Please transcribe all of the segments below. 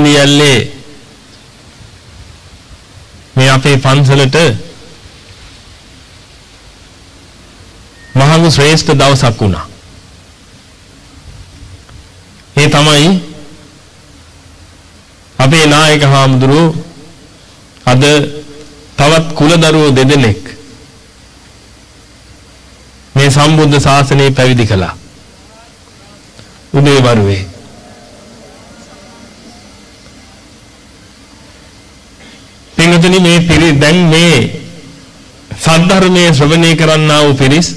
මේ රිදී බැලියල්ලේ මේ අපේ පන්සලට මහඟු ශ්‍රේෂ්ඨ දවසක් වුණා. ඒ තමයි අපේ නායක හාමුදුරුවෝ අද තවත් කුලදරුවෝ දෙදෙනෙක් මේ සම්බුද්ධ ශාසනය පැවිදි කළා. උදේවරුවේ. පින්වතුනි මේ පිරි දැන් මේ සද්ධර්මයේ ශ්‍රවණය කරන්නා වූ පිරිස්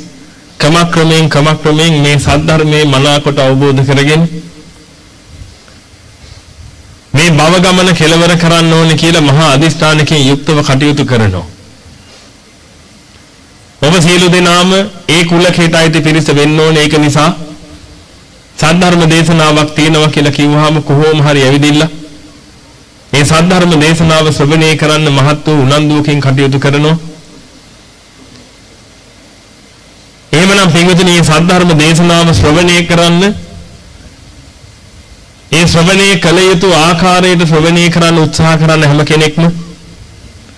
ක්‍රමක්‍රමයෙන් ක්‍රමක්‍රමයෙන් මේ සද්ධර්මයේ මනාකොට අවබෝධ කරගෙන මේ භව ගමන කෙලවර කරන්න ඕනේ කියලා මහා අදිස්ථානකින් යුක්තව කටයුතු කරනවා. ඔබ සියලු දෙනාම ඒ කුලකේට අයිති පිරිස වෙන්න ඕනේ ඒක නිසා සද්ධර්ම දේශනාවක් තියෙනවා කියලා කිව්වහම කොහොම හරි ඇවිදින්න මේ සද්ධර්ම දේශනාව ශ්‍රවණය කරන්න මහත් වූ උනන්දුවකින් කටයුතු කරනවා. එහෙමනම් පින්විතනි මේ සද්ධර්ම දේශනාව ශ්‍රවණය කරන්න ඒ ශ්‍රවණය කළ යුතු ආකාරයට ශ්‍රවණය කරන්න උත්සාහ කරන හැම කෙනෙක්ම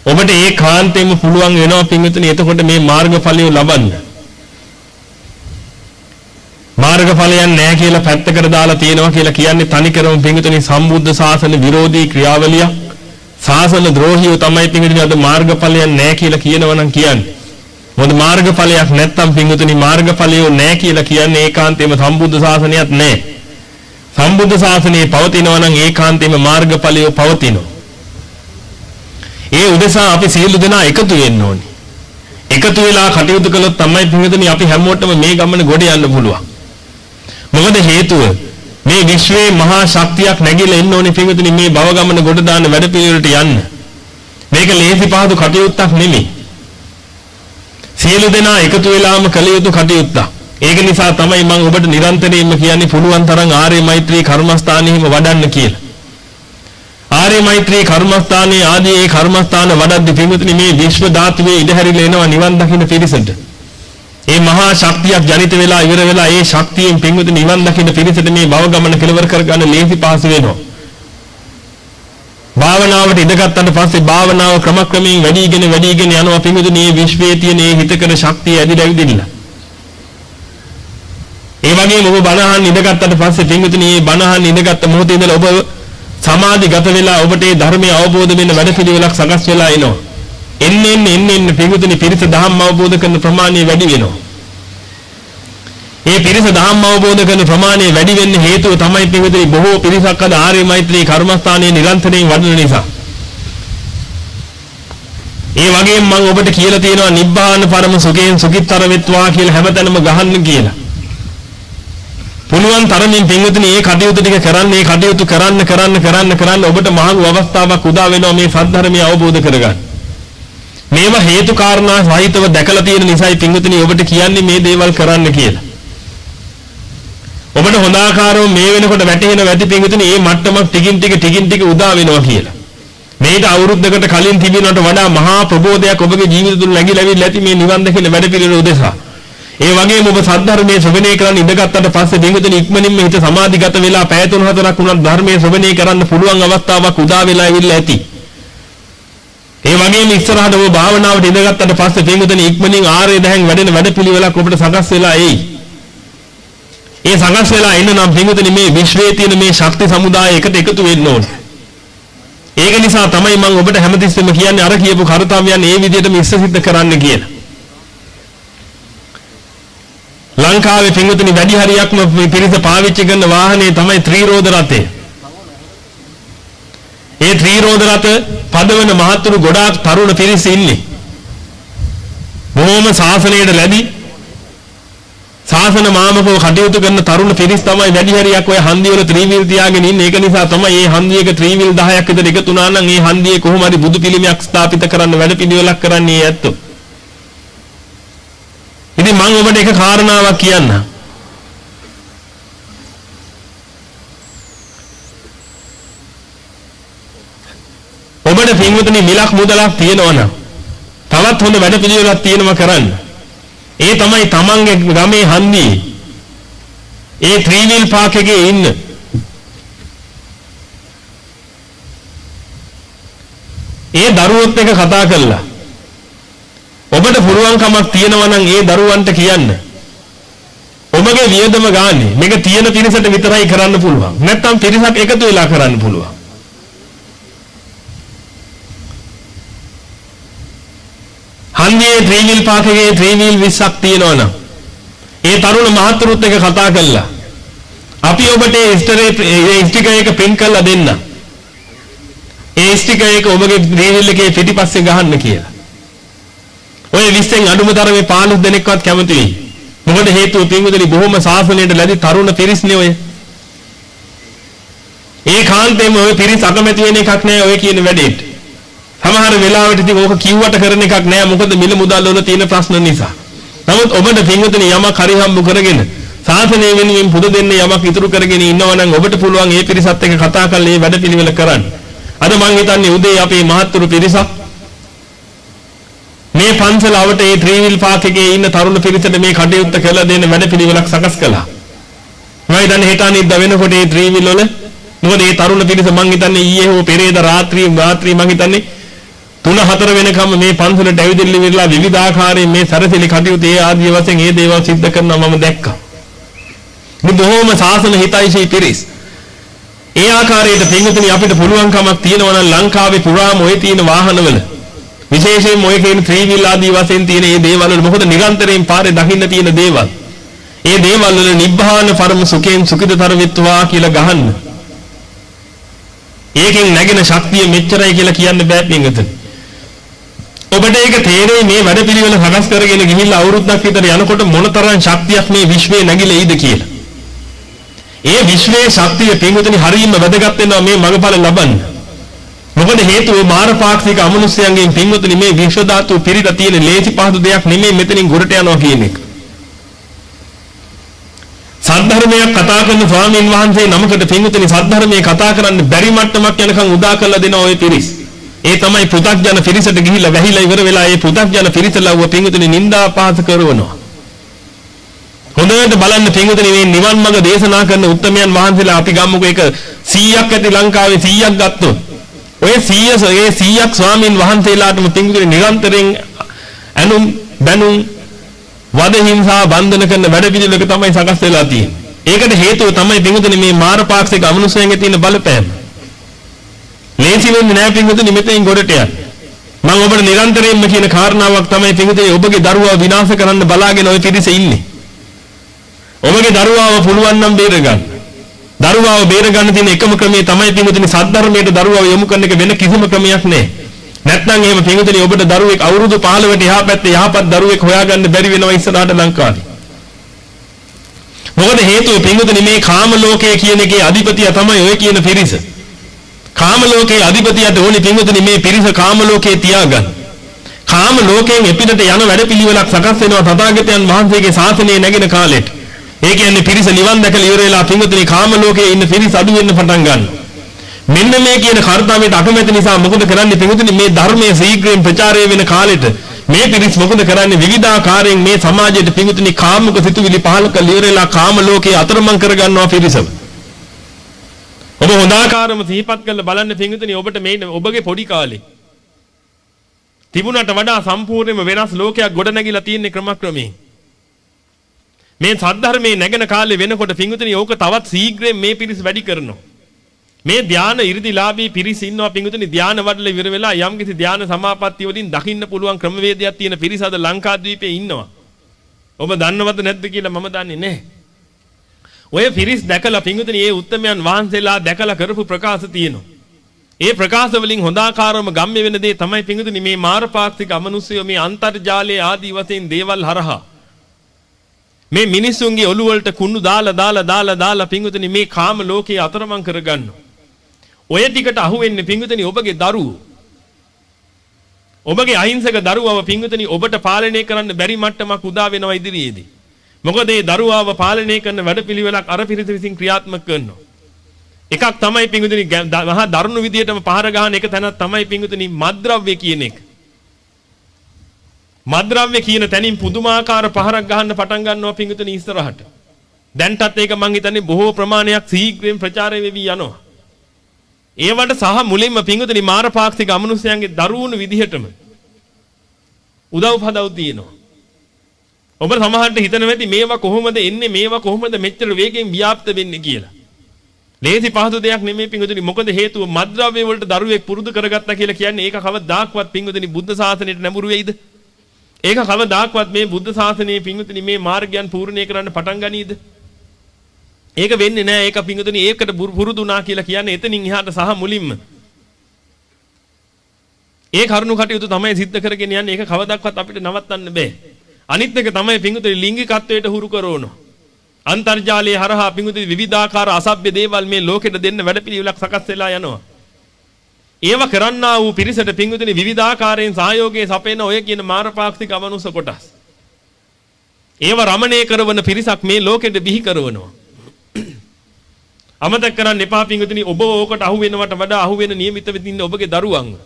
ඔබට ඒ කාන්තේම පුළුවන් වෙනවා පින්විතනි එතකොට මේ මාර්ගඵලිය ලබන්න. මාර්ගඵලයක් නැහැ කියලා පැත්තකට දාලා තියෙනවා කියලා කියන්නේ තනිකරම පින්විතනි සම්බුද්ධ ශාසන විරෝධී ක්‍රියාවලිය. ශාසන ද්‍රෝහියෝ තමයි පින්විතනි අද මාර්ගඵලයක් නැහැ කියලා කියනවා නම් කියන්නේ. මොකද මාර්ගඵලයක් නැත්තම් පින්විතනි මාර්ගඵලියෝ නැහැ කියලා කියන්නේ ඒකාන්තයෙන්ම සම්බුද්ධ ශාසනයක් නැහැ. සම්බුද්ධ ශාසනයේ පවතිනවා නම් ඒකාන්තයෙන්ම මාර්ගඵලියෝ පවතිනවා. ඒ උදෙසා අපි සියලු දෙනා එකතු වෙන්න ඕනේ. එකතු වෙලා කටයුතු කළොත් තමයි පින්විතනි අපි හැමෝටම මේ ගමන ගොඩ යන්න පුළුවන්. මොකද හේතුව මේ විශ්වයේ මහා ශක්තියක් නැගිලා ඉන්න ඕනේ පින්විතනි මේ භව ගමන ගොඩ දාන්න වැඩ පිළිවෙලට යන්න. මේක ලේසි පහසු කටයුත්තක් නෙමෙයි. සියලු දෙනා එකතු වෙලාම කළ යුතු කටයුත්තක්. ඒක නිසා තමයි මම ඔබට නිරන්තරයෙන්ම කියන්නේ පුළුවන් තරම් ආර්ය මෛත්‍රී කර්මස්ථානෙහිම වඩන්න කියලා. ආර්ය මෛත්‍රී කර්මස්ථානයේ ආදී ඒ කර්මස්ථාන වඩද්දි පින්විතනි මේ විශ්ව ධාතුවේ ඉඳහැරිලා එනවා නිවන් දකින්න පිරිසට. ඒ මහා ශක්තියක් ජනිත වෙලා ඉවර වෙලා ඒ ශක්තියෙන් පින්විතනි නිවන් දකින්න පිරිසට මේ භව ගමන කෙලවර කරගන්න ලේසි පහසු වෙනවා. භාවනාවට ඉඳගත්තට පස්සේ භාවනාව ක්‍රමක්‍රමයෙන් වැඩිගෙන වැඩිගෙන යනවා පින්විතනි මේ විශ්වයේ තියෙන මේ හිතකර ශක්තිය ඇදිලා ඇවිදින්න. ඒ වගේම ඔබ බණහන් ඉඳගත්තට පස්සේ පින්විතනි මේ බණහන් ඉඳගත්ත මොහොතේ ඉඳලා ඔබ සමාධිගත වෙලා ඔබට මේ ධර්මය අවබෝධ වෙන්න වැඩපිළිවෙලක් සකස් වෙලා එනවා. එන්න එන්න එන්න එන්න පිඟුතුනි පිරිස ධම්ම අවබෝධ කරන ප්‍රමාණය වැඩි වෙනවා. මේ පිරිස ධම්ම අවබෝධ කරන ප්‍රමාණය වැඩි වෙන්න හේතුව තමයි පිඟුතුනි බොහෝ පිරිසක් අද ආර්ය මෛත්‍රී කර්මස්ථානයේ නිරන්තරයෙන් වඩන නිසා. ඒ වගේම මම ඔබට කියලා තියෙනවා නිබ්බාන පරම සුඛයෙන් සුඛිතර වෙත්වා කියලා හැමතැනම ගහන්න කියලා. පුළුවන් තරමින් පින්විතනි මේ කටයුතු ටික කරන්න මේ කටයුතු කරන්න කරන්න කරන්න කරන්න ඔබට මහඟු අවස්ථාවක් උදා වෙනවා මේ සද්ධර්මය අවබෝධ කරගන්න. මේවා හේතු කාරණා සහිතව දැකලා තියෙන නිසායි පින්විතනි ඔබට කියන්නේ මේ දේවල් කරන්න කියලා. ඔබට හොඳ ආකාරව මේ වෙනකොට වැටහෙන වැඩි පින්විතනි මේ මට්ටමක් ටිකින් ටික ටිකින් ටික උදා වෙනවා කියලා. මේක අවුරුද්දකට කලින් තිබුණාට වඩා මහා ප්‍රබෝධයක් ඔබගේ ජීවිත තුළ නැగిලාවිල්ලා ඇති මේ නිවන් දකින වැඩ පිළිවෙල උදෙසා. ඒ වගේම ඔබ සද්ධර්මයේ ශ්‍රවණය කරන්න ඉඳගත්තට පස්සේ දෙඟුතුනි ඉක්මනින්ම හිත සමාධිගත වෙලා පැය 3-4ක් උනත් ධර්මයේ ශ්‍රවණය කරන්න පුළුවන් අවස්ථාවක් උදා වෙලා ඉවිල්ලා ඇති. ඒ වගේම ඉස්සරහට ඔබ භාවනාවට ඉඳගත්තට පස්සේ දෙඟුතුනි ඉක්මනින් ආර්ය දහන් වැඩෙන වැඩපිළිවෙලක් ඔබට සකස් වෙලා එයි. ඒ සකස් වෙලා ඉන්න නම් දෙඟුතුනි මේ විශ්වයේ තියෙන මේ ශක්ති සමුදාය එකට එකතු වෙන්න ඕනේ. ඒක නිසා තමයි මම ඔබට හැමතිස්සෙම කියන්නේ අර කියපු කාර්යයන් ඒ විදිහටම ඉස්ස සිද්ධ කරන්න කියලා. ලංකාවේ පින්වතුනි වැඩි හරියක්ම පිරිස පාවිච්චි කරන වාහනේ තමයි ත්‍රිරෝද රථය. ඒ ත්‍රිරෝද රථ පදවන මහත්තුරු ගොඩාක් තරුණ පිරිස ඉන්නේ. බොහොම ශාසනයට ලැබි ශාසන මාමකව කටයුතු කරන තරුණ පිරිස් තමයි වැඩි හරියක් ඔය හන්දිවල ත්‍රිවිල් තියාගෙන ඉන්නේ. ඒක නිසා තමයි මේ හන්දියක ත්‍රිවිල් 10ක් විතර එකතු වුණා නම් මේ හන්දියේ කොහොම හරි බුදු පිළිමයක් ස්ථාපිත කරන්න වැඩ පිළිවෙලක් කරන්නේ ඇත්තෝ. ඉතින් මම ඔබට එක කාරණාවක් කියන්නම්. ඔබට පින්වතුනි මිලක් මුදලක් තියෙනවා නම් තවත් හොඳ වැඩ පිළිවෙලක් තියෙනවා කරන්න. ඒ තමයි තමන්ගේ ගමේ හන්දියේ ඒ ත්‍රිවිල් පාක් එකේ ඉන්න ඒ දරුවොත් එක කතා කළා. ඔබට පුළුවන්කමක් තියෙනවා නම් ඒ දරුවන්ට කියන්න. ඔබගේ වියදම ගානේ මේක තියෙන පිරිසට විතරයි කරන්න පුළුවන්. නැත්නම් පිරිසක් එකතු වෙලා කරන්න පුළුවන්. හන්දියේ ත්‍රිවිල් පාකයේ ත්‍රිවිල් 20ක් තියෙනවා නම් ඒ තරුණ මහත්තුරුත් එක කතා කළා. අපි ඔබට ඒ ස්ටිකර් එක print කරලා දෙන්නම්. ඒ ස්ටිකර් එක ඔබගේ ත්‍රිවිල් එකේ පිටිපස්සේ ගහන්න කියලා. ඔය 20න් අඩුම තරමේ 15 දෙනෙක්වත් කැමති වෙයි. මොකද හේතුව පින්විතනි බොහොම සාසනයට ලැබි තරුණ පිරිස්නේ ඔය. ඒ කාන්තේම ඔය පිරිස් අකමැති වෙන එකක් නෑ ඔය කියන වැඩේට. සමහර වෙලාවට ඉතින් ඕක කිව්වට කරන එකක් නෑ මොකද මිල මුදල් වල තියෙන ප්‍රශ්න නිසා. නමුත් ඔබට පින්විතනි යමක් හරි හම්බ කරගෙන සාසනය වෙනුවෙන් පුද දෙන්නේ යමක් ඉතුරු කරගෙන ඉන්නවා නම් ඔබට පුළුවන් ඒ පිරිසත් එක්ක කතා කරලා මේ වැඩපිළිවෙල කරන්න. අද මං හිතන්නේ උදේ අපේ මහත්තුරු පිරිසක් මේ පන්සල අවට ඒ ත්‍රිවිල් පාක් එකේ ඉන්න තරුණ පිරිසට මේ කටයුත්ත කළා දෙන්න වැඩපිළිවෙලක් සකස් කළා. මම හිතන්නේ හෙට අනිද්දා වෙනකොට ඒ ත්‍රිවිල් වල මොකද ඒ තරුණ පිරිස මං හිතන්නේ ඊයේ හෝ පෙරේද රාත්‍රියේ රාත්‍රියේ මං හිතන්නේ 3 4 වෙනකම් මේ පන්සලට ඇවිදින්න විරලා විවිධාකාරයෙන් මේ සරසිලි කටයුතු ඒ ආදී වශයෙන් ඒ දේවල් සිද්ධ කරනවා මම දැක්කා. මේ බොහොම සාසන හිතයිශී පිරිස්. ඒ ආකාරයට පින්විතනි අපිට පුළුවන්කමක් තියෙනවා නම් ලංකාවේ පුරාම ওই තියෙන වාහනවල විශේෂයෙන්ම ඔය කියන ත්‍රිවිල් ආදී වශයෙන් තියෙන මේ දේවල් වල මොකද නිරන්තරයෙන් පාරේ දකින්න තියෙන දේවල්. ඒ දේවල් වල නිබ්බාන පරම සුඛයෙන් සුඛිතතර විත්වා කියලා ගහන්න. ඒකෙන් නැගෙන ශක්තිය මෙච්චරයි කියලා කියන්න බෑ පින්විතනි. ඔබට ඒක තේරෙයි මේ වැඩපිළිවෙල හදස් කරගෙන ගිහිල්ලා අවුරුද්දක් විතර යනකොට මොනතරම් ශක්තියක් මේ විශ්වයේ නැగిලෙයිද කියලා. ඒ විශ්වයේ ශක්තිය පින්විතනි හරියම වැදගත් වෙනවා මේ මඟඵල ලබන්න. මොකද හේතුව මාරපාක්ෂික අමනුෂ්‍යයන්ගෙන් පින්විතනි මේ විශ්ව ධාතු පිරීලා තියෙන ලේසි පහසු දෙයක් නෙමෙයි මෙතනින් ගොඩට යනවා කියන එක. සද්ධර්මයක් කතා කරන ස්වාමීන් වහන්සේ නමකට පින්විතනි සද්ධර්මයේ කතා කරන්න බැරි මට්ටමක් යනකම් උදා කරලා දෙනවා ওই පිරිස්. ඒ තමයි පෘථග්ජන පිරිසට ගිහිල්ලා වැහිලා ඉවර වෙලා ඒ පෘථග්ජන පිරිසලව පින්වතුනි නිന്ദා පාස කරනවා. හොඳට බලන්න පින්වතුනි මේ නිවන් මඟ දේශනා කරන උත්තමයන් වහන්සේලා අපි ගම්මුකෝ ඒක 100ක් ඇති ලංකාවේ 100ක් ගත්තොත් ඔය 100 ඒ 100ක් ස්වාමීන් වහන්සේලාටම පින්වතුනි නිරන්තරයෙන් අනුම් බැනුම් වද හිංසා බන්ධන කරන වැඩ පිළිවෙලක තමයි සකස් වෙලා තියෙන්නේ. ඒකට හේතුව තමයි පින්වතුනි මේ මාරපාක්ෂික අමනුෂ්‍යයන්ගේ තියෙන බලපෑම. ලේසි වෙන්නේ නැහැ පින්වතුනි මෙතෙන් ගොඩට යන්න. මම ඔබට නිරන්තරයෙන්ම කියන කාරණාවක් තමයි පින්වතුනි ඔබගේ දරුවා විනාශ කරන්න බලාගෙන ওই පිරිස ඉන්නේ. ඔබගේ දරුවාව පුළුවන් නම් බේර ගන්න. දරුවාව බේර ගන්න තියෙන එකම ක්‍රමය තමයි පින්වතුනි සද්ධර්මයට දරුවාව යොමු කරන එක වෙන කිසිම ක්‍රමයක් නැහැ. නැත්නම් එහෙම පින්වතුනි ඔබට දරුවෙක් අවුරුදු 15කට එහා පැත්තේ යහපත් දරුවෙක් හොයාගන්න බැරි වෙනවා ඉස්සරහට ලංකාවේ. මොකද හේතුව පින්වතුනි මේ කාම ලෝකයේ කියන එකේ අධිපතිය තමයි ඔය කියන පිරිස. කාම ලෝකයේ අධිපතියට ඕනි පින්වතුනි මේ පිරිස කාම ලෝකයේ තියාගන්න. කාම ලෝකයෙන් එපිටට යන වැඩපිළිවෙලක් සකස් වෙනවා තථාගතයන් වහන්සේගේ ශාසනය නැගෙන කාලෙට. ඒ කියන්නේ පිරිස නිවන් දැකලා ඉවර වෙලා පින්වතුනි කාම ලෝකයේ ඉන්න පිරිස අඩු වෙන්න පටන් ගන්නවා. මෙන්න මේ කියන කාර්යයට අකමැති නිසා මොකද කරන්නේ පින්වතුනි මේ ධර්මයේ ශීඝ්‍රයෙන් ප්‍රචාරය වෙන කාලෙට මේ පිරිස් මොකද කරන්නේ විවිධාකාරයෙන් මේ සමාජයට පින්වතුනි කාමක සිතුවිලි පහල කළ ඉවර වෙලා කාම ලෝකයේ අතරමං කරගන්නවා පිරිසම. ඔබ හොඳාකාරම සිහිපත් කරලා බලන්න පින්වතුනි ඔබට මේ ඔබගේ පොඩි කාලේ තිබුණට වඩා සම්පූර්ණයෙන්ම වෙනස් ලෝකයක් ගොඩනැගිලා තියෙන ක්‍රමක්‍රමයෙන් මේ සද්ධර්මයේ නැගෙන කාලේ වෙනකොට පිංගුතුනි ඕක තවත් ශීඝ්‍රයෙන් මේ පිරිස වැඩි කරනවා. මේ ධාන 이르දිලාභී පිරිස ඉන්නවා පිංගුතුනි ධාන වඩල ඉවර වෙලා යම්කිසි ධාන සමාපත්තිය වලින් දකින්න පුළුවන් ක්‍රමවේදයක් තියෙන පිරිස අද ලංකාද්වීපයේ ඉන්නවා. ඔබ දන්නවද නැද්ද කියලා මම දන්නේ නැහැ. ඔය පිරිස් දැකලා පිංගුතුනි මේ උත්තමයන් වහන්සේලා දැකලා කරපු ප්‍රකාශ තියෙනවා. ඒ ප්‍රකාශ වලින් හොඳාකාරවම ගම්ම්‍ය වෙන දේ තමයි පිංගුතුනි මේ මාරපාක්ෂික අමනුෂ්‍යය මේ අන්තර්ජාලයේ ආදී වශයෙන් දේවල් හරහා මේ මිනිස්සුන්ගේ ඔළුව වලට කුණු දාලා දාලා දාලා දාලා පිංගුතුනි මේ කාම ලෝකයේ අතරමං කරගන්නවා. ඔය ටිකට අහු වෙන්නේ පිංගුතුනි ඔබගේ දරුවෝ. ඔබගේ අහිංසක දරුවව පිංගුතුනි ඔබට පාලනය කරන්න බැරි මට්ටමක් උදා වෙනවා ඉදිරියේදී. මොකද මේ දරුවාව පාලනය කරන වැඩපිළිවෙලක් අර පිරිස විසින් ක්‍රියාත්මක කරනවා. එකක් තමයි පිංගුතුනි මහා දරුණු විදියටම පහර ගහන එක තැනක් තමයි පිංගුතුනි මද්ද්‍රව්‍ය කියන එක. මද්ද්‍රව්‍ය කියන තැනින් පුදුමාකාර පහරක් ගහන්න පටන් ගන්නවා පිංගුතුනි ඉස්සරහට. දැන්ටත් ඒක මං හිතන්නේ බොහෝ ප්‍රමාණයක් ශීඝ්‍රයෙන් ප්‍රචාරය වෙවි යනවා. ඒවට සහ මුලින්ම පිංගුතුනි මාරපාක්ෂික අමනුෂ්‍යයන්ගේ දරුණු විදිහටම උදව් පදව් තියෙනවා. ඔබ සමහරට හිතන වෙති මේවා කොහොමද එන්නේ මේවා කොහොමද මෙච්චර වේගෙන් ව්‍යාප්ත වෙන්නේ කියලා. ලේසි පහසු දෙයක් නෙමෙයි පිංගුතුනි මොකද හේතුව මද්ද්‍රව්‍ය වලට දරුවෙක් පුරුදු කරගත්තා කියලා කියන්නේ ඒක කවදාක්වත් පිංගුතුනි බුද්ධ ශාසනයට නැඹුරු වෙයිද? ඒක කවදාක්වත් මේ බුද්ධ ශාසනයේ පිංගුතුනි මේ මාර්ගයන් පූර්ණේ කරන්න පටන් ගනීද? ඒක වෙන්නේ නැහැ. ඒක පිංගුතුනි ඒකට පුරුදුනා කියලා කියන්නේ එතනින් එහාට සහ මුලින්ම. ඒ කරුණු කටයුතු තමයි සිද්ධ කරගෙන යන්නේ. ඒක කවදාවත් අපිට නවත්තන්න බෑ. අනිත් එක තමයි පිංගුතුනි ලිංගිකත්වයට හුරු කරනෝ. අන්තර්ජාලයේ හරහා පිංගුතුනි විවිධාකාර අසභ්‍ය දේවල් මේ ලෝකෙට දෙන්න වැඩපිළිවෙලක් සකස් වෙලා යනවා. ඒව කරන්නා වූ පිරිසට පිංගුතුනි විවිධාකාරයෙන් සහයෝගයේ සපේන ඔය කියන මාරපාක්ෂික අමනුෂ්‍ය කොටස්. ඒව රමණය කරන පිරිසක් මේ ලෝකෙට බිහි කරනවා. අමතක කරන්න එපා පිංගුතුනි ඔබ ඕකට අහු වෙනවට වඩා අහු වෙන નિયમિત වෙදින්න ඔබගේ දරුවන්ව.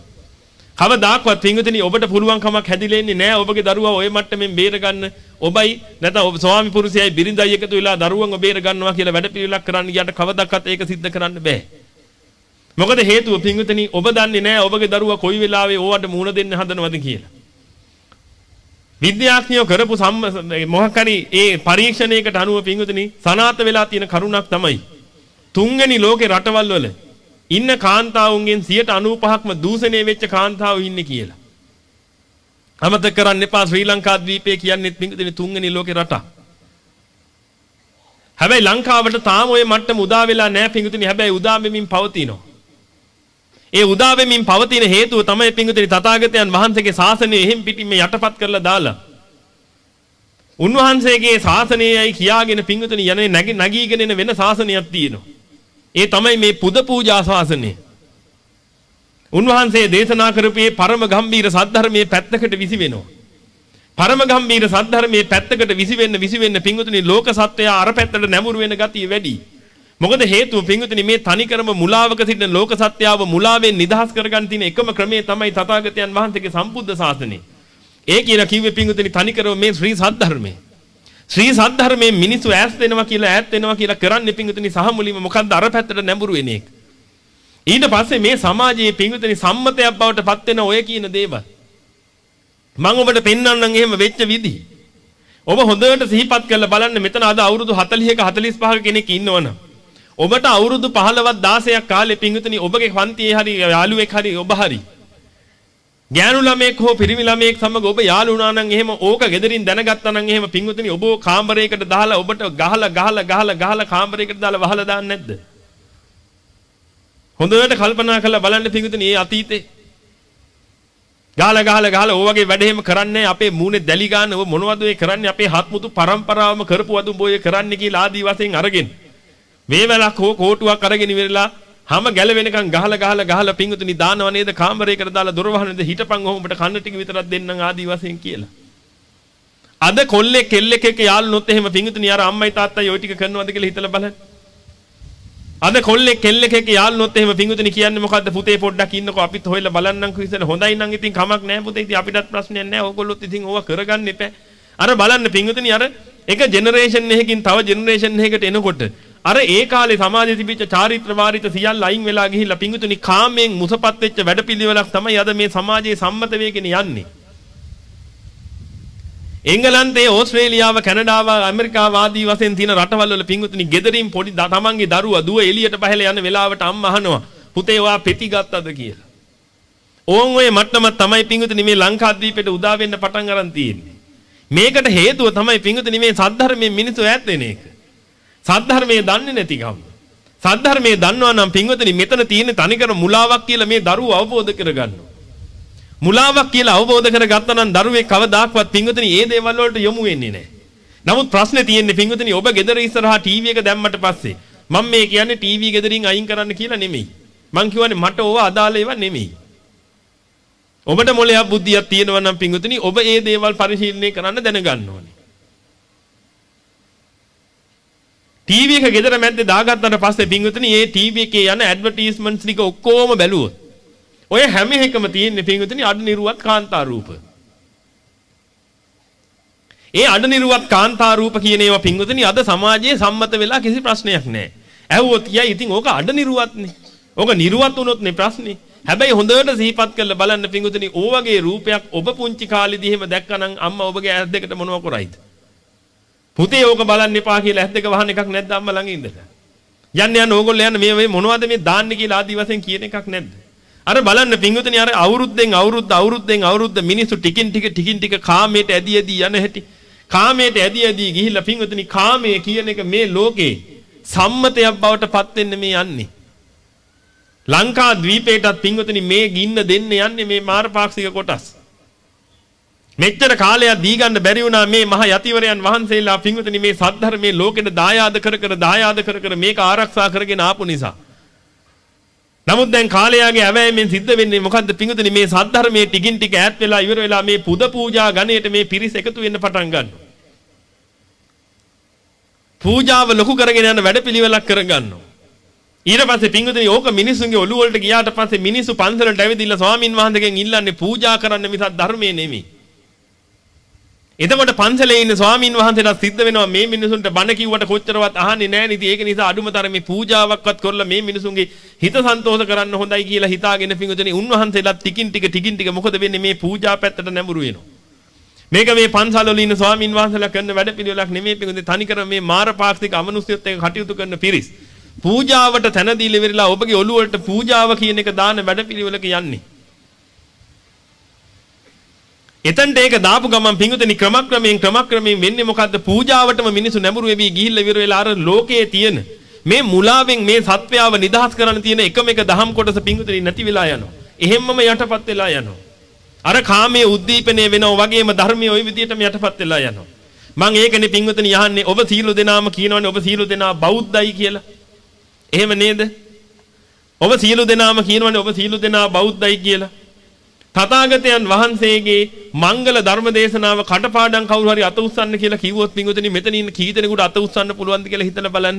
කවදාක්වත් පිංගුතුනි ඔබට පුළුවන් කමක් හැදිලෙන්නේ නැහැ ඔබගේ දරුවා ওই මට්ටමින් බේර ගන්න. ඔබයි නැත්නම් ඔබ ස්වාමි පුරුෂයයි බිරිඳයි එකතු වෙලා දරුවන්ව බේර ගන්නවා කියලා වැඩපිළිවෙලක් කරන්න ගියට කවදාවත් ඒක සිද්ධ කරන්න බෑ. මොකද හේතුව පිංගුතුනි ඔබ දන්නේ නැහැ ඔබගේ දරුවා කොයි වෙලාවෙ ඕවට මුහුණ දෙන්න හදනවද කියලා. විද්‍යාඥයෝ කරපු මොකක් හරි ඒ පරීක්ෂණයකට අනුව පිංගුතුනි සනාත වෙලා තියෙන කරුණක් තමයි තුන්වෙනි ලෝකේ රටවල් වල ඉන්න කාන්තාවුන්ගෙන් 95%ක්ම දූෂණය වෙච්ච කාන්තාවෝ ඉන්නේ කියලා. අමතක කරන්න එපා ශ්‍රී ලංකා ද්වීපය කියන්නේ පිංගුතුනි තුන්වෙනි ලෝකේ රටක්. හැබැයි ලංකාවට තාම ওই මට්ටම උදා වෙලා නැහැ පිංගුතුනි. හැබැයි උදා වෙමින් පවතිනවා. ඒ උදා වෙමින් පවතින හේතුව තමයි පිංගුතුනි තථාගතයන් වහන්සේගේ ශාසනය එහෙම් පිටින්ම යටපත් කරලා දාලා. උන්වහන්සේගේ ශාසනයයි කියාගෙන පිංගුතුනි යන්නේ නැගී නැගීගෙන එන වෙන ශාසනයක් තියෙනවා. ඒ තමයි මේ පුද පූජා ශාසනය. උන්වහන්සේ දේශනා කරපු මේ පරම ගම්බීර සද්ධර්මයේ පැත්තකට විසි වෙනවා. පරම ගම්බීර සද්ධර්මයේ පැත්තකට විසි වෙන්න විසි වෙන්න පිංගුතුනි ලෝක සත්වයා අර පැත්තට නැමුරු වෙන ගතිය වැඩි. මොකද හේතුව පිංගුතුනි මේ තනිකරම මුලාවක සිටින ලෝක සත්‍යාව මුලාවෙන් නිදහස් කරගන්න තියෙන එකම ක්‍රමය තමයි තථාගතයන් වහන්සේගේ සම්බුද්ධ ශාසනය. ඒ කියලා කිව්වේ පිංගුතුනි තනිකරම මේ ශ්‍රී සද්ධර්මයේ. ශ්‍රී සද්ධර්මයේ මිනිස්සු ඈත් වෙනවා කියලා ඈත් වෙනවා කියලා කරන්නේ පිංගුතුනි සහ මුලින්ම මොකද්ද අර පැත්තට නැඹුරු වෙන එක. ඊට පස්සේ මේ සමාජයේ පිංගුතුනි සම්මතයක් බවට පත් වෙන ඔය කියන දේවල්. මම ඔබට පෙන්වන්නම් එහෙම වෙච්ච විදි. ඔබ හොඳට සිහිපත් කරලා බලන්න මෙතන අද අවුරුදු 40ක 45ක කෙනෙක් ඉන්නවනම් ඔබට අවුරුදු 15ක් 16ක් කාලේ පිංගුතුනි ඔබගේ පන්තියේ හරි යාළුවෙක් හරි ඔබ හරි ගෑනු ළමයෙක් හෝ පිරිමි ළමයෙක් සමග ඔබ යාළු වුණා නම් එහෙම ඕක ගෙදරින් දැනගත්තා නම් එහෙම පින්වතුනි ඔබ කාමරයකට දාලා ඔබට ගහලා ගහලා ගහලා ගහලා කාමරයකට දාලා වහලා දාන්නේ නැද්ද? හොඳට කල්පනා කරලා බලන්න පින්වතුනි මේ අතීතේ. ගහලා ගහලා ගහලා ඕ වගේ වැඩ එහෙම කරන්නේ අපේ මූණේ දැලි ගන්න ඔය මොනවද ඔය කරන්නේ? අපේ හත්මුතු පරම්පරාවම කරපු වදුම් බොය කරන්නේ කියලා ආදී වශයෙන් අරගෙන වේවලක් හෝ කෝටුවක් අරගෙන ඉවරලා හැම ගැලවෙනකන් ගහලා ගහලා ගහලා පිංගුතුනි දානව නේද කාමරයකට දාලා දොර වහනද හිටපන් ඔහොම උඹට කන්න ටික විතරක් දෙන්නම් ආදී වශයෙන් කියලා. අද කොල්ලේ කෙල්ලෙක් එක්ක යාළුනොත් එහෙම පිංගුතුනි අර අම්මයි තාත්තයි ওই ටික කරනවද කියලා හිතලා බලන්න. අද කොල්ලේ කෙල්ලෙක් එක්ක යාළුනොත් එහෙම පිංගුතුනි කියන්නේ මොකද්ද පුතේ පොඩ්ඩක් ඉන්නකෝ අපිත් හොයලා බලන්නම්කෝ ඉතින් හොඳයි නම් ඉතින් කමක් නැහැ පුතේ ඉතින් අපිටත් ප්‍රශ්නයක් නැහැ ඕගොල්ලොත් ඉතින් ඕවා කරගන්න එපා. අර බලන්න පිංගුතුනි අර එක ජෙනරේෂන් එකකින් තව ජෙනරේෂන් එකකට එනකොට අර ඒ කාලේ සමාජයේ තිබිච්ච චාරිත්‍ර වාරිත්‍ර සියල්ල අයින් වෙලා ගිහිල්ලා පිංගුතුනි කාමයෙන් මුසපත් වෙච්ච වැඩපිළිවෙලක් තමයි අද මේ සමාජයේ සම්මත වෙගෙන යන්නේ. එංගලන්තයේ ඕස්ට්‍රේලියාව කැනඩාව ඇමරිකාව ආදී වශයෙන් තියෙන රටවල් වල පිංගුතුනි ගෙදරින් පොඩි තමන්ගේ දරුවා දුව එළියට බහලා යන වෙලාවට අම්මා අහනවා පුතේ ඔයා පෙති ගත්තද කියලා. ඕන් ඔය මට්ටම තමයි පිංගුතුනි මේ ලංකාද්වීපයට උදා වෙන්න පටන් අරන් තියෙන්නේ. මේකට හේතුව තමයි පිංගුතුනි මේ සද්ධර්මයෙන් මිනිස්සු ඈත් වෙන එක. සද්ධර්මයේ දන්නේ නැතිකම. සද්ධර්මයේ දන්නවා නම් පින්වතුනි මෙතන තියෙන තනිකර මුලාවක් කියලා මේ දරුවෝ අවබෝධ කරගන්නවා. මුලාවක් කියලා අවබෝධ කරගත්තා නම් දරුවේ කවදාක්වත් පින්වතුනි ඒ දේවල් වලට යොමු වෙන්නේ නැහැ. නමුත් ප්‍රශ්නේ තියෙන්නේ පින්වතුනි ඔබ ගෙදර ඉස්සරහා ටීවී එක දැම්මට පස්සේ මම මේ කියන්නේ ටීවී ගෙදරින් අයින් කරන්න කියලා නෙමෙයි. මං කියවනේ මට ඕවා අදාළ ඒවා නෙමෙයි. ඔබට මොලයක් බුද්ධියක් තියෙනවා නම් පින්වතුනි ඔබ ඒ දේවල් පරිශීලනය කරන්න දැනගන්න ඕනේ. ටීවී එක ගෙදර මැද්දේ දාගත්තට පස්සේ පින්විතනි මේ ටීවී එකේ යන ඇඩ්වර්ටයිස්මන්ට්ස් ටික ඔක්කොම බැලුවොත් ඔය හැම එකම තියෙන්නේ පින්විතනි අඩ නිරුවත් කාන්තා රූප. ඒ අඩනිරුවත් කාන්තා රූප කියන ඒවා පින්වතුනි අද සමාජයේ සම්මත වෙලා කිසි ප්‍රශ්නයක් නැහැ. ඇහුවොත් කියයි ඉතින් ඕක අඩනිරුවත්නේ. ඕක නිරුවත් වුණොත්නේ ප්‍රශ්නේ. හැබැයි හොඳට සිහිපත් කරලා බලන්න පින්වතුනි ඕ වගේ රූපයක් ඔබ පුංචි කාලෙදී එහෙම දැක්කනම් අම්මා ඔබගේ ඇස් දෙකට මොනව කරයිද? පුතේ ඕක බලන්න එපා කියලා ඇස් දෙක වහන එකක් නැද්ද අම්මා ළඟ ඉඳලා? යන්න යන්න ඕගොල්ලෝ යන්න මේ මේ මොනවද මේ දාන්නේ කියලා ආදි වශයෙන් කියන එකක් නැද්ද? අර බලන්න පින්වතුනි අර අවුරුද්දෙන් අවුරුද්ද අවුරුද්දෙන් අවුරුද්ද මිනිස්සු ටිකින් ටික ටිකින් ටික කාමයට ඇදී ඇදී යන හැටි කාමයට ඇදී ඇදී ගිහිල්ලා පින්වතුනි කාමය කියන එක මේ ලෝකේ සම්මතයක් බවට පත් වෙන්න මේ යන්නේ ලංකා ද්වීපයටත් පින්වතුනි මේ ගින්න දෙන්න යන්නේ මේ මාරපාක්ෂික කොටස් මෙච්චර කාලයක් දී ගන්න බැරි වුණා මේ මහ යතිවරයන් වහන්සේලා පින්වතුනි මේ සද්ධර්මයේ ලෝකෙට දායාද කර කර දායාද කර කර මේක ආරක්ෂා කරගෙන ආපු නිසා නමුත් දැන් කාලයාගේ ඇවෑමෙන් සිද්ධ වෙන්නේ මොකද්ද පිංගුතුනි මේ සද්ධර්මයේ ටිකින් ටික ඈත් වෙලා ඉවර වෙලා මේ පුද පූජා ගණයට මේ පිරිස එකතු වෙන්න පටන් ගන්නවා. පූජාව ලොකු කරගෙන යන වැඩපිළිවෙලක් කරගන්නවා. ඊට පස්සේ පිංගුතුනි ඕක මිනිසුන්ගේ ඔළුව වලට ගියාට පස්සේ මිනිස්සු පන්සලට ඇවිදilla ස්වාමින් වහන්සේගෙන් ඉල්ලන්නේ පූජා කරන්න මිසක් ධර්මයේ නෙමෙයි. එතකොට පන්සලේ ඉන්න ස්වාමින් වහන්සේලා සිද්ධ වෙනවා මේ මිනිසුන්ට බණ කිව්වට කොච්චරවත් අහන්නේ නැහැ නේද? ඒක නිසා අඩුමතරමේ පූජාවක්වත් කරලා මේ මිනිසුන්ගේ හිත සන්තෝෂ කරන්න හොඳයි කියලා හිතාගෙන පිඟුතුනේ උන්වහන්සේලා ටිකින් ටික ටිකින් ටික මොකද වෙන්නේ මේ පූජා පැත්තට නැඹුරු වෙනවා. මේක මේ පන්සල් වල ඉන්න ස්වාමින් වහන්සේලා කරන වැඩපිළිවෙලක් නෙමෙයි පිඟුතුනේ තනිකර මේ මාරපාක්ෂික අමනුෂ්‍යයත් එක්ක කටයුතු කරන පිරිස්. පූජාවට තැන දීලා ඉවරලා ඔබගේ ඔළුව වලට පූජාව කියන එක දාන වැඩපිළිවෙලක යන්නේ. එතනට ඒක දාපු ගමන් පිංගුතනි ක්‍රමක්‍රමයෙන් ක්‍රමක්‍රමයෙන් වෙන්නේ මොකද්ද පූජාවටම මිනිස්සු නැඹුරු වෙවි ගිහිල්ලා ඉවර වෙලා අර ලෝකයේ තියෙන මේ මුලාවෙන් මේ සත්වයාව නිදහස් කරන්න තියෙන එකම එක දහම් කොටස පිංගුතනි නැති වෙලා යනවා. එහෙම්මම යටපත් වෙලා යනවා. අර කාමයේ උද්දීපනය වෙනව වගේම ධර්මයේ ওই විදිහටම යටපත් වෙලා යනවා. මම ඒකනේ පිංගුතනි යහන්නේ ඔබ සීල දෙනාම කියනවනේ ඔබ සීල දෙනා බෞද්ධයි කියලා. එහෙම නේද? ඔබ සීල දෙනාම කියනවනේ ඔබ සීල දෙනා බෞද්ධයි කියලා. තථාගතයන් වහන්සේගේ මංගල ධර්ම දේශනාව කටපාඩම් කවුරු හරි අත උස්සන්න කියලා කිව්වොත් පින්වතුනි මෙතන ඉන්න කී දෙනෙකුට අත උස්සන්න පුළුවන්ද කියලා හිතලා බලන්න.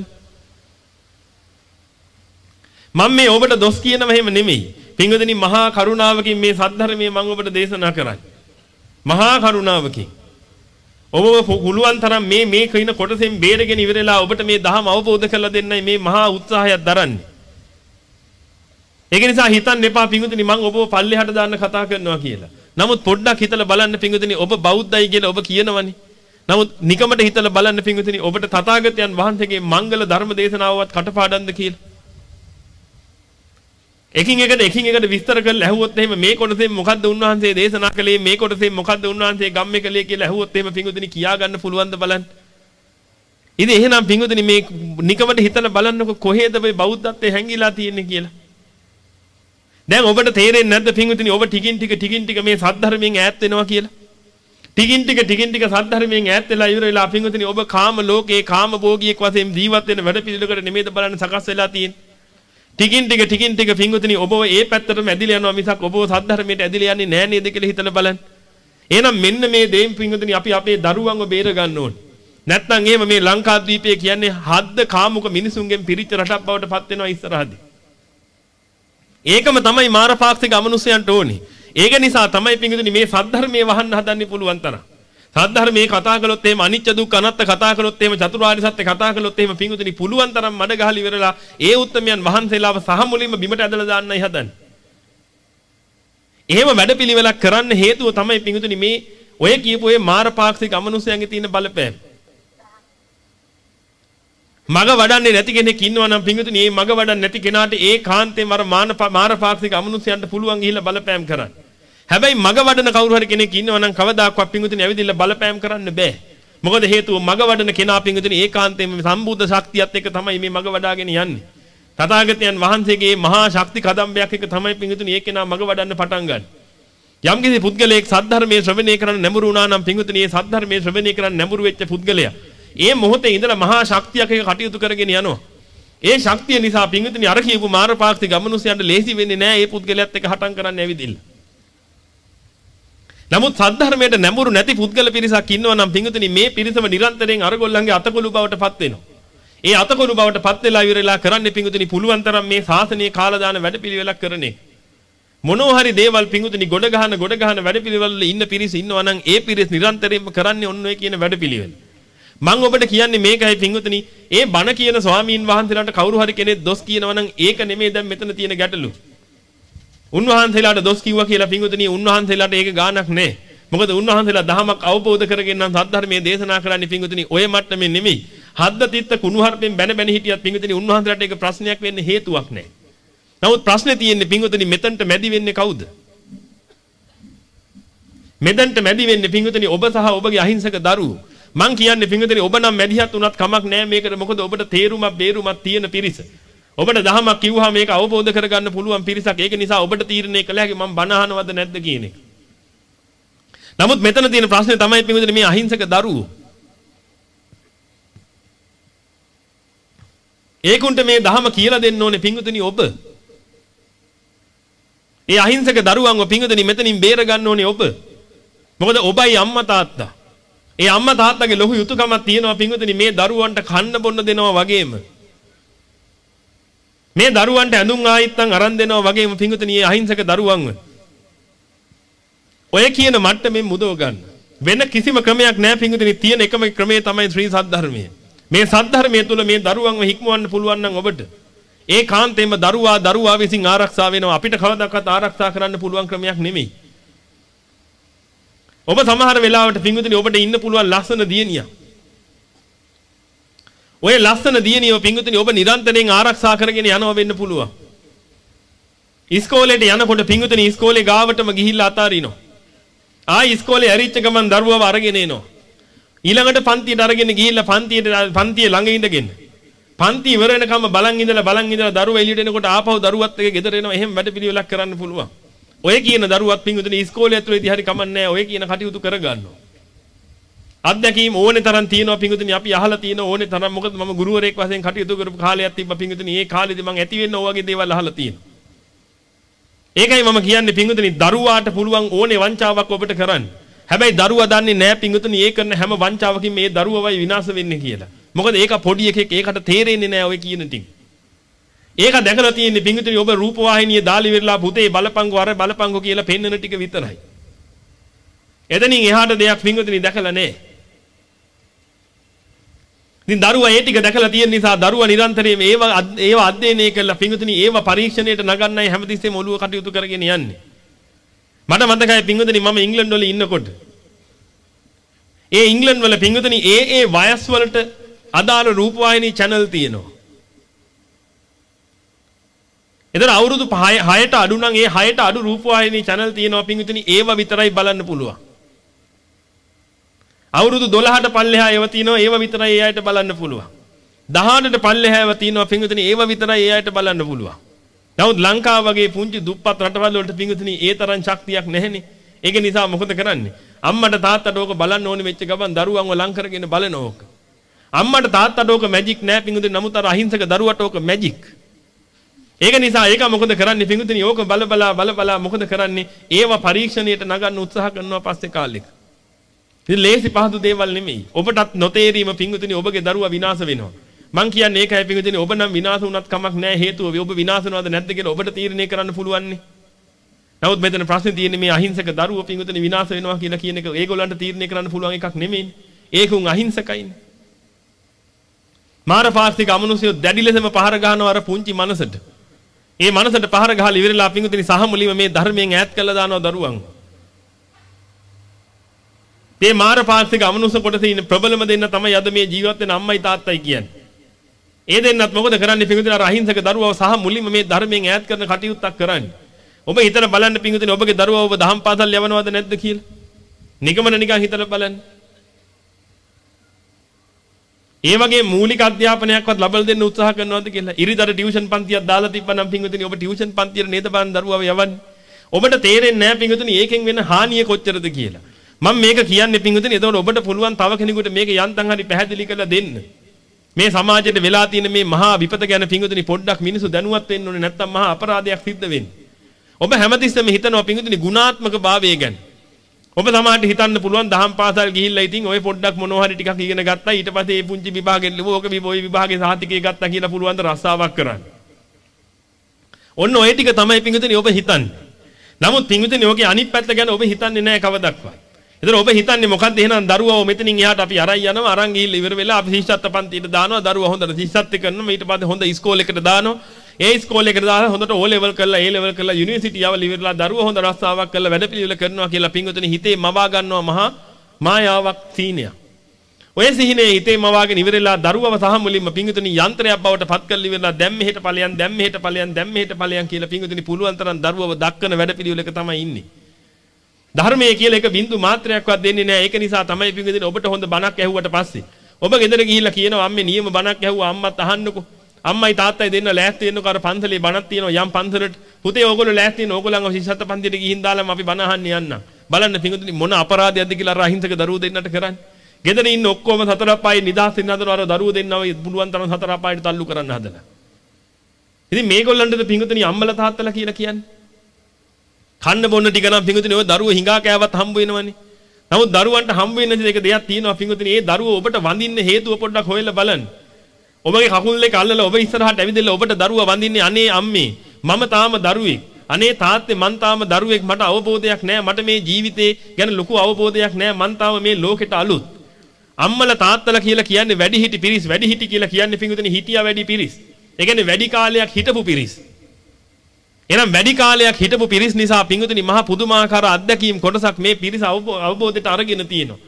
මම මේ ඔබට දොස් කියනව එහෙම නෙමෙයි. පින්වතුනි මහා කරුණාවකින් මේ සද්ධර්මයේ මම ඔබට දේශනා කරන්නේ. මහා කරුණාවකින්. ඔබ පුළුවන් තරම් මේ මේ කින කොටසෙන් බේරගෙන ඉවරලා ඔබට මේ ධහම අවබෝධ කරලා දෙන්නයි මේ මහා උත්සාහයක් දරන්නේ. ඒක නිසා හිතන්න එපා පිංගුතුනි මම ඔබව පල්ලෙහාට දාන්න කතා කරනවා කියලා. නමුත් පොඩ්ඩක් හිතලා බලන්න පිංගුතුනි ඔබ බෞද්ධයි කියලා ඔබ කියනවනේ. නමුත් නිකමට හිතලා බලන්න පිංගුතුනි ඔබට තථාගතයන් වහන්සේගේ මංගල ධර්ම දේශනාවවත් කටපාඩම්ද කියලා. එකින් එකට එකින් එකට විස්තර කරලා ඇහුවොත් එහෙම මේ කොටසෙන් මොකද්ද උන්වහන්සේ දේශනා කළේ මේ කොටසෙන් මොකද්ද උන්වහන්සේ ගම්මේ කළේ කියලා ඇහුවොත් එහෙම පිංගුතුනි කියා ගන්න පුළුවන්ද බලන්න. ඉතින් එහෙනම් පිංගුතුනි මේ නිකමට හිතලා බලන්නකො කොහෙද මේ බෞද්ධත්වයේ හැංගිලා තියෙන්නේ කියලා. දැන් ඔබට තේරෙන්නේ නැද්ද පින්විතනි ඔබ ටිකින් ටික ටිකින් ටික මේ සද්ධර්මයෙන් ඈත් වෙනවා කියලා? ටිකින් ටික ටිකින් ටික සද්ධර්මයෙන් ඈත් වෙලා ඉවර වෙලා පින්විතනි ඔබ කාම ලෝකේ කාම භෝගියෙක් වශයෙන් ජීවත් වෙන වැඩ පිළිවෙලකට නෙමෙයිද බලන්න සකස් වෙලා තියෙන්නේ. ටිකින් ටික ටිකින් ටික පින්විතනි ඔබව ඒ පැත්තටම ඇදිලා යනවා මිසක් ඔබව සද්ධර්මයට ඇදිලා යන්නේ නෑ නේද කියලා හිතලා බලන්න. එහෙනම් මෙන්න මේ දේම් පින්විතනි අපි අපේ දරුවන්ව බේර ගන්න ඕනේ. නැත්නම් එහෙම මේ ලංකාද්වීපය කියන්නේ හද්ද කාමුක මිනිසුන්ගෙන් පිරිච්ච රටක් බවට පත් වෙනවා ඉස්සරහදී. ඒකම තමයි මාරපාක්ෂික අමනුෂ්‍යයන්ට ඕනේ. ඒක නිසා තමයි පිංගුතුනි මේ සද්ධර්මයේ වහන්න හදන්නේ පුළුවන් තරම්. සද්ධර්මයේ කතා කළොත් එහෙම අනිච්ච දුක්ඛ අනාත්ත කතා කළොත් එහෙම චතුරාර්ය සත්‍ය කතා කළොත් එහෙම පිංගුතුනි පුළුවන් තරම් මඩ ගහලි ඉවරලා ඒ උත්තරමයන් වහන්සේලාව සහ මුලින්ම බිමට ඇදලා දාන්නයි හදන්නේ. එහෙම වැඩපිළිවෙලක් කරන්න හේතුව තමයි පිංගුතුනි මේ ඔය කියපු ඔය මාරපාක්ෂික අමනුෂ්‍යයන්ගේ තියෙන බලපෑම. මග වඩන්නේ නැති කෙනෙක් ඉන්නවා නම් පිංගුතුනි මේ මග වඩන්නේ නැති කෙනාට ඒ කාන්තේම අර මාරපාක්ෂික අමනුෂ්‍යයන්ට පුළුවන් ගිහිල්ලා බලපෑම් කරන්න. හැබැයි මග වඩන කවුරු හරි කෙනෙක් ඉන්නවා නම් කවදාකවත් පිංගුතුනි ඇවිදින්න බලපෑම් කරන්න බෑ. මොකද හේතුව මග වඩන කෙනා පිංගුතුනි ඒකාන්තයෙන්ම සම්බුද්ධ ශක්තියත් එක්ක තමයි මේ මග වඩාගෙන යන්නේ. තථාගතයන් වහන්සේගේ මහා ශක්ති කදම්බයක් එක තමයි පිංගුතුනි ඒ කෙනා මග වඩන්න පටන් ගන්න. යම්කිසි පුද්ගලයෙක් සද්ධර්මයේ ශ්‍රවණය කරන්න නැඹුරු වුණා නම් පිංගුතුනි ඒ සද්ධර්මයේ ශ්‍රවණය කරන්න නැඹුරු වෙච්ච පුද්ගලයා ඒ මොහොතේ ඉඳලා මහා ශක්තියක් එක කටයුතු කරගෙන යනවා. ඒ ශක්තිය නිසා පිංගුතුනි අර කියපු මාරපාක්ති ගමනුසයන්ට ලේසි වෙන්නේ නැහැ ඒ පුද්ගලයාත් එක්ක හටන් කරන්න ඇවිදින්න. නමුත් සද්ධර්මයට නැඹුරු නැති පුද්ගල පිරිසක් ඉන්නවා නම් පිංගුතුනි මේ පිරිසම නිරන්තරයෙන් අරගොල්ලන්ගේ අතකොළු බවට පත් වෙනවා. ඒ අතකොළු බවට පත් වෙලා ඉවරලා කරන්නේ පිංගුතුනි පුළුවන් තරම් මේ ශාසනීය කාලදාන වැඩපිළිවෙලක් කරන්නේ. මොනවා හරි දේවල් පිඟුතුනි ගොඩ ගහන ගොඩ ගහන වැඩපිළිවෙල ඉන්න පිරිස ඉන්නවා නම් ඒ පිරිස නිරන්තරයෙන්ම කරන්නේ ඔන්න ඔය කියන වැඩපිළිවෙල. මම ඔබට කියන්නේ මේකයි පිඟුතුනි ඒ බණ කියන ස්වාමීන් වහන්සේලාට කවුරු හරි කෙනෙක් දොස් කියනවා නම් ඒක නෙමෙයි දැන් මෙතන තියෙන ගැටලු. උන්වහන්සේලාට දොස් කිව්වා කියලා පිඟුතුනි උන්වහන්සේලාට ඒක ගාණක් නැහැ. මොකද උන්වහන්සේලා දහමක් අවබෝධ කරගෙන නම් සද්ධර්මයේ දේශනා කරන්නේ පිඟුතුනි ඔය මට්ටමේ නෙමෙයි. හද්ද තිත්ත කුණුහරුපෙන් බැන බැන හිටියත් පිඟුතුනි උන්වහන්සේලාට ඒක ප්‍රශ්නයක් වෙන්න හේතුවක් නැහැ. නමුත් ප්‍රශ්නේ තියෙන්නේ පිඟුතුනි මෙතනට මැදි වෙන්නේ කවුද? මෙතනට මැදි වෙන්නේ පිඟුතුනි ඔබ සහ ඔබගේ අහිංසක දරුවෝ. මං කියන්නේ පිඟුතුනි ඔබ නම් මැදිහත් උනත් කමක් නැහැ මේකට මොකද ඔබට තේරුමක් බේරුමක් තියෙන පිරිස. ඔබට දහමක් කිව්වහම මේක අවබෝධ කරගන්න පුළුවන් පිරිසක්. ඒක නිසා ඔබට තීරණය කළ හැකි මම බණ අහනවද නැද්ද කියන එක. නමුත් මෙතන තියෙන ප්‍රශ්නේ තමයි පිඟුතුනි මේ අහිංසක දරුවෝ. ඒකුන්ට මේ දහම කියලා දෙන්න ඕනේ පිඟුතුනි ඔබ. ඒ අහිංසක දරුවන්ව පිඟුතුනි මෙතනින් බේර ගන්න ඕනේ ඔබ. මොකද ඔබයි අම්මා තාත්තා. ඒ අම්මා තාත්තගේ ලොකු යුතුයකමක් තියෙනවා පිඟුතුනි මේ දරුවන්ට කන්න බොන්න දෙනවා වගේම. මේ දරුවන්ට ඇඳුම් ආයිත්තම් අරන් දෙනවා වගේම පිඟුතුනි මේ අහිංසක දරුවන්ව. ඔය කියන මට්ටමින් මුදව ගන්න. වෙන කිසිම ක්‍රමයක් නැහැ පිඟුතුනි තියෙන එකම ක්‍රමය තමයි ශ්‍රී සද්ධර්මය. මේ සද්ධර්මයේ තුල මේ දරුවන්ව හික්මවන්න පුළුවන් නම් ඔබට ඒ කාන්තේම දරුවා දරුවා විසින් ආරක්ෂා වෙනවා අපිට කවදාවත් ආරක්ෂා කරන්න පුළුවන් ක්‍රමයක් නෙමෙයි. ඔබ සමහර වෙලාවට පිංගුතුනි ඔබට ඉන්න පුළුවන් ලස්සන දියණියක්. ඔය ලස්සන දියණියව පිංගුතුනි ඔබ නිරන්තරයෙන් ආරක්ෂා කරගෙන යනවා වෙන්න පුළුවන්. ඉස්කෝලේට යනකොට පිංගුතුනි ඉස්කෝලේ ගාවටම ගිහිල්ලා අතාරිනවා. ආයි ඉස්කෝලේ ඇරිච්ච ගමන් දරුවව අරගෙන එනවා. ඊළඟට පන්තියට අරගෙන ගිහිල්ලා පන්තියට පන්තිය ළඟ ඉඳගෙන පන්ති ඉවර වෙනකම් බලන් ඉඳලා බලන් ඉඳලා දරුවා එළියට එනකොට ආපහු දරුවත් එක්ක ගෙදර එනවා එහෙම වැඩ පිළිවෙලක් කරන්න පුළුවන්. ඔය කියන දරුවත් පින්විතනේ ඉස්කෝලේ ඇතුළේදී හරි කමන්නේ ඔය කියන කටයුතු කරගන්නවා. අත්දැකීම් ඕනේ තරම් තියෙනවා පින්විතනේ අපි අහලා තියෙන ඕනේ තරම් මොකද මම ගුරුවරයෙක් වශයෙන් කටයුතු කරපු කාලයක් තිබ්බා පින්විතනේ ඒ කාලෙදි මම ඇති වෙන්න ඕ වගේ දේවල් අහලා තියෙනවා. ඒකයි මම කියන්නේ පින්විතනේ දරුවාට පුළුවන් ඕනේ වංචාවක් ඔබට කරන්න. හැබැයි දරුවා දන්නේ නැහැ පින්විතනේ ඒ කරන හැම වංචාවකින් මේ දරුවවයි විනාශ වෙන්නේ කියලා. මොකද ඒක පොඩි එකෙක් ඒකට තේරෙන්නේ නැහැ ඔය කියන ටික. ඒක දැකලා තියෙන්නේ පිංගුතුනි ඔබ රූපවාහිනියේ දාලි වෙරලා පුතේ බලපංගෝ අර බලපංගෝ කියලා පෙන්වන ටික විතරයි. එතනින් එහාට දෙයක් පිංගුතුනි දැකලා නැහැ. ඉතින් දරුවා ඒ ටික දැකලා තියෙන නිසා දරුවා නිරන්තරයෙන් ඒව ඒව අධ්‍යයනය කරලා පිංගුතුනි ඒව පරීක්ෂණයට නගන්නයි හැමතිස්සෙම ඔළුව කටයුතු කරගෙන යන්නේ. මට මතකයි පිංගුතුනි මම ඉංග්ලන්ඩ් වල ඉන්නකොට ඒ ඉංග්ලන්ඩ් වල පිංගුතුනි ඒ ඒ වයස් වලට අදාළ රූපවාහිනී channel තියෙනවා. එතන අවුරුදු 6ට අඩු නම් ඒ 6ට අඩු රූපවාහිනී channel තියෙනවා පින්විතනි ඒව විතරයි බලන්න පුළුවන්. අවුරුදු 12ට පල්ලෙහා ඒව තියෙනවා ඒව විතරයි ඒ අයට බලන්න පුළුවන්. 18ට පල්ලෙහා ඒව තියෙනවා පින්විතනි ඒව විතරයි ඒ අයට බලන්න පුළුවන්. නමුත් ලංකාව වගේ පුංචි දුප්පත් රටවල් වලට පින්විතනි ඒ තරම් ශක්තියක් නැහෙනේ. ඒක නිසා මොකද කරන්නේ? අම්මට තාත්තට ඕක බලන්න ඕනේ වෙච්ච ගමන් දරුවන්ව ලං කරගෙන බලන ඕක. අම්මට තාත්තට ඕක මැජික් නෑ පිංගුතුනි නමුත් අර අහිංසක දරුවට ඕක මැජික්. ඒක නිසා ඒක මොකද කරන්නේ පිංගුතුනි ඕක බල බලා බල බලා මොකද කරන්නේ ඒව පරීක්ෂණයට නගන්න උත්සාහ කරනවා පස්සේ කාලෙක. ඉතින් ලේසි පහසු දේවල් නෙමෙයි. ඔබටත් නොතේරීම පිංගුතුනි ඔබගේ දරුවා විනාශ වෙනවා. මං කියන්නේ ඒකයි පිංගුතුනි ඔබ නම් විනාශ වුණත් කමක් නැහැ හේතුව ඔබ විනාශ වෙනවද නැද්ද කියලා ඔබට තීරණය කරන්න පුළුවන්නේ. නමුත් මෙතන ප්‍රශ්නේ තියෙන්නේ මේ අහිංසක දරුවෝ පිංගුතුනි විනාශ වෙනවා කියලා කියන එක ඒගොල්ලන්ට තීරණය කරන්න පුළුවන් එකක් නෙමෙයිනේ. ඒකුන් අහිංසකයිනේ. මාර පාස්තික අමනුෂ්‍යෝ දැඩි ලෙසම පහර ගන්නවා අර පුංචි මනසට. ඒ මනසට පහර ගහලා ඉවරලා පිංගුතුනි සහමුලිම මේ ධර්මයෙන් ඈත් කළා දානවා දරුවන්. මේ මාර පාස්තික අමනුෂ්‍ය කොටසේ ඉන්න ප්‍රබලම දෙන්න තමයි අද මේ ජීවත් වෙන අම්මයි තාත්තයි කියන්නේ. ඒ දෙන්නත් මොකද කරන්නේ පිංගුතුනි අර අහිංසක දරුවව සහ මුලින්ම මේ ධර්මයෙන් ඈත් කරන කටයුත්තක් කරන්නේ. ඔබ හිතලා බලන්න පිංගුතුනි ඔබගේ දරුවව ඔබ දහම් පාසල් යවනවද නැද්ද කියලා. නිගමන නිකන් හිතලා බලන්න. ඒ වගේ මූලික අධ්‍යාපනයක්වත් ලබා දෙන්න උත්සාහ කරනවද කියලා. ඉරිදර ටියුෂන් පන්තියක් දාලා තිබ්බනම් පින්විතනි ඔබ ටියුෂන් පන්තියට නේද බන් දරුවව යවන්නේ. ඔබට තේරෙන්නේ නැහැ පින්විතනි ඒකෙන් වෙන හානිය කොච්චරද කියලා. මම මේක කියන්නේ පින්විතනි එතකොට ඔබට පුළුවන් තව කෙනෙකුට මේක යන්තම් හරි පැහැදිලි කරලා දෙන්න. මේ සමාජයට වෙලා තියෙන මේ මහා විපත ගැන පින්විතනි පොඩ්ඩක් මිනිස්සු දැනුවත් වෙන්න ඕනේ නැත්නම් මහා අපරාධයක් සිද්ධ වෙන්නේ. ඔබ හැමතිස්සෙම හිතනවා පින්විතනි ගුණාත්මක භාවය ගැන. ඔබ සමහරට හිතන්න පුළුවන් දහම් පාසල් ගිහිල්ලා ඉතින් ඔය පොඩ්ඩක් මොනවා හරි ටිකක් ඉගෙන ගත්තා ඊට පස්සේ මේ පුංචි විභාගෙන් ලිව්ව ඕක විභෝයි විභාගේ සාහිතිකේ ගත්තා කියලා පුළුවන් ද රස්සාවක් කරන්න. ඔන්න ඔය ටික තමයි පිංගුතුනි ඔබ හිතන්නේ. නමුත් පින්විතනේ ඔගේ අනිත් පැත්ත ගැන ඔබ හිතන්නේ නැහැ කවදක්වත්. එතන ඔබ හිතන්නේ මොකද්ද? එහෙනම් දරුවව මෙතනින් එහාට අපි අරන් යනවා අරන් ගිහිල්ලා ඉවර වෙලා අපි ශිෂ්‍යත්ව පන්තියට දානවා. දරුවා හොඳට ශිෂ්‍යත්ව කරනවා. ඊට පස්සේ හොඳ ඉස්කෝලේකට දානවා. ඒ ඉස්කෝලේකට දාලා හොඳට ඕ ලෙවල් කරලා ඒ ලෙවල් කරලා යුනිවර්සිටි යවල ඉවරලා දරුවා හොඳ රස්සාවක් කරලා වැඩපිළිවෙල කරනවා කියලා පින්වතුනි හිතේ මවා ගන්නවා මහා මායාවක් සීනයක්. ඔය සිහිනේ හිතේ මවාගෙන ඉවරලා දරුවව සහ මුලින්ම පිංගුතුනි යන්ත්‍රයක් බවට පත් කරලා ඉවරලා දැන් මෙහෙට ඵලයන් දැන් මෙහෙට ඵලයන් දැන් මෙහෙට ඵලයන් කියලා පිංගුතුනි පුළුවන් තරම් දරුවව දක්කන වැඩපිළිවෙලක තමයි ඉන්නේ. ධර්මයේ කියලා එක බින්දු මාත්‍රයක්වත් දෙන්නේ නැහැ. ඒක නිසා තමයි පිංගුතුනි ඔබට හොඳ බණක් ඇහුවට පස්සේ ඔබ ගෙදර ගිහිල්ලා කියනවා අම්මේ නියම බණක් ඇහුවා අම්මත් අහන්නකෝ. අම්මයි තාත්තයි දෙන්න ලෑස්ති වෙන්නකෝ අර පන්සලේ බණක් තියෙනවා යම් පන්සලට. පුතේ ඕගොල්ලෝ ලෑස්ති වෙන ඕගොල්ලන්ව ශිෂ්‍යත්ව පන්තියට ගිහින් දාලාම අපි බණ අහන්න යන්නම්. බලන්න පිංගුතුනි මොන අපරාධයක්ද කියලා අර අහිංසක දරුවෝ දෙන්නට කරන්නේ. ගෙදර ඉන්න ඔක්කොම සතර අපායේ නිදහස් වෙන්න හදන අර දරුවෝ දෙන්නව පුළුවන් තරම් සතර අපායට තල්ලු කරන්න හදලා. ඉතින් මේගොල්ලන්ටද පිංගුතුනි අම්මලා තාත්තලා කියලා කියන්නේ. කන්න බොන්න ටික නම් පිංගුතුනි ඔය දරුවෝ හිඟා කෑවත් හම්බ වෙනවනේ. නමුත් දරුවන්ට හම්බ වෙන දෙක දෙයක් තියෙනවා පිංගුතුනි. ඒ දරුවෝ ඔබට වඳින්න හේතුව පොඩ්ඩක් හොයලා බලන්න. ඔබගේ කකුල් දෙක අල්ලලා ඔබ ඉස්සරහට ඇවිදලා ඔබට දරුවා වඳින්නේ අනේ අම්මේ මම තාම දරුවෙක්. අනේ තාත්තේ මං තාම දරුවෙක් මට අවබෝධයක් නැහැ. මට මේ ජීවිතේ ගැන ලොකු අවබෝධයක් නැහැ. මං තාම මේ ලෝකෙට අලුත්. අම්මලා තාත්තලා කියලා කියන්නේ වැඩිහිටි පිරිස් වැඩිහිටි කියලා කියන්නේ පිංගුතුනි හිටියා වැඩි පිරිස්. ඒ කියන්නේ වැඩි කාලයක් හිටපු පිරිස්. එහෙනම් වැඩි කාලයක් හිටපු පිරිස් නිසා පිංගුතුනි මහා පුදුමාකාර අත්දැකීම් කොටසක් මේ පිරිස අවබෝධයට අරගෙන තියෙනවා.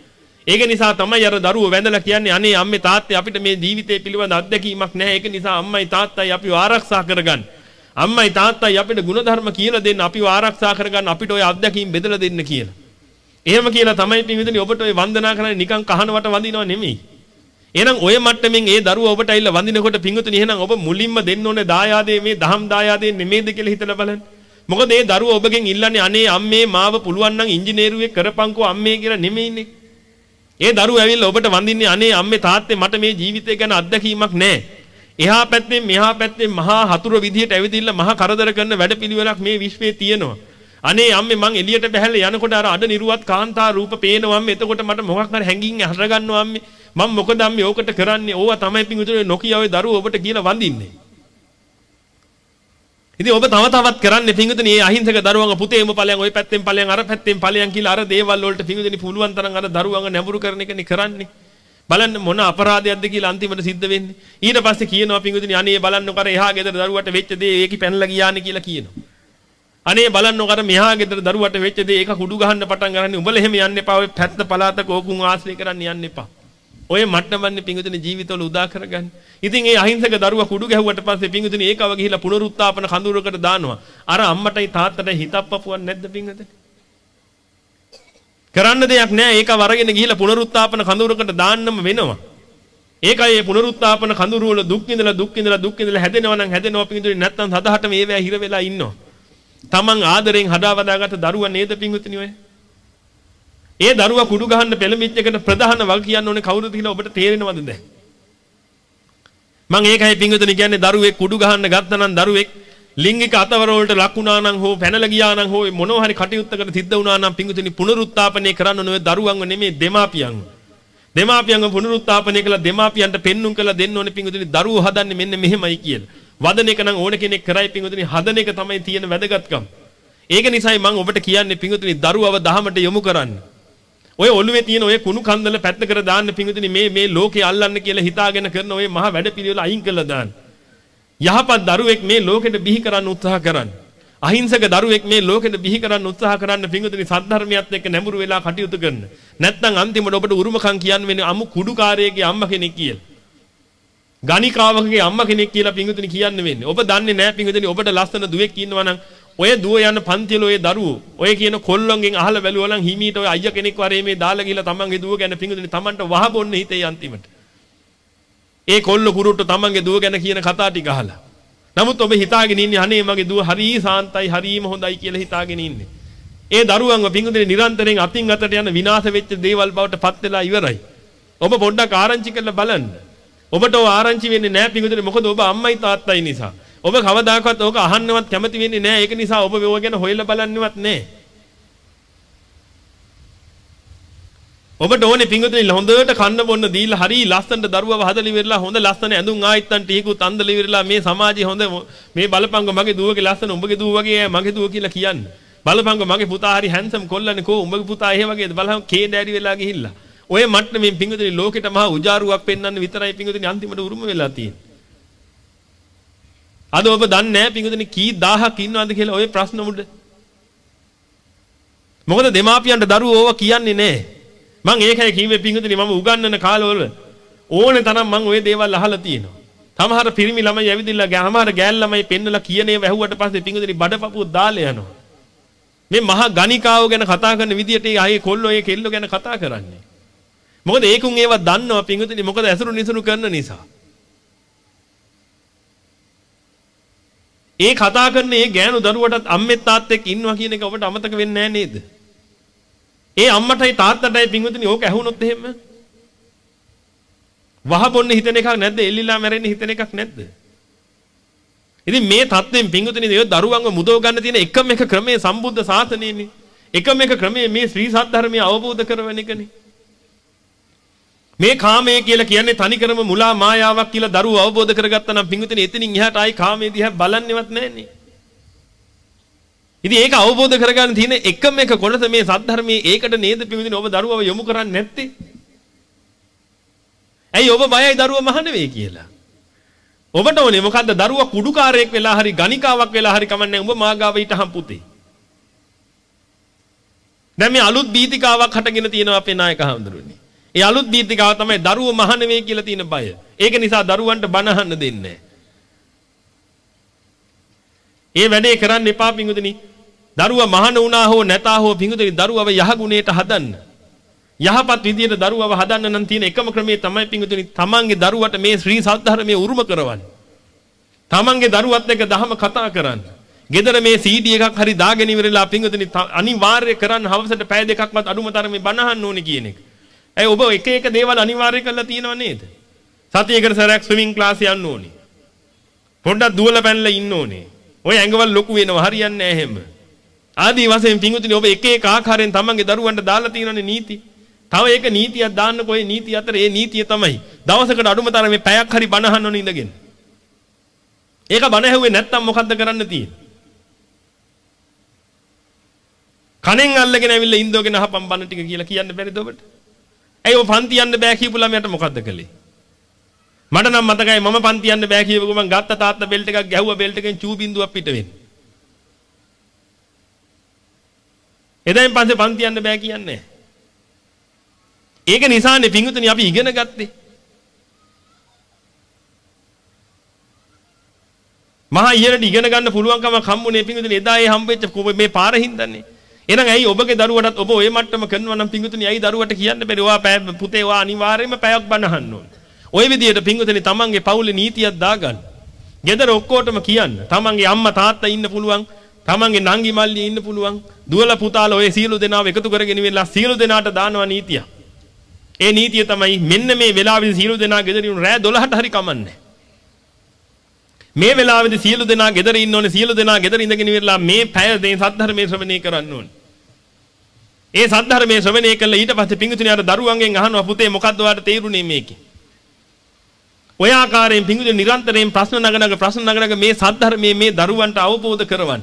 ඒක නිසා තමයි අර දරුවෝ වැඳලා කියන්නේ අනේ අම්මේ තාත්තේ අපිට මේ ජීවිතේ පිළිබඳ අත්දැකීමක් නැහැ. ඒක නිසා අම්මයි තාත්තයි අපිව ආරක්ෂා කරගන්න. අම්මයි තාත්තයි අපිට ಗುಣධර්ම කියලා දෙන්න අපිව ආරක්ෂා කරගන්න අපිට ওই අත්දැකීම් බෙදලා දෙන්න කියලා. එහෙම කියලා තමයි පින්විතනි ඔබට ওই වන්දනා කරන්නේ නිකන් කහනවට වඳිනව නෙමෙයි. එහෙනම් ඔය මට්ටමින් ඒ දරුවා ඔබට ඇවිල්ලා වඳිනකොට පින්විතනි එහෙනම් ඔබ මුලින්ම දෙන්න ඕනේ දායාදේ මේ දහම් දායාදේ නෙමෙයිද කියලා හිතලා බලන්න. මොකද ඒ දරුවා ඔබගෙන් ඉල්ලන්නේ අනේ අම්මේ මාව පුළුවන් නම් ඉංජිනේරුවෙක් කරපන්කෝ අම්මේ කියලා නෙමෙයිනේ. ඒ දරුවා ඇවිල්ලා ඔබට වඳින්නේ අනේ අම්මේ තාත්තේ මට මේ ජීවිතය ගැන අත්දැකීමක් නැහැ. එහා පැත්තෙන් මෙහා පැත්තෙන් මහා හතුරු විදියට ඇවිදින්න මහා කරදර කරන වැඩපිළිවෙලක් මේ විශ්වයේ තියෙනවා. අනේ අම්මේ මං එළියට බැහැලා යනකොට අර අඩ නිරුවත් කාන්තා රූප පේනවා අම්මේ. එතකොට මට මොකක් හරි හැංගින් අහර ගන්නවා අම්මේ. මම මොකද අම්මේ ඕකට කරන්නේ? ඕවා තමයි පිංගුතුනේ නොකිය ඔය දරුවෝ ඔබට කියලා වඳින්නේ. ඉතින් ඔබ තව තවත් කරන්නේ පිංගුතුනේ මේ අහිංසක දරුවන්ව පුතේම ඵලයන් ওই පැත්තෙන් ඵලයන් අර පැත්තෙන් ඵලයන් කියලා අර දේවල් වලට පිංගුතුනේ පුළුවන් තරම් අර දරුවන්ව නැඹුරු කරන එකනේ කරන්නේ. බලන්න මොන අපරාධයක්ද කියලා අන්තිමට සිද්ධ වෙන්නේ. ඊට පස්සේ කියනවා පිංගුතුනේ අනේ බලන්නකො අර එහා ගෙදර දරුවට වෙච්ච දේ ඒකි පැනලා ගියානේ කියලා කියනවා. අනේ බලන්නකො අර මෙහා ගෙදර දරුවට වෙච්ච දේ ඒක කුඩු ගහන්න පටන් ගන්න උඹලා එහෙම යන්න එපා ඔය පැත්ත පලාතක ඕකුන් ආශ්‍රය කරන්න යන්න එපා ඔය මට්ටමන්නේ පිංගුතුනේ ජීවිතවල උදා කරගන්න. ඉතින් ඒ අහිංසක දරුවා කුඩු ගැහුවට පස්සේ පිංගුතුනේ ඒකව ගිහිලා පුනරුත්ථාපන කඳුරකට දානවා. අර අම්මටයි තාත්තටයි හිතප්පපුවක් නැද්ද පිංගුතුනේ? කරන්න දෙයක් නැහැ ඒකව අරගෙන ගිහිලා පුනරුත්ථාපන කඳුරකට දාන්නම වෙනවා. ඒකයි මේ පුනරුත්ථාපන කඳුරු වල දුක් විඳලා දුක් විඳලා දුක් විඳලා හැදෙනවා නම් හැදෙනවා පිංගුතුනේ. නැත්තම් සදහටම ඒවැ හිර වෙලා ඉන්නවා. තමන් ආදරෙන් හදා වදාගත්ත දරුවා නේද පිංගුතුනි ඔය? ඒ දරුවා කුඩු ගහන්න පෙළඹිච්ච එකට ප්‍රධාන වග කියන්න ඕනේ කවුරුද කියලා ඔබට තේරෙනවද දැන්? මම ඒකයි පිංගුතුනි කියන්නේ දරුවෙක් කුඩු ගහන්න ගත්තනම් දරුවෙක් ලිංගික අතවර වලට ලක් වුණා නම් හෝ පැනලා ගියා නම් හෝ මොනවා හරි කටයුත්තකට සිද්ධ වුණා නම් පිංගුතුනි පුනරුත්ථාපනය කරන්න ඕනේ දරුවන්ව නෙමෙයි දෙමාපියන්ව. දෙමාපියන්ව පුනරුත්ථාපනය කළා දෙමාපියන්ට පෙන්눔 කළා දෙන්න ඕනේ පිංගුතුනි දරුවෝ හදන්නේ මෙන්න මෙහෙමයි කියලා. වදන එක නම් ඕන කෙනෙක් කරයි පිංගුතුනි හදන එක තමයි තියෙන වැදගත්කම. ඒක නිසායි මම ඔබට කියන්නේ පිංගුතුනි දරුවව දහමට යොමු කරන්න. ඔය ඔළුවේ තියෙන ඔය කුණු කන්දල පැත්ත කර දාන්න පිංගුතුනි මේ මේ ලෝකේ අල්ලන්න කියලා හිතාගෙන කරන ඔය මහා වැඩපිළිවෙල අයින් කළා දාන්න. යහපත් දරුවෙක් මේ ලෝකෙට බිහි කරන්න උත්සාහ කරන්න. අහිංසක දරුවෙක් මේ ලෝකෙට බිහි කරන්න උත්සාහ කරන්න පිංගුතුනි සද්ධර්මියත් එක්ක නැඹුරු වෙලා කටයුතු කරන. නැත්නම් අන්තිමට ඔබට උරුමකම් කියන්න වෙන්නේ අමු කුඩුකාරයෙක්ගේ අම්මා කෙනෙක් කියලා. ගණිකාවකගේ අම්මා කෙනෙක් කියලා පිංගුතුනි කියන්න වෙන්නේ. ඔබ දන්නේ නැහැ පිංගුතුනි ඔබට ලස්සන දුවෙක් ඉන්නවා නම් ඔය දුව යන පන්තිවල ඔය දරුවෝ ඔය කියන කොල්ලොන්ගෙන් අහලා බැලුවා නම් හිමීට ඔය අයියා කෙනෙක් වරේ මේ දාලා ගිහලා තමන්ගේ දුව ගැන පිංගුතුනි තමන්ට වහබොන්න හිතේ අන්තිමට. ඒ කොල්ල කුරුට්ට තමන්ගේ දුව ගැන කියන කතා ටික අහලා. නමුත් ඔබ හිතාගෙන ඉන්නේ අනේ මගේ දුව හරී සාන්තයි හරීම හොඳයි කියලා හිතාගෙන ඉන්නේ. ඒ දරුවන්ව පිංගුතුනි නිරන්තරයෙන් අතින් අතට යන විනාශ වෙච්ච දේවල් බවට පත් වෙලා ඉවරයි. ඔබ පොඩ්ඩක් ආරංචි කරලා බලන්න. ඔබට ඔය ආරංචි වෙන්නේ නැහැ පිඟුතුනේ මොකද ඔබ අම්මයි තාත්තයි නිසා. ඔබ කවදාකවත් ඕක අහන්නවත් කැමති වෙන්නේ නැහැ. ඒක නිසා ඔබ මේව ගැන හොයලා බලන්නවත් නැහැ. ඔබට ඕනේ පිඟුතුනේ හොඳට කන්න බොන්න දීලා හරි ලස්සනට දරුවව හදලා ඉවරලා හොඳ ලස්සන ඇඳුම් ආයිත්තන් ටීකුත් අන්දලා ඉවරලා මේ සමාජයේ හොඳ මේ බලපංග මගේ දුවගේ ලස්සන උඹගේ දුව වගේ මගේ දුව කියලා කියන්න. බලපංග මගේ පුතා හරි හැන්සම් කොල්ලනේ කෝ උඹගේ පුතා එහෙ වගේද බලහන් කේ ඩෑඩි වෙලා ගිහිල්ලා. ඔය මට්ටමින් පිංගුතුනි ලෝකෙට මහා උජාරුවක් පෙන්වන්න විතරයි පිංගුතුනි අන්තිමට උරුම වෙලා තියෙන්නේ. අද ඔබ දන්නේ නැහැ පිංගුතුනි කී දහහක් ඉන්නවද කියලා ඔය ප්‍රශ්න මුඩ. මොකද දෙමාපියන්ට දරුවෝ ඕවා කියන්නේ නැහැ. මං ඒකයි කිව්වේ පිංගුතුනි මම උගන්වන කාලවල ඕනේ තරම් මං ওই දේවල් අහලා තියෙනවා. සමහර පිරිමි ළමයි ඇවිදින්න ගහමාර ගෑල් ළමයි පෙන්නලා කියනේ වැහුවට පස්සේ පිංගුතුනි බඩපපුව දාලා යනවා. මේ මහා ගණිකාව ගැන කතා කරන විදියට ආයේ කොල්ලෝ ඒ කෙල්ලෝ ගැන කතා කරන්නේ. මොකද ඒකුන් ඒවා දන්නවා පිංගුතුනි මොකද ඇසුරු නිසුරු කරන නිසා. ඒ කතා කරන ඒ ගෑනු දරුවටත් අම්මෙත් තාත්තෙක් ඉන්නවා කියන එක ඔබට අමතක වෙන්නේ නැහැ නේද? ඒ අම්මටයි තාත්තටයි පිංගුතුනි ඕක ඇහුනොත් එහෙම වහබොන්න හිතන එකක් නැද්ද? එල්ලිලා මැරෙන්න හිතන එකක් නැද්ද? ඉතින් මේ தත්වෙන් පිංගුතුනි ඒ දරුවන්ව මුදව ගන්න තියෙන එකම එක ක්‍රමය සම්බුද්ධ ශාසනයනේ. එකම එක ක්‍රමය මේ ශ්‍රී සද්ධර්මය අවබෝධ කරවන එකනේ. මේ කාමය කියලා කියන්නේ තනිකරම මුලා මායාවක් කියලා දරුවෝ අවබෝධ කරගත්තා නම් පිංගුතුනි එතනින් එහාට ආයි කාමයේ දිහා බලන්නේවත් නැන්නේ. ඉතින් ඒක අවබෝධ කරගන්න තියෙන එකම එක කොටස මේ සද්ධර්මයේ ඒකට නේද පිංගුතුනි ඔබ දරුවව යොමු කරන්නේ නැත්තේ? ඇයි ඔබ බයයි දරුවා මහ නෙවෙයි කියලා? ඔබට ඕනේ මොකද්ද දරුවා කුඩුකාරයෙක් වෙලා හරි ගණිකාවක් වෙලා හරි කමන්නේ උඹ මාගාව ඊටහම් පුතේ. දැන් මේ අලුත් බීතිකාවක් හටගෙන තියෙනවා අපේ නායක හඳුරුනේ. ඒ අලුත් දීතිකාව තමයි දරුවෝ මහ නෙවෙයි කියලා තියෙන බය. ඒක නිසා දරුවන්ට බනහන්න දෙන්නේ ඒ වැඩේ කරන්න එපා පිංගුදනි. දරුවා මහන වුණා හෝ නැතා හෝ පිංගුදනි දරුවව යහගුණයට හදන්න. යහපත් විදියට දරුවව හදන්න නම් තියෙන එකම ක්‍රමය තමයි පිංගුදනි තමන්ගේ දරුවට මේ ශ්‍රී සද්ධර්මයේ උරුම කරවන්න. තමන්ගේ දරුවත් එක්ක දහම කතා කරන්න. ගෙදර මේ CD එකක් හරි දාගෙන ඉවරලා පිංගුදනි අනිවාර්ය කරන්න හවසට පැය දෙකක්වත් අඩුම තරමේ බනහන්න ඕනේ කියන එක. ඇයි ඔබ එක එක දේවල් අනිවාර්ය කරලා තියෙනව නේද? සතියකට සැරයක් ස්විමින් ක්ලාස් යන්න ඕනේ. පොඩ්ඩක් දුවලා පැනලා ඉන්න ඕනේ. ඔය ඇඟවල ලොකු වෙනවා හරියන්නේ නැහැ එහෙම. ආදී වශයෙන් පිංගුතුනි ඔබ එක එක ආකාරයෙන් තමන්ගේ දරුවන්ට දාලා තියෙනනේ නීති. තව ඒක නීතියක් දාන්නකෝ ඒ නීතිය අතර ඒ නීතිය තමයි. දවසකට අඩුම තරමේ පැයක් හරි බණ අහන්න ඉඳගෙන. ඒක බණ ඇහුවේ නැත්තම් මොකද්ද කරන්න තියෙන්නේ? කණෙන් අල්ලගෙන ඇවිල්ලා ඉන්දෝගෙන අහපම් බණ ටික කියලා කියන්න බැරිද ඔබට? ඇයි ඔය පන්ති යන්න බෑ කියපු ළමයාට මොකද්ද කළේ? මට නම් මතකයි මම පන්ති යන්න බෑ කියපු ගමන් ගත්ත තාත්තා බෙල්ට් එකක් ගැහුවා බෙල්ට් එකෙන් චූ බින්දුවක් පිට වෙන්නේ. එදායින් පස්සේ පන්ති යන්න බෑ කියන්නේ ඒක නිසානේ පිංගුතුනි අපි ඉගෙන ගත්තේ. මහා ඉහළට ඉගෙන ගන්න පුළුවන්කම හම්බුනේ පිංගුතුනි එදා ඒ හම්බෙච්ච මේ පාර හින්දානේ. එහෙනම් ඇයි ඔබගේ දරුවටත් ඔබ ওই මට්ටම කරනවා නම් පිංගුතුනි ඇයි දරුවට කියන්න බැරි? ඔයා පුතේ ඔයා අනිවාර්යයෙන්ම පැයක් බනහන්න ඕන. ওই විදිහට පිංගුතුනි තමන්ගේ පවුලේ නීතියක් දාගන්න. ගෙදර ඔක්කොටම කියන්න. තමන්ගේ අම්මා තාත්තා ඉන්න පුළුවන්. තමන්ගේ නංගි මල්ලි ඉන්න පුළුවන්. දුවලා පුතාලා ඔය සියලු දෙනාව එකතු කරගෙන ඉවිල්ලා සියලු දෙනාට දානවා නීතිය. ඒ නීතිය තමයි මෙන්න මේ වෙලාවෙදි සියලු දෙනා ගෙදරින් රෑ 12ට හරි කමන්නේ. මේ වෙලාවේදී සියලු දෙනා ගෙදර ඉන්න ඕනේ සියලු දෙනා ගෙදර ඉඳගෙන ඉවරලා මේ පැය දෙන සද්ධර්මයේ ශ්‍රවණය කරන්න ඕනේ. ඒ සද්ධර්මයේ ශ්‍රවණය කළා ඊට පස්සේ පිංගුතුනි අර දරුවන්ගෙන් අහනවා පුතේ මොකද්ද ඔයාලට තේරුනේ මේකේ? ඔය ආකාරයෙන් පිංගුතුනි නිරන්තරයෙන් ප්‍රශ්න නගනග ප්‍රශ්න නගනග මේ සද්ධර්මයේ මේ දරුවන්ට අවබෝධ කරවන්න.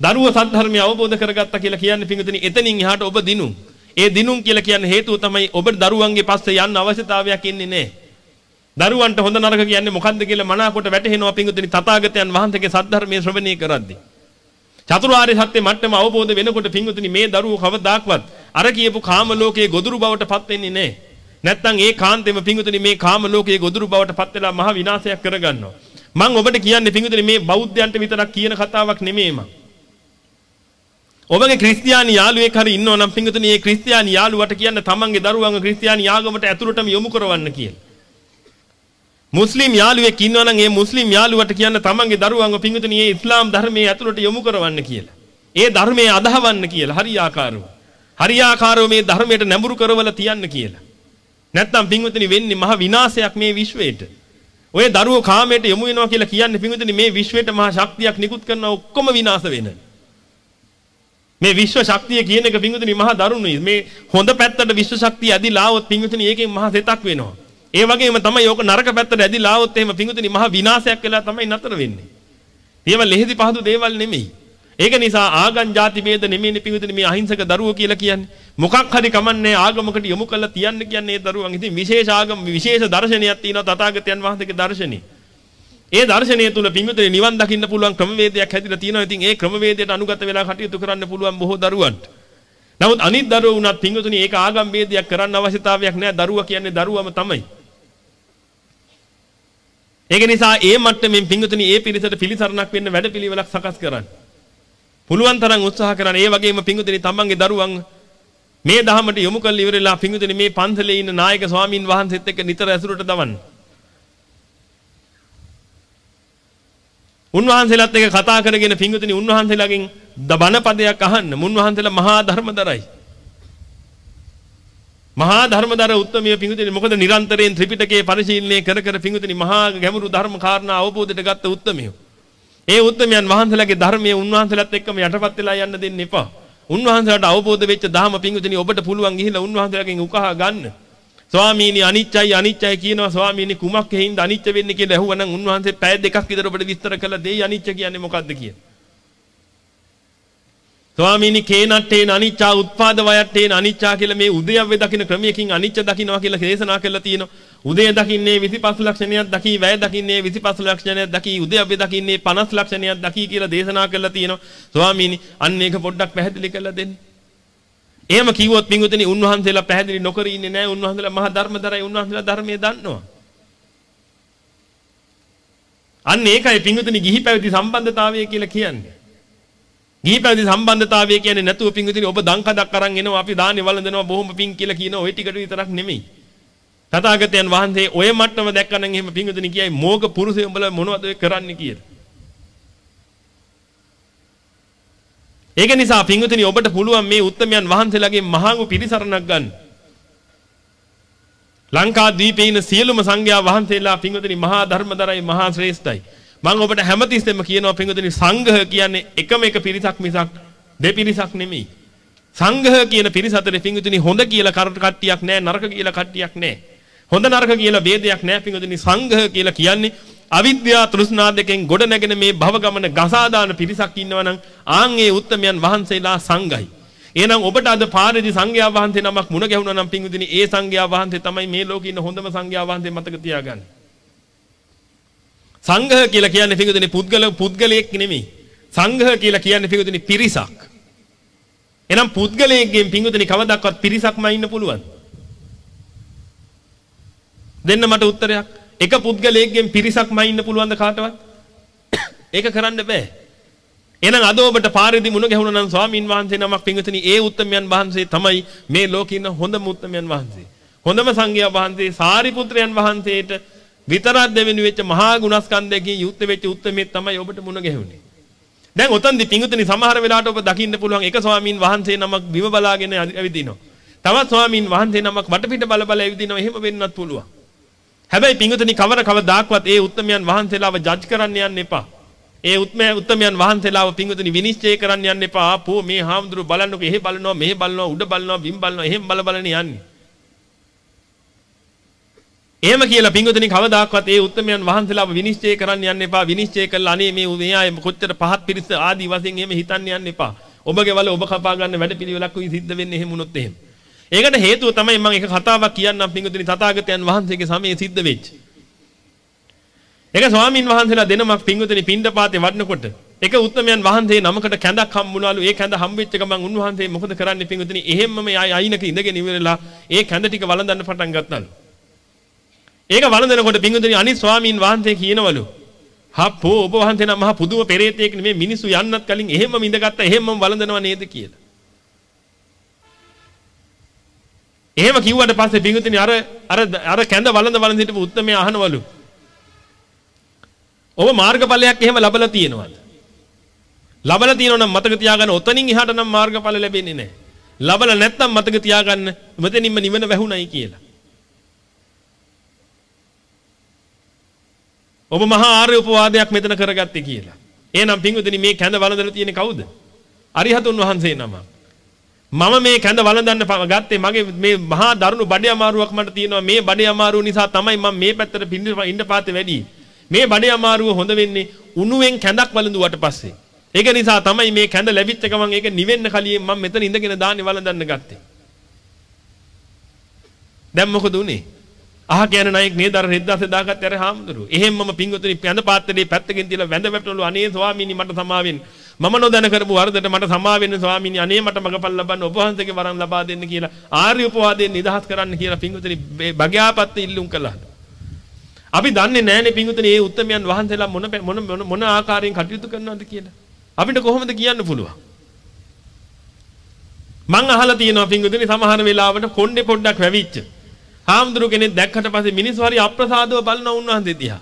දරුවෝ සද්ධර්මය අවබෝධ කරගත්තා කියලා කියන්නේ පිංගුතුනි එතනින් එහාට ඔබ දිනුම්. ඒ දිනුම් කියලා කියන්නේ හේතුව තමයි ඔබ දරුවන්ගේ පස්සේ යන්න අවශ්‍යතාවයක් ඉන්නේ නැහැ. දරුවන්ට හොඳ නරක කියන්නේ මොකද්ද කියලා මනාකොට වැටහෙනවා පිංගුතුනි තථාගතයන් වහන්සේගේ සද්ධර්මයේ ශ්‍රවණය කරද්දී. චතුරාර්ය සත්‍ය මට්ටම අවබෝධ වෙනකොට පින්වතුනි මේ දරුවෝ කවදාක්වත් අර කියපු කාම ලෝකයේ ගොදුරු බවට පත් වෙන්නේ නැහැ. නැත්තම් ඒ කාන්තේම පින්වතුනි මේ කාම ලෝකයේ ගොදුරු බවට පත් වෙලා මහ විනාශයක් කරගන්නවා. මම ඔබට කියන්නේ පින්වතුනි මේ බෞද්ධයන්ට විතරක් කියන කතාවක් නෙමෙයි මම. ඔබගේ ක්‍රිස්තියානි යාළුවෙක් හරි ඉන්නව නම් පින්වතුනි මේ ක්‍රිස්තියානි යාළුවට කියන්න තමන්ගේ දරුවන්ව ක්‍රිස්තියානි ආගමට ඇතුළටම යොමු කරවන්න කියලා. මුස්ලිම් යාළුවෙක් ඉන්නවනම් ඒ මුස්ලිම් යාළුවට කියන්න තමන්ගේ දරුවන්ව පිංගුතුනි මේ ඉස්ලාම් ධර්මයේ ඇතුළට යොමු කරවන්න කියලා. ඒ ධර්මයේ අදහවන්න කියලා හරියාකාරව. හරියාකාරව මේ ධර්මයට නැඹුරු කරවලා තියන්න කියලා. නැත්තම් පිංගුතුනි වෙන්නේ මහ විනාශයක් මේ විශ්වයට. ඔය දරුවෝ කාමයට යොමු වෙනවා කියලා කියන්නේ පිංගුතුනි මේ විශ්වයට මහ ශක්තියක් නිකුත් කරන ඔක්කොම විනාශ වෙන. මේ විශ්ව ශක්තිය කියන එක පිංගුතුනි මහ දරුණුයි. මේ හොඳ පැත්තට විශ්ව ශක්තිය ඇදිලා આવොත් පිංගුතුනි ඒකෙන් මහ සෙතක් වෙනවා. ඒ වගේම තමයි ඕක නරක පැත්තට ඇදිලා આવොත් එහෙම පිඟුතුනි මහා විනාශයක් වෙලා තමයි නතර වෙන්නේ. ඒව ලෙහෙදි පහදු දේවල් නෙමෙයි. ඒක නිසා ආගම් ಜಾති ભેද නෙමෙයිනේ පිඟුතුනි මේ අහිංසක දරුවෝ කියලා කියන්නේ. මොකක් හරි කමන්නේ ආගමකට යොමු කරලා තියන්න කියන්නේ ඒ දරුවන්. ඉතින් විශේෂ ආගම් විශේෂ දර්ශනයක් තියෙනවා තථාගතයන් වහන්සේගේ දර්ශනේ. ඒ දර්ශනය තුල පිඟුතුනි නිවන් දකින්න පුළුවන් ක්‍රමවේදයක් හැදිලා තියෙනවා. ඉතින් ඒ ක්‍රමවේදයට අනුගත වෙලා කටයුතු කරන්න පුළුවන් බොහෝ දරුවන්ට. නමුත් අනිත් දරුවෝ වුණත් පිඟුතුනි ඒක ආගම් ભેදයක් කරන්න අවශ්‍යතාවයක් නැහැ. දරුවා කියන්නේ දරුවම තමයි. ඒක නිසා ඒ මට්ටමින් පිඟුතුනි ඒ පිරිසට පිළිසරණක් වෙන්න වැඩපිළිවෙලක් සකස් කරන්න. පුළුවන් තරම් උත්සාහ කරන්න. ඒ වගේම පිඟුතුනි තමන්ගේ දරුවන් මේ දහමට යොමු කරලා ඉවරලා පිඟුතුනි මේ පන්සලේ ඉන්න නායක ස්වාමින් වහන්සේත් එක්ක නිතර ඇසුරට දවන්න. උන්වහන්සේලාත් එක්ක කතා කරගෙන පිඟුතුනි උන්වහන්සේලාගෙන් බණ පදයක් අහන්න. මුන්වහන්සේලා මහා ධර්මදරයි. මහා ධර්මදර උත්තමය පිඟුතුනි මොකද නිරන්තරයෙන් ත්‍රිපිටකයේ පරිශීලනය කර කර පිඟුතුනි මහා ගැඹුරු ධර්ම කාරණා අවබෝධයට ගත්ත උත්තමයෝ. ඒ උත්තමයන් වහන්සේලාගේ ධර්මයේ උන්වහන්සේලාත් එක්කම යටපත් වෙලා යන්න දෙන්න එපා. උන්වහන්සේලාට අවබෝධ වෙච්ච ධර්ම පිඟුතුනි ඔබට පුළුවන් ගිහිල්ලා උන්වහන්සේලාගෙන් උකහා ගන්න. ස්වාමීනි අනිච්චයි අනිච්චයි කියනවා ස්වාමීනි කුමක් හේින්ද අනිච්ච වෙන්නේ කියලා ඇහුවනම් උන්වහන්සේ පැය දෙකක් විතර ඔබට විස්තර කළා දෙයි අනිච්ච කියන්නේ මොකක්ද කියලා. ස්වාමීනි කේනට්ටේන අනිච්චා උත්පාද වයට්ටේන අනිච්චා කියලා මේ උදයව්වේ දකින්න ක්‍රමයකින් අනිච්ච දකින්නවා කියලා දේශනා කරලා තියෙනවා. උදය දකින්නේ 25 ලක්ෂණයක් දකි, වැය දකින්නේ 25 ලක්ෂණයක් දකි, උදයව්වේ දකින්නේ 50 ලක්ෂණයක් දකි කියලා දේශනා කරලා තියෙනවා. ස්වාමීනි අන්න ඒක පොඩ්ඩක් පැහැදිලි කරලා දෙන්න. එහෙම කිව්වොත් පින්වතුනි උන්වහන්සේලා පැහැදිලි නොකර ඉන්නේ නැහැ. උන්වහන්සේලා මහා ධර්මදරයි උන්වහන්සේලා ධර්මයේ දන්නවා. අන්න ඒකයි පින්වතුනි ගිහි පැවිදි සම්බන්ධතාවය කියලා කියන්නේ. ගිහි පැවිදි සම්බන්ධතාවය කියන්නේ නැතුව පින්විතිනි ඔබ දංකඩක් අරන් එනවා අපි දාන්නේ වළඳනවා බොහොම පිං කියලා කියන ওই ටිකට විතරක් නෙමෙයි. තථාගතයන් වහන්සේ ඔය මට්ටම දැක්කනම් එහෙම පින්විතිනි කියයි මෝග පුරුෂය උඹලා මොනවද කරන්නේ කියලා. ඒක නිසා පින්විතිනි ඔබට පුළුවන් මේ උත්තමයන් වහන්සේලාගේ මහඟු පිරිසරණක් ගන්න. ලංකා දීපේ ඉන්න සියලුම සංඝයා වහන්සේලා පින්විතිනි මහා ධර්මදරයි මහා ශ්‍රේෂ්ඨයි. මම ඔබට හැමතිස්සෙම කියනවා පින්වතුනි සංඝහ කියන්නේ එකම එක පිරිසක් මිසක් දෙපිරිසක් නෙමෙයි. සංඝහ කියන පිරිස අතරේ පින්වතුනි හොඳ කියලා කට්ටියක් නැහැ නරක කියලා කට්ටියක් නැහැ. හොඳ නරක කියලා ભેදයක් නැහැ පින්වතුනි සංඝහ කියලා කියන්නේ අවිද්‍යා තෘෂ්ණා දෙකෙන් ගොඩ නැගෙන මේ භව ගමන ගසා දාන පිරිසක් ඉන්නවනම් ආන් ඒ උත්තමයන් වහන්සේලා සංඝයි. එහෙනම් ඔබට අද පාරේදී සංඝයා වහන්සේ නමක් මුණ ගැහුණා නම් පින්වතුනි ඒ සංඝයා වහන්සේ තමයි මේ ලෝකේ ඉන්න හොඳම සංඝයා වහන්සේ මතක තියාගන්න. සංඝහ කියලා කියන්නේ පිටුදිනේ පුද්ගල පුද්ගලයෙක් නෙමෙයි. සංඝහ කියලා කියන්නේ පිටුදිනේ පිරිසක්. එහෙනම් පුද්ගලයෙක්ගෙන් පිටුදිනේ කවදාවත් පිරිසක්ම ඉන්න පුළුවන්. දෙන්න මට උත්තරයක්. එක පුද්ගලයෙක්ගෙන් පිරිසක්ම ඉන්න පුළුවන්ද කාටවත්? ඒක කරන්න බෑ. එහෙනම් අද ඔබට පාරේදී මුණ ගැහුණා නම් ස්වාමින් වහන්සේ නමක් පිටුදිනේ ඒ උත්තමයන් වහන්සේ තමයි මේ ලෝකේ ඉන්න හොඳම උත්තමයන් වහන්සේ. හොඳම සංඝයා වහන්සේ සාරිපුත්‍රයන් වහන්සේට විතරක් දෙවෙනි වෙච්ච මහා ගුණස්කන්ධයකින් යුක්ත වෙච්ච උත්මේ තමයි ඔබට මුණ ගැහුනේ. දැන් ඔතනදි පිංගුතුනි සමහර වෙලාවට ඔබ දකින්න පුළුවන් එක ස්වාමීන් වහන්සේ නමක් බිම බලාගෙන ඇවිදිනවා. තවත් ස්වාමීන් වහන්සේ නමක් වටපිට බල බල ඇවිදිනවා. එහෙම වෙන්නත් පුළුවන්. හැබැයි පිංගුතුනි කවර කවදාක්වත් ඒ උත්මයන් වහන්සේලාව ජජ් කරන්න යන්න එපා. ඒ උත්මය උත්මයන් වහන්සේලාව පිංගුතුනි විනිශ්චය කරන්න යන්න එපා. ආපෝ මේ හාමුදුරු බලන්නකො එහෙ බලනවා මෙහෙ බලනවා උඩ බලනවා බිම් බලනවා එහෙම බල බලනේ යන්නේ. එහෙම කියලා පින්වතුනි කවදාක්වත් ඒ උත්තරමයන් වහන්සේලාව විනිශ්චය කරන්න යන්න එපා. විනිශ්චය කළා අනේ මේ මේ අය කොච්චර පහත් පිරිස ආදි වශයෙන් එහෙම හිතන්න යන්න එපා. ඔබගේ වල ඔබ කපා ගන්න වැඩපිළිවෙලක් උයි සිද්ධ වෙන්නේ එහෙම වුණොත් එහෙම. ඒකට හේතුව තමයි මම එක කතාවක් කියන්නම් පින්වතුනි තථාගතයන් වහන්සේගේ සමයේ සිද්ධ වෙච්ච. එක ස්වාමින් වහන්සේලා දෙනමක් පින්වතුනි පින්ඩපාතේ වඩනකොට එක උත්තරමයන් වහන්සේ නමකට කැඳක් හම්බුණාලු. ඒ කැඳ හම්බෙච්ච ගමන් උන්වහන්සේ මොකද කරන්නේ පින්වතුනි? එහෙම්මම අයිනක ඉඳගෙන ඉවරලා ඒ කැඳ ටික වළඳන්න පටන් ගත්තාලු. ඒක වළඳනකොට පිංගුතුනි අනිත් ස්වාමීන් වහන්සේ කියනවලු හප්පෝ ඔබ වහන්සේ නම් මහා පුදුම පෙරේතයෙක් නෙමේ මිනිස්සු යන්නත් කලින් එහෙම්ම ඉඳගත්තා එහෙම්ම වළඳනවා නේද කියලා. එහෙම කිව්වට පස්සේ පිංගුතුනි අර අර අර කැඳ වළඳ වළඳ හිටපු උත්තරමය අහනවලු. ඔබ මාර්ගඵලයක් එහෙම ලබලා තියෙනවද? ලබලා තියෙනවා නම් මතක තියාගන්න ඔතනින් එහාට නම් මාර්ගඵල ලැබෙන්නේ නැහැ. ලබලා නැත්නම් මතක තියාගන්න මෙතනින්ම නිවන වැහුණයි කියලා. ඔබ මහා ආර්ය උපවාදයක් මෙතන කරගත්තේ කියලා. එහෙනම් පින්වතුනි මේ කැඳ වළඳලා තියෙන්නේ කවුද? අරිහතුන් වහන්සේ නම. මම මේ කැඳ වළඳන්න ගත්තේ මගේ මේ මහා දරුණු බඩේ අමාරුවක් මට තියෙනවා. මේ බඩේ අමාරුව නිසා තමයි මම මේ පැත්තට ඉන්න පාතේ වැඩි. මේ බඩේ අමාරුව හොඳ වෙන්නේ උණුවෙන් කැඳක් වළඳුවට පස්සේ. ඒක නිසා තමයි මේ කැඳ ලැබිච්ච ගමන් ඒක නිවෙන්න කලින් මම මෙතන ඉඳගෙන දාන්නේ වළඳන්න ගත්තේ. දැන් මොකද උනේ? අහ කියන නායක නේද අර රෙද්දාසේ දාගත්තේ අර හාමුදුරුවෝ. එහෙම මම පිංගුතුනි පැඳ පාත්‍රයේ පැත්තකින් තියලා වැඳ වැටළු අනේ ස්වාමීනි මට සමා වෙන්න. මම නොදැන කරපු වරදට මට සමා වෙන්න ස්වාමීනි අනේ මට මගපල් ලබන්න ඔබ වහන්සේගේ වරන් ලබා දෙන්න කියලා ආර්ය උපවාදයෙන් නිදහස් කරන්න කියලා පිංගුතුනි භග්‍යාපත්ත ඉල්ලුම් කළා. අපි දන්නේ නැහැනේ පිංගුතුනි මේ උත්තරමයන් වහන්සේලා මොන මොන මොන ආකාරයෙන් කටයුතු කරනවද කියලා. අපිට කොහොමද කියන්න පුළුවන්? මං අහලා තියෙනවා පිංගුතුනි සමහර වෙලාවට කොණ්ඩේ පොඩ්ඩක් වැවිච්ච. හාමුදුරු කෙනෙක් දැක්කට පස්සේ මිනිස්සු හරි අප්‍රසාදව බලන උන්වහන්සේ දිහා.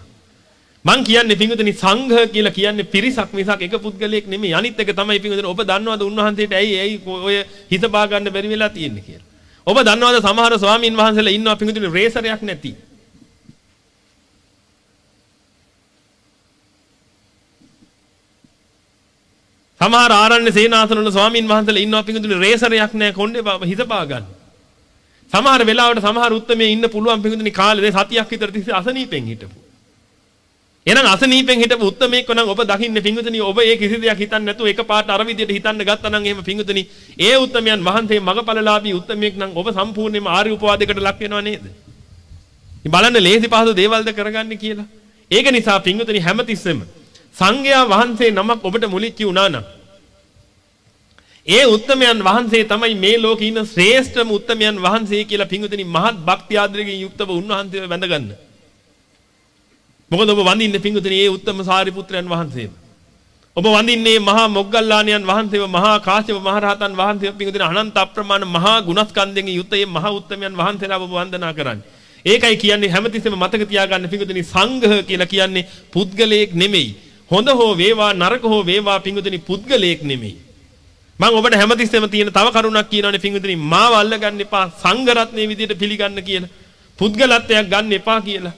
මං කියන්නේ පිංගුතුනි සංඝ කියලා කියන්නේ පිරිසක් මිසක් එක පුද්ගලයෙක් නෙමෙයි. අනිත් එක තමයි පිංගුතුනි ඔබ දන්නවද උන්වහන්සේට ඇයි ඇයි ඔය හිත බා ගන්න බැරි වෙලා තියෙන්නේ කියලා. ඔබ දන්නවද සමහර ස්වාමින් වහන්සේලා ඉන්නවා පිංගුතුනි රේසරයක් නැති. සමහර ආරණ්‍ය සේනාසන වල ස්වාමින් වහන්සේලා ඉන්නවා පිංගුතුනි රේසරයක් නැහැ කොණ්ඩේ හිත බා ගන්න. සමහර වෙලාවට සමහර උත්මයේ ඉන්න පුළුවන් පිංගුතුනි කාලේ සතියක් විතර තිස්සේ අසනීපෙන් හිටපු. එහෙනම් අසනීපෙන් හිටපු උත්මේක නම් ඔබ දකින්නේ පිංගුතුනි ඔබ ඒ කිසි දෙයක් හිතන්නේ නැතුව එකපාරට අර විදියට හිතන්න ගත්තා නම් එහෙම පිංගුතුනි ඒ උත්මයන් වහන්සේ මගපලලාභී උත්මේක නම් ඔබ සම්පූර්ණයෙන්ම ආර්ය උපවාදයකට ලක් වෙනව නේද? ඉතින් බලන්න ලේසි පහසු දේවල්ද කරගන්නේ කියලා. ඒක නිසා පිංගුතුනි හැමතිස්සෙම සංඝයා වහන්සේ නමක් ඔබට මුලිච්චි වුණා නම් ඒ උත්තමයන් වහන්සේ තමයි මේ ලෝකේ ඉන්න ශ්‍රේෂ්ඨම උත්තමයන් වහන්සේ කියලා පිංගුතුනි මහත් භක්ති ආදරයෙන් යුක්තව උන්වහන්සේව වැඳගන්න. මොකද ඔබ වඳින්නේ පිංගුතුනි ඒ උත්තම සාරිපුත්‍රයන් වහන්සේව. ඔබ වඳින්නේ මහා මොග්ගල්ලාණන් වහන්සේව මහා කාශ්‍යප මහරහතන් වහන්සේව පිංගුතුනි අනන්ත අප්‍රමාණ මහා ගුණස්කන්ධයෙන් යුක්ත මේ මහා උත්තමයන් වහන්සේලා ඔබ වන්දනා කරන්නේ. ඒකයි කියන්නේ හැමතිස්සෙම මතක තියාගන්න පිංගුතුනි සංඝ කියලා කියන්නේ පුද්ගලයෙක් නෙමෙයි. හොඳ හෝ වේවා නරක හෝ වේවා පිංගුතුනි පුද්ගලයෙක් නෙමෙයි. මම ඔබට හැමතිස්සෙම තියෙන තව කරුණක් කියනවානේ පිංගුතුනි මාව අල්ලගන්න එපා සංඝ රත්නයේ විදියට පිළිගන්න කියලා. පුද්ගලත්වයක් ගන්න එපා කියලා.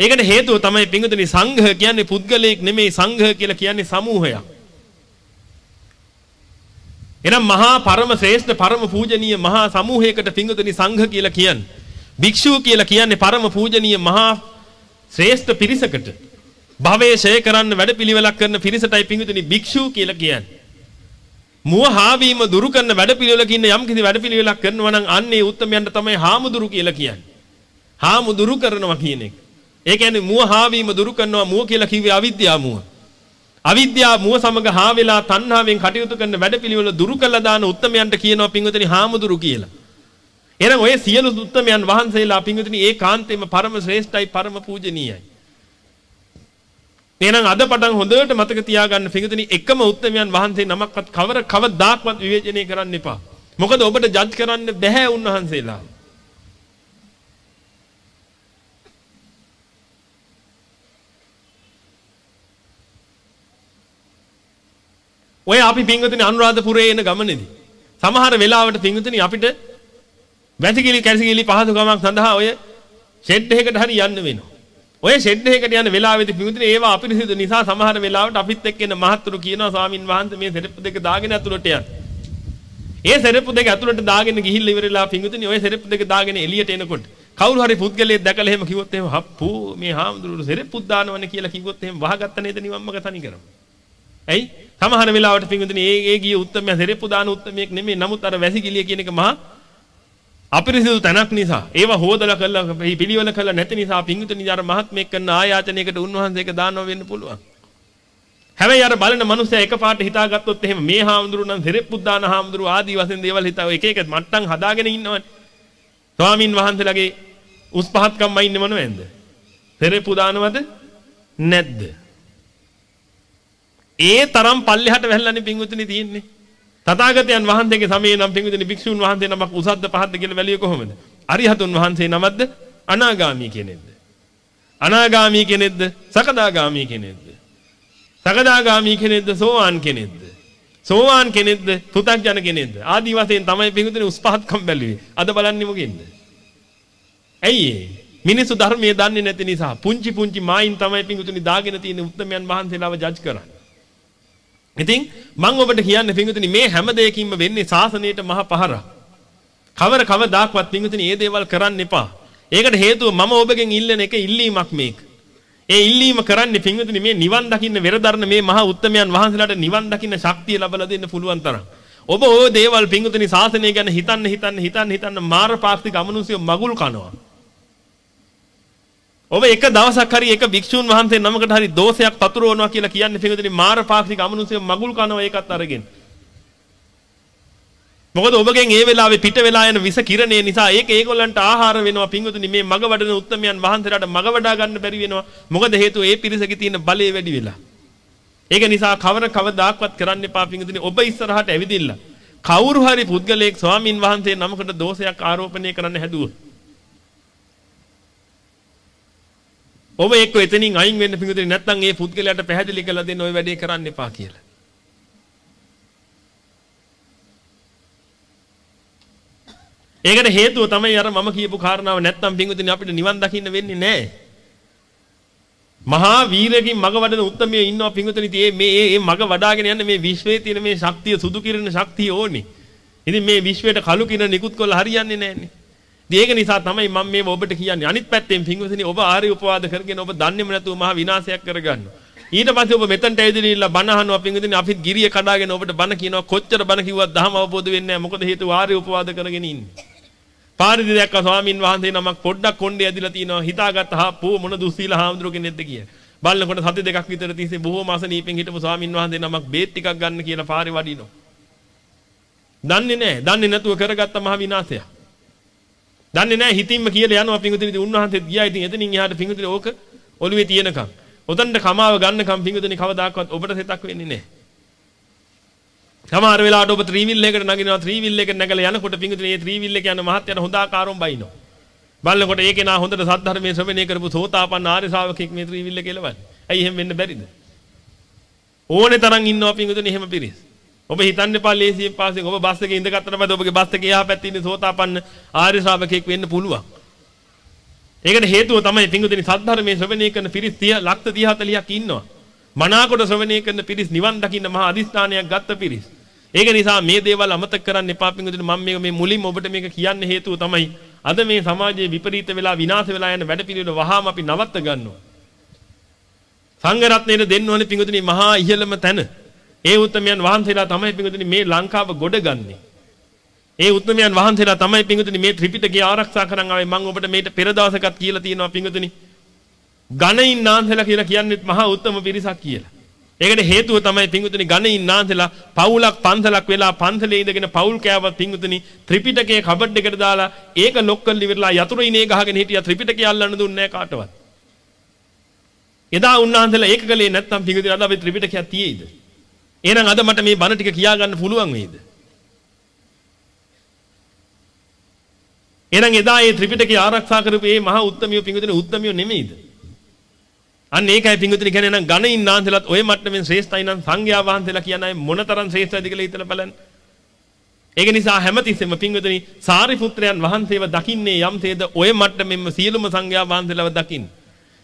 ඒකට හේතුව තමයි පිංගුතුනි සංඝ කියන්නේ පුද්ගලයෙක් නෙමෙයි සංඝ කියලා කියන්නේ සමූහයක්. එනම් මහා පරම ශ්‍රේෂ්ඨ පරම පූජනීය මහා සමූහයකට පිංගුතුනි සංඝ කියලා කියන්නේ. භික්ෂුව කියලා කියන්නේ පරම පූජනීය මහා ශ්‍රේෂ්ඨ පිරිසකට. භවයේ ෂය කරන්න වැඩපිළිවෙලක් කරන පිරිසටයි පිංගුතුනි භික්ෂුව කියලා කියන්නේ. මුව හාවීම දුරු කරන වැඩපිළිවෙලක ඉන්න යම් කිසි වැඩපිළිවෙලක් කරනවා නම් අන්නේ උත්තරමයන්ට තමයි හාමුදුරු කියලා කියන්නේ. හාමුදුරු කරනවා කියන එක. ඒ කියන්නේ මුව හාවීම දුරු කරනවා මුව කියලා කිව්වේ අවිද්‍යාව මුව. අවිද්‍යාව මුව සමග හා වෙලා තණ්හාවෙන් කටයුතු කරන වැඩපිළිවෙල දුරු කළා දාන උත්තරමයන්ට කියනවා පින්වතුනි හාමුදුරු කියලා. එහෙනම් ඔය සියලු උත්තරමයන් වහන්සේලා පින්වතුනි ඒ කාන්තේම පරම ශ්‍රේෂ්ඨයි පරම පූජනීයයි. එහෙනම් අද පටන් හොඳට මතක තියාගන්න පිඟුතුනි එකම උත්තරමයන් වහන්සේ නමක්වත් කවර කවදාක්වත් විවේචනය කරන්න එපා. මොකද ඔබට ජජ් කරන්න බැහැ උන්වහන්සේලා. ඔය අපි පිංගුතුනි අනුරාධපුරේ එන ගමනේදී සමහර වෙලාවට පිංගුතුනි අපිට වැසිකිලි කැසිකිලි පහසුකමක් සඳහා ඔය ෂෙඩ් එකකට හරි යන්න වෙනවා. ඔය ෂෙඩ් එකකට යන වෙලාවෙදී පිඟුතුනි ඒවා අපිරිසිදු නිසා සමහර වෙලාවට අපිත් එක්ක එන මහත්තුරු කියනවා ස්වාමින් වහන්සේ මේ සෙරෙප්පු දෙක දාගෙන ඇතුළට යන්න. ඒ සෙරෙප්පු දෙක ඇතුළට දාගෙන ගිහිල්ලා ඉවරලා පිඟුතුනි ඔය සෙරෙප්පු දෙක දාගෙන එළියට එනකොට කවුරු හරි පුද්ගලයෙක් දැකලා එහෙම කිව්වොත් එහෙම හප්පෝ මේ හාමුදුරුවෝ සෙරෙප්පුත් දානවනේ කියලා කිව්වොත් එහෙම වහගත්ත නේද නිවම්මක තනි කරමු. ඇයි? සමහර වෙලාවට පිඟුතුනි ඒ ඒ ගිය උත්තමයා සෙරෙප්පු දාන උත්තමයෙක් නෙමෙයි. නමුත් අර වැසිකිළිය කියන එක මහා අපිරිසිදු තැනක් නිසා ඒවා හොදලා කළා පිළිවෙල කළා නැති නිසා පිංගුතුනි අර මහත්මයෙක් කරන ආයාචනයකට උන්වහන්සේක දානවා වෙන්න පුළුවන්. හැබැයි අර බලන මනුස්සයා එකපාරට හිතාගත්තොත් එහෙම මේ හාමුදුරු නම් සෙරෙප්පුත් දාන හාමුදුරු ආදී වශයෙන් දේවල් හිතාව එක එක මට්ටම් හදාගෙන ඉන්නවනේ. ස්වාමින් වහන්සේලාගේ උස් පහත්කම්ම ඉන්නේ මොනවෙන්ද? සෙරෙප්පු දානවද නැද්ද? ඒ තරම් පල්ලෙහාට වැල්ලානේ පිංගුතුනි තියෙන්නේ. තථාගතයන් වහන්සේගේ සමයේ නම් පිංගුතුනි භික්ෂුන් වහන්සේ නමක් උසද්ද පහද්ද කියලා බැලුවේ කොහොමද? අරිහතුන් වහන්සේ නමක්ද? අනාගාමී කෙනෙක්ද? අනාගාමී කෙනෙක්ද? සකදාගාමී කෙනෙක්ද? සකදාගාමී කෙනෙක්ද? සෝවාන් කෙනෙක්ද? සෝවාන් කෙනෙක්ද? පු탁ජන කෙනෙක්ද? ආදි වශයෙන් තමයි පිංගුතුනි උස් පහත්කම් බැලුවේ. අද බලන්නේ මොකෙන්ද? ඇයි මිනිස්සු ධර්මයේ දන්නේ නැති නිසා පුංචි පුංචි මායින් තමයි පිංගුතුනි දාගෙන තියෙන උත්තරමයන් වහන්සේලාව ජජ් කරන්නේ. ඉතින් මම ඔබට කියන්නේ පින්විතනි මේ හැම දෙයකින්ම වෙන්නේ සාසනයට මහ පහරක්. කවර කවදාක්වත් පින්විතනි මේ දේවල් කරන්න එපා. ඒකට හේතුව මම ඔබගෙන් ඉල්ලන එක ඉල්ලීමක් මේක. ඒ ඉල්ලීම කරන්නේ පින්විතනි මේ නිවන් දකින්න වෙරදරන මේ මහා උත්තමයන් වහන්සේලාට නිවන් දකින්න ශක්තිය ලබලා දෙන්න පුළුවන් තරම්. ඔබ ওই දේවල් පින්විතනි ශාසනය ගැන හිතන්න හිතන්න හිතන්න හිතන්න මාර පාක්ෂික අමනුෂ්‍ය මගුල් කනවා. ඔබ එක දවසක් හරි එක භික්ෂුන් වහන්සේ නමකට හරි දෝෂයක් පතුරවනවා කියලා කියන්නේ පින්විතනි මාර පාක්ෂික අමනුෂ්‍ය මගුල් කනවා ඒකත් අරගෙන. මොකද ඔබගෙන් ඒ වෙලාවේ පිට වෙලා යන විස කිරණේ නිසා ඒක ඒගොල්ලන්ට ආහාර වෙනවා. පිංගුතුනි මේ මග වඩන උත්තමයන් වහන්සේලාට මග වඩා ගන්න බැරි වෙනවා. මොකද හේතුව ඒ පිරිසකේ තියෙන බලය වැඩි වෙලා. ඒක නිසා කවර කවදාක්වත් කරන්න එපා පිංගුතුනි ඔබ ඉස්සරහට ඇවිදින්න. කවුරු හරි පුද්ගලයෙක් ස්වාමින් වහන්සේ නමකට දෝෂයක් ආරෝපණය කරන්න හැදුවොත් ඔබ එක්ක එතනින් අයින් වෙන්න පිංගුතුනි නැත්නම් ඒ පුද්ගලයාට පැහැදිලි කරලා දෙන්න ওই වැඩේ කරන්න එපා කියලා ඒකට හේතුව තමයි අර මම කියපු කාරණාව නැත්තම් පින්විතනි අපිට නිවන් දකින්න වෙන්නේ නැහැ. මහා වීරකින් මග වඩන උත්මයේ ඉන්නවා පින්විතනි මේ මේ මේ මග වඩාගෙන යන මේ විශ්වයේ තියෙන මේ ශක්තිය සුදු කිරණ ශක්තිය ඕනේ. ඉතින් මේ විශ්වයට කළු කිරණ නිකුත් කරලා හරියන්නේ නැන්නේ. ඉතින් ඒක නිසා තමයි මම මේ ඔබට කියන්නේ අනිත් පැත්තෙන් පින්විතනි ඔබ ආර්ය උපවාද කරගෙන ඔබ දන්නේම නැතුව මහා විනාශයක් කරගන්නවා. ඊට පස්සේ ඔබ මෙතනට ඇවිදලා බණ අහනවා පින්විතනි අපිත් ගිරිය කඩාගෙන ඔබට බණ කියනවා කොච්චර බණ කිව්වත් දහම අවබෝධ වෙන්නේ නැහැ මොකද හේතුව ආර්ය උපවාද කරගෙන ඉන්නේ. පාරදී දැක්ක ස්වාමින් වහන්සේ නමක් පොඩ්ඩක් කොණ්ඩේ ඇදිලා තිනවා හිතාගත්ත හා පෝ මොන දුස්සීල හාමුදුරු කෙනෙක්ද කිය. බලනකොට සති දෙකක් විතර තිස්සේ බොහෝම අසනීපෙන් හිටපු ස්වාමින් වහන්සේ නමක් බේත් ටිකක් ගන්න කියලා පාරේ වඩිනවා. දන්නේ නැහැ. දන්නේ නැතුව කරගත්ත මහ විනාශයක්. දන්නේ නැහැ හිතින්ම කියලා යනවා පිංගුතුනි උන්වහන්සේත් ගියා ඉතින් එතනින් එහාට පිංගුතුනි ඕක ඔළුවේ තියෙනකම්. ඔතනට කමාව ගන්නකම් පිංගුතුනි කවදාකවත් ඔබට සෙතක් වෙන්නේ නැහැ. සමහර වෙලාවට ඔබ ත්‍රිවිල් එකකට නගිනවා ත්‍රිවිල් එක නැගලා යනකොට පිංගුතුනේ මේ ත්‍රිවිල් එක යන මහත්යන හොඳ ආකාරයෙන් බයිනවා. බලනකොට ඒකේ නා හොඳට සද්ධර්මයේ ශ්‍රවණය කරපු සෝතාපන්න ආර්ය ශාවකෙක් මේ ත්‍රිවිල් එක එලවන්නේ. ඇයි එහෙම වෙන්න බැරිද? ඕනේ තරම් ඉන්නවා පිංගුතුනේ එහෙම පිරිස්. ඔබ හිතන්න එපා ලේසියෙන් පාසෙන් ඔබ බස් එකේ ඉඳගත්තට පස්සේ ඔබගේ බස් එකේ එහා පැත්තේ ඉන්න සෝතාපන්න ආර්ය ශ්‍රාවකෙක් වෙන්න පුළුවන්. ඒකට හේතුව තමයි පිංගුතුනි සද්ධර්මයේ ශ්‍රවණය කරන පිරිස් 30 ලක්ෂ 30 40ක් ඉන්නවා. මනාකොට ශ්‍රවණය කරන පිරිස් නිවන් දකින්න මහා අදිස්ථානයක් ගත්ත පිරිස්. ඒක නිසා මේ දේවල් අමතක කරන්න එපා පිංගුතුනි මම මේක මේ මුලින්ම ඔබට මේක කියන්න හේතුව තමයි අද මේ සමාජයේ විපරීත වෙලා විනාශ වෙලා යන වැඩපිළිවෙල වහාම අපි නවත්ත ගන්නවා. සංඝ රත්නයේ දෙන්න ඕනේ පිංගුතුනි මහා ඉහළම තැන. ඒ උත්තරමයන් වහන්සේලා තමයි පිංගුතුනි මේ ලංකාව ගොඩගන්නේ. ඒ උත්තරමයන් වහන්සේලා තමයි පිංගුතුනි මේ ත්‍රිපිටකය ආරක්ෂා කරන් ආවේ මම ඔබට මේට පෙර දවසකත් කියලා තියෙනවා පිංගුතුනි. ගණයින් නාන්සලා කියලා කියන්නේ මහා උත්තම පිරිසක් කියලා. ඒකට හේතුව තමයි පිංගුතුනි ගණයින් නාන්සලා පවුලක් පන්සලක් වෙලා පන්සලේ ඉඳගෙන පවුල් කෑවත් පිංගුතුනි ත්‍රිපිටකයේ කබඩ් එකට දාලා ඒක ලොක් කරලා ඉවරලා යතුරු ඉනේ ගහගෙන හිටියා ත්‍රිපිටකය අල්ලන්න දුන්නේ නැහැ කාටවත්. එදා උන්වහන්සේලා ඒක කළේ නැත්නම් පිංගුතුනි අද අපි ත්‍රිපිටකයක් තියේද? එහෙනම් අද මට මේ බණ ටික කියා ගන්න පුළුවන් වේද? එහෙනම් එදා මේ ත්‍රිපිටකය ආරක්ෂා කරපු මේ මහා උත්තමියෝ පිංගුතුනි උත්තමියෝ නෙමෙයිද? අන්න ඒකයි පිංගුතුනි කියන්නේ නම් ඝනින් නාන්සලත් ඔය මට්ටමින් ශ්‍රේෂ්ඨයි නම් සංඝයා වහන්සේලා කියන අය මොනතරම් ශ්‍රේෂ්ඨයිද කියලා හිතලා බලන්න. ඒක නිසා හැමතිස්සෙම පිංගුතුනි සාරිපුත්‍රයන් වහන්සේව දකින්නේ යම්සේද ඔය මට්ටමින්ම සියලුම සංඝයා වහන්සේලාව දකින්න.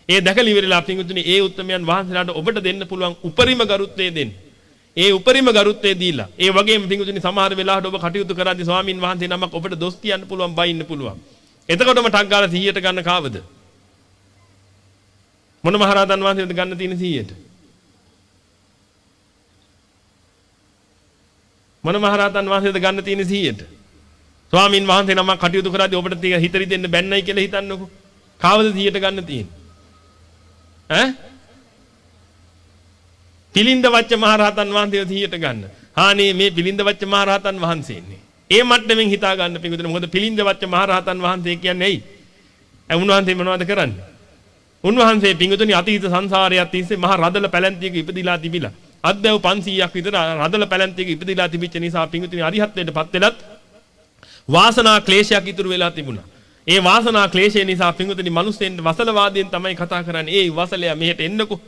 ඒ දැකලා ඉවරලා පිංගුතුනි ඒ උත්තරමයන් වහන්සේලාට ඔබට දෙන්න පුළුවන් උපරිම ගරුත්වය දෙන්න. ඒ උපරිම ගරුත්වය දීලා ඒ වගේම පිංගුතුනි සමහර වෙලාවට ඔබ කටයුතු කරද්දී ස්වාමින් වහන්සේ නමක් ඔබට දොස් කියන්න පුළුවන් බයින්න පුළුවන්. එතකොටම ටක් ගාලා 100ට ගන්න කාවද? මොන මහරහතන් වහන්සේද ගන්න තියෙන 100ට? මොන මහරහතන් වහන්සේද ගන්න තියෙන 100ට? ස්වාමින් වහන්සේ නමක් කටයුතු කරද්දී ඔබට තිය හිතරි දෙන්න බැන්නයි කියලා හිතන්නකෝ. කාවද 100ට ගන්න තියෙන්නේ? ඈ? පිලින්ද වච්ච මහරහතන් වහන්සේව 100ට ගන්න. හානේ මේ පිලින්ද වච්ච මහරහතන් වහන්සේ ඉන්නේ. ඒ මට්ටමින් හිතා ගන්න පිඟුතුනේ මොකද පිලින්ද වච්ච මහරහතන් වහන්සේ කියන්නේ ඇයි? ඒ උන්වහන්සේ මොනවද කරන්නේ? උන්වහන්සේ පිංගුතුනි අතීත සංසාරයක් තිස්සේ මහා රදල පැලැන්තියක ඉපදිලා තිබිලා අද්දව 500ක් විතර රදල පැලැන්තියක ඉපදිලා තිබිච්ච නිසා පිංගුතුනි අරිහත්ත්වයටපත් වෙලත් වාසනා ක්ලේශයක් ඉතුරු වෙලා තිබුණා. ඒ වාසනා ක්ලේශය නිසා පිංගුතුනි මිනිස්සෙන් වසලවාදයෙන් තමයි කතා කරන්නේ. ඒ වසලයා මෙහෙට එන්නකෝ.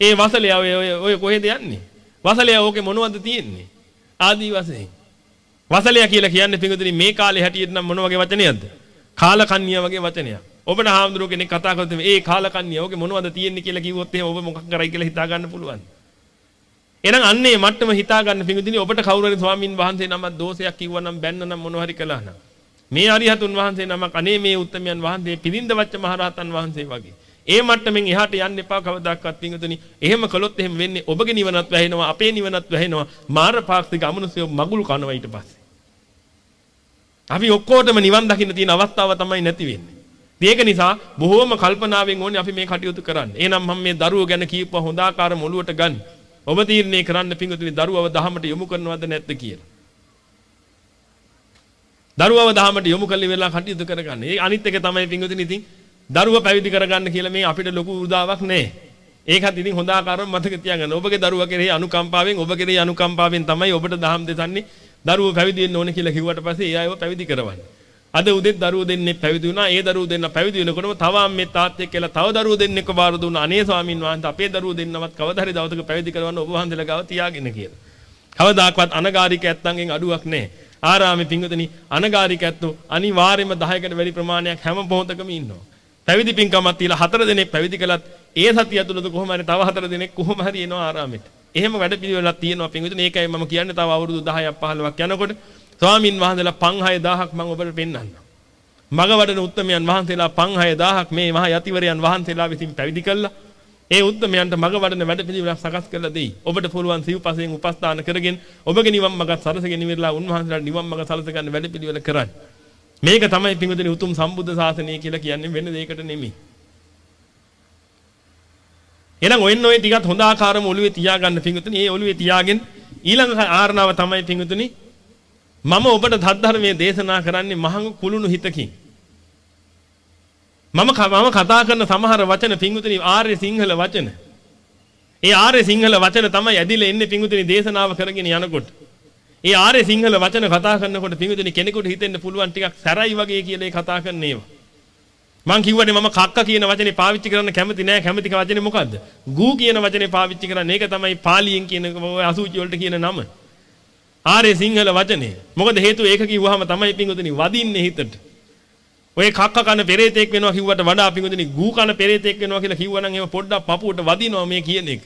ඒ වසලයා ඔය ඔය කොහෙද යන්නේ? වසලයා ඕකේ මොනවද තියෙන්නේ? ආදී වශයෙන්. වසලයා කියලා කියන්නේ පිංගුතුනි මේ කාලේ හැටියට නම් මොන වගේ වචනයක්ද? කාලකන්ණිය වගේ වචනයක්. ඔබට හාමුදුරුව කෙනෙක් කතා කරද්දී ඒ කාලකන්ණිය ඕකේ මොනවද තියෙන්නේ කියලා කිව්වොත් එහෙම ඔබ මොකක් කරයි කියලා හිතා ගන්න පුළුවන්. එහෙනම් අන්නේ මට්ටම හිතා ගන්න පිඟුදිනේ ඔබට කවුරු හරි ස්වාමින් වහන්සේ නමක් දෝෂයක් කිව්වනම් බැන්න නම් මොනවා හරි කළා නම් මේ අරිහතුන් වහන්සේ නමක් අනේ මේ උත්තමයන් වහන්සේ පිළිඳ වච්ච මහරහතන් වහන්සේ වගේ. ඒ මට්ටමින් එහාට යන්න එපා කවදාකවත් පිංගුතුනි. එහෙම කළොත් එහෙම වෙන්නේ ඔබගේ නිවනත් වැහෙනවා, අපේ නිවනත් වැහෙනවා. මාර පාක්ෂික අමනුෂ්‍යව මගුල් කනවා ඊට පස්සේ. අපි ඔක්කොටම නිවන් දකින්න තියෙන අවස්ථාව තමයි නැති වෙන්නේ. ඒක නිසා බොහෝම කල්පනාවෙන් ඕනේ අපි මේ කටයුතු කරන්න. එහෙනම් මම මේ දරුවෝ ගැන කියපුවා හොඳ ආකාර මොළුවට ගන්න. ඔබ තීරණය කරන්න පිංගුතුනි දරුවව දහමට යොමු කරනවද නැද්ද කියලා. දරුවව දහමට යොමු කළ වෙලා කටයුතු කරගන්න. ඒ අනිත් එක තමයි පිංගුතුනි ඉතින් දරුවා පැවිදි කරගන්න කියලා මේ අපිට ලොකු උදාවක් නැහැ. ඒකත් ඉතින් හොඳ ආකාරව මතක තියාගන්න. ඔබගේ දරුවා කෙරෙහි අනුකම්පාවෙන් ඔබ කෙරෙහි අනුකම්පාවෙන් තමයි ඔබට දහම් දෙසන්නේ. දරුවෝ පැවිදි වෙන්න ඕනේ කියලා කිව්වට පස්සේ ඒ අයව පැවිදි කරවන්නේ. අද උදේ දරුවෝ දෙන්නේ පැවිදි වුණා. ඒ දරුවෝ දෙන්න පැවිදි වෙනකොටම තව අම්මේ තාත්තේ කියලා තව දරුවෝ දෙන්නෙක්ව බාර දුන්නා. අනේ ස්වාමින් වහන්සේ අපේ දරුවෝ දෙන්නවත් කවදා හරි දවසක පැවිදි කරවන්න ඔබ වහන්සේලා ගාව තියාගෙන කියලා. කවදාකවත් අනගාരിക ඇත්තන්ගෙන් අඩුවක් නැහැ. ආරාමේ පිංගුතනි අනගාരിക ඇත්තෝ අනිවාර්යයෙන්ම 10කට වැඩි ප්‍රමාණයක් හැම මොහොතකම ඉන්නවා. පැවිදි පින්කමක් තියලා හතර දිනක් පැවිදි කළත් ඒ සතිය ඇතුළත කොහොම හරි තව හතර දිනක් කොහොම හරි එනවා ආරාමෙට. එහෙම වැඩ පිළිවෙලක් තියෙනවා පින්විතනේ ඒකයි මම කියන්නේ තව අවුරුදු 10ක් 15ක් යනකොට ස්වාමින් වහන්සේලා 5000ක් මම ඔබට පෙන්වන්නම්. මග වඩන උත්තමයන් වහන්සේලා 5000ක් මේ මහ යතිවරයන් වහන්සේලා විසින් පැවිදි කළා. ඒ උත්තමයන්ට මග වඩන වැඩ පිළිවෙලක් සකස් කරලා දෙයි. ඔබට පුළුවන් සිව්පසෙන් උපස්ථාන කරගෙන ඔබගේ නිවන් මඟ සරසගෙන ඉවරලා උන්වහන්සේලා නිවන් මඟ සලස ගන්න වැඩ පිළිවෙල කරන්න. මේක තමයි පින්වතුනි උතුම් සම්බුද්ධ ශාසනය කියලා කියන්නේ වෙන දෙයකට නෙමෙයි. එහෙනම් ඔයන්න ඔය ටිකත් හොඳ ආකාරම ඔළුවේ තියාගන්න පින්වතුනි. ඒ ඔළුවේ තියාගෙන ඊළඟ ආරණාව තමයි පින්වතුනි මම ඔබට ධර්මයේ දේශනා කරන්නේ මහඟ කුළුණු හිතකින්. මම මම කතා කරන සමහර වචන පින්වතුනි ආර්ය සිංහල වචන. ඒ ආර්ය සිංහල වචන තමයි ඇදිලා එන්නේ පින්වතුනි දේශනාව කරගෙන යනකොට. ඒ ආර්ය සිංහල වචන කතා කරනකොට පින්විතනි කෙනෙකුට හිතෙන්න පුළුවන් ටිකක් සැරයි වගේ කියලා ඒ කතා කරන ඒවා. මං කිව්වනේ මම කක්ක කියන වචනේ පාවිච්චි කරන්න කැමති නෑ කැමති වචනේ මොකද්ද? ගූ කියන වචනේ පාවිච්චි කරන්නේ ඒක තමයි පාලියෙන් කියන අසුචි වලට කියන නම. ආර්ය සිංහල වචනේ. මොකද හේතුව ඒක කිව්වහම තමයි පින්විතනි වදින්නේ හිතට. ඔය කක්ක කන පෙරේතෙක් වෙනවා කිව්වට වඩා පින්විතනි ගූ කන පෙරේතෙක් වෙනවා කියලා කිව්වනම් එහෙම පොඩ්ඩක් පපුවට වදිනවා මේ කියන එක.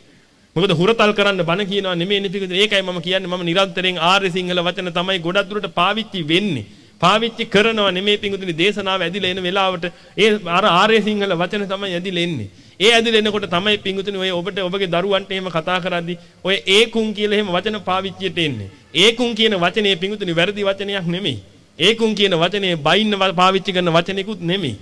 මොකද හුරතල් කරන්න බණ කියනවා නෙමෙයි නිපිකද ඒකයි මම කියන්නේ මම නිරන්තරයෙන් ආර්ය සිංහල වචන තමයි ගොඩක් දුරට පාවිච්චි වෙන්නේ. පාවිච්චි කරනවා නෙමෙයි පිංගුතුනි දේශනාව ඇදිලා එන වෙලාවට. ඒ අර ආර්ය සිංහල වචන තමයි ඇදිලා එන්නේ ඒ ඇදිලා එනකොට තමයි පිංගුතුනි ඔය ඔබට ඔබගේ දරුවන්ට එහෙම කතා කරද්දි ඔය ඒකුන් කියලා එහෙම වචන පාවිච්චියට එන්නේ. ඒකුන් කියන වචනේ පිංගුතුනි වැරදි වචනයක් නෙමෙයි. ඒකුන් කියන වචනේ බයින්න පාවිච්චි කරන වචනෙකුත් නෙමෙයි.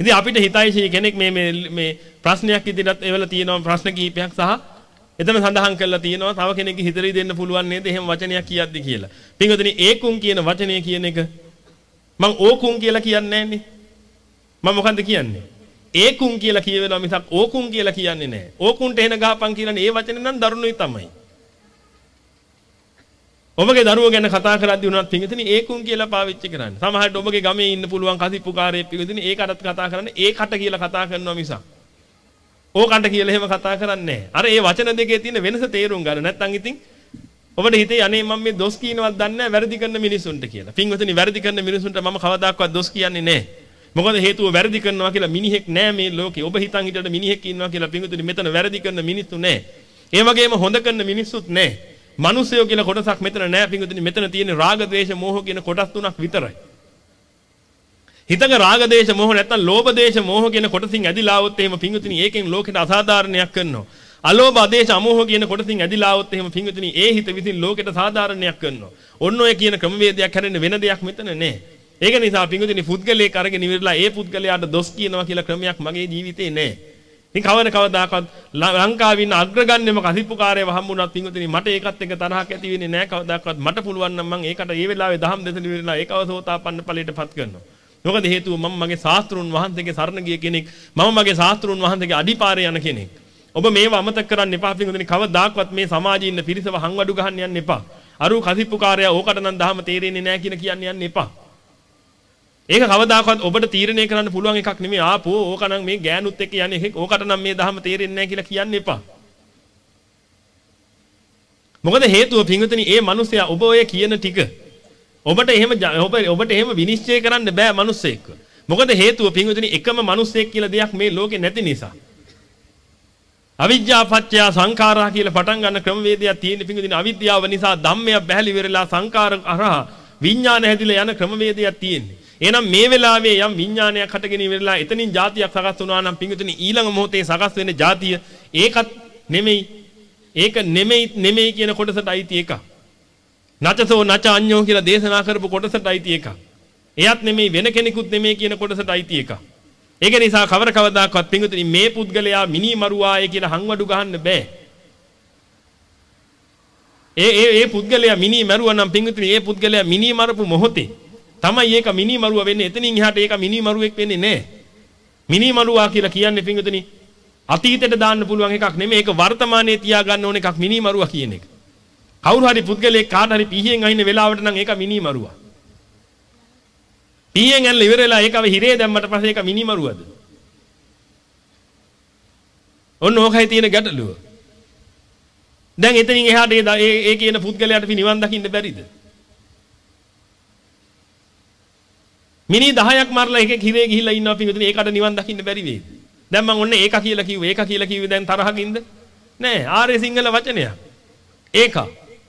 ඉතින් අපිට හිතයිසී කෙනෙක් මේ මේ මේ ප්‍රශ්නයක් ඉදිරියට එවලා තියෙනවා ප්‍රශ්න කිහිපයක් සහ එතන සඳහන් කරලා තියෙනවා තව කෙනෙක්ගේ හිතරි දෙන්න පුළුවන් නේද එහෙම වචනයක් කියද්දි කියලා. පින්වතුනි ඒකුන් කියන වචනය කියන එක මම ඕකුන් කියලා කියන්නේ නැන්නේ. මම මොකන්ද කියන්නේ? ඒකුන් කියලා කියවෙනවා මිසක් ඕකුන් කියලා කියන්නේ නැහැ. ඕකුන්ට එන ගහපන් කියලානේ ඒ වචනේ නම් දරුණුයි තමයි. ඔබගේ දරුවෝ ගැන කතා කරද්දී උනත් පිංගුතුනි ඒකුන් කියලා පාවිච්චි කරන්න. සමහරවිට ඔබගේ ගමේ ඉන්න පුළුවන් කසිප්පුකාරයෙක් පිංගුතුනි ඒකටත් කතා කරන්න ඒකට කියලා කතා කරනවා මිසක්. ඕකට කියලා එහෙම කතා කරන්නේ අර ඒ වචන දෙකේ තියෙන වෙනස තේරුම් ගන්න. නැත්නම් ඉතින් ඔබට හිතේ අනේ මම මේ දොස් කියනවත් දන්නේ නැහැ වැරදි කරන මිනිසුන්ට කියලා. පිංගුතුනි වැරදි කරන මිනිසුන්ට මම කවදාකවත් දොස් කියන්නේ නැහැ. මොකද හේතුව වැරදි කරනවා කියලා මිනිහෙක් නැහැ මේ ලෝකේ. ඔබ හිතන් හිටියට මිනිහෙක් ඉන්නවා කියලා පිංගුතුනි මෙතන වැරදි කරන මිනිස්සු නැහැ. ඒ වගේම හොඳ කරන මිනිස්සුත් නැහැ. මිනිස්සයෝ කියලා කොටසක් මෙතන නෑ පිංගුතුනි. මෙතන තියෙන්නේ රාග, ద్వේෂ, මෝහ කියන කොටස් තුනක් විතරයි. හිතක රාග, ద్వේෂ, මෝහ නැත්තම් ලෝභ, ద్వේෂ, මෝහ කියන කොටසින් ඇදිලා આવොත් එහෙම පිංගුතුනි ඒකෙන් ලෝකෙට අසාධාරණයක් කරනවා. අලෝභ, ආදේශ, අමෝහ කියන කොටසින් ඇදිලා આવොත් එහෙම පිංගුතුනි ඒ හිත විසින් ලෝකෙට සාධාරණයක් කරනවා. ඔන්න ඔය කියන ක්‍රමවේදයක් හැරෙන්න වෙන දෙයක් මෙතන නෑ. ඒක නිසා පිංගුතුනි පුද්ගලයෙක් අරගෙන ඉවරලා ඒ පුද්ගලයාට දොස් කියනවා කියලා ක්‍රමයක් මගේ ජීවිතේ නෑ. ඉතින් කවන කවදාකවත් ලංකාවේ ඉන්න අග්‍රගණ්‍යම කසිප්පුකාරයව හම්බුණත් පින්වතුනි මට ඒකත් එක්ක තරහක් ඇති වෙන්නේ නැහැ කවදාකවත් මට පුළුවන් නම් මම ඒකට ඒ වෙලාවේ දහම් දෙසලි වෙලා ඒකව සෝතාපන්න ඵලයටපත් කරනවා. මොකද හේතුව මම මගේ ශාස්ත්‍රුන් වහන්සේගේ සරණ ගිය කෙනෙක්. මම මගේ ශාස්ත්‍රුන් වහන්සේගේ අඩිපාරේ යන කෙනෙක්. ඔබ මේව අමතක කරන්න එපා පින්වතුනි කවදාකවත් මේ සමාජයේ ඉන්න පිරිසව හංවඩු ගහන්න යන්න එපා. අරු කසිප්පුකාරයා ඕකට නම් දහම තේරෙන්නේ නැහැ කියන කියන්න යන්න එපා. ඒක කවදාකවත් ඔබට තීරණය කරන්න පුළුවන් එකක් නෙමෙයි ආපෝ ඕකනම් මේ ගෑනුත් එක්ක යන්නේ එකෙක් ඕකට නම් මේ දහම තේරෙන්නේ නැහැ කියලා කියන්න එපා. මොකද හේතුව පින්විතනි ඒ මිනිසයා ඔබ ඔය කියන ටික ඔබට එහෙම ඔබ ඔබට එහෙම විනිශ්චය කරන්න බෑ මිනිස්සෙක්ව. මොකද හේතුව පින්විතනි එකම මිනිස්සෙක් කියලා දෙයක් මේ ලෝකේ නැති නිසා. අවිද්‍යාව පත්‍ය සංඛාරා කියලා පටන් ගන්න ක්‍රමවේදයක් තියෙන පින්විතනි අවිද්‍යාව නිසා ධම්මයක් බැහැලි වෙරලා සංඛාර අරහා විඥාන හැදිලා යන ක්‍රමවේදයක් තියෙන්නේ. එහෙනම් මේ වෙලාවේ යම් විඥානයක් හටගෙන ඉවරලා එතනින් જાතියක් සකස් වුණා නම් පිංගුතුනි ඊළඟ මොහොතේ සකස් වෙන જાතිය ඒකත් නෙමෙයි. ඒක නෙමෙයි නෙමෙයි කියන කොටසට අයිති එකක්. නචසෝ නච අඤ්ඤෝ කියලා දේශනා කරපු කොටසට අයිති එකක්. එයත් නෙමෙයි වෙන කෙනෙකුත් නෙමෙයි කියන කොටසට අයිති එකක්. ඒක නිසා කවර කවදාකවත් පිංගුතුනි මේ පුද්ගලයා මිනි මරුවාය කියලා හංවඩු ගහන්න බෑ. ඒ ඒ ඒ පුද්ගලයා මිනි මරුවා නම් පිංගුතුනි ඒ පුද්ගලයා මිනි මරපු මොහොතේ තමයි ඒක මිනි මරුවා වෙන්නේ. එතනින් එහාට ඒක මිනි මරුවෙක් වෙන්නේ නැහැ. මිනි මරුවා කියලා කියන්නේ පිංගුතුනි අතීතයට දාන්න පුළුවන් එකක් නෙමෙයි. ඒක වර්තමානයේ තියාගන්න ඕන එකක් මිනි මරුවා කියන එක. කවුරු හරි පුද්ගලයෙක් කාට හරි පිහියෙන් අහින්න වෙලාවට නම් ඒක මිනි මරුවා. පිහියෙන් ඇල්ල ඉවර වෙලා ඒකව හිරේ දැම්මට පස්සේ ඒක මිනි මරුවද? ඔන්න ඕකයි තියෙන ගැටලුව. දැන් එතනින් එහාට ඒ ඒ කියන පුද්ගලයාට නිවන් දකින්න බැරිද? මිනි 10ක් මරලා එකෙක් හිරේ ගිහිල්ලා ඉන්නවා පින්විතනේ ඒකට නිවන් දකින්න බැරි වේද? දැන් මම ඔන්න ඒක කියලා කිව්වේ ඒක කියලා කිව්වේ දැන් තරහකින්ද? නෑ ආර්ය සිංහල වචනයක්. ඒක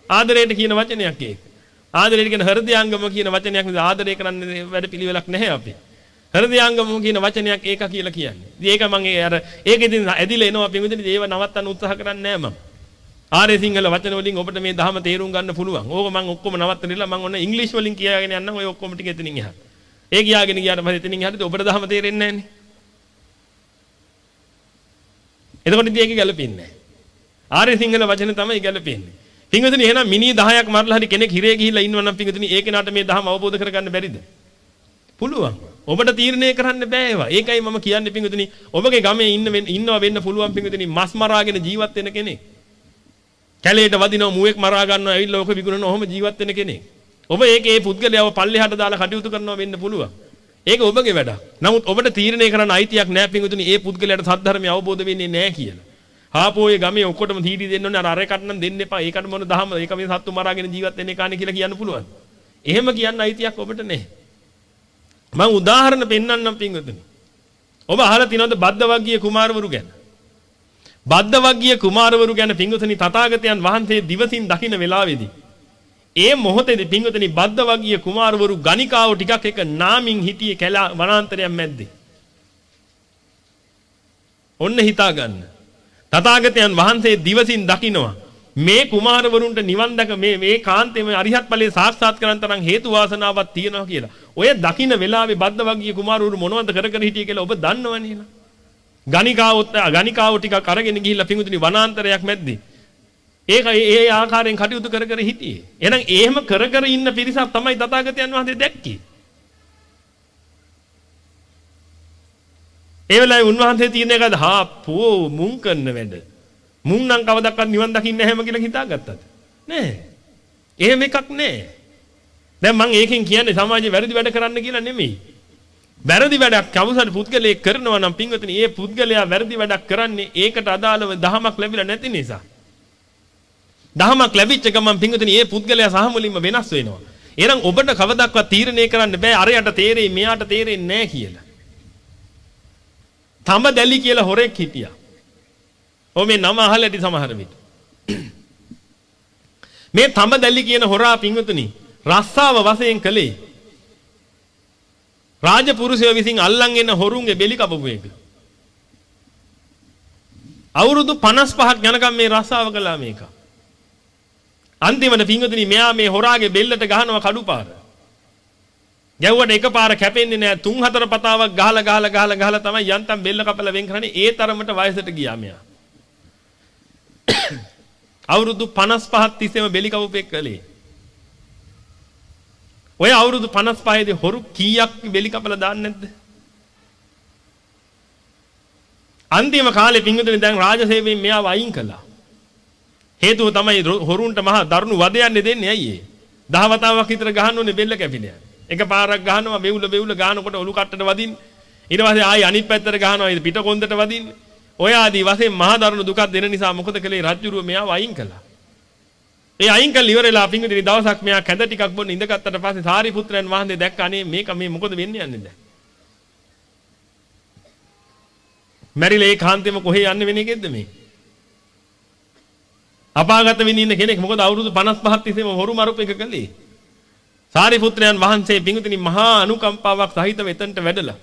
ආදරයට කියන වචනයක් ඒක. ආදරයට කියන හෘදයාංගම කියන වචනයක් නෙවෙයි ආදරය කරන්න වැඩ පිළිවෙලක් නැහැ අපි. හෘදයාංගම කියන වචනයක් ඒක කියලා කියන්නේ. ඉතින් ඒක මම අර ඒක ඉතින් ඇදිලා එනවා පින්විතනේ ඒව නවත්තන්න උත්සාහ කරන්නේ නෑ මම. ආර්ය සිංහල වචන වලින් ඔබට මේ ධහම තේරුම් ගන්න පුළුවන්. ඕක මම ඔක්කොම නවත්තලා මම ඔන්න ඉංග්‍රීසි වලින් කියාගෙන යන්නම් ඔය ඔක්කොම ටික එතනින් එහාට. ඒ ගියාගෙන ගියාට පස්සේ එතනින් එහාට ඔබට දහම තේරෙන්නේ නැහනේ. එතකොට ඉතින් ඒක ගැලපෙන්නේ නැහැ. ආර්ය සිංහල වචන තමයි ගැලපෙන්නේ. පින්වතුනි එහෙනම් මිනි 10ක් මරලා හරි කෙනෙක් හිරේ ගිහිල්ලා ඉන්නවා නම් පින්වතුනි ඒ කෙනාට මේ දහම අවබෝධ කරගන්න බැරිද? පුළුවන්. ඔබට තීරණය කරන්න බෑ ඒවා. ඒකයි මම කියන්නේ පින්වතුනි ඔබගේ ගමේ ඉන්න ඉන්නවා වෙන්න පුළුවන් පින්වතුනි මස් මරාගෙන ජීවත් වෙන කෙනෙක්. කැලේට වදිනවා මුවෙක් මරා ගන්නවා ඇවිල්ලා ඔක විකුණනවා ඔහොම ජීවත් වෙන කෙනෙක්. ඔබ ඒකේ ඒ පුද්ගලයාව පල්ලෙහාට දාලා කටයුතු කරනවා වෙන්න පුළුවන්. ඒක ඔබගේ වැඩක්. නමුත් ඔබට තීරණය කරන්න අයිතියක් නැහැ පිංගුතුනි ඒ පුද්ගලයාට සද්ධර්මය අවබෝධ වෙන්නේ නැහැ කියලා. හාපෝයේ ගමේ ඔක්කොටම තීටි දෙන්න ඕනේ අර අරකට නම් දෙන්න එපා. ඒකට මොන දහම ඒක මේ සත්තු මරාගෙන ජීවත් වෙන්න එකානේ කියලා කියන්න පුළුවන්. එහෙම කියන්න අයිතියක් ඔබට නැහැ. මම උදාහරණ පෙන්වන්නම් පිංගුතුනි. ඔබ අහලා තියෙනවද බද්දවග්ගීය කුමාරවරු ගැන? බද්දවග්ගීය කුමාරවරු ගැන පිංගුතුනි තථාගතයන් වහන්සේ දිවසින් දකින වෙලාවේදී ඒ මොහොතේදී පින්වතුනි බද්ද වගිය කුමාරවරු ගණිකාව ටිකක් එක නාමින් හිටියේ කැලා වනාන්තරයක් මැද්දේ. ඔන්න හිතා ගන්න. තථාගතයන් වහන්සේ දිවසින් දකිනවා මේ කුමාරවරුන්ට නිවන් දැක මේ මේ කාන්තේ අරිහත් ඵලයේ සාක්ෂාත් කරන් තරම් හේතු වාසනාවක් තියෙනවා කියලා. ඔය දකින්න වෙලාවේ බද්ද වගිය කුමාරවරු මොනවද කර කර හිටියේ කියලා ඔබ දන්නවනේ. ගණිකාවොත් ගණිකාව ටිකක් අරගෙන ගිහිල්ලා පින්වතුනි වනාන්තරයක් මැද්දේ ඒක ඒ ආකාරයෙන් කටයුතු කර කර හිටියේ. එහෙනම් එහෙම කර කර ඉන්න පිරිසක් තමයි තථාගතයන් වහන්සේ දැක්කේ. ඒ වෙලාවේ උන්වහන්සේ තියෙන එකද හා පෝ මුන් කරන වැඩ. මුන් නම් කවදාවත් නිවන් දකින්නේ නැහැම කියලා හිතාගත්තද? නෑ. එහෙම එකක් නෑ. දැන් මම ඒකෙන් කියන්නේ සමාජයේ වැරදි වැඩ කරන්න කියලා නෙමෙයි. වැරදි වැඩක් කවුසරි පුද්ගලයෙක් කරනවා නම් පින්වතුනි ඒ පුද්ගලයා වැරදි වැඩක් කරන්නේ ඒකට අදාළව දහමක් ලැබිලා නැති නිසා. දහමක් ලැබිච්ච ගමන් පිංගුතුනි ඒ පුද්ගලයා සහ මුලින්ම වෙනස් වෙනවා. එහෙනම් ඔබට කවදාවත් තීරණය කරන්න බෑ අරයට තේරෙයි මෙයාට තේරෙන්නේ නැහැ කියලා. තඹ දැලි කියලා හොරෙක් හිටියා. ඔය මේ නම අහලා ඇති සමහර විට. මේ තඹ දැලි කියන හොරා පිංගුතුනි රස්සාව වශයෙන් කළේ රාජපුරුෂයෝ විසින් අල්ලන් එන හොරුන්ගේ බෙලි කපපු එක. අවුරුදු 55ක් යනකම් මේ රස්සාව කළා මේක. අන්තිමට පිංගුතුනි මෙයා මේ හොරාගේ බෙල්ලට ගහනවා කඩුපාර. ගැව්වට එකපාර කැපෙන්නේ නෑ තුන් හතර පතාවක් ගහලා ගහලා ගහලා ගහලා තමයි යන්තම් බෙල්ල කපලා වෙන් කරන්නේ ඒ තරමට වයසට ගියා මෙයා. අවුරුදු 55ක් තිස්සේම බෙලි කවුපෙක් කළේ. ඔය අවුරුදු 55 දී හොරු කීයක් බෙලි කපලා දාන්නේ නැද්ද? අන්තිම කාලේ පිංගුතුනි දැන් රාජසේවයෙන් මෙයාව අයින් කළා. හේතුව තමයි හොරුන්ට මහා දරුණු වදයන්නේ දෙන්නේ ඇයි ඒ? දහවතාවක් විතර ගහන්න ඕනේ බෙල්ල කැපිලා. එක පාරක් ගහනවා බෙවුල බෙවුල ගහනකොට ඔලු කට්ටට වදින්න. ඊට පස්සේ ආයි අනිත් පැත්තට ගහනවා පිට කොන්දට වදින්න. ඔය ආදී වශයෙන් මහා දරුණු දුකක් දෙන නිසා මොකද කළේ රජ්ජුරුව මෙයාව අයින් කළා. ඒ අයින් කළ ඉවරලා පිංගුදින දවසක් මෙයා කැඳ ටිකක් බොන්න ඉඳගත්තට පස්සේ සාරිපුත්‍රයන් වහන්සේ දැක්ක අනේ මේක මේ මොකද වෙන්නේ යන්නේ දැන්. මැරිලා ඒ කාන්තේම කොහේ යන්නේ වෙන එකෙද්ද මේ? අපාගත වෙමින් ඉන්න කෙනෙක් මොකද අවුරුදු 55ක් තිස්සේම හොරු මරුප එක කළේ. සාරිපුත්‍රයන් වහන්සේ පිඟුතුනි මහා අනුකම්පාවක් සහිතව එතනට වැඩලා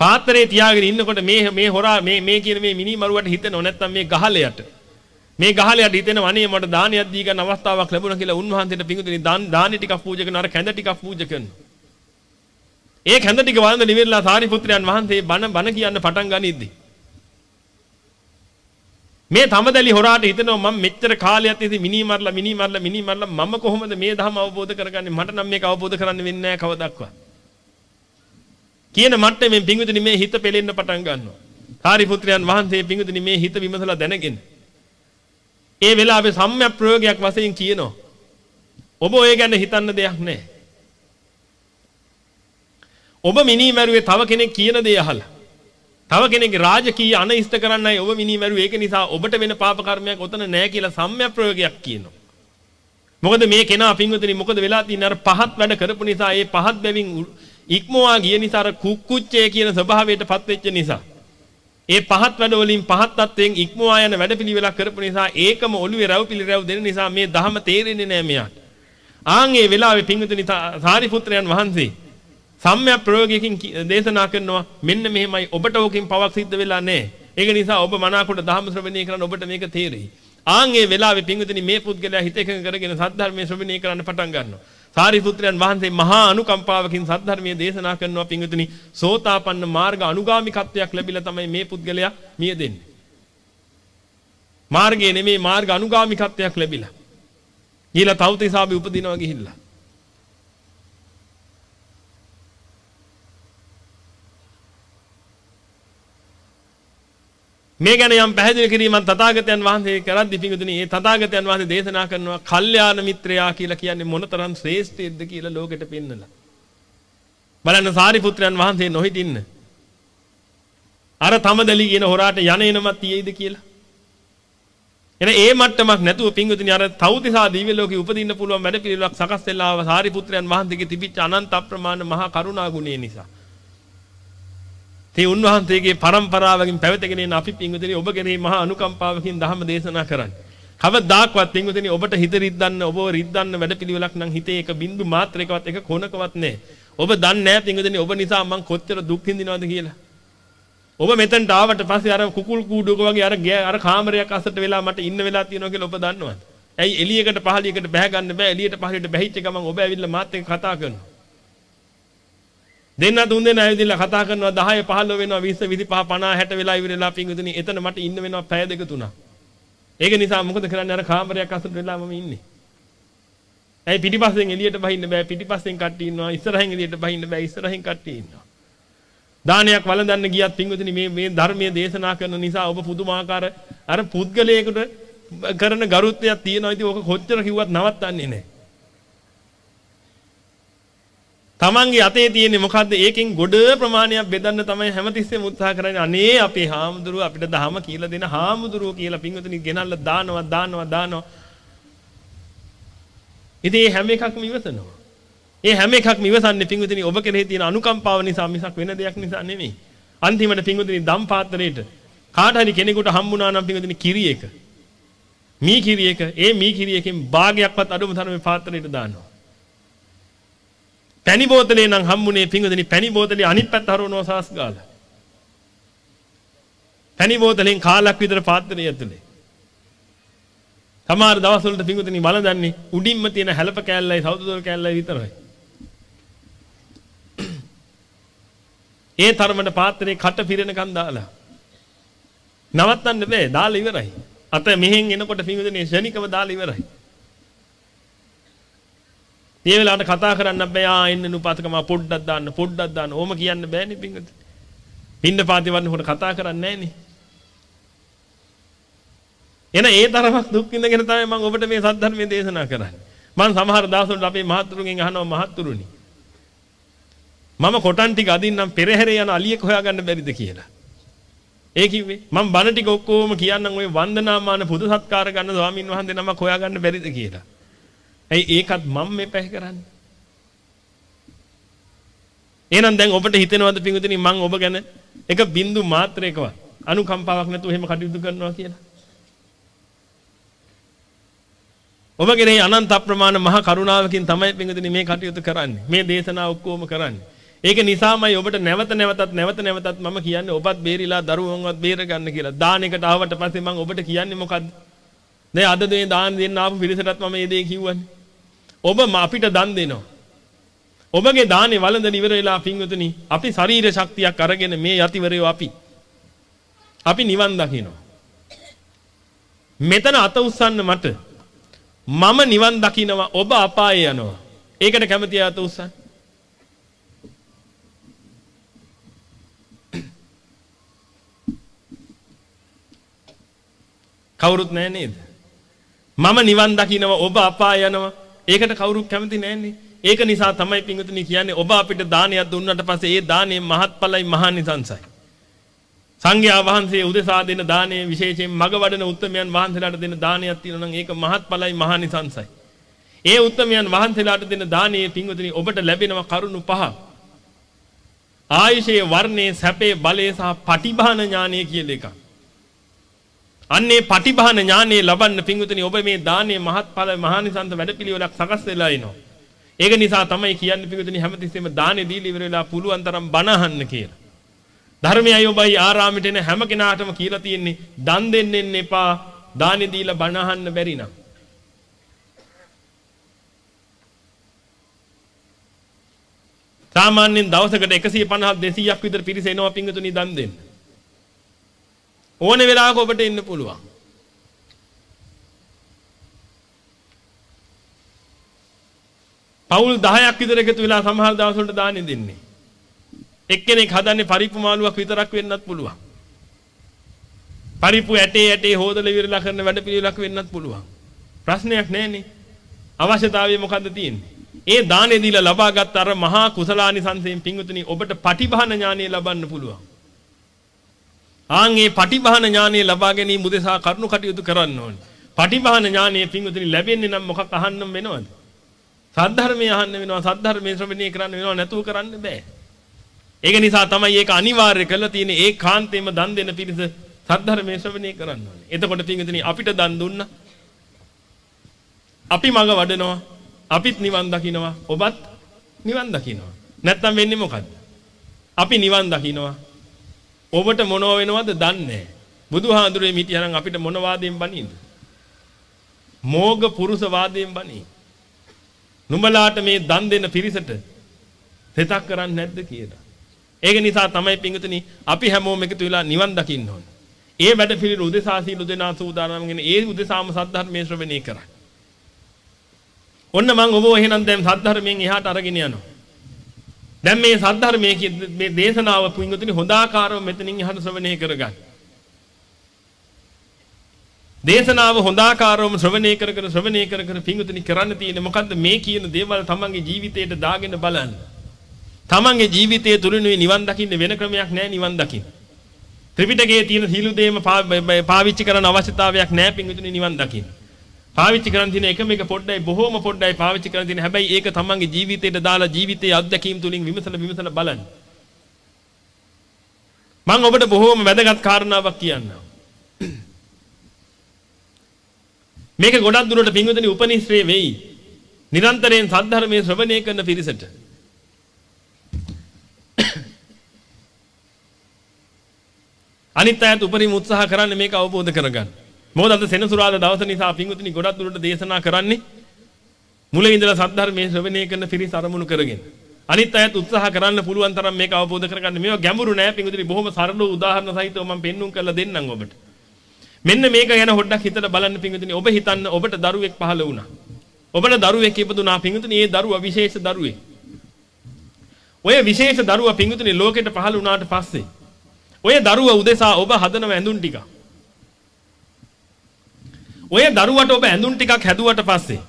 පාත්‍රේ තියාගෙන ඉන්නකොට මේ මේ හොරා මේ මේ කියන මේ මිනි මරුවට හිතෙනව නැත්තම් මේ ගහලයට මේ ගහලයට හිතෙනව අනේ මට දානයක් දී ගන්න අවස්ථාවක් ලැබුණා කියලා උන්වහන්සේට පිඟුතුනි දානි ටිකක් පූජා කරන අර කැඳ ටිකක් පූජා කරනවා. ඒ කැඳ ටික වළඳ නිවෙලා සාරිපුත්‍රයන් වහන්සේ බණ බණ කියන්න පටන් ගනිද්දී මේ තමදලි හොරාට හිතනවා මම මෙච්චර කාලයක් තිස්සේ මිනි මරලා මිනි මරලා මිනි මරලා මම කොහොමද මේ ධර්ම අවබෝධ කරගන්නේ මට නම් මේක අවබෝධ කරන්න වෙන්නේ නැහැ කවදාවත් කියන මට්ටමින් පිංගුතුනි මේ හිත පෙලෙන්න පටන් ගන්නවා. සාරිපුත්‍රයන් වහන්සේ පිංගුතුනි මේ හිත විමසලා දැනගෙන ඒ වෙලාවේ සම්‍යක් ප්‍රයෝගයක් වශයෙන් කියනවා. ඔබ ඔය ගැන හිතන්න දෙයක් නැහැ. ඔබ මිනි මරුවේ තව කෙනෙක් කියන දේ අහලා තව කෙනෙක්ගේ රාජකීය අනයිෂ්ට කරන්නයි ඔබ මිනි මරුවේ ඒක නිසා ඔබට වෙන පාප කර්මයක් ඔතන නැහැ කියලා සම්‍යක් ප්‍රයෝගයක් කියනවා. මොකද මේ කෙනා පින්වතුනි මොකද වෙලා තින්නේ අර පහත් වැඩ කරපු නිසා ඒ පහත් බැවින් ඉක්මවා ගිය නිසා අර කුක්කුච්චේ කියන ස්වභාවයටපත් වෙච්ච නිසා ඒ පහත් වැඩ වලින් පහත් තත්වයෙන් ඉක්මවා යන වැඩපිළිවෙලක් කරපු නිසා ඒකම ඔළුවේ රැව්පිලි රැව් දෙන නිසා මේ ධහම තේරෙන්නේ නැහැ මෙයාට. ආන් ඒ වෙලාවේ පිංගුතුනි සාරිපුත්‍රයන් වහන්සේ සම්‍යක් ප්‍රයෝගයකින් දේශනා කරනවා මෙන්න මෙහෙමයි ඔබට ඕකෙන් පවක් සිද්ධ වෙලා නැහැ. ඒක නිසා ඔබ මනාකොට ධර්ම ශ්‍රවණය කරන්න ඔබට මේක තේරෙයි. ආන් ඒ වෙලාවේ පිංගුතුනි මේ පුද්ගලයා හිත එකඟ කරගෙන සද්ධර්මයේ ශ්‍රවණය කරන්න පටන් ගන්නවා. සාරිපුත්‍රයන් වහන්සේ මහා අනුකම්පාවකින් සද්ධර්මයේ දේශනා කරනවා පිංගුතුනි සෝතාපන්න මාර්ග අනුගාමිකත්වයක් ලැබිලා තමයි මේ පුද්ගලයා මියදෙන්නේ. මාර්ගයේ නෙමේ මාර්ග අනුගාමිකත්වයක් ලැබිලා. ගිහිලා තවතිසාවේ උපදිනවා ගිහිල්ලා. මේ ගැන යම් පැහැදිලි කිරීමක් තථාගතයන් වහන්සේ කරද්දී පිඟුතුනි ඒ තථාගතයන් වහන්සේ දේශනා කරනවා කල්යාණ මිත්‍රයා කියලා කියන්නේ මොනතරම් ශ්‍රේෂ්ඨයේද කියලා ලෝකෙට පෙන්නලා. බලන්න සාරිපුත්‍රයන් වහන්සේ නොහිටින්න. අර තමදලි කියන හොරාට යන එනමත් තියෙයිද කියලා. එන ඒ මට්ටමක් නැතුව පිංගුතුනි අර තවුතිසා දිව්‍ය ලෝකෙ උපදින්න පුළුවන් වැඩ පිළිවෙලක් සකස් වෙලා ආව සාරිපුත්‍රයන් වහන්සේගේ තිබිච්ච අනන්ත අප්‍රමාණ මහා කරුණා ගුණය නිසා. තේ උන්වහන්සේගේ પરම්පරාවකින් පැවතගෙන එන අපි පින්වතුනි ඔබ කෙරෙහි මහා අනුකම්පාවකින් ධර්ම දේශනා කරන්නේ. කවදාක්වත් පින්වතුනි ඔබට හිත රිද්දන්න ඔබව රිද්දන්න වැඩපිළිවෙලක් නම් හිතේ එක බින්දු මාත්‍රයකවත් එක කොනකවත් නැහැ. ඔබ දන්නේ නැහැ පින්වතුනි ඔබ නිසා මං කොච්චර දුක් විඳිනවද කියලා. ඔබ මෙතනට ආවට පස්සේ අර කුකුල් කූඩුවක වගේ අර අර කාමරයක් අසට වෙලා මට ඉන්න වෙලා තියෙනවා කියලා ඔබ දන්නවද? ඇයි එළියකට පහළියකට බැහැ ගන්න බෑ එළියට පහළියට බැහිච්ච ගමන් ඔබ ඇවිල්ලා මාත් එක්ක කතා කරනවා. දෙන්න තුන් දෙනා ඇවිදලා කතා කරනවා 10 15 වෙනවා 20 25 50 60 වෙලා ඉවරලා පිංගුතුනි එතන මට ඉන්න වෙනවා පැය දෙක තුනක්. ඒක නිසා මොකද කරන්නේ අර කාමරයක් අසල වෙලා මම ඉන්නේ. ඇයි පිටිපස්සෙන් එළියට බහින්න බෑ පිටිපස්සෙන් කට්ටිය ඉන්නවා ඉස්සරහින් එළියට බහින්න බෑ ඉස්සරහින් කට්ටිය ඉන්නවා. දානයක් වළඳන්න ගියත් පිංගුතුනි මේ මේ ධර්මයේ දේශනා කරන නිසා ඔබ පුදුමාකාර අර පුද්ගලයෙකුට කරන ගරුත්වයක් තියෙනවා ඉතින් ඕක කොච්චර කිව්වත් නවත්තන්නේ නැහැ. තමන්ගේ අතේ තියෙන්නේ මොකද්ද? ඒකෙන් ගොඩ ප්‍රමාණයක් බෙදන්න තමයි හැමතිස්සෙම උත්සාහ කරන්නේ. අනේ අපේ හාමුදුරුව අපිට දහම කියලා දෙන හාමුදුරුව කියලා පින්වතුනි ගෙනල්ලා දානවා දානවා දානවා. ඉතින් මේ හැම එකක්ම ඉවසනවා. ඒ හැම එකක්ම ඉවසන්නේ පින්වතුනි ඔබ කෙරෙහි තියෙන අනුකම්පාව නිසා මිසක් වෙන දෙයක් නිසා නෙමෙයි. අන්තිමට පින්වතුනි දම් පාත්‍රයේට කාට හරි කෙනෙකුට හම්බුණා නම් පින්වතුනි කිරි එක. මී කිරි එක ඒ මී කිරි එකෙන් භාගයක්වත් අඩුම තරමේ පාත්‍රයට දානවා. පැණි බෝතලේ නම් හම්බුනේ පිංගුදෙනි පැණි බෝතලේ අනිත් පැත්ත හරවනවා සාස් ගාලා. පැණි බෝතලෙන් කාලක් විතර පාත්‍රය ඇතුලේ. සමහර දවස්වලට පිංගුදෙනි වළඳන්නේ උඩින්ම තියෙන හැලප කෑල්ලයි සෞතුදොර කෑල්ලයි විතරයි. ඒ තරමට පාත්‍රේ කට පිරෙනකන් දාලා. නවත්තන්න බෑ දාලා ඉවරයි. අත මෙහෙන් එනකොට පිංගුදෙනි ශනිකව දාලා ඉවරයි. ඒ වෙලාවට කතා කරන්න බෑ ආ එන්න නුපාතකම පොඩ්ඩක් දාන්න පොඩ්ඩක් දාන්න ඕම කියන්න බෑනේ පිංගුත්. පින්න පාති වන්නකොට කතා කරන්නේ නෑනේ. එන ඒ තරමක් දුක් විඳගෙන තමයි මම ඔබට මේ සද්ධර්මයේ දේශනා කරන්නේ. මම සමහර දවස්වල අපේ මහත්තුරුගෙන් අහනවා මහත්තුරුනි. මම කොටන් ටික අදින්නම් පෙරහැරේ යන අලියෙක් හොයාගන්න බැරිද කියලා. ඒ කිව්වේ මම බණ ටික ඔක්කොම කියන්නම් ওই වන්දනාමාන පුද සත්කාර ගන්න ස්වාමින් වහන්සේ නමක් හොයාගන්න බැරිද කියලා. ඇයි ඒකත් මම මේ පැහැ කරන්නේ? එහෙනම් දැන් ඔබට හිතෙනවද පිංගුතුනි මං ඔබ ගැන එක බින්දු මාත්‍රයකවත් අනුකම්පාවක් නැතුව එහෙම කටයුතු කරනවා කියලා? ඔබ කෙරෙහි අනන්ත අප්‍රමාණ මහා කරුණාවකින් තමයි පින්වතුනි මේ කටයුතු කරන්නේ. මේ දේශනා ඔක්කොම කරන්නේ. ඒක නිසාමයි ඔබට නැවත නැවතත් නැවත නැවතත් මම කියන්නේ ඔබත් බේරිලා දරුවන්වත් බේර ගන්න කියලා. දාන එකට ආවට පස්සේ මම ඔබට කියන්නේ මොකද්ද? දැන් අද මේ දාන දෙන්න ආපු පිරිසටත් මම මේ දේ කිව්වනේ. ඔබ අපිට දන් දෙනවා. ඔබගේ දානේ වළඳන ඉවර වෙලා පින්වතුනි අපි ශරීර ශක්තියක් අරගෙන මේ යතිවරයෝ අපි අපි නිවන් දකිනවා. මෙතන අත උස්සන්න මට මම නිවන් දකිනවා ඔබ අපායේ යනවා. ඒකට කැමති අත උස්සන්න. කවුරුත් නැහැ නේද? මම නිවන් දකිනවා ඔබ අපාය යනවා. ඒකට කවුරුත් කැමති නැන්නේ. ඒක නිසා තමයි පිංගුතුනි කියන්නේ ඔබ අපිට දානයක් දුන්නාට පස්සේ ඒ දානයේ මහත්ඵලයි මහානිසංසයි. සංඝයා වහන්සේ උදෙසා දෙන දානයේ විශේෂයෙන් මග වඩන උත්තමයන් වහන්සේලාට දෙන දානයක් තියෙනවා නම් ඒක මහත්ඵලයි මහානිසංසයි. ඒ උත්තමයන් වහන්සේලාට දෙන දානයේ පිංගුතුනි ඔබට ලැබෙනවා කරුණු පහක්. ආයුෂයේ වර්ණයේ සැපේ බලයේ සහ පටිභාන ඥානය කියලා එකක්. අන්නේ පටිභාන ඥානෙ ලබන්න පිංගුතුනි ඔබ මේ දානයේ මහත්ඵල මහානිසංස වැඩපිළිවෙලක් සකස් වෙලා ඉනවා. ඒක නිසා තමයි කියන්නේ පිංගුතුනි හැමතිස්සෙම දානේ දීලා ඉවර වෙලා පුළුවන් තරම් බණ අහන්න කියලා. ධර්මයයි ඔබයි ආරාමයට එන හැම කෙනාටම කියලා තියෙන්නේ දන් දෙන්න එපා දානේ දීලා බණ අහන්න බැරි නම්. සාමාන්‍යයෙන් දවසකට 150 200ක් විතර පිරිස එනවා පිංගුතුනි දන් දෙන්න. ඕන වෙලාවක ඔබට ඉන්න පුළුවන්. පවුල් 10ක් විතර එකතු වෙලා සමහර දවස්වලට දාන්නේ දෙන්නේ. එක්කෙනෙක් හදන්නේ පරිප්පු මාළුවක් විතරක් වෙන්නත් පුළුවන්. පරිප්පු ඇටේ ඇටේ හොදලා ඉවරලා කරන වැඩ පිළිවෙලක් වෙන්නත් පුළුවන්. ප්‍රශ්නයක් නැහැනේ. අවශ්‍යතාවය මොකද්ද තියෙන්නේ? ඒ දානේ දීලා ලබාගත් අර මහා කුසලානිසංසයෙන් පිංගුතුනි ඔබට පටිභාන ඥානය ලබන්න පුළුවන්. ආන්ගේ පටිභාන ඥානය ලබා ගැනීම උදෙසා කරුණු කටයුතු කරන්න ඕනේ. පටිභාන ඥානය පිංගුතුනි ලැබෙන්නේ නම් මොකක් අහන්නම් වෙනවද? සද්ධර්මය අහන්න වෙනවා සද්ධර්මයේ ශ්‍රවණය කරන්න වෙනවා නැතුව කරන්න බෑ. ඒක නිසා තමයි ඒක අනිවාර්ය කරලා තියෙන්නේ ඒ කාන්තේම දන් දෙන පිරිස සද්ධර්මයේ ශ්‍රවණය කරන්න ඕනේ. එතකොට පිංගුතුනි අපිට දන් දුන්නා. අපි මඟ වඩනවා. අපිත් නිවන් දකින්නවා. ඔබත් නිවන් දකින්නවා. නැත්තම් වෙන්නේ මොකද්ද? අපි නිවන් දකින්නවා. ඔබට මොනව වෙනවද දන්නේ නැහැ. බුදුහාඳුරේ මිටියනම් අපිට මොන වාදයෙන් බණීද? මෝග පුරුෂ වාදයෙන් බණී. නුඹලාට මේ දන් දෙන පිරිසට හිතක් කරන්නේ නැද්ද කියලා. ඒක නිසා තමයි පිංගුතුනි අපි හැමෝම එකතු වෙලා නිවන් දකින්න ඕනේ. ඒ වැඩ පිළිවෙල උදෙසා සීල දෙනා සූදානම්ගෙන ඒ උදෙසාම සද්ධර්මයේ ශ්‍රවණය කරා. ඔන්න මම ඔබ එහෙනම් දැන් සද්ධර්මයෙන් එහාට අරගෙන යනවා. දැන් මේ සද්ධර්මයේ මේ දේශනාව පුංගුතුනි හොඳ ආකාරව මෙතනින් එහාට ශ්‍රවණය කරගන්න. දේශනාව හොඳ ආකාරවම ශ්‍රවණය කර කර ශ්‍රවණය කර කර පිංගුතුනි කරන්න තියෙන්නේ මොකද්ද මේ කියන දේවල් තමන්ගේ ජීවිතයට දාගෙන බලන්න. තමන්ගේ ජීවිතයේ තුලිනුයි නිවන් දකින්න වෙන ක්‍රමයක් නැහැ නිවන් දකින්න. ත්‍රිපිටකයේ තියෙන සීල දේම පාවිච්චි කරන අවශ්‍යතාවයක් නැහැ පිංගුතුනි නිවන් දකින්න. පාවිච්චි කරන් තියෙන එකම එක පොඩ්ඩයි බොහොම පොඩ්ඩයි පාවිච්චි කරන් තියෙන හැබැයි ඒක තමන්ගේ ජීවිතයට දාලා ජීවිතයේ අත්දැකීම් තුලින් විමසලා විමසලා බලන්න. මම ඔබට බොහොම වැදගත් කාරණාවක් කියන්නම්. මේක ගොඩක් දුරට පින්විතනි උපනිශ්‍රේ වෙයි. නිරන්තරයෙන් සද්ධර්මයේ ශ්‍රවණය කරන පිරිසට. අනිත් අයත් උපරිම උත්සාහ කරන්නේ මේක අවබෝධ කරගන්න. මොකද අද සෙනසුරාදා දවස නිසා පින්විතනි ගොඩක් දුරට දේශනා කරන්නේ මුලින් ඉඳලා සද්ධර්මයේ ශ්‍රවණය කරන පිරිස අරමුණු කරගෙන. අනිත් අයත් උත්සාහ කරන්න පුළුවන් තරම් මේක අවබෝධ කරගන්න. මේවා ගැඹුරු නෑ පින්විතනි බොහොම සරල උදාහරණ සහිතව මම පෙන්눔 කරලා දෙන්නම් ඔබට. මෙන්න මේක ගැන හොඩක් හිතලා බලන්න පින්විතනි ඔබ හිතන්න ඔබට දරුවෙක් පහළ වුණා. ඔබට දරුවෙක් ඉපදුනා පින්විතනි ඒ දරුවා විශේෂ දරුවෙක්. ඔය විශේෂ දරුවා පින්විතනි ලෝකෙට පහළ වුණාට පස්සේ ඔය දරුවා උදෙසා ඔබ හදනව ඇඳුම් ටිකක් ඔය දරුවට ඔබ ඇඳුම් ටිකක් හැදුවට පස්සේ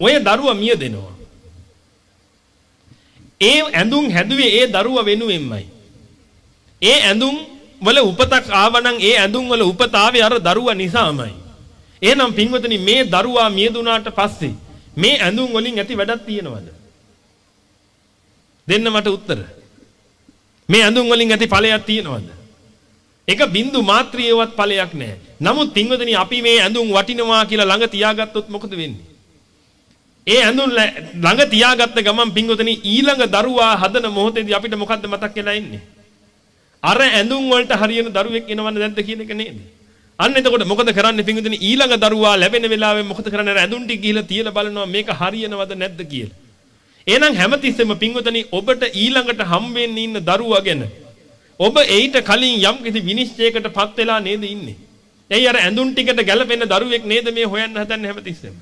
ඔය දරුවා මිය දෙනවා. ඒ ඇඳුම් හැදුවේ ඒ දරුවා වෙනුවෙන්මයි. ඒ ඇඳුම් වල උපතක් ආවනම් ඒ ඇඳුම් වල උපත ආවේ අර දරුවා නිසාමයි. එහෙනම් පින්වතුනි මේ දරුවා මිය දුනාට පස්සේ මේ ඇඳුම් වලින් ඇති වැඩක් තියෙනවද? දෙන්න මට උත්තර. මේ ඇඳුම් වලින් ඇති ඵලයක් තියෙනවද? එක බින්දු මාත්‍රියවත් ඵලයක් නැහැ. නමුත් පින්වතුනි අපි මේ ඇඳුම් වටිනවා කියලා ළඟ තියාගත්තොත් මොකද වෙන්නේ? ඒ ඇඳුම් ළඟ තියාගත්ත ගමන් පින්වතුනි ඊළඟ දරුවා හදන මොහොතේදී අපිට මොකද්ද මතක් වෙලා ඉන්නේ? අර ඇඳුම් වලට හරියන දරුවෙක් එනවද නැද්ද කියන එක නේද? අන්න එතකොට මොකද කරන්නේ පින්වතුනි ඊළඟ දරුවා ලැබෙන වෙලාවෙ මොකද කරන්නේ? ඇඳුම් ටික ගිහලා තියලා බලනවා මේක හරියනවද නැද්ද කියලා. එහෙනම් හැමතිස්සෙම පින්වතුනි ඔබට ඊළඟට හම් වෙන්න ඉන්න දරුවා ගැන ඔබ එයිට කලින් යම් කිසි විනිශ්චයකටපත් වෙලා නේද ඉන්නේ? එයි අර ඇඳුම් ටිකට ගැලපෙන දරුවෙක් නේද මේ හොයන්න හදන්නේ හැමතිස්සෙම?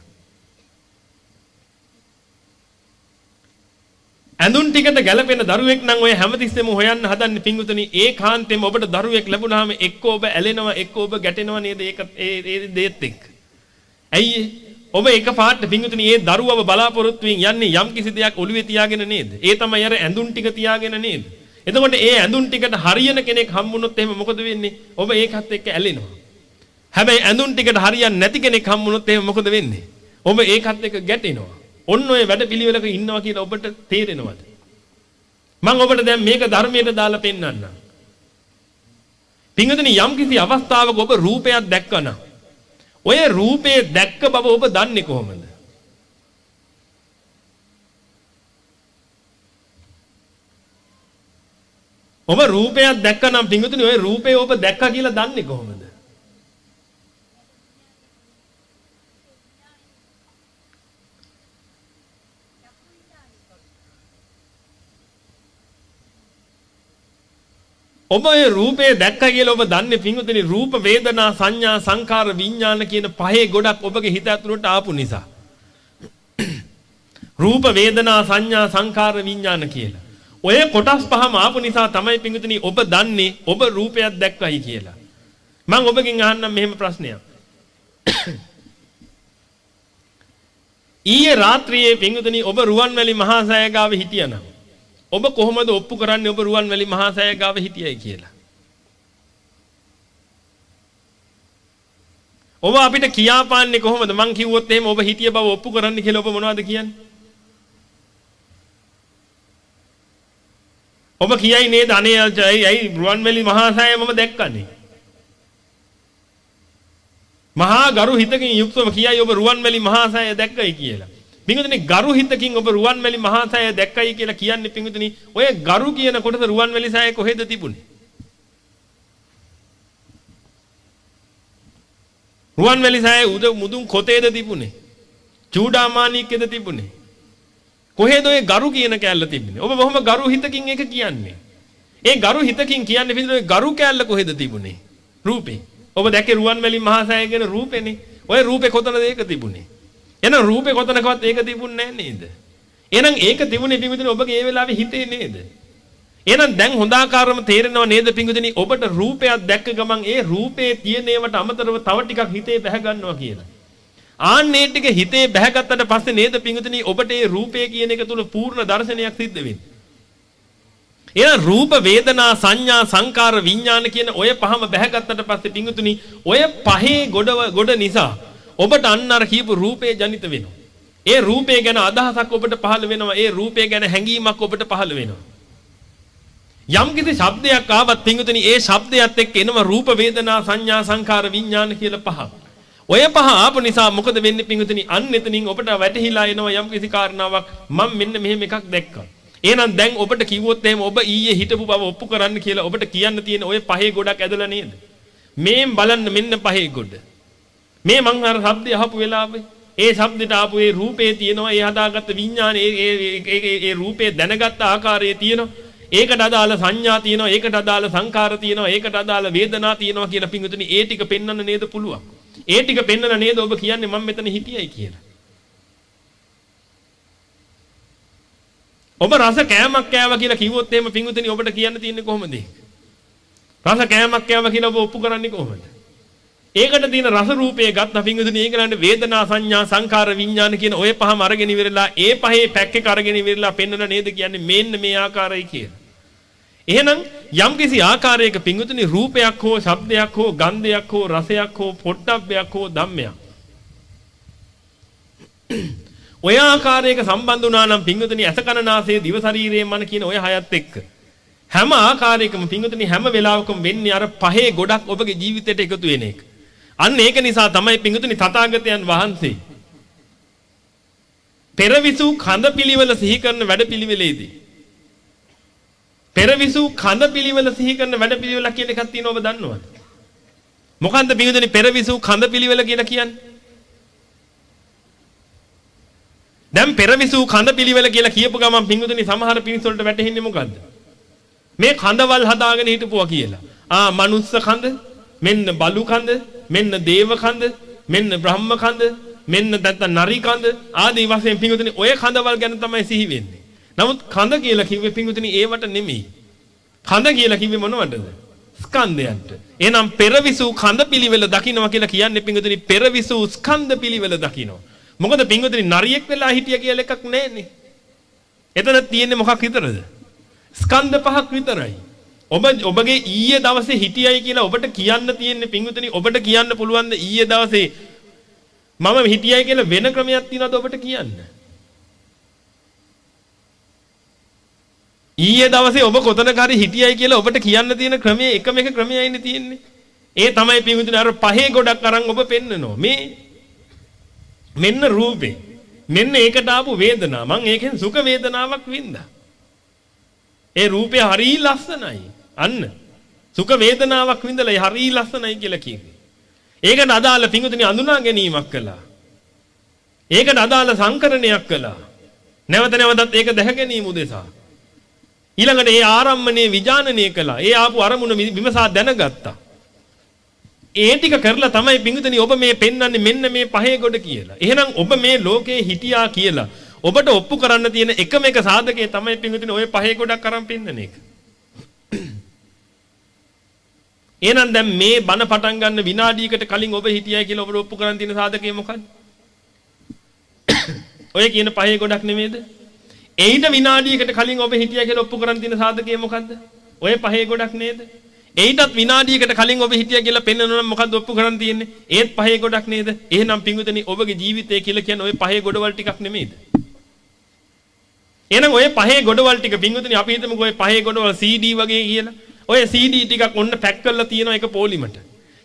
ඇඳුම් ටිකට ගැලපෙන දරුවෙක් නම් ඔය හැමතිස්සෙම හොයන්න හදන්නේ පිංගුතුනි ඒකාන්තයෙන්ම ඔබට දරුවෙක් ලැබුණාම එක්ක ඔබ ඇලෙනවා එක්ක ඔබ ගැටෙනවා නේද ඒක ඒ ඒ දේත් එක්ක. ඇයි ඔබ එකපාරට පිංගුතුනි ඒ දරුවව බලාපොරොත්තුෙන් යන්නේ යම් කිසි දෙයක් ඔළුවේ තියාගෙන නේද? ඒ තමයි අර ඇඳුම් ටික තියාගෙන නේද? එතකොට ඒ ඇඳුම් ටිකට හරියන කෙනෙක් හම්බුනොත් එහෙම මොකද වෙන්නේ? ඔබ ඒකත් එක්ක ඇලෙනවා. හැබැයි ඇඳුම් ටිකට හරියන්නේ නැති කෙනෙක් හම්බුනොත් එහෙම මොකද වෙන්නේ? ඔබ ඒකත් එක්ක ගැටෙනවා. ඔන්න ඔය වැඩ පිළිවෙලක ඉන්නවා කියලා ඔබට තේරෙනවද? මම ඔබට දැන් මේක ධර්මයට දාලා පෙන්නන්නම්. පින්වතුනි යම් කිසි අවස්ථාවක ඔබ රූපයක් දැක්කනම් ඔය රූපේ දැක්ක බව ඔබ දන්නේ කොහොමද? ඔබ රූපයක් දැක්කනම් පින්වතුනි ඔය රූපේ ඔබ දැක්කා කියලා දන්නේ කොහොමද? ඔබ ඒ රූපේ දැක්ක කියලා ඔබ දන්නේ පිංගුතුනි රූප වේදනා සංඥා සංකාර විඥාන කියන පහේ ගොඩක් ඔබගේ හිත ඇතුළට ආපු නිසා. රූප වේදනා සංඥා සංකාර විඥාන කියලා. ඔය කොටස් පහම ආපු නිසා තමයි පිංගුතුනි ඔබ දන්නේ ඔබ රූපයක් දැක්කයි කියලා. මම ඔබගෙන් අහන්නම් මෙහෙම ප්‍රශ්නයක්. ඊයේ රාත්‍රියේ පිංගුතුනි ඔබ රුවන්වැලි මහා සෑය ගාව හිටියනම් ඔබ කොහොමද ඔප්පු කරන්නේ ඔබ රුවන්වැලි මහා සෑය ගාව හිටියයි කියලා? ඔබ අපිට කියාපාන්නේ කොහොමද? මං කිව්වොත් එහෙම ඔබ හිටිය බව ඔප්පු කරන්න කියලා ඔබ මොනවද කියන්නේ? ඔබ කියයි නේද අනේ ඇයි ඇයි රුවන්වැලි මහා සෑය මම දැක්කනේ. මහා ගරු හිතකින් යුක්තව කියයි ඔබ රුවන්වැලි මහා සෑය දැක්කයි කියලා. පිංගුතුනි ගරු හිතකින් ඔබ රුවන්වැලි මහා සෑය දැක්කයි කියලා කියන්නේ පිංගුතුනි ඔය ගරු කියන කොටස රුවන්වැලි සෑය කොහෙද තිබුණේ? රුවන්වැලි සෑය උද මුදුන් කොතේද තිබුණේ? චූඩාමානීකේද තිබුණේ? කොහෙද ඔය ගරු කියන කැලල තිබුණේ? ඔබ බොහොම ගරු හිතකින් ඒක කියන්නේ. ඒ ගරු හිතකින් කියන්නේ පිළිතුරු ගරු කැලල කොහෙද තිබුණේ? රූපේ. ඔබ දැක්කේ රුවන්වැලි මහා සෑය කියන රූපේනේ. ඔය රූපේ කොතනද ඒක තිබුණේ? එහෙනම් රූපේ කොතනකවත් ඒක තිබුණේ නේද? එහෙනම් ඒක තිබුණේ පිංගුතුනි ඔබගේ ඒ වෙලාවේ හිතේ නේද? එහෙනම් දැන් හොඳාකාරව තේරෙනව නේද පිංගුතුනි ඔබට රූපයක් දැක්ක ගමන් ඒ රූපේ තියෙන ඒවට අමතරව තව ටිකක් හිතේ බැහැ ගන්නවා කියලා. ආන්නේ ටික හිතේ බැහැගත්තට පස්සේ නේද පිංගුතුනි ඔබට ඒ රූපය කියන එක තුල පූර්ණ දර්ශනයක් සිද්ධ වෙන්නේ. එහෙනම් රූප වේදනා සංඥා සංකාර විඥාන කියන ඔය පහම බැහැගත්තට පස්සේ පිංගුතුනි ඔය පහේ ගොඩ ගොඩ නිසා ඔබට අන්න අර කියපු රූපේ ජනිත වෙනවා. ඒ රූපේ ගැන අදහසක් ඔබට පහළ වෙනවා. ඒ රූපේ ගැන හැඟීමක් ඔබට පහළ වෙනවා. යම් කිසි ශබ්දයක් ආවත් පිංගුතුනි ඒ ශබ්දයත් එක්ක එනවා රූප වේදනා සංඥා සංකාර විඥාන කියලා පහක්. ඔය පහ ආපු නිසා මොකද වෙන්නේ පිංගුතුනි අන්න එතනින් ඔබට වැටහිලා එනවා යම් කිසි කාරණාවක් මම මෙන්න මෙහෙම එකක් දැක්කා. එහෙනම් දැන් ඔබට කිව්වොත් එහෙම ඔබ ඊයේ හිටපු බව ඔප්පු කරන්න කියලා ඔබට කියන්න තියෙන ඔය පහේ ගොඩක් ඇදලා නේද? මේන් බලන්න මෙන්න පහේ ගොඩ. මේ මං අර ශබ්දය අහපු වෙලාවේ ඒ ශබ්දෙට ආපු ඒ රූපේ තියෙනවා ඒ හදාගත්ත විඥානේ ඒ ඒ ඒ රූපේ දැනගත්ත ආකාරයේ තියෙනවා. ඒකට අදාළ සංඥා තියෙනවා ඒකට අදාළ සංකාර තියෙනවා ඒකට අදාළ වේදනා තියෙනවා කියලා පිංගුතුනි ඒ ටික පෙන්වන්න නේද පුළුවන්. ඒ ටික පෙන්වලා නේද ඔබ කියන්නේ මම මෙතන හිටියයි කියලා. ඔබ රස කෑමක් කෑවා කියලා කිව්වොත් එහෙම පිංගුතුනි ඔබට කියන්න තියෙන්නේ කොහොමද? රස කෑමක් කෑවා කියලා ඔබ ඔප්පු කරන්නේ කොහොමද? ඒකට තියෙන රස රූපයේ ගත්ත පිංගුතුනි ඒකලන්න වේදනා සංඥා සංකාර විඥාන කියන ඔය පහම අරගෙන ඉවරලා ඒ පහේ පැක් එක අරගෙන ඉවරලා පෙන්වලා නේද කියන්නේ මෙන්න මේ ආකාරයි කියලා. එහෙනම් යම්කිසි ආකාරයක පිංගුතුනි රූපයක් හෝ ශබ්දයක් හෝ ගන්ධයක් හෝ රසයක් හෝ පොට්ටබ්බයක් හෝ ධම්මයක් ඔය ආකාරයක සම්බන්ධ වුණා නම් පිංගුතුනි අසකනාසයේ දිව ශරීරයේ මන කියන ඔය හයත් එක්ක හැම ආකාරයකම පිංගුතුනි හැම වෙලාවකම වෙන්නේ අර පහේ ගොඩක් ඔබගේ ජීවිතයට එකතු වෙන එක. අන්න ඒක නිසා තමයි පිඟුතුනි තථාගතයන් වහන්සේ පෙරවිසු කඳ පිළිවෙල සිහි කරන වැඩපිළිවෙලේදී පෙරවිසු කඳ පිළිවෙල සිහි කරන වැඩපිළිවෙලක් කියන එකක් තියෙනව ඔබ දන්නවද? මොකන්ද පිඟුතුනි පෙරවිසු කඳ පිළිවෙල කියලා කියන්නේ? දැන් පෙරවිසු කඳ පිළිවෙල කියලා කියපු ගමන් පිඟුතුනි සමහර පිරිස වලට වැටහෙන්නේ මොකද්ද? මේ කඳවල් හදාගෙන හිටපුවා කියලා. ආ මනුස්ස කඳ, මෙන්න බලු කඳ, මෙන්න දේව කඳ, මෙන්න බ්‍රහ්ම කඳ, මෙන්න නැත්නම් නරි කඳ ආදී වශයෙන් පිඟුතුනි ඔය කඳවල් ගැන තමයි සිහි වෙන්නේ. නමුත් කඳ කියලා කිව්වේ පිඟුතුනි ඒවට නෙමෙයි. කඳ කියලා කිව්වේ මොනවටද? ස්කන්ධයන්ට. එහෙනම් පෙරවිසු කඳ පිළිවෙල දකින්නවා කියලා කියන්නේ පිඟුතුනි පෙරවිසු ස්කන්ධ පිළිවෙල දකින්නවා. මොකද පින්වතුනි නරියෙක් වෙලා හිටිය කියලා එකක් නැහැනේ. එතන තියෙන්නේ මොකක් විතරද? ස්කන්ධ පහක් විතරයි. ඔබ ඔබගේ ඊයේ දවසේ හිටියයි කියලා ඔබට කියන්න තියෙන්නේ පින්වතුනි ඔබට කියන්න පුළුවන් ද ඊයේ දවසේ මම හිටියයි කියලා වෙන ක්‍රමයක් තියනවද ඔබට කියන්න? ඊයේ දවසේ ඔබ කොතනක හරි හිටියයි කියලා ඔබට කියන්න තියෙන ක්‍රමයේ එකම එක ක්‍රමයයිනේ තියෙන්නේ. ඒ තමයි පින්වතුනි අර පහේ ගොඩක් අරන් ඔබ පෙන්නනවා. මේ මෙන්න රූපේ. මෙන්න ඒකට ආපු වේදනාව. මං ඒකෙන් සුඛ වේදනාවක් වින්දා. ඒ රූපේ හරී ලස්සනයි. අන්න. සුඛ වේදනාවක් වින්දලා ඒ හරී ලස්සනයි කියලා කිව්වේ. ඒකට අදාළ පිඟුතුනි අඳුනා ගැනීමක් කළා. ඒකට අදාළ සංකරණයක් කළා. නැවත නැවතත් ඒක දැක ගැනීම උදෙසා. ඊළඟට ඒ ආරම්මණය විජානනය කළා. ඒ ආපු අරමුණ විමසා දැනගත්තා. ඒ ටික කරලා තමයි පිංගුතනි ඔබ මේ පෙන්වන්නේ මෙන්න මේ පහේ ගොඩ කියලා. එහෙනම් ඔබ මේ ලෝකේ හිටියා කියලා ඔබට ඔප්පු කරන්න තියෙන එකම එක සාධකය තමයි පිංගුතනි ඔය පහේ ගොඩක් අරන් පෙන්නන එක. එහෙනම් දැන් මේ බණ පටන් ගන්න විනාඩියකට කලින් ඔබ හිටියයි කියලා ඔබට ඔප්පු කරන් තියෙන සාධකය මොකක්ද? ඔය කියන පහේ ගොඩක් නෙමෙයිද? එයිට විනාඩියකට කලින් ඔබ හිටියයි කියලා ඔප්පු කරන් තියෙන සාධකය මොකක්ද? ඔය පහේ ගොඩක් නේද? එයිටත් විනාඩියකට කලින් ඔබ හිටියයි කියලා පෙන්වනවා නම් මොකද්ද ඔප්පු කරන් තියෙන්නේ? ඒත් පහේ ගොඩක් නේද? එහෙනම් පිංගුතනි ඔබගේ ජීවිතය කියලා කියන්නේ ඔය පහේ ගොඩවල් ටිකක් නෙමෙයිද? එහෙනම් ඔය පහේ ගොඩවල් ටික පිංගුතනි අපි හිතමුකෝ ඔය පහේ ගොඩවල් CD වගේ කියලා ඔය CD ටිකක් ඔන්න පැක් කරලා තියෙනවා එක පොලිමට.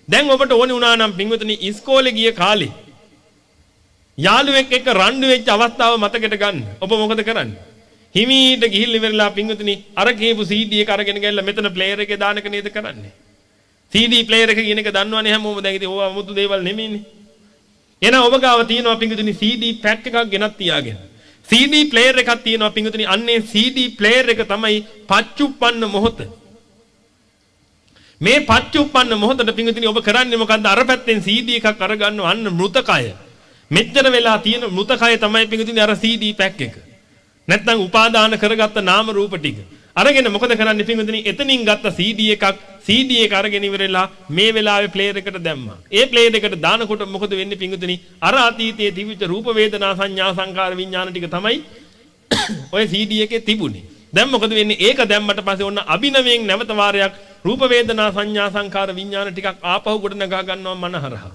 දැන් ඔබට ඕනේ වුණා නම් පිංගුතනි ඉස්කෝලේ ගිය කාලේ යාළුවෙක් එක්ක රණ්ඩු වෙච්ච අවස්ථාව මතකයට ගන්න. ඔබ මොකද කරන්නේ? හිමීට ගිහිල්ලා ඉවරලා පිංගුතුනි අර කියපු CD එක අරගෙන ගිහලා මෙතන ප්ලේයර් එකේ දාන එක නේද කරන්නේ. CD ප්ලේයර් එක කියන එක දන්නවනේ හැමෝම දැන් ඉතින් ඕවා 아무තු දේවල් නෙමෙයිනේ. එහෙනම් ඔබ ගාව තියෙනවා පිංගුතුනි CD පැක් එකක් ගෙනත් තියාගෙන. CD ප්ලේයර් එකක් තියෙනවා පිංගුතුනි අන්නේ CD ප්ලේයර් එක තමයි පච්චුප්පන්න මොහොත. මේ පච්චුප්පන්න මොහොතට පිංගුතුනි ඔබ කරන්නේ මොකද්ද අර පැත්තෙන් CD එකක් අරගන්නවා අන්න මෘතකය. මෙච්චර වෙලා තියෙන මෘතකය තමයි පිංගුතුනි අර CD පැක් එක. නැත්නම් උපාදාන කරගත්ත නාම රූප ටික. අරගෙන මොකද කරන්නේ පින්වතුනි එතනින් ගත්ත CD එකක් CD එක අරගෙන ඉවරලා මේ වෙලාවේ ප්ලේයර් එකට දැම්මා. ඒ ප්ලේයර් එකට දානකොට මොකද වෙන්නේ පින්වතුනි? අර අතීතයේ තිබිච්ච රූප වේදනා සංඥා සංකාර විඥාන ටික තමයි ඔය CD එකේ තිබුණේ. දැන් මොකද වෙන්නේ? ඒක දැම්මට පස්සේ ඔන්න අභිනවයෙන් නැවත වාරයක් රූප වේදනා සංඥා සංකාර විඥාන ටිකක් ආපහු ගොඩ නගා ගන්නවා මනහරහා.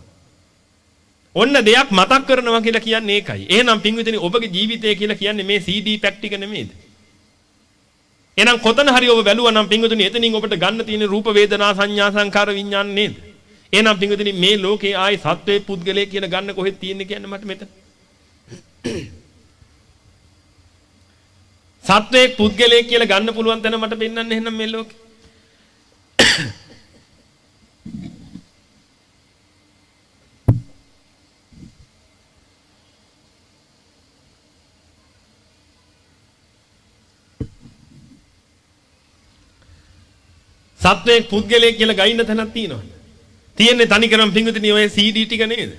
ඔන්න දෙයක් මතක් කරනවා කියලා කියන්නේ ඒකයි. එහෙනම් පින්විතනි ඔබගේ ජීවිතය කියලා කියන්නේ මේ CD පැක් ටික නෙමෙයිද? එහෙනම් කොතන හරි ඔබ බැලුවා නම් පින්විතනි එතනින් ඔබට ගන්න තියෙන රූප වේදනා සංඥා සංකාර විඥාන නේද? එහෙනම් පින්විතනි මේ ලෝකේ ආයි සත්වයේ පුද්ගලයේ කියලා ගන්න කොහෙද තියෙන්නේ කියන්නේ මට මෙතන. සත්වයේ පුද්ගලයේ කියලා ගන්න පුළුවන් තැන මට පෙන්වන්න එහෙනම් මේ ලෝකේ. සත්වයේ පුද්ගලයෙක් කියලා ගයින්න තැනක් තියෙනවා. තියෙන්නේ තනිකරම පිංගුතුනි ඔය CD ටික නේද?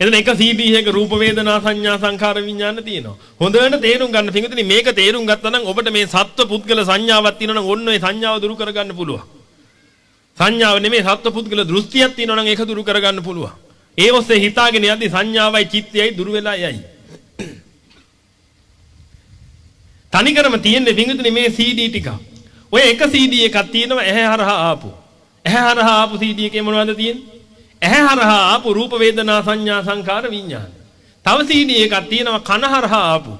එතන එක CD එකක රූප වේදනා සංඥා සංඛාර විඥාන තියෙනවා. හොඳට තේරුම් ගන්න පිංගුතුනි මේක තේරුම් ගත්තා නම් ඔබට මේ සත්ව පුද්ගල සංඥාවක් තියෙනවා නම් ඔන්න ඔය සංඥාව දුරු කරගන්න පුළුවන්. සංඥාව නෙමෙයි සත්ව පුද්ගල දෘෂ්ටියක් තියෙනවා නම් ඒක දුරු කරගන්න පුළුවන්. ඒ ඔස්සේ හිතාගෙන යද්දි සංඥාවයි චිත්තයයි දුරු වෙලා යයි. තනිකරම තියෙන්නේ පිංගුතුනි මේ CD ටික. ඔය එක CD එකක් තියෙනවා ඇහැ හරහා ආපු. ඇහැ හරහා ආපු CD එකේ මොනවද තියෙන්නේ? ඇහැ හරහා ආපු රූප වේදනා සංඥා සංකාර විඥාන. තව සීඩී එකක් තියෙනවා කන හරහා ආපු.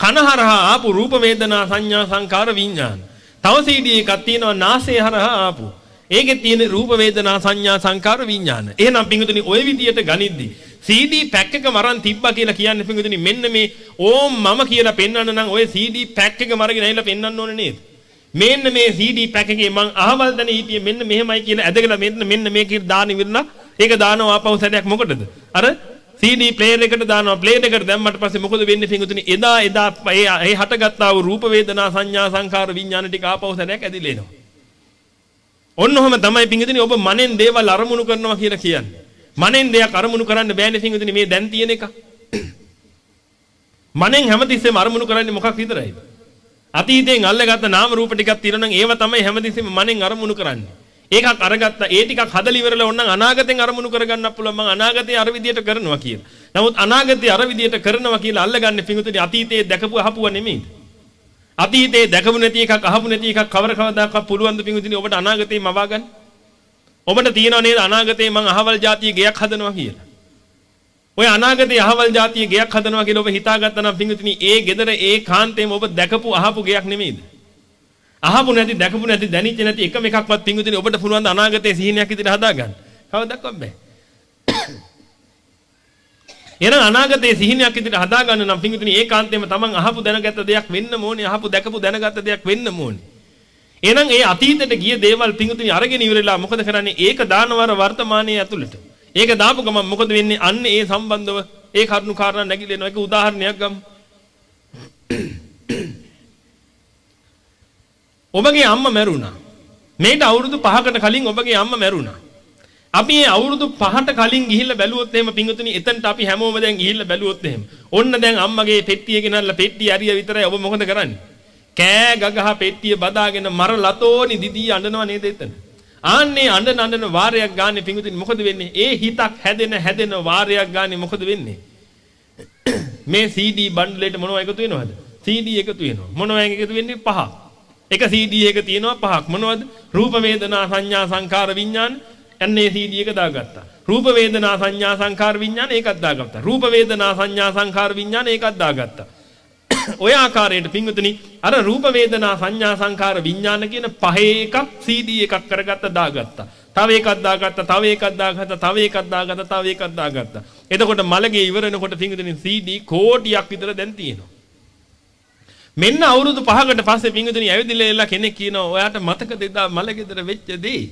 කන හරහා ආපු රූප වේදනා සංඥා සංකාර විඥාන. තව සීඩී එකක් තියෙනවා නාසය හරහා ආපු. ඒකේ තියෙන රූප වේදනා සංඥා සංකාර විඥාන. එහෙනම් පිංගුතුනි ඔය විදියට ගනිද්දි CD පැක් එක මරන් තිබ්බා කියලා කියන්නේ පිංගුතුනි මෙන්න මේ ඕම් මම කියලා පෙන්වන්න නම් ඔය CD පැක් එක මරගෙන ඇවිල්ලා පෙන්වන්න ඕනේ නේද? මෙන්න මේ CD පැක් එකේ මං අහවල් දනේ හිටියේ මෙන්න මෙහෙමයි කියලා ඇදගෙන මෙන්න මෙන්න මේකේ දාන ඉවරලා ඒක දානවා ආපහු සැරයක් මොකටද? අර CD ප්ලේයර් එකට දානවා ප්ලේයර් එකට දැම්මට පස්සේ මොකද වෙන්නේ පිංගුතුනි එදා එදා ඒ ඒ හටගත්තා වූ රූප වේදනා සංඥා සංකාර විඥාන ටික ආපහු සැරයක් ඇදිලා එනවා. ඔන්න ඔහම තමයි පිංගුතුනි ඔබ මනෙන් දේවල් අරමුණු කරනවා කියලා කියන්නේ. මනෙන් දෙයක් අරමුණු කරන්න බෑනේ පිංගුතුනි මේ දැන් තියෙන එක. මනෙන් හැමතිස්සෙම අරමුණු කරන්නේ මොකක් විතරයිද? අතීතයෙන් අල්ලගත්ත නාම රූප ටිකක් තියෙනවා නම් ඒව තමයි හැමතිස්සෙම මනෙන් අරමුණු කරන්නේ. ඒකක් අරගත්තා ඒ ටිකක් හදලා ඉවරලා ඕනනම් අනාගතෙන් අරමුණු කරගන්න පුළුවන් මම අනාගතේ අර විදියට කරනවා කියලා. නමුත් අනාගතේ අර විදියට කරනවා කියලා අල්ලගන්නේ පිඟුතුනි අතීතයේ දැකපු අහපුව නෙමෙයිද? අතීතයේ දැකපු නැති එකක් අහපු නැති එකක් කවර කවදාකවත් පුළුවන් ද පිඟුතුනි ඔබට අනාගතේ මවා ගන්න? ඔබට තියෙනව නේද අනාගතේ මං අහවල් જાතිය ගයක් හදනවා කියලා? ඔය අනාගතේ අහවල් જાතිය ගයක් හදනවා කියලා ඔබ හිතාගත්තා නම් පිඟුතුනි ඒ gedara ඒ කාන්තේම ඔබ දැකපු අහපු ගයක් නෙමෙයිද? අහපු නැති දැකපු නැති දැනිච්ච නැති එකම එකක්වත් පිංගුතුනි ඔබට පුළුවන් ද අනාගතයේ සිහිනයක් ඉදිරියට හදාගන්න. කවදාවත් බෑ. එහෙනම් අනාගතයේ සිහිනයක් ඉදිරියට හදාගන්න නම් පිංගුතුනි ඒකාන්තයෙන්ම තමන් අහපු දැනගත්ත දෙයක් වෙන්න ඕනේ අහපු දැකපු දැනගත්ත දෙයක් වෙන්න ඕනේ. එහෙනම් ඒ අතීතයට ගිය දේවල් පිංගුතුනි අරගෙන ඉවරලා මොකද කරන්නේ? ඒක දානවර වර්තමානයේ ඇතුළට. ඒක දාපු ගමන් මොකද වෙන්නේ? අන්න ඒ සම්බන්ධව ඒ කරුණු කාරණා නැగిලෙනවා. ඒක උදාහරණයක් ගමු. ඔබගේ අම්මා මැරුණා. මේට අවුරුදු 5කට කලින් ඔබගේ අම්මා මැරුණා. අපි මේ අවුරුදු 5ට කලින් ගිහිල්ලා බැලුවොත් එහෙම පිංගුතුනි එතනට අපි හැමෝම දැන් ගිහිල්ලා බැලුවොත් එහෙම. ඔන්න දැන් අම්මගේ පෙට්ටිය ගෙනල්ලා පෙට්ටිය ඇරිය විතරයි ඔබ මොකද කරන්නේ? කෑ ගගහ පෙට්ටිය බදාගෙන මර ලතෝනි දිදී අඬනවා නේද එතන? ආන්නේ අඬන අඬන වාරයක් ගානේ පිංගුතුනි මොකද වෙන්නේ? ඒ හිතක් හැදෙන හැදෙන වාරයක් ගානේ මොකද වෙන්නේ? මේ CD බණ්ඩලයට මොනව එකතු වෙනවද? CD එකතු වෙනවා. මොනව එකතු වෙන්නේ? පහ. එක CD එක තියෙනවා පහක් මොනවද? රූප වේදනා සංඥා සංකාර විඥාන යන්නේ CD එක දාගත්තා. රූප වේදනා සංඥා සංකාර විඥාන ඒකත් දාගත්තා. රූප වේදනා සංඥා සංකාර විඥාන ඒකත් දාගත්තා. ඔය ආකාරයට පින්වතුනි අර රූප වේදනා සංඥා සංකාර විඥාන කියන පහේ එකක් CD එකක් කරගත්ත දාගත්තා. තව එකක් දාගත්තා, තව එකක් දාගත්තා, තව එකක් දාගත්තා, තව එකක් දාගත්තා. එතකොට මලගේ ඉවර වෙනකොට පින්වතුනි CD කෝටියක් විතර දැන් තියෙනවා. මෙන්න අවුරුදු 5කට පස්සේ පිංගුතුනි ඇවිදලා එලා කෙනෙක් කියනවා ඔයාට මතකද එදා මලගෙදර වෙච්ච දේ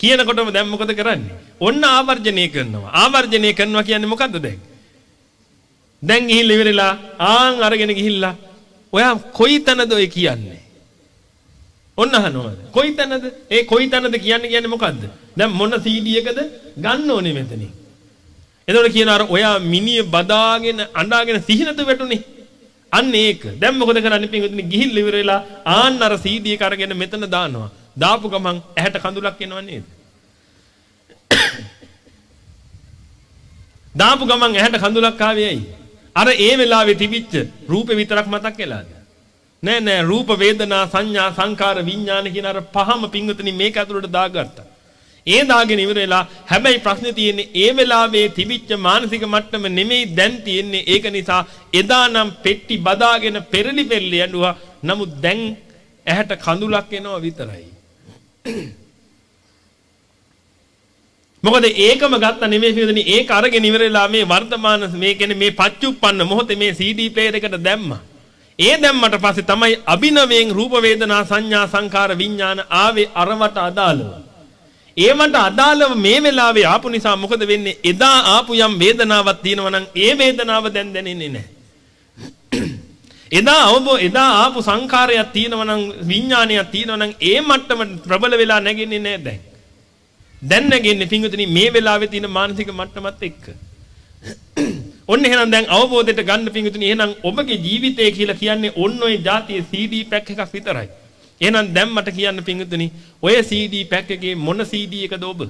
කියනකොටම දැන් මොකද කරන්නේ? ඔන්න ආවර්ජනය කරනවා. ආවර්ජනය කරනවා කියන්නේ මොකද්ද දැන්? දැන් ගිහිල්ලා ඉවරලා ආන් අරගෙන ගිහිල්ලා ඔයා කොයි තැනද ඔය කියන්නේ? ඔන්න අහනවාද කොයි තැනද? ඒ කොයි තැනද කියන්නේ කියන්නේ මොකද්ද? දැන් මොන CD එකද ගන්න ඕනේ මෙතනින්? එතකොට කියනවා ඔයා මිනිය බදාගෙන අඬාගෙන සිහිනත වැටුනේ? අන්න ඒක. දැන් මොකද කරන්නේ පින්වතුනි ගිහිල්ලා ඉවර වෙලා ආන්න අර CD එක අරගෙන මෙතන දානවා. දාපු ගමන් ඇහැට කඳුලක් එනව නේද? දාපු ගමන් ඇහැට කඳුලක් ආවේ ඇයි? අර ඒ වෙලාවේ තිබිච්ච රූපේ විතරක් මතක් වෙලාද? නෑ නෑ රූප වේදනා සංඥා සංකාර විඥාන කියන අර පහම පින්වතුනි මේක ඇතුළට දාගත්තා. ඒ දාගෙන ඉවර වෙලා හැබැයි ප්‍රශ්නේ තියෙන්නේ ඒ වෙලාවේ තිබිච්ච මානසික මට්ටම නෙමෙයි දැන් තියෙන්නේ. ඒක නිසා එදා නම් පෙට්ටි බදාගෙන පෙරලි පෙරලි යඬුවා නමුත් දැන් ඇහැට කඳුලක් එනවා විතරයි. මොකද ඒකම ගත්ත නෙමෙයි පිළිදෙනි ඒක අරගෙන ඉවරලා මේ වර්තමාන මේ කියන්නේ මේ පච්චුප්පන්න මොහොතේ මේ CD ප්ලේයර් එකට දැම්මා. ඒ දැම්මට පස්සේ තමයි අභිනවයෙන් රූප වේදනා සංඥා සංකාර විඥාන ආවේ අරවට අදාළව. ඒවට අදාළව මේ වෙලාවේ ආපු නිසා මොකද වෙන්නේ? එදා ආපු යම් වේදනාවක් තියෙනවා නම් ඒ වේදනාව දැන් දැනෙන්නේ නැහැ. එදා අවබෝ එදා ආපු සංඛාරයක් තියෙනවා නම් විඥානයක් තියෙනවා නම් ඒ මට්ටම ප්‍රබල වෙලා නැගෙන්නේ නැහැ දැන්. දැන් නැගෙන්නේ පිංගුතුනි මේ වෙලාවේ තියෙන මානසික මට්ටමත් එක්ක. ඔන්න එහෙනම් දැන් අවබෝධයට ගන්න පිංගුතුනි එහෙනම් ඔබගේ ජීවිතය කියලා කියන්නේ ඔන්න ඔය જાතියේ CD පැක් එකක් විතරයි. එහෙනම් දැන් මට කියන්න පිංගුතුනි ඔය CD පැක් එකේ මොන CD එකද ඔබ?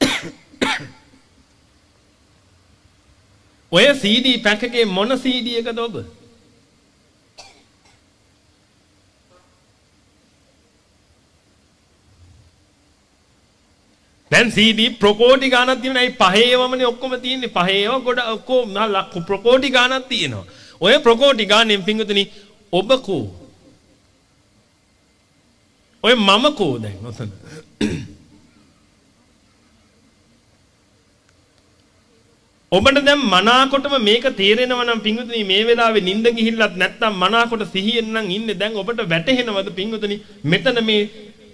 ඔය CD පැක් එකේ මොන CD එකද ඔබ? දැන් CD ප්‍රකෝටි ගාණක් තියෙනවා. ඒ පහේවමනේ ඔක්කොම තියෙන්නේ. පහේව ගොඩ ඔක්කොම ප්‍රකෝටි ගාණක් තියෙනවා. ඔය ප්‍රකෝටි ගානෙන් පිංගුතුනි ඔබ කෝ? ඔය මම කෝ දැන් ඔතන? ඔබට දැන් මනාකොටම මේක තේරෙනවා නම් පිංගුතුනි මේ වෙලාවේ නිින්ද ගිහිල්ලත් නැත්තම් මනාකොට සිහියෙන් නම් ඉන්නේ දැන් ඔබට වැටහෙනවද පිංගුතුනි මෙතන මේ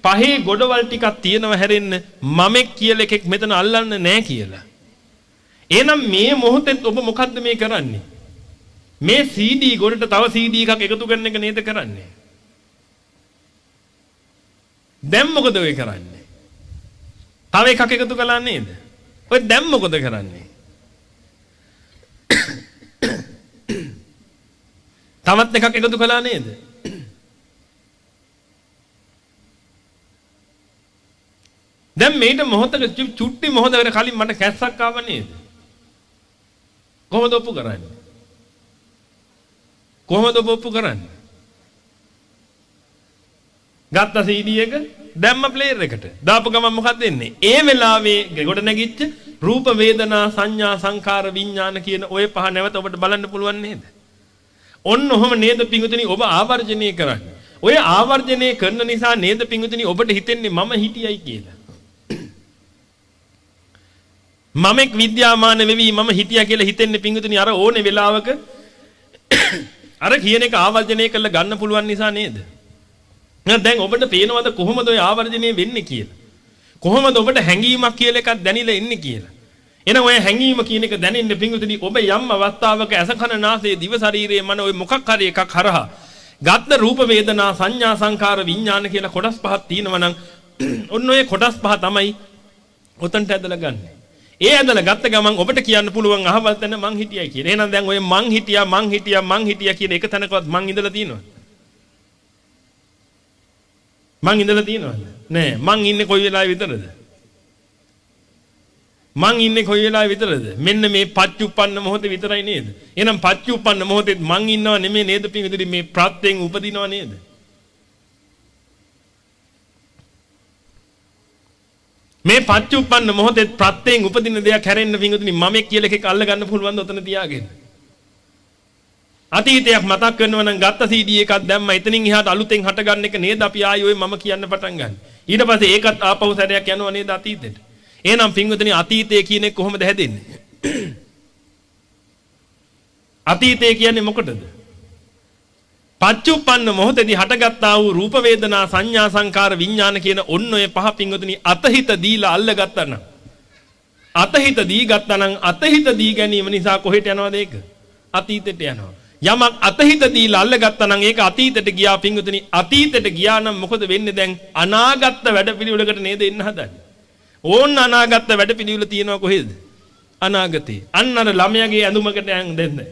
පහේ ගොඩවල් ටිකක් තියෙනව හැරෙන්න මමෙක් කියලා එකෙක් මෙතන අල්ලන්න නැහැ කියලා. එහෙනම් මේ මොහොතෙත් ඔබ මොකද්ද මේ කරන්නේ? මේ CD ගොඩට තව CD එකක් එකතු කරන එක නේද කරන්නේ? දැන් මොකද ඔය කරන්නේ? තව එකක් එකතු කළා නේද? ඔය දැන් මොකද කරන්නේ? තවත් එකක් එකතු කළා නේද? දැන් මේට මොහොතක චුට්ටි මොහොතකට කලින් මට කැස්සක් ආව නේද? කොහොමද ඔප්පු කරන්නේ? කොහොමද ඔප්පු කරන්නේ? ගත්ත CD එක දැම්ම ප්ලේයර් එකට. දාපු ගමන් මොකක්ද වෙන්නේ? ඒ වෙලාවේ ගොඩ නැගිච්ච රූප වේදනා සංඥා සංකාර විඥාන කියන ওই පහ නැවත ඔබට බලන්න පුළුවන් නේද? ඔන්න ඔහම නේද පිඟුතුනි ඔබ ආවර්ජනය කරන්නේ. ඔය ආවර්ජනය කරන නිසා නේද පිඟුතුනි ඔබට හිතෙන්නේ මම හිටියයි කියලා. මමෙක් විද්‍යාමාන වෙවි මම හිටියා කියලා හිතෙන්නේ පිඟුතුනි අර ඕනේ වෙලාවක අර කියන එක ආවර්ජනය කරලා ගන්න පුළුවන් නිසා නේද? දැන් ඔබට පේනවද කොහොමද ඔය ආවර්ජනය වෙන්නේ කියලා? කොහොමද ඔබට හැඟීමක් කියලා එකක් දැනිලා ඉන්නේ කියලා? එහෙනම් ඔය හැඟීම කියන එක දැනෙන්න පිංගුතුනි ඔබ යම් අවස්ථාවක ඇස කන නාසය දිව ශරීරයේ මන ඔය මොකක් හරි එකක් හරහා ගත්ත රූප වේදනා සංඥා සංකාර විඥාන කියලා කොටස් පහක් තියෙනවා නම් ඔන්න ඔය කොටස් පහ තමයි උතන්ට ඇදලා ගන්න. ඒ ඇදලා ගත්ත ගමන් ඔබට කියන්න පුළුවන් අහවල් තැන මං හිටියයි කියලා. එහෙනම් දැන් ඔය මං හිටියා මං හිටියා මං හිටියා කියන එක තැනකවත් මං ඉඳලා තියෙනවද? මං ඉඳලා තියෙනවද? නෑ මං ඉන්නේ කොයි වෙලාවෙ විතරද? මං ඉන්නේ කොයි වෙලාවෙ විතරද? මෙන්න මේ පච්චුප්පන්න මොහොතේ විතරයි නේද? එහෙනම් පච්චුප්පන්න මොහොතේ මං ඉන්නව නෙමෙයි නේද පින්විතනි මේ ප්‍රත්‍යයෙන් උපදිනව නේද? මේ පච්චුප්පන්න මොහොතේ ප්‍රත්‍යයෙන් උපදින දෙයක් හැරෙන්න පින්විතනි මමෙක් කියලා එකක් අල්ල ගන්න පුළුවන් ද ඔතන තියාගෙන? අතීතයක් මතක් කරනවා නම් ගත්ත CD එකක් දැම්ම එතනින් එහාට අලුතෙන් හටගන්න එක නේද අපි ආයෙ ඔය මම කියන්න පටන් ගන්න. ඊට පස්සේ ඒකත් ආපහු සැරයක් යනවා නේද අතීතෙට. එහෙනම් පින්වතුනි අතීතය කියන එක කොහොමද හැදෙන්නේ? අතීතය කියන්නේ මොකටද? පච්චුප්පන්න මොහොතේදී හටගත්තා වූ රූප වේදනා සංඥා සංකාර විඥාන කියන ඔන්න ඔය පහ පින්වතුනි අතහිත දීලා අල්ලගත්තා නම් අතහිත දී ගත්තා නම් අතහිත දී ගැනීම නිසා කොහෙට යනවද ඒක? අතීතයට යනවා. යමක් අතහිත දීලා අල්ලගත්තා නම් ඒක අතීතයට ගියා පින්වතුනි අතීතයට ගියා නම් මොකද වෙන්නේ දැන් අනාගත වැඩපිළිවෙලකට නේද එන්න හදන්නේ? ඕන්න අනාගත වැඩපිළිවෙල තියෙනවා කොහෙද? අනාගතේ. අන්න අර ළමයාගේ ඇඳුමකට යන් දෙන්න.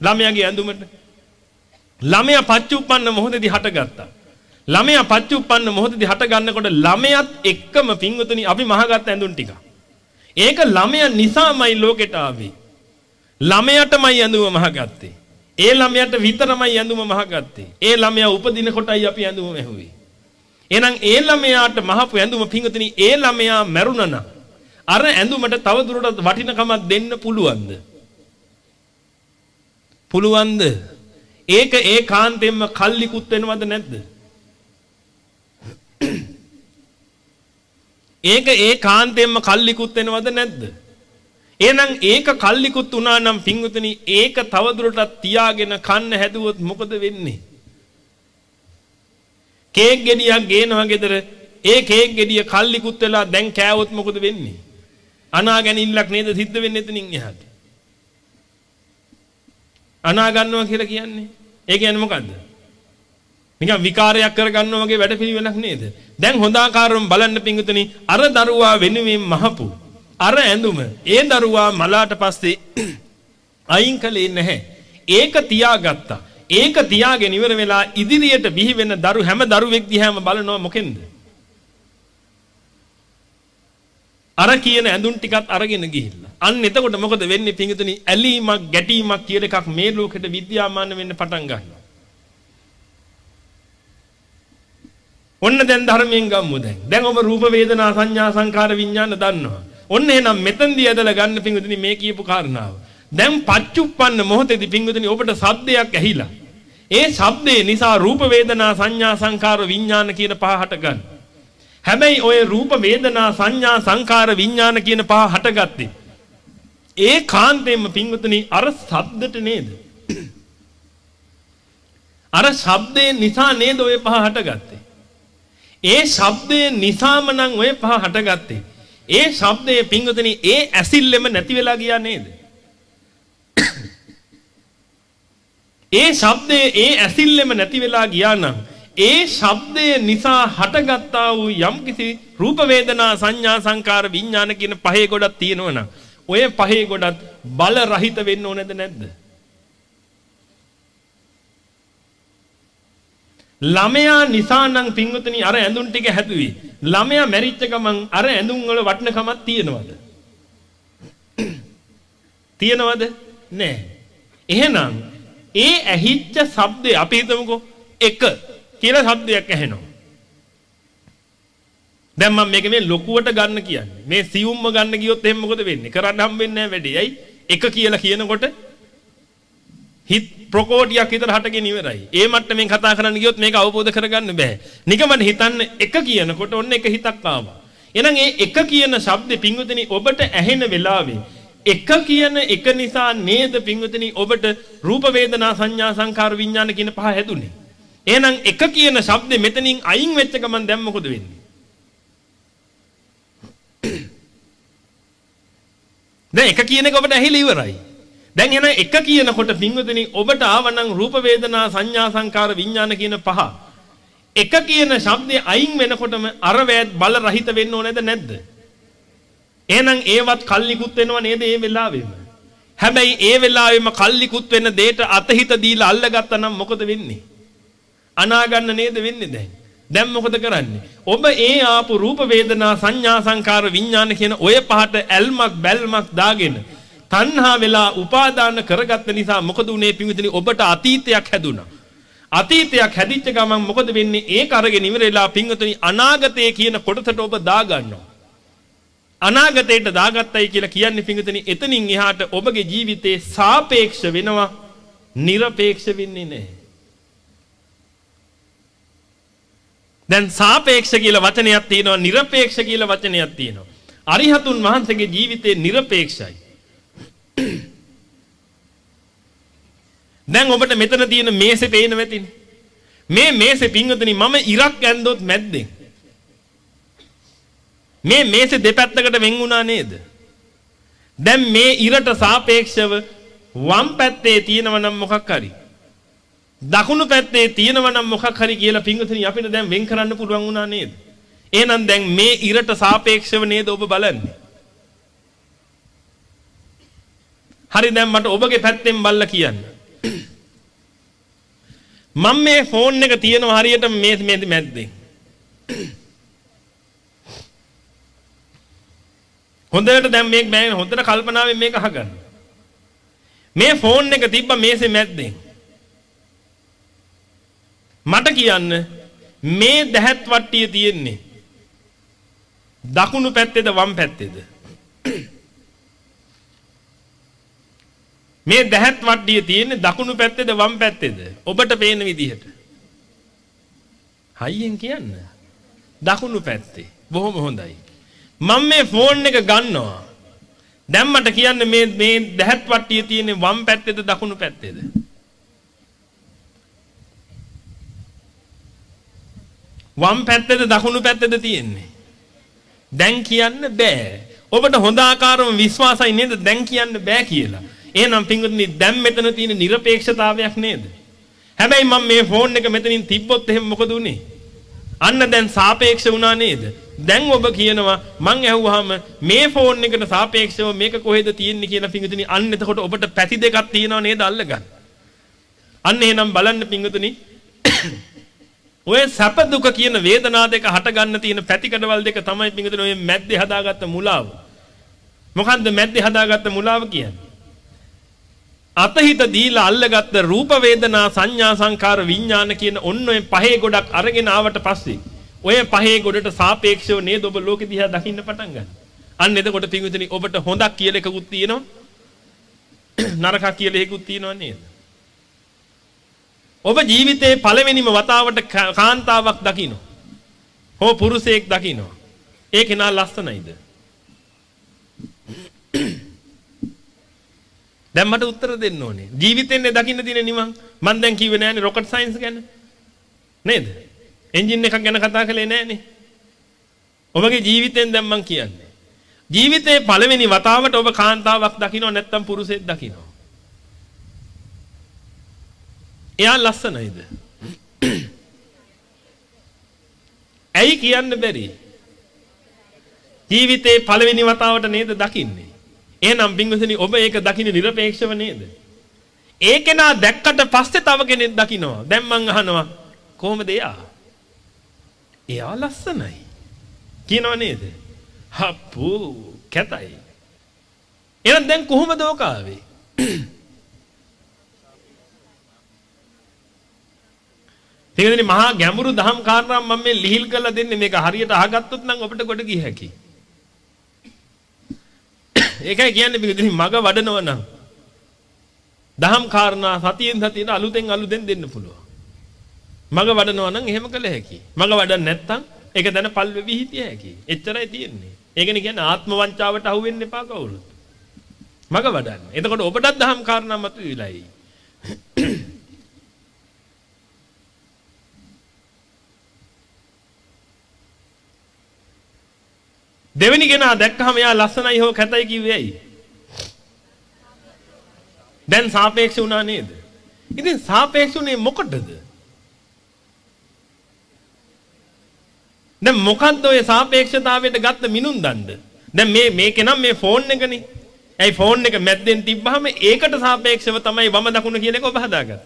ළමයාගේ ඇඳුමට ළමයා පච්චුප්පන්න මොහොතේදී හටගත්තා. ළමයා පච්චුප්පන්න මොහොතේදී හට ගන්නකොට ළමයාත් එක්කම පින්වතුනි අපි මහගත් ඇඳුම් ටික. ඒක ළමයා නිසාමයි ලෝකෙට ආවේ. ළමයාටමයි ඇඳුම මහගත්තේ. ඒ ළමයාට විතරමයි ඇඳුම මහගත්තේ. ඒ ළමයා උපදින කොටයි අපි ඇඳුම මෙහුවේ. එහෙනම් ඒ ළමයාට මහපු ඇඳුම පිංගුතුනි ඒ ළමයා මැරුණා නම් අර ඇඳුමට තව දුරටත් වටිනකමක් දෙන්න පුළුවන්ද? පුළුවන්ද? ඒක ඒ කාන්තෙන්ම කල්ලිකුත් වෙනවද නැද්ද? ඒක ඒ කාන්තෙන්ම කල්ලිකුත් වෙනවද නැද්ද? එහෙනම් ඒක කල්ලිකුත් වුණා නම් පිංගුතුනි ඒක තව දුරටත් තියාගෙන කන්න හැදුවොත් මොකද වෙන්නේ? කේක් ගෙඩියක් ගේනවා ගෙදර ඒ කේක් ගෙඩිය කල්ලිකුත් වෙලා දැන් කෑවොත් මොකද වෙන්නේ? අනා ගැනීමක් නේද සිද්ධ වෙන්නේ එතනින් එහාට. අනා ගන්නවා කියලා කියන්නේ. ඒ කියන්නේ මොකද්ද? නිකන් විකාරයක් කරගන්නවා වගේ වැඩපිළිවෙලක් නේද? දැන් හොඳ ආකාරවම බලන්න පිංගුතුනි අර දරුවා වෙනුවෙන් මහපු අර ඇඳුම ඒ දරුවා මලාට පස්සේ අයින් කළේ නැහැ. ඒක තියාගත්තා. ඒක තියාගෙන ඉවර වෙලා ඉදිරියට බිහි වෙන දරු හැම දරුවෙක් දිහාම බලනවා මොකෙන්ද? අර කියන ඇඳුම් ටිකත් අරගෙන ගිහිල්ලා. අන්න එතකොට මොකද වෙන්නේ පිංගුතුනි? ඇලීමක් ගැටීමක් කියන එකක් මේ ලෝකෙට විද්‍යාමාන වෙන්න පටන් ගන්නවා. ඔන්න දැන් ධර්මයෙන් ගම්මු දැන්. දැන් ඔබ රූප වේදනා සංඥා සංකාර විඥාන දන්නවා. ඔන්න එහෙනම් මෙතෙන්දී ඇදලා ගන්න පිංගුතුනි මේ කියපු කාරණාව. දැන් පච්චුප්පන්න මොහොතේදී පින්විතනි ඔබට සද්දයක් ඇහිලා. ඒ ශබ්දේ නිසා රූප වේදනා සංඥා සංකාර විඥාන කියන පහ හටගන්න. හැබැයි ඔය රූප වේදනා සංඥා සංකාර විඥාන කියන පහ හටගත්තේ. ඒ කාන්තේම පින්විතනි අර සද්දට නේද? අර ශබ්දේ නිසා නේද ඔය පහ හටගත්තේ. ඒ ශබ්දේ නිසාම නම් ඔය පහ හටගත්තේ. ඒ ශබ්දයේ පින්වතුනි ඒ ඇසිල්ලෙම නැති වෙලා ගියා නේද? ඒ ශබ්දයේ ඒ ඇසිල්ලෙම නැති වෙලා ගියා නම් ඒ ශබ්දය නිසා හටගත්තා වූ යම්කිසි රූප වේදනා සංඥා සංකාර විඥාන කියන පහේ ගොඩක් තියෙනවනම් ඔය පහේ ගොඩක් බල රහිත වෙන්න ඕනේද නැද්ද? ළමයා නිසා නම් පින්වතුනි අර ඇඳුම් ටික හැදුවේ. ළමයා මැරිච්ච ගමන් අර ඇඳුම් වල වටිනකමක් තියෙනවද? තියෙනවද? නෑ. එහෙනම් ඒ ඇහිච්ච ශබ්දේ අපි හිතමුකෝ එක කියලා ශබ්දයක් ඇහෙනවා. දැන් මම මේක මේ ලොකුවට ගන්න කියන්නේ. මේ සියුම්ම ගන්න ගියොත් එහෙනම් මොකද වෙන්නේ? කරන්න හම් වෙන්නේ නැහැ වැඩි. ඇයි? එක කියලා කියනකොට හිත ප්‍රකෝටියක් විතර හටගෙන ඉවරයි. ඒ මට්ටමින් කතා කරන්න ගියොත් මේක අවබෝධ කරගන්න බෑ. නිකමන හිතන්න එක කියනකොට ඔන්න එක හිතක් ආවා. එහෙනම් ඒ එක කියන ශබ්දේ පිංගුතනි ඔබට ඇහෙන වෙලාවේ එක කියන එක නිසා නේද පිංගුතනි ඔබට රූප වේදනා සංඥා සංකාර විඥාන කියන පහ හැදුනේ. එහෙනම් එක කියන ශබ්දේ මෙතනින් අයින් වෙච්ච ගමන් දැන් මොකද වෙන්නේ? දැන් එක කියන එක ඔබට ඇහිලා ඉවරයි. දැන් එන එක කියනකොට පින්වතුනි ඔබට ආවනම් රූප වේදනා සංඥා සංකාර විඥාන කියන පහ එක කියන ශබ්දේ අයින් වෙනකොටම අර වේත් බල රහිත වෙන්න ඕනේද නැද්ද එහෙනම් ඒවත් කල්ලිකුත් වෙනව නේද ඒ වෙලාවෙම හැබැයි ඒ වෙලාවෙම කල්ලිකුත් වෙන දෙයට අතහිත දීලා අල්ලගත්තා නම් මොකද වෙන්නේ අනාගන්න නේද වෙන්නේ දැන් දැන් මොකද කරන්නේ ඔබ ඒ ආපු රූප වේදනා සංඥා සංකාර විඥාන කියන ඔය පහට ඇල්මක් බැල්මක් දාගෙන තණ්හා වෙලා උපාදාන කරගත්ත නිසා මොකද උනේ පින්විතනි ඔබට අතීතයක් හැදුනා. අතීතයක් හැදිච්ච ගමන් මොකද වෙන්නේ? ඒක අරගෙන ඉවරලා පින්විතනි අනාගතය කියන කොටසට ඔබ දාගන්නවා. අනාගතයට දාගත්තයි කියලා කියන්නේ පින්විතනි එතනින් එහාට ඔබගේ ජීවිතේ සාපේක්ෂ වෙනවා, নিরপেক্ষ වෙන්නේ නැහැ. දැන් සාපේක්ෂ කියලා වචනයක් තියෙනවා, নিরপেক্ষ කියලා වචනයක් තියෙනවා. අරිහතුන් වහන්සේගේ ජීවිතේ নিরপেক্ষයි. දැන් ඔබට මෙතන තියෙන මේසේ පේන වෙතිනේ. මේ මේසේ පින්වතුනි මම ඉරක් ඇන්දොත් මැද්දෙන්. මේ මේසේ දෙපැත්තකට වෙන් වුණා නේද? දැන් මේ ඉරට සාපේක්ෂව වම් පැත්තේ තියෙනව නම් මොකක් හරි දකුණු පැත්තේ තියෙනව නම් මොකක් හරි කියලා පිංගුතුනි අපිට දැන් වෙන් කරන්න පුළුවන් වුණා නේද? එහෙනම් දැන් මේ ඉරට සාපේක්ෂව නේද ඔබ බලන්නේ? හරි දැන් මට ඔබගේ පැත්තෙන් බල්ලා කියන්න. මම මේ ෆෝන් එක තියෙනවා හරියට මේ මේ මැද්දේ. හොඳට දැන් මේක බෑන හොඳට කල්පනාවෙන් මේක අහගන්න. මේ ෆෝන් එක තිබ්බ මේසේ මැද්දේ. මට කියන්න මේ දැහත් වට්ටිය තියෙන්නේ දකුණු පැත්තේද වම් පැත්තේද? මේ දැහත් වට්ටිය තියෙන්නේ දකුණු පැත්තේද වම් පැත්තේද? ඔබට පේන විදිහට. හයියෙන් කියන්න. දකුණු පැත්තේ. බොහොම හොඳයි. මම මේ ෆෝන් එක ගන්නවා. දැන් මට කියන්න මේ මේ දැහත් වට්ටිය තියෙන්නේ වම් පැත්තේද දකුණු පැත්තේද? වම් පැත්තද දකුණු පැත්තද තියෙන්නේ? දැන් කියන්න බෑ. ඔබට හොඳ ආකාරම විශ්වාසයි නේද දැන් කියන්න බෑ කියලා. එහෙනම් පින්වත්නි දැන් මෙතන තියෙන নিরপেক্ষතාවයක් නේද? හැබැයි මම මේ ෆෝන් එක මෙතනින් තිබ්බොත් එහෙම මොකද උනේ? අන්න දැන් සාපේක්ෂ වුණා නේද? දැන් ඔබ කියනවා මං ඇහුවාම මේ ෆෝන් එකට සාපේක්ෂව මේක කොහෙද තියෙන්නේ කියලා පින්වතුනි අන්න එතකොට ඔබට පැති දෙකක් තියෙනව නේද අල්ලගන්න. අන්න එහෙනම් බලන්න පින්වතුනි ඔය සැප දුක කියන වේදනා දෙක හට ගන්න තියෙන පැතිකඩවල් දෙක තමයි පින්වතුනි ඔය මැද්දේ හදාගත්ත මුලාව. මොකද්ද මැද්දේ හදාගත්ත මුලාව කියන්නේ? අතහිත දීලා අල්ලගත්ත රූප වේදනා සංඥා සංකාර විඥාන කියන ඔන්න ඔය පහේ ගොඩක් අරගෙන ආවට පස්සේ ඔය පහේ ගොඩට සාපේක්ෂව නේද ඔබ ලෝකෙ දිහා දකින්න පටන් ගන්න. අන්න එතකොට පින්විතනි ඔබට හොඳක් කියලා එකකුත් තියෙනවා. නරකක් කියලා එකකුත් තියෙනව නේද? ඔබ ජීවිතේ පළවෙනිම වතාවට කාන්තාවක් දකින්න. හෝ පුරුෂයෙක් දකින්න. ඒ කෙනා ලස්සනයිද? දැන් මට උත්තර දෙන්න ඕනේ. ජීවිතෙන්නේ දකින්න දින නිවන්. මම දැන් කිව්වේ නෑනේ රොකට් සයන්ස් ගැන. නේද? එන්ජින් එකක් ගැන කතා කළේ නෑනේ. ඔබගේ ජීවිතෙන් දැන් මම කියන්නේ. ජීවිතේ පළවෙනි වතාවට ඔබ කාන්තාවක් දකින්න නැත්නම් පුරුෂයෙක් දකින්න. එයා ලස්සනයිද? ඇයි කියන්න බැරි? ජීවිතේ පළවෙනි වතාවට නේද දකින්නේ. එහෙනම් බින්වසනි ඔබ ඒක දකින්නේ নিরপেক্ষව නේද? ඒකේනා දැක්කට පස්සේ තව කෙනෙක් දකිනවා. දැන් මං අහනවා කොහොමද එයා? එයා ලස්සනයි. කියනව නේද? හප්පෝ කැතයි. එහෙනම් දැන් කොහොමද ඕක ආවේ? තේරෙන්නේ මහා ගැඹුරු දහම් කාරණා මම මේ ලිහිල් කරලා දෙන්නේ මේක හරියට අහගත්තොත් නම් ඔබට ගොඩ ගිය හැකියි. ඒකයි කියන්නේ පිටින් මග වඩනව නම් දහම් කාරණා සතියෙන් සතියට අලුතෙන් අලුතෙන් දෙන්න පුළුවන්. මග වඩනවා නම් එහෙම කළ හැකියි. මග වඩන්නේ නැත්නම් ඒක දැන පල් වෙවි හිටිය හැකියි. එච්චරයි තියෙන්නේ. ඒකනේ කියන්නේ ආත්ම වංචාවට අහු වෙන්න එපා කවුරුත්. මග වඩන්න. එතකොට ඔබටත් දහම් කාරණා මතුවෙලායි. දෙවෙනි කෙනා දැක්කහම එයා ලස්සනයි හෝ කැතයි කිව්වේ ඇයි? දැන් සාපේක්ෂ වුණා නේද? ඉතින් සාපේක්ෂ උනේ මොකටද? දැන් මොකද්ද ඔය සාපේක්ෂතාවයට ගත්ත මිනුම් දණ්ඩ? දැන් මේ මේකේ නම් මේ ෆෝන් එකනේ. ඇයි ෆෝන් එක මැද්දෙන් තිබ්බහම ඒකට සාපේක්ෂව තමයි වම දකුණ කියන එක ඔබ හදාගත්තේ.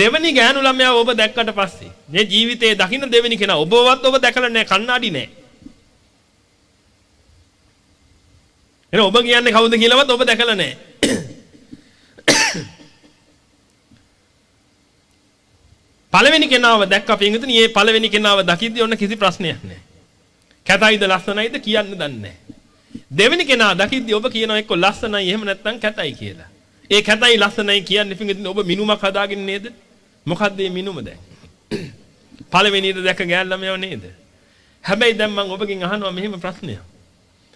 දෙවෙනි ගෑනු ළමයා ඔබ දැක්කට පස්සේ මේ ජීවිතේ දකින්න දෙවෙනි කෙනා ඔබවත් ඔබ දැකලා නැහැ කණ්ණාඩි නැහැ. එහෙනම් ඔබ කියන්නේ කවුද කියලාවත් ඔබ දැකලා නැහැ. පළවෙනි කෙනාව දැක්ක පින්විතනි මේ පළවෙනි කෙනාව දකිද්දී ඔන්න කිසි ප්‍රශ්නයක් නැහැ. කැතයිද ලස්සනයිද කියන්න දන්නේ නැහැ. දෙවෙනි කෙනා දකිද්දී ඔබ කියනවා එක්ක ලස්සනයි එහෙම නැත්නම් කැතයි කියලා. ඒ කැතයි ලස්සනයි කියන්නේ පින්විතනි ඔබ මිනුමක් හදාගෙන නේද? මොකද්ද මේ මිනුම දැන්? පළවෙනියට දැක ගෑල් ළමයව නේද? හැබැයි දැන් මම ඔබගෙන් අහනවා මෙහෙම ප්‍රශ්නයක්.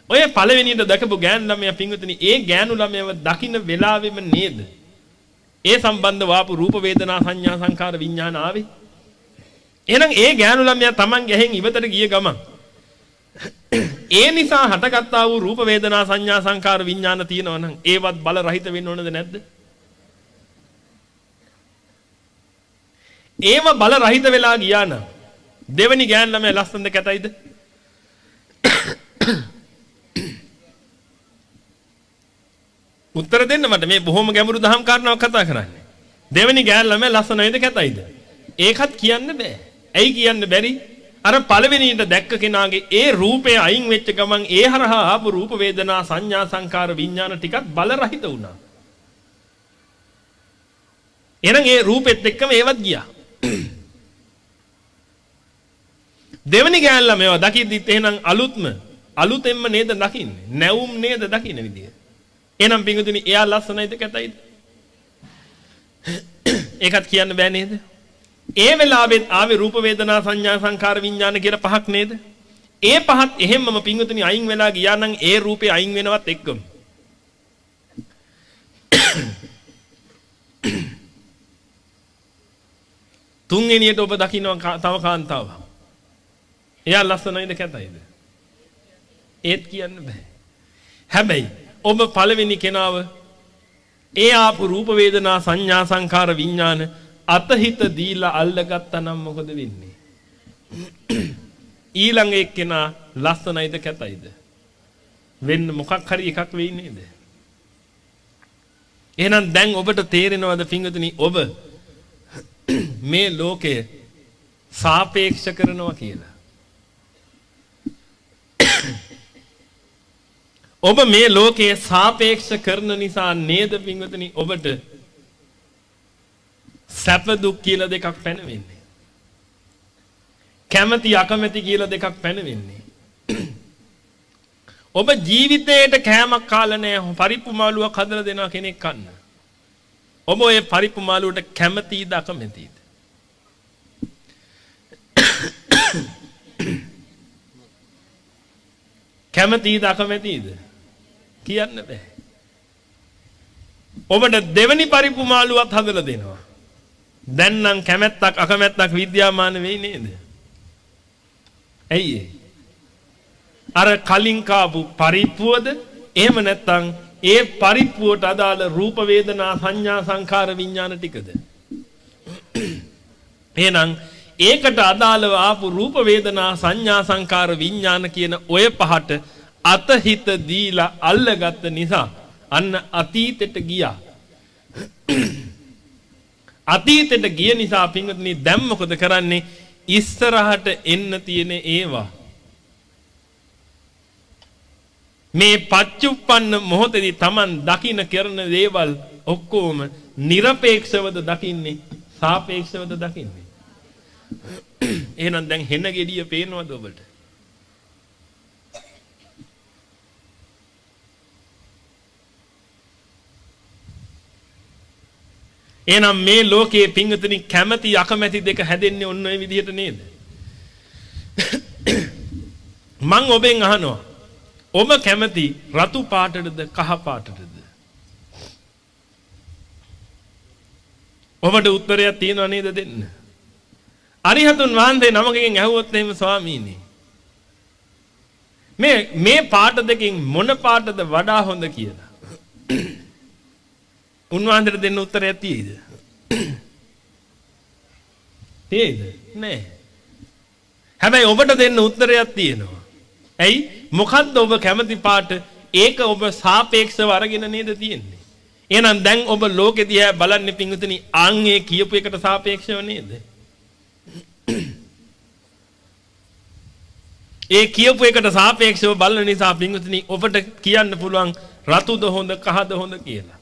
ඔය පළවෙනියට දැකපු ගෑනු ළමයා පින්විතනි ඒ ගෑනු ළමයව දකින්න වෙලාවෙම නේද? ඒ සම්බන්ධ වාපු රූප වේදනා සංඥා සංකාර විඥාන ආවේ. එහෙනම් ඒ ගෑනු ළමයා Taman ගැහෙන් ඉවතට ගිය ගමන් ඒ නිසා හටගත්තා වූ රූප වේදනා සංඥා සංකාර විඥාන තියෙනවා නම් ඒවත් බල රහිත වෙන්න ඕනද නැද්ද? ඒව බල රහිත වෙලා ගියා නම් දෙවෙනි ගෑන් ළමයා ලස්සනද කැතයිද? උත්තර දෙන්න මට මේ බොහොම ගැඹුරු දහම් කාරණාවක් කතා කරන්නේ. දෙවෙනි ගෑන් ළමයා ලස්සනයිද කැතයිද? ඒකත් කියන්න බෑ. ඇයි කියන්න බැරි? අර පළවෙනියට දැක්ක කෙනාගේ ඒ රූපය අයින් වෙච්ච ගමන් ඒ හරහා ආපු රූප වේදනා සංඥා සංකාර විඥාන ටිකත් බල රහිත වුණා. එහෙනම් ඒ රූපෙත් එක්කම ඒවත් ගියා. දෙවෙනි ගෑල්ලා මේවා දකිද්දිත් එහෙනම් අලුත්ම අලුතෙන්ම නේද දකින්නේ? නැවුම් නේද දකින්න විදිය එහෙනම් පිංගුතුනි එයා ලස්සනයිද කැතයිද? ඒකත් කියන්න බෑ නේද? ඒ වෙලාවෙත් ආවේ රූප වේදනා සංඥා සංකාර විඥාන කියලා පහක් නේද? ඒ පහත් එහෙම්මම පිංගුතුනි අයින් වෙලා ගියා නම් ඒ රූපේ අයින් වෙනවත් එක්කම. තුන්වෙනියට ඔබ දකින්නවා තව කාන්තාවක්. එයා ලස්සනයිද කැතයිද? ඒත් කියන්න බෑ. හැබැයි ඔබ පළවෙනි කෙනාව ඒ ආපු රූප වේදනා සංඥා සංකාර විඥාන අතහිත දීලා අල්ලගත්තා නම් මොකද වෙන්නේ? ඊළඟ එක්කෙනා ලස්සනයිද කැතයිද? වෙන්න මොකක් හරි එකක් වෙයි නේද? එහෙනම් දැන් ඔබට තේරෙනවද පින්වතුනි ඔබ මේ ලෝකය සාපේක්ෂ කරනවා කියලා. ඔබ මේ ලෝකයේ සාපේක්ෂ කරන නිසා නේද පින්වතුනි ඔබට සැප දුක් කියලා දෙකක් පැනවෙන්නේ. කැමැති අකමැති කියලා දෙකක් පැනවෙන්නේ. ඔබ ජීවිතේට කෑමක් කාලා නැහැ පරිප්පු මාළුවක් හදලා දෙනවා කෙනෙක් කන්න. ඔබ ඔය පරිප්පු මාළුවට කැමතිද අකමැතිද? කැමතිද අකමැතිද? කියන්න බෑ. ඔබට දෙවනි පරිප්පු මාළුවත් හදලා දෙනවා. දැන් නම් කැමැත්තක් අකමැත්තක් විද්‍යාමාන වෙයි නේද? ඇයි අර කලින් කාපු පරිප්පුවද එහෙම නැත්නම් ඒ පරිප්පුවට අදාළ රූප වේදනා සංඥා සංඛාර විඥාන ටිකද එහෙනම් ඒකට අදාළව ආපු රූප වේදනා සංඥා සංකාර විඥාන කියන ඔය පහට අතහිත දීලා අල්ලගත්ත නිසා අන්න අතීතෙට ගියා. අතීතෙට ගිය නිසා පින්වත්නි දැන් මොකද කරන්නේ? ඉස්සරහට එන්න තියෙන ඒවා මේ පච්චුප්පන්න මොහොතේදී Taman දකින කරන දේවල් ඔක්කොම নিরপেক্ষවද දකින්නේ සාපේක්ෂවද දකින්නේ? එහෙනම් දැන් හෙන ගෙඩිය පේනවද ඔබට? එහෙනම් මේ ලෝකයේ පිංගුතුනි කැමැති අකමැති දෙක හැදෙන්නේ ඔන්න ඔය විදිහට නේද? මං ඔබෙන් අහනවා. ඔබ කැමැති රතු පාටටද කහ පාටටද? ඔබට උත්තරයක් තියෙනව නේද දෙන්න? අරිහතුන් වහන්සේ නමකකින් ඇහුවොත් එහෙම ස්වාමීනි මේ මේ පාට දෙකෙන් මොන පාටද වඩා හොඳ කියලා. උන්වහන්සේට දෙන්න උත්තරයක් තියෙයිද? තියෙයිද? නෑ. හැබැයි ඔබට දෙන්න උත්තරයක් තියෙනවා. ඇයි? මොකද්ද ඔබ කැමති පාට? ඒක ඔබ සාපේක්ෂව අරගෙන නේද තියෙන්නේ. එහෙනම් දැන් ඔබ ලෝකෙ දිහා බලන්නේ පිංගුතනි ආන් ඒ කියපු එකට සාපේක්ෂව නේද? ඒ කියපු එකට සාපේක්ෂව බලන නිසා පිංගුතනි ඔබට කියන්න පුළුවන් රතුද හොඳ කහද හොඳ කියලා.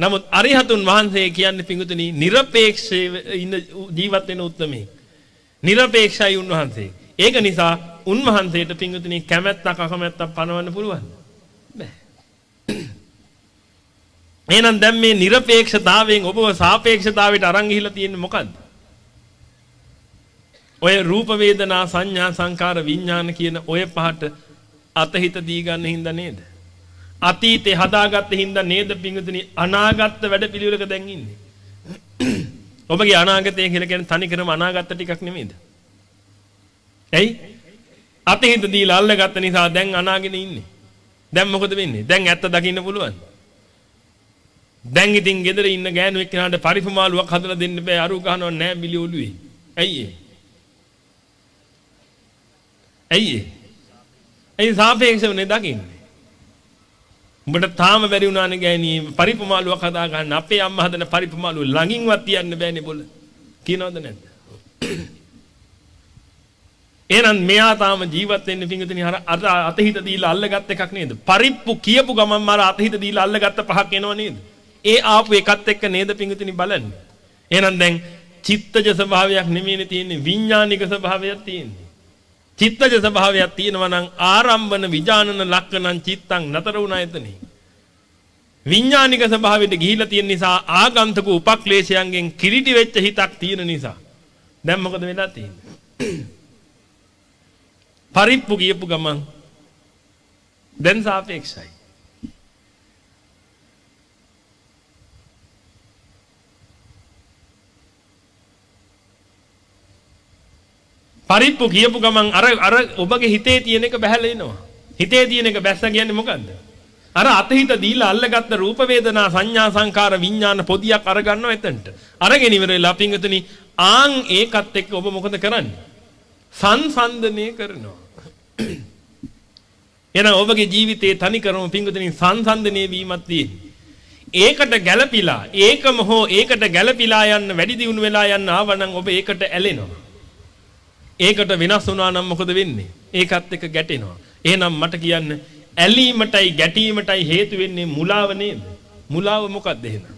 නමුත් අරිහතුන් වහන්සේ කියන්නේ පිංගුතනි নিরপেক্ষව ඉන්න ජීවත් වෙන උත්මේ. নিরপেক্ষයි උන්වහන්සේ. ඒක නිසා උන්වහන්සේට පිංගුතුනි කැමැත්තක් අකමැත්තක් පනවන්න පුළුවන්. බෑ. එහෙනම් දැන් මේ নিরপেক্ষතාවයෙන් ඔබව සාපේක්ෂතාවයට අරන් ගිහිලා තියෙන්නේ මොකද්ද? ඔය රූප වේදනා සංඥා සංකාර විඥාන කියන ඔය පහට අතහිත දී ගන්න හින්දා නේද? අතීතේ හදාගත්ත හින්දා නේද පිංගුතුනි අනාගත වැඩපිළිවෙලක දැන් ඉන්නේ. ඔබගේ අනාගතය කියලා කියන්නේ තනිකරම අනාගත ටිකක් නෙමෙයිද? ඇයි? අතහිත දීලා අල්ලගත්ත නිසා දැන් අනාගෙන ඉන්නේ. දැන් මොකද වෙන්නේ? දැන් ඇත්ත දකින්න පුළුවන්. දැන් ඉතින් ගෙදර ඉන්න ගෑනු එක්කනට පරිපමාලුවක් හදලා දෙන්න බෑ අරු ගහනව නෑ බිලි ඔළුවේ. ඇයි ඒ? ඇයි ඒ? ඇයි සාපේක්ෂවනේ දකින්නේ? උඹට තාම බැරි වුණානේ ගෑණී පරිපමාලුවක් හදා ගන්න අපේ අම්මා හදන පරිපමාලුව ළඟින්වත් තියන්න බෑනේ බොල. කියනවද නැද්ද? එහෙනම් මෙයා තාම ජීවත් වෙන්න පිංගුතුනි අර අතහිත දීලා අල්ලගත් එකක් නේද? පරිප්පු කියපු ගමන් මාර අතහිත දීලා අල්ලගත්ත පහක් එනව නේද? ඒ ආපු එකත් එක්ක නේද පිංගුතුනි බලන්නේ. එහෙනම් දැන් චිත්තජ ස්වභාවයක් නෙමෙයිනේ තියෙන්නේ විඥානික ස්වභාවයක් තියෙන්නේ. චිත්තජ ස්වභාවයක් තියෙනවා නම් ආරම්භන විජානන ලක්කනං චිත්තං නතර වුණා එතනේ. විඥානික ස්වභාවයට ගිහිලා තියෙන නිසා ආගන්තුක උපක්ලේශයන්ගෙන් කිලිටි වෙච්ච හිතක් තියෙන නිසා දැන් මොකද වෙලා තියෙන්නේ? පරිප්පු කියපු ගමන් දැන් සාපේක්ෂයි. පරිප්පු කියපු ගමන් අර අර ඔබගේ හිතේ තියෙන එක බහැලා එනවා. හිතේ තියෙන එක බැස්ස කියන්නේ මොකද්ද? අර අතහිත දීලා අල්ලගත්ත රූප වේදනා සංඥා සංකාර විඥාන පොදියක් අරගන්නවා එතනට. අරගෙන ඉවර වෙලා පිංගතුනි ආන් ඒකත් එක්ක ඔබ මොකද කරන්නේ? සංසන්දනය කරනවා. එහෙනම් ඔබගේ ජීවිතයේ තනි කරම පිංගතුනි සංසන්දනය වීමක් තියෙන්නේ. ඒකට ගැළපිලා ඒකම හෝ ඒකට ගැළපිලා යන්න වැඩි දියුණු වෙලා යන්න ආවනම් ඔබ ඒකට ඇලෙනවා. ඒකට වෙනස් වුණා නම් මොකද වෙන්නේ? ඒකත් එක්ක ගැටෙනවා. එහෙනම් මට කියන්න ඇලීමටයි ගැටීමටයි හේතු වෙන්නේ මුලාව නේද? මුලාව මොකක්ද එහෙනම්?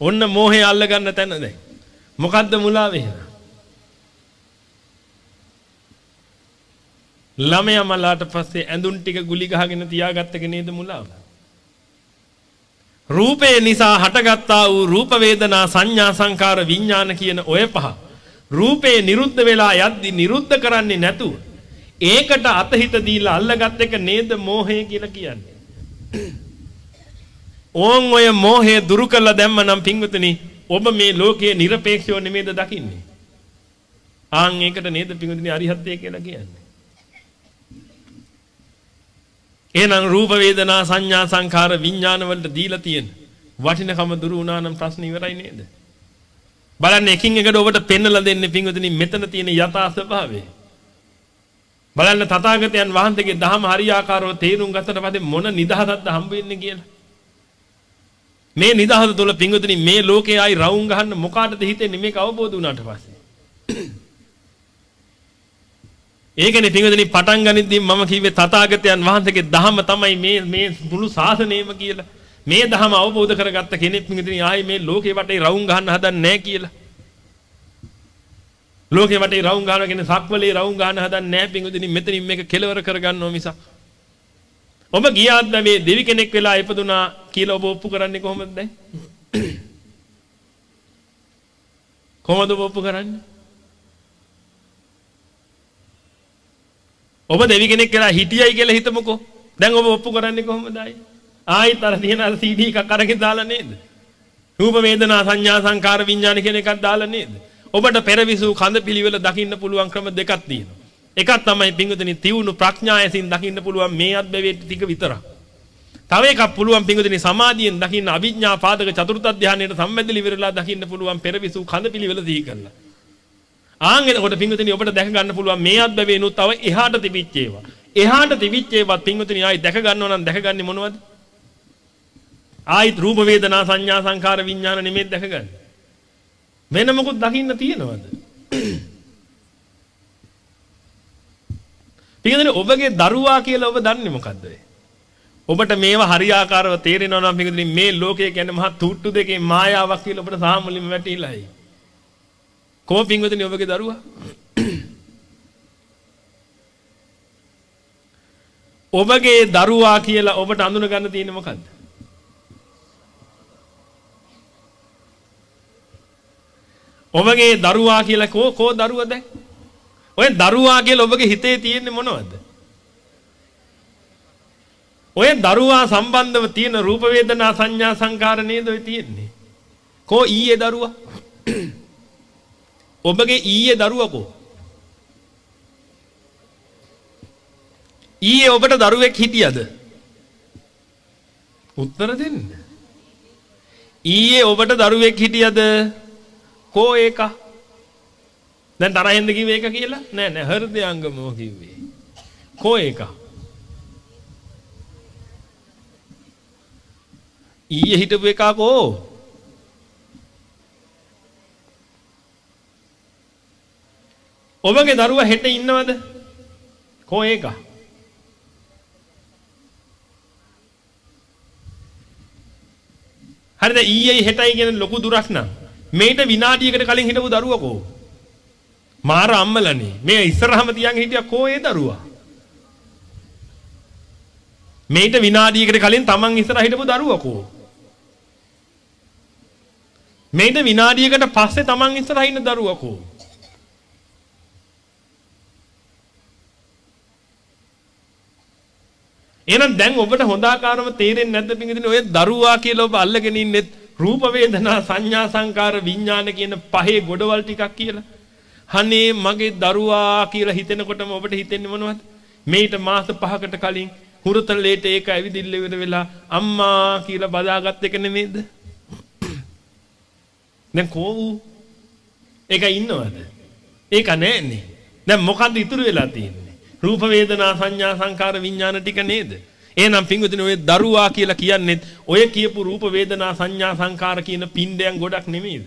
ඔන්න මෝහය අල්ල ගන්න තැන දැන්. මොකද්ද මුලාව එහෙනම්? ළමයා මලාට පස්සේ ඇඳුම් ටික ගුලි ගහගෙන තියාගත්තක නේද මුලාව. රූපේ නිසා හටගත්තා වූ රූප වේදනා සංඥා සංකාර විඥාන කියන ඔය පහ රූපේ නිරුද්ධ වෙලා යද්දි නිරුද්ධ කරන්නේ නැතුව ඒකට අතහිත දීලා අල්ලගත් එක නේද මෝහය කියලා කියන්නේ. ඕන් ඔය මෝහය දුරු කරලා දැම්ම නම් පින්වතුනි ඔබ මේ ලෝකයේ নিরপেক্ষව නෙමෙයිද දකින්නේ. ආන් ඒකට නේද පින්වතුනි අරිහත්ය කියලා කියන්නේ. එහෙනම් රූප වේදනා සංඥා සංඛාර විඥාන වලට දීලා තියෙන වටිනකම දුරු වුණා නම් ප්‍රශ්න ඉවරයි නේද? බලන්න එකින් එකට ඔබට පෙන්නලා දෙන්නේ පින්වතුනි මෙතන තියෙන යථා ස්වභාවය. බලන්න තථාගතයන් වහන්සේගේ දහම හරියාකාරව තේරුම් ගත්තට පස්සේ මොන නිදහසක්ද හම්බ වෙන්නේ කියලා. මේ නිදහස තුළ පින්වතුනි මේ ලෝකේ ආයි රවුම් ගහන්න මොකාටද හිතෙන්නේ මේක අවබෝධ වුණාට පස්සේ. ඒකනේ පින්වතුනි පටන් ගනිද්දී මම කිව්වේ තථාගතයන් වහන්සේගේ දහම තමයි මේ මේ මුළු ශාසනයම කියලා. මේ දහම අවබෝධ කරගත්ත කෙනෙක් පින්වතුනි ආයි මේ ලෝකේ වටේ රවුම් ගහන්න හදන්නේ නැහැ කියලා. ලෝකේ වටේ රවුම් ගහනවා කියන්නේ සක්වලේ රවුම් ගහන්න හදන්නේ නැහැ පින්වතුනි මෙතනින් මේක කෙලවර කරගන්නව මිසක්. ඔබ ගියාත් මේ දෙවි කෙනෙක් වෙලා ඉපදුනා කියලා ඔබ ඔප්පු කරන්නේ කොහොමද දැන්? කොහොමද ඔබ ඔප්පු කරන්නේ? ඔබ දෙවි කෙනෙක් කියලා හිටියයි කියලා හිතමුකෝ. දැන් ඔබ ඔප්පු කරන්නේ කොහොමද ආයි? ආයිත් අර තියෙන අර CD එකක් අරගෙන දාලා නේද? රූප වේදනා සංඥා සංකාර විඥාන කියන එකක් දාලා නේද? ඔබට පෙරවිසු කඳ පිළිවෙල දකින්න පුළුවන් ක්‍රම දෙකක් තියෙනවා. එකක් තමයි පිංගුතුනි තියුණු ප්‍රඥායසින් දකින්න පුළුවන් මේ අත්බැවේ ටික විතරක්. තව එකක් පුළුවන් පිංගුතුනි සමාධියෙන් දකින්න අභිඥා පාදක චතුර්ථ ධානයට සම්බන්ධලි විරලා දකින්න පුළුවන් පෙරවිසු කඳ පිළිවෙල සිහි කරලා. ආන් එතකොට පිංගුතුනි ඔබට දැක ගන්න පුළුවන් මේ අත්බැවේනුත් තව එහාට තිබිච්ච ඒවා. එහාට තිබිච්ච ඒවා පිංගුතුනි ආයි දැක ගන්නව නම් දැකගන්නේ මොනවද? ආයිත් රූප වේදනා සංඥා සංකාර විඥාන නෙමෙයි දැකගන්නේ. වෙන මොකුත් දකින්න තියෙනවද? පිටින් ඔබගේ දරුවා කියලා ඔබ දන්නේ මොකද්ද ඔබට මේවා හරියාකාරව තේරෙනවා නම් පිටින් මේ ලෝකය කියන්නේ මහා තුට්ටු දෙකේ මායාවක් කියලා ඔබට සාමුලින්ම වැටහිලායි. කොහොම පින්වතුනි ඔබගේ දරුවා? ඔබගේ දරුවා කියලා ඔබට අඳුන ගන්න තියෙන්නේ මොකද්ද? ඔබගේ දරුවා කියලා කෝ කෝ දරුවද? ඔය දරුවා කියලා ඔබගේ හිතේ තියෙන්නේ මොනවද? ඔය දරුවා සම්බන්ධව තියෙන රූප වේදනා සංඥා සංකාර නේද ඔය තියෙන්නේ? කෝ ඊයේ දරුවා? ඔබගේ ඊයේ දරුවා කෝ? ඊයේ ඔබට දරුවෙක් හිටියද? උත්තර දෙන්න. ඊයේ ඔබට දරුවෙක් හිටියද? කෝ ඒකා? දැන් තරහෙන්ද කිව්වේ ඒක කියලා? නෑ නෑ හෘදයාංගමෝ කිව්වේ. කෝ ඒක? ඊයේ හිටපු එකා ඔබගේ දරුවා හෙට ඉන්නවද? කෝ ඒක? හරිද ඊයේ හෙටයි කියන ලොකු දුරක් නම් මේට විනාඩියකට කලින් හිටපු දරුවා කෝ? මාර අම්මලනේ. මේ ඉස්සරහම තියන් හිටියා කෝ ඒ දරුවා. මේට විනාඩියකට කලින් Taman ඉස්සරහ හිටපු දරුවා කෝ. මේට විනාඩියකට පස්සේ Taman ඉස්සරහ ඉන්න දරුවා කෝ. එහෙනම් දැන් ඔබට හොඳ ආකාරව තේරෙන්නේ නැද්ද පිටින් ඔය දරුවා කියලා ඔබ අල්ලගෙන ඉන්නේ රූප වේදනා සංඥා සංකාර විඥාන කියන පහේ ගොඩවල් ටිකක් කියලා. අනේ මගේ දරුවා කියලා හිතෙනකොටම ඔබට හිතෙන්නේ මොනවද? මේිට මාස 5කට කලින් හුරතලේට ඒක ඇවිදින්න ඉවර වෙලා අම්මා කියලා බදාගත් එක නෙමෙයිද? දැන් කෝ ඒක ඉන්නවද? ඒක නෑනේ. දැන් මොකද්ද ඉතුරු වෙලා තියෙන්නේ? රූප වේදනා සංඥා සංකාර විඥාන ටික නේද? එහෙනම් පින්වතුනි ඔය දරුවා කියලා කියන්නේ ඔය කියපු රූප වේදනා සංඥා සංකාර කියන පින්ඩයන් ගොඩක් නෙමෙයිද?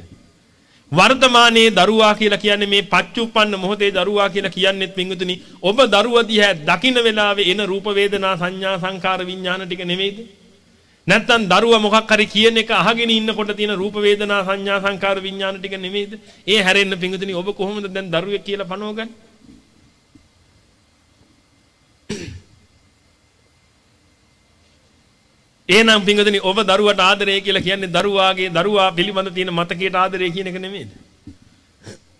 වර්තමානයේ දරුවා කියලා කියන්නේ මේ පච්චුප්පන්න මොහොතේ දරුවා කියලා කියන්නේත් පින්වතුනි ඔබ දරුවා දිහා දකින්න වෙලාවේ එන රූප වේදනා සංඥා සංකාර විඥාන ටික නෙමෙයිද නැත්තම් දරුවා මොකක් හරි කියන එක අහගෙන ඉන්නකොට තියෙන රූප වේදනා සංඥා සංකාර විඥාන ටික නෙමෙයිද ඒ හැරෙන්න පින්වතුනි ඔබ කොහොමද දැන් දරුවෙක් කියලා පනවගන්නේ එහෙනම් පින්වතුනි ඔබ දරුවට ආදරය කියලා කියන්නේ දරුවාගේ දරුවා පිළිබඳ තියෙන මතකයට ආදරය කියන එක නෙමෙයිද?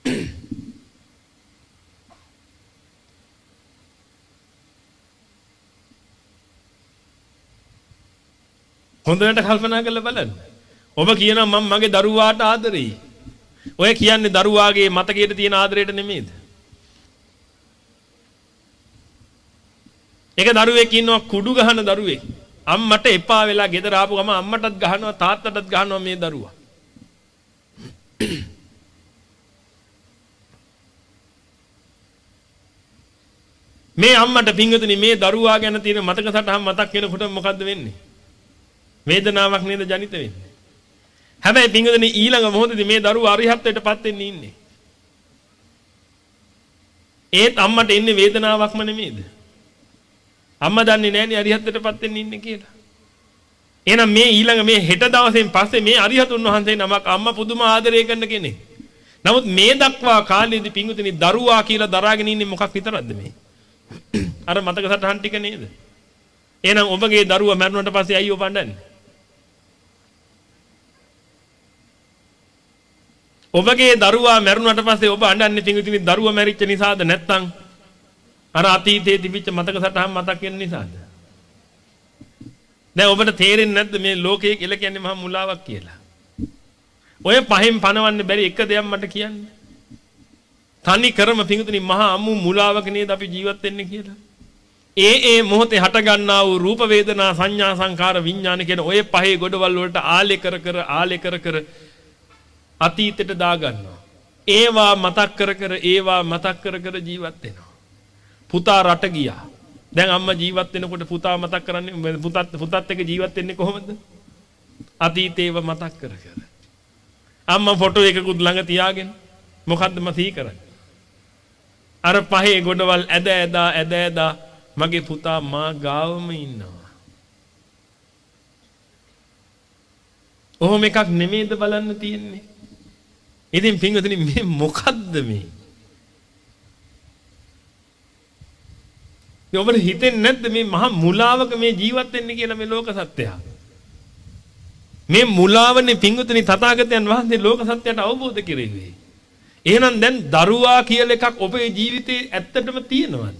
හොඳට කල්පනා කරලා බලන්න. ඔබ කියනවා මම මගේ දරුවාට ආදරෙයි. ඔය කියන්නේ දරුවාගේ මතකයට තියෙන ආදරයට නෙමෙයිද? එක දරුවෙක් ඉන්නවා කුඩු ගහන දරුවෙක්. අම්මට එපා වෙලා ගෙදර ආපු ගම අම්මටත් ගහනවා තාත්තටත් ගහනවා මේ දරුවා. මේ අම්මට පිංගුතුනි මේ දරුවා ගැන තියෙන මතක සටහන් මතක් වෙනකොට මොකද්ද වෙන්නේ? වේදනාවක් නේද ජනිත වෙන්නේ. හැබැයි පිංගුතුනි ඊළඟ මොහොතේදී මේ දරුවා අරිහත්ත්වයටපත් වෙන්නේ ඉන්නේ. ඒත් අම්මට එන්නේ වේදනාවක්ම නෙමෙයිද? අම්මා දන්නේ නැහනේ අරිහත්ත්වයටපත් වෙන්න ඉන්නේ කියලා. එහෙනම් මේ ඊළඟ මේ හෙට දවසෙන් පස්සේ මේ අරිහතුන් වහන්සේ නමක් අම්මා පුදුම ආදරය කරන කෙනෙක්. නමුත් මේ දක්වා කාලේදී පිංගුතුනි දරුවා කියලා දරාගෙන ඉන්නේ මොකක් විතරක්ද මේ? අර මතක සටහන් ටික නේද? එහෙනම් ඔබගේ දරුවා මැරුණට පස්සේ අයියෝ පණ්ඩන්නේ? ඔබගේ දරුවා මැරුණට පස්සේ ඔබ අඬන්නේ පිංගුතුනි දරුවා මැරිච්ච නිසාද නැත්නම් අර අතීතයේ තිබිච්ච මතක සටහන් මතක් වෙන නිසාද? දැන් ඔබට තේරෙන්නේ නැද්ද මේ ලෝකය කියලා කියන්නේ මහා මුලාවක් කියලා? ඔය පහෙන් පනවන්න බැරි එක දෙයක් මට කියන්න. තනි කරම පිඟුතුනි මහා අමු මුලාවක නේද අපි ජීවත් වෙන්නේ කියලා. ඒ ඒ මොහොතේ හට ගන්නා වූ රූප වේදනා සංඥා සංකාර විඥාන කියන ඔය පහේ ගොඩවල් වලට ආලේ කර කර ආලේ කර කර අතීතයට දා ගන්නවා. ඒවා මතක් කර කර ඒවා මතක් කර කර ජීවත් වෙනවා. පුතා රට ගියා. දැන් අම්මා ජීවත් වෙනකොට පුතා මතක් කරන්නේ පුතත් පුතත් එක්ක ජීවත් වෙන්නේ කොහොමද? අතීතේව මතක් කර කර. අම්මා ෆොටෝ එකකුත් ළඟ තියාගෙන මොකද්ද මතී කරන්නේ? අර පහේ ගොඩවල් ඇද ඇදා ඇද ඇදා මගේ පුතා මා ගාවම ඉන්නවා. ඔහොම එකක් නෙමෙයිද බලන්න තියෙන්නේ. ඉතින් පින්වතුනි මේ මොකද්ද මේ? ඔබට හිතෙන්නේ නැද්ද මේ මහා මුලාවක මේ ජීවත් වෙන්නේ කියලා මේ ලෝක සත්‍යය? මේ මුලාවනේ පිංගුතුනි තථාගතයන් වහන්සේ ලෝක සත්‍යයට අවබෝධ කෙරෙන්නේ. එහෙනම් දැන් දරුවා කියලා එකක් ඔබේ ජීවිතේ ඇත්තටම තියෙනවද?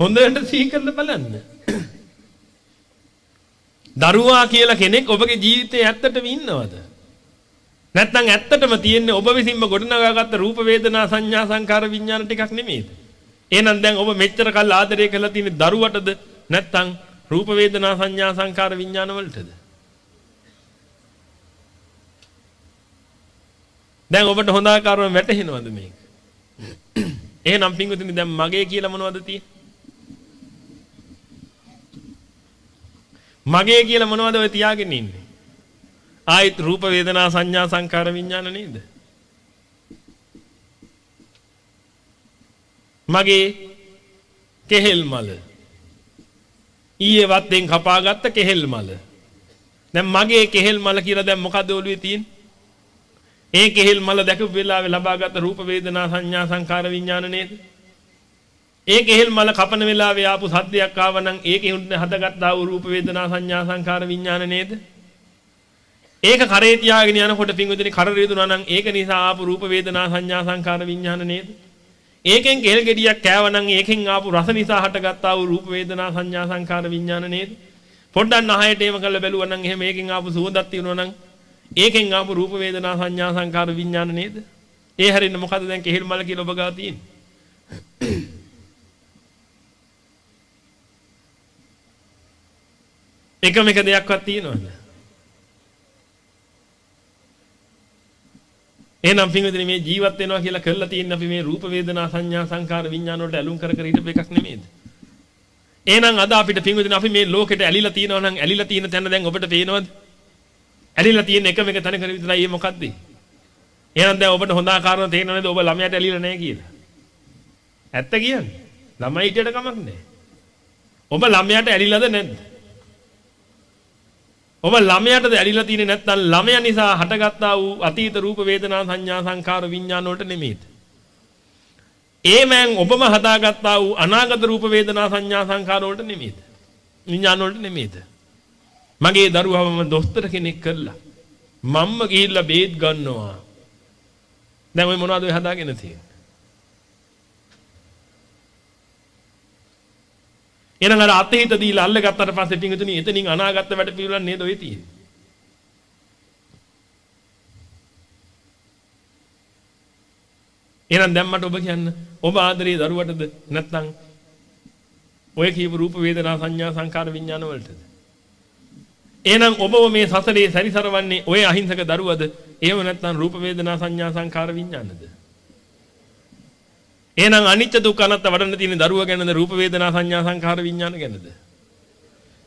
හොඳට සිහි කරලා බලන්න. දරුවා කියලා කෙනෙක් ඔබගේ ජීවිතේ ඇත්තටම ඉන්නවද? නැත්නම් ඇත්තටම තියෙන්නේ ඔබ විසින්ම ගොඩනගාගත්ත රූප වේදනා සංඥා සංකාර විඥාන ටිකක් නෙමෙයිද? එහෙනම් දැන් ඔබ මෙච්චර කල් ආදරය කරලා තියෙන්නේ දරුවටද නැත්නම් රූප වේදනා සංඥා සංකාර විඥාන වලටද? දැන් ඔබට හොඳ ආකාරව වැටහෙනවද මේක? එහෙනම් පින්වතුනි දැන් මගේ කියලා මොනවද තියෙන්නේ? මගේ කියලා මොනවද ඔය තියාගෙන ඉන්නේ? ආයිත් රූප වේදනා සංඥා සංකාර විඥාන නේද? මගේ කෙහෙල් මල. ඊයේ වත්තෙන් කපාගත්ත කෙහෙල් මල. දැන් මගේ කෙහෙල් මල කියලා දැන් මොකද ඔළුවේ තියෙන්නේ? ඒ කෙහෙල් මල දැකපු වෙලාවේ ලබාගත් රූප වේදනා සංඥා සංකාර විඥාන නේද? ඒ කෙහෙල් මල කපන වෙලාවේ ආපු සද්දයක් ආවනම් ඒකේ හදගත්තා වූ රූප වේදනා සංඥා සංකාර විඥාන නේද? ඒක කරේ තියාගෙන යනකොට පිංගුදිනේ කර රිදුනා නම් ඒක නිසා ආපු රූප වේදනා සංඥා සංකාර විඥාන නේද? ඒකෙන් කෙහෙල් ගෙඩියක් කෑවනම් ඒකෙන් ආපු රස නිසා හටගත්තා වූ රූප වේදනා සංඥා සංකාර විඥාන නේද? පොඩ්ඩක් නහයට ඒව කළ බැලුවා නම් එහෙම ඒකෙන් ආපු සුවඳක් තියෙනවා නම් ඒකෙන් ආපු රූප වේදනා සංඥා සංකාර විඥාන නේද? ඒ හැරෙන්න මොකද දැන් කෙහෙල් මල කියලා ඔබ ගාව තියෙන්නේ? එකම එක දෙයක්වත් තියෙනවද? එහෙනම් පින්විතනේ මේ ජීවත් වෙනවා කියලා කරලා තියෙන අපි මේ රූප වේදනා සංඥා සංකාර විඥාන වලට ඇලුම් කර කර හිටපු එකක් නෙමෙයිද? එහෙනම් අද අපිට පින්විතනේ අපි මේ ලෝකෙට ඇලිලා තියෙනවා නම් ඇලිලා තියෙන තැන දැන් ඔබට පේනවද? ඇලිලා තියෙන එකම එක තැන කර විතරයි ඒ මොකද්ද? එහෙනම් දැන් ඔබට හොඳ ආකාරව තේරෙනවද ඔබ ළමයාට ඇලිලා නැහැ කියලා? ඇත්ත කියන්නේ. ළමයි හිටියට කමක් නැහැ. ඔබ ළමයාට ඇලිලාද නැද්ද? ඔබ ළමයාටද ඇලිලා තියෙන්නේ නැත්නම් ළමයා නිසා හටගත්තා වූ අතීත රූප වේදනා සංඥා සංකාර විඥාන වලට නෙමෙයිද? ඒමෙන් ඔබම හදාගත්තා වූ අනාගත රූප වේදනා සංඥා සංකාර වලට නෙමෙයිද? විඥාන වලට නෙමෙයිද? මගේ දරුවවම දොස්තර කෙනෙක් කළා. මම්ම ගිහිල්ලා බේත් ගන්නවා. දැන් ඔය මොනවද ඔය හදාගෙන තියෙන්නේ? එහෙනම් අර අතහිත දීලා අල්ලගත්තට පස්සේ පිංගුතුනි එතනින් අනාගත වැඩ පිළිවෙල නේද ඔය තියෙන්නේ. එහෙනම් දැන් මට ඔබ කියන්න ඔබ ආදරේ දරුවටද නැත්නම් ඔය කියපු රූප වේදනා සංඥා සංකාර විඥාන වලටද? එහෙනම් ඔබව මේ සසරේ සැරිසරවන්නේ ඔය අහිංසක දරුවද? එහෙම නැත්නම් රූප වේදනා සංඥා සංකාර විඥානද? එහෙනම් අනිත්‍ය දුක්ඛ අනාත්ම වඩන්න තියෙන දරුවා ගැනද රූප වේදනා සංඥා සංඛාර විඥාන ගැනද?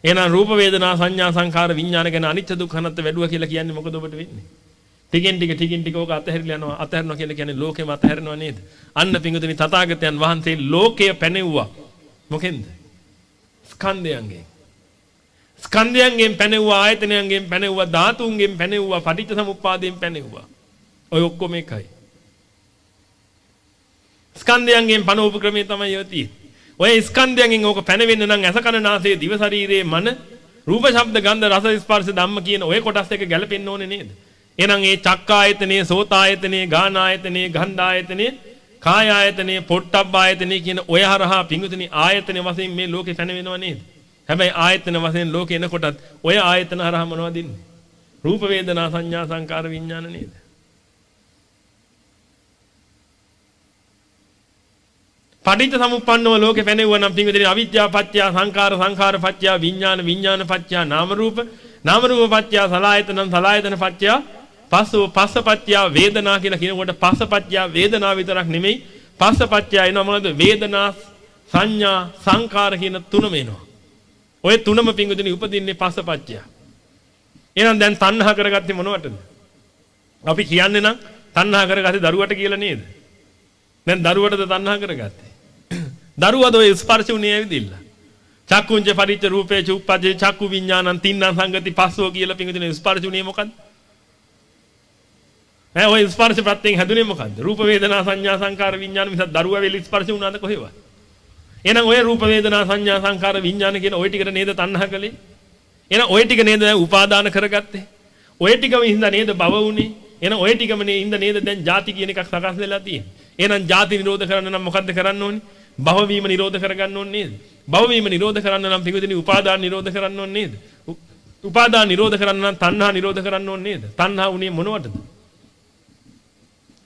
එහෙනම් රූප වේදනා සංඥා සංඛාර විඥාන ගැන අනිත්‍ය දුක්ඛ අනාත්ම වැඩුවා කියලා කියන්නේ මොකද ඔබට වෙන්නේ? ටිකෙන් ටික ටිකෙන් ටික ඕක අතහැරිලා යනවා අතහැරනවා කියලා කියන්නේ ලෝකෙම අතහැරනවා නේද? අන්න පිංගුතුනි තථාගතයන් වහන්සේ ලෝකය පැනෙව්වා. මොකෙන්ද? ස්කන්ධයන්ගෙන්. ස්කන්ධයන්ගෙන් පැනෙව්වා ආයතනයන්ගෙන් පැනෙව්වා ධාතුන්ගෙන් පැනෙව්වා පටිච්ච සමුප්පාදයෙන් පැනෙව්වා. ඔය ඔක්කොම එකයි. ස්කන්ධයන්ගෙන් පණ උපක්‍රමයේ තමයි ඒව තියෙන්නේ. ඔය ස්කන්ධයන්ගෙන් ඕක පැනවෙන්න නම් ඇස කන නාසය දිව ශරීරයේ මන රූප ශබ්ද ගන්ධ රස ස්පර්ශ ධම්ම කියන ඔය කොටස් එක ගැලපෙන්න ඕනේ නේද? එහෙනම් ඒ චක්කායතනේ සෝතායතනේ ගානායතනේ ගන්ධායතනේ කායායතනේ පොට්ටබ්බායතනේ කියන ඔය හරහා පිඟුතුනි ආයතන වශයෙන් මේ ලෝකේ පැනවෙනව නේද? හැබැයි ආයතන වශයෙන් ලෝකේ එනකොටත් ඔය ආයතන හරහා මොනවද ඉන්නේ? රූප වේදනා සංඥා සංකාර විඥාන නේද? පටිච්ච සමුප්පන්නව ලෝකේ පැනෙවුවා නම් පින්විතේ අවිද්‍යාව පත්‍ය සංඛාර සංඛාර පත්‍ය විඥාන විඥාන පත්‍ය නාම රූප නාම රූප පත්‍ය සලායතන සලායතන පත්‍ය පස්සෝ පස්ස පත්‍ය වේදනා කියලා කියනකොට පස්ස පත්‍ය වේදනා විතරක් නෙමෙයි පස්ස පත්‍ය එනවා මොනවද? වේදනා සංඥා සංඛාර කියන තුනම එනවා. ඔය තුනම පින්විතේ උපදින්නේ පස්ස පත්‍ය. එහෙනම් දැන් තණ්හා කරගත්තේ මොනවටද? අපි කියන්නේ නම් තණ්හා කරගත්තේ දරුවට කියලා නේද? දැන් දරුවටද තණ්හා කරගත්තේ? දරුවද ඔය ස්පර්ශ උනේ ඇවිදින්න. චක්කුංච පරිච්ච රූපේ චුප්පජේ චක්කු විඥානං තින්නම් සංගති පස්සෝ කියලා පිංගුදින ස්පර්ශ උනේ මොකද්ද? ඈ ඔය ස්පර්ශ ප්‍රත්‍යයෙන් හැදුනේ මොකද්ද? රූප වේදනා සංඥා සංකාර විඥාන මිස දරුවා වෙලි ස්පර්ශ වුණාද කොහෙවත්? එහෙනම් ඔය රූප වේදනා සංඥා සංකාර විඥාන කියන ඔය ටිකට නේද තණ්හා කළේ? එහෙනම් ඔය ටික නේද දැන් උපාදාන කරගත්තේ? ඔය ටිකම හින්දා නේද බව උනේ? එහෙනම් ඔය ටිකම නේ හින්දා නේද දැන් ಜಾති කියන එකක් සකස් වෙලා තියෙන්නේ? එහෙනම් ಜಾති නිරෝධ කරන්න නම් මොකද්ද කරන්න ඕනේ? භව වීම නිරෝධ කරගන්න ඕනේ නේද? භව වීම නිරෝධ කරන්න නම් පිටුදින උපාදාන නිරෝධ කරන්න ඕනේ නේද? උපාදාන නිරෝධ කරන්න නම් තණ්හා නිරෝධ කරන්න ඕනේ නේද? තණ්හා උනේ මොනවටද?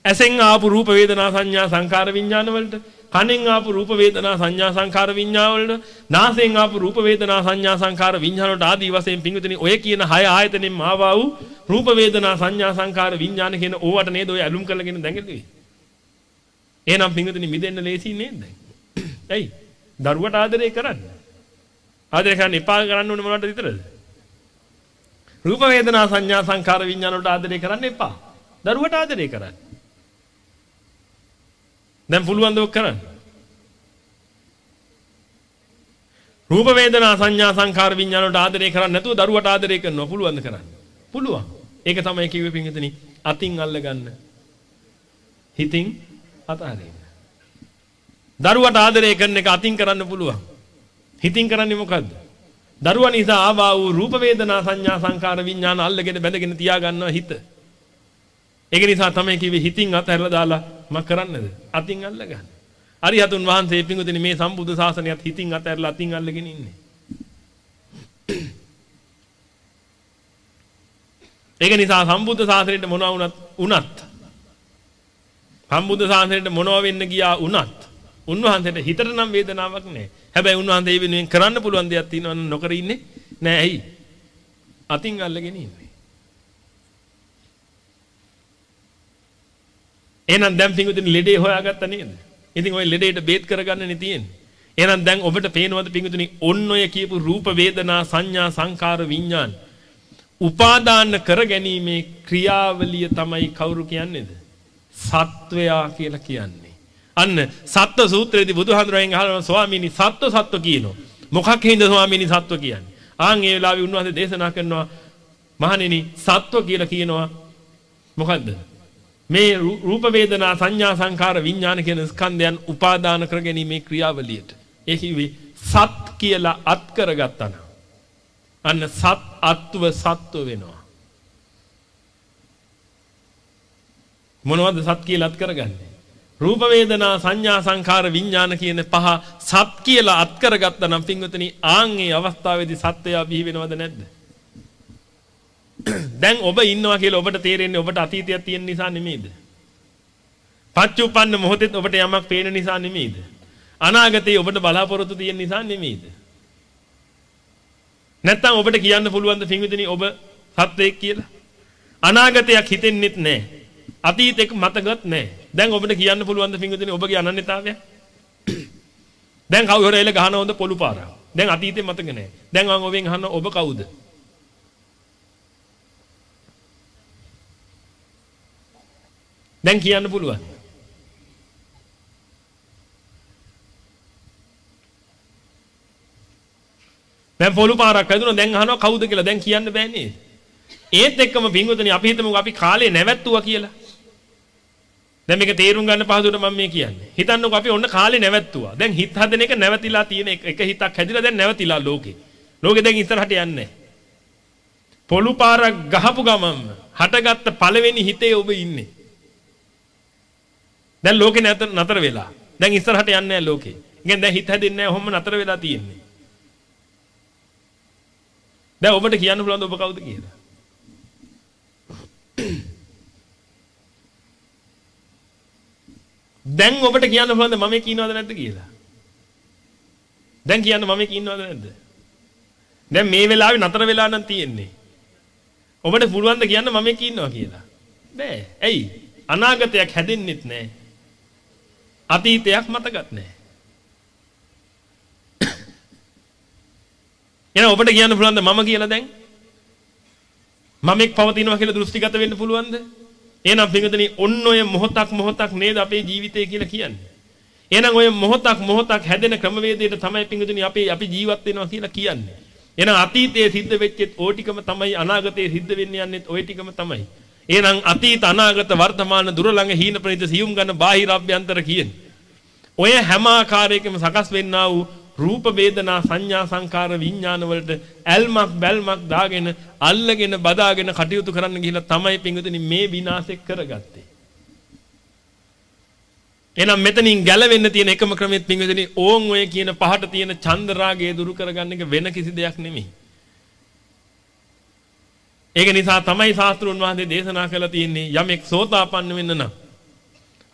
ඇසෙන් ආපු රූප වේදනා සංඥා සංකාර විඥාන වලට, කනෙන් ආපු රූප වේදනා සංඥා සංකාර විඥාන වලට, නාසයෙන් ආපු රූප වේදනා සංඥා සංකාර විඥාන වලට ආදී වශයෙන් පිටුදින ඔය කියන හය ආයතනෙන් ආවා වූ රූප වේදනා සංඥා සංකාර විඥාන කියන ඕවට නේද ඔය ඇලුම් කරගෙන දැඟලුවේ? එහෙනම් පිටුදින මිදෙන්න ලේසි නේද දැන්? ඇයි? දරුවට ආදරය කරන්න. ආදරය කරන්න එපා කරන්න ඕනේ මොනවද විතරද? රූප වේදනා සංඥා සංකාර විඥාන වලට ආදරය කරන්න එපා. දරුවට ආදරය කරන්න. දැන් පුළුවන් දෝක් කරන්න. රූප වේදනා සංඥා සංකාර විඥාන වලට ආදරය කරන්නේ නැතුව දරුවට ආදරය කරනවා පුළුවන්ද කරන්න? පුළුවන්. ඒක තමයි කිව්වේ පින්විතනි අතින් අල්ල ගන්න. හිතින් අතහරින්න. දරුවට ආදරය කරන එක අතින් කරන්න පුළුවන්. හිතින් කරන්නේ මොකද්ද? දරුවා නිසා ආවා වූ රූප වේදනා සංඥා සංකාර විඥාන අල්ලගෙන බැඳගෙන තියාගන්නවා හිත. ඒක නිසා තමයි කිව්වේ හිතින් අතහැරලා දාලා මම කරන්නද? අතින් අල්ලගන්න. අරිහතුන් වහන්සේ පිංගුතුනි මේ සම්බුද්ධ ශාසනයත් හිතින් අතහැරලා අතින් අල්ලගෙන ඉන්නේ. ඒක නිසා සම්බුද්ධ ශාසනයට මොනවා වුණත් උනත් සම්බුද්ධ ශාසනයට මොනවා වෙන්න ගියා උනත් උන්වහන්සේට හිතට නම් වේදනාවක් නැහැ. හැබැයි උන්වහන්සේ ඒ වෙනුවෙන් කරන්න පුළුවන් දෙයක් තියෙනවා නම් නොකර ඉන්නේ නෑ ඇයි? අතින් අල්ලගෙන ඉන්නේ. එහෙනම් දැන් පිංගුතුනි ලෙඩේ හොයාගත්ත නේද? ඉතින් ওই ලෙඩේට බේත් කරගන්නනේ තියෙන්නේ. එහෙනම් දැන් ඔබට පේනවද පිංගුතුනි ඔන්න ඔය කියපු රූප වේදනා සංඥා සංකාර විඥාන උපාදාන කර ගැනීමේ ක්‍රියාවලිය තමයි කවුරු කියන්නේද? සත්වයා කියලා කියන්නේ. අන්න සත්ව සූත්‍රයේදී බුදුහාඳුරෙන් අහනවා ස්වාමීනි සත්ව සත්ව කියනවා. මොකක් හින්ද ස්වාමීනි සත්ව කියන්නේ? ආන් ඒ වෙලාවේ උන්වහන්සේ දේශනා කරනවා මහණෙනි සත්ව කියලා කියනවා මොකද්ද? මේ රූප වේදනා සංඥා සංකාර විඥාන කියන ස්කන්ධයන් උපාදාන කරගැනීමේ ක්‍රියාවලියට. ඒ කිව්වේ සත් කියලා අත් කරගත්තා නම් අන්න සත් අත්ව සත්ව වෙනවා. මොනවද සත් කියලා අත් කරගන්නේ? රූප වේදනා සංඥා සංකාර විඥාන කියන පහ සත් කියලා අත් කරගත්තා නම් පින්වතුනි ආන්ගේ අවස්ථාවේදී සත්‍යය බිහි වෙනවද නැද්ද? දැන් ඔබ ඉන්නවා කියලා ඔබට තේරෙන්නේ ඔබට අතීතයක් තියෙන නිසා නෙමෙයිද? පච්චුප්පන්න මොහොතෙත් ඔබට යමක් පේන නිසා නෙමෙයිද? අනාගතේ ඔබට බලාපොරොත්තු තියෙන නිසා නෙමෙයිද? නැත්තම් ඔබට කියන්න පුළුවන් ද පින්විතනි ඔබ සත්වයක් කියලා? අනාගතයක් හිතෙන්නෙත් නැහැ. අතීතෙක මතකත් නැහැ. දැන් ඔබට කියන්න පුළුවන් ද පින්විතනි ඔබගේ අනන්‍යතාවය? දැන් කවුරු හරි එල ගහන හොඳ පොළු පාරක්. දැන් අතීතේ මතක නැහැ. දැන් මම ඔබෙන් අහන ඔබ කවුද? දැන් කියන්න පුළුවන්. දැන් පොළු පාරක් හැදුණා දැන් අහනවා කවුද කියලා දැන් කියන්න බෑ නේද? ඒත් එක්කම පින්වතුනි අපි හිතමු අපි කාලේ නැවැත්තුවා කියලා. දැන් මේක තේරුම් ගන්න පහසුවට මම මේ කියන්නේ. හිතන්නකෝ අපි ඔන්න කාලේ නැවැත්තුවා. දැන් හිත හදන එක නැවතිලා තියෙන එක හිතක් හැදිලා දැන් නැවතිලා ලෝකේ. ලෝකේ දැන් ඉස්සරහට යන්නේ පොළු පාරක් ගහපු ගමන්ම හටගත්ත පළවෙනි හිතේ ඔබ ඉන්නේ. දැන් ලෝකේ නතර නතර වෙලා. දැන් ඉස්සරහට යන්නේ නැහැ ලෝකේ. ඉතින් දැන් හිත හැදෙන්නේ නැහැ ඔහොම නතර වෙලා තියෙන්නේ. දැන් ඔබට කියන්න පුළුවන්ද ඔබ කවුද කියලා? දැන් ඔබට කියන්න පුළුවන්ද මම මේක ඉන්නවද නැද්ද කියලා? දැන් කියන්න මම මේක ඉන්නවද නැද්ද? දැන් මේ වෙලාවේ නතර වෙලා නම් තියෙන්නේ. ඔබට පුළුවන් ද කියන්න මම මේක ඉන්නවා කියලා? බෑ. ඇයි? අනාගතයක් හැදෙන්නෙත් නෑ. අතීතයක් මතකත් නෑ. එහෙනම් ඔබට කියන්න පුළුවන්ද මම කියලා දැන්? මම එක් පවතිනවා කියලා දෘෂ්ටිගත වෙන්න පුළුවන්ද? එහෙනම් පින්වතුනි ඔන්න ඔය මොහොතක් මොහොතක් නේද අපේ ජීවිතය කියලා කියන්නේ. එහෙනම් ඔය මොහොතක් මොහොතක් හැදෙන ක්‍රමවේදයට තමයි පින්වතුනි අපේ අපි ජීවත් වෙනවා කියලා කියන්නේ. එහෙනම් අතීතයේ සිද්ධ වෙච්චෙත් ඕ ටිකම තමයි අනාගතයේ සිද්ධ වෙන්න යන්නෙත් ওই ටිකම තමයි. එහෙනම් අතීත අනාගත වර්තමාන දුර ළඟ හීන ප්‍රනිත සියුම් ගන්න බාහිර අභ්‍යන්තර කියන්නේ. ඔය හැම ආකාරයකම සකස් වෙන්නා වූ රූප වේදනා සංඥා සංකාර විඥාන වලට ඇල්මක් බැල්මක් දාගෙන අල්ලගෙන බදාගෙන කටයුතු කරන්න ගිහිල්ලා තමයි පිංගුතුනි මේ විනාශය කරගත්තේ. එහෙනම් මෙතනින් ගැලවෙන්න තියෙන එකම ක්‍රමෙත් පිංගුතුනි ඕන් ඔය කියන පහට තියෙන චන්ද රාගය දුරු කරගන්න එක වෙන කිසි දෙයක් නෙමෙයි. ඒක නිසා තමයි ශාස්ත්‍රුන් වහන්සේ දේශනා කළා තියෙන්නේ යමෙක් සෝතාපන්න වෙන්න නම්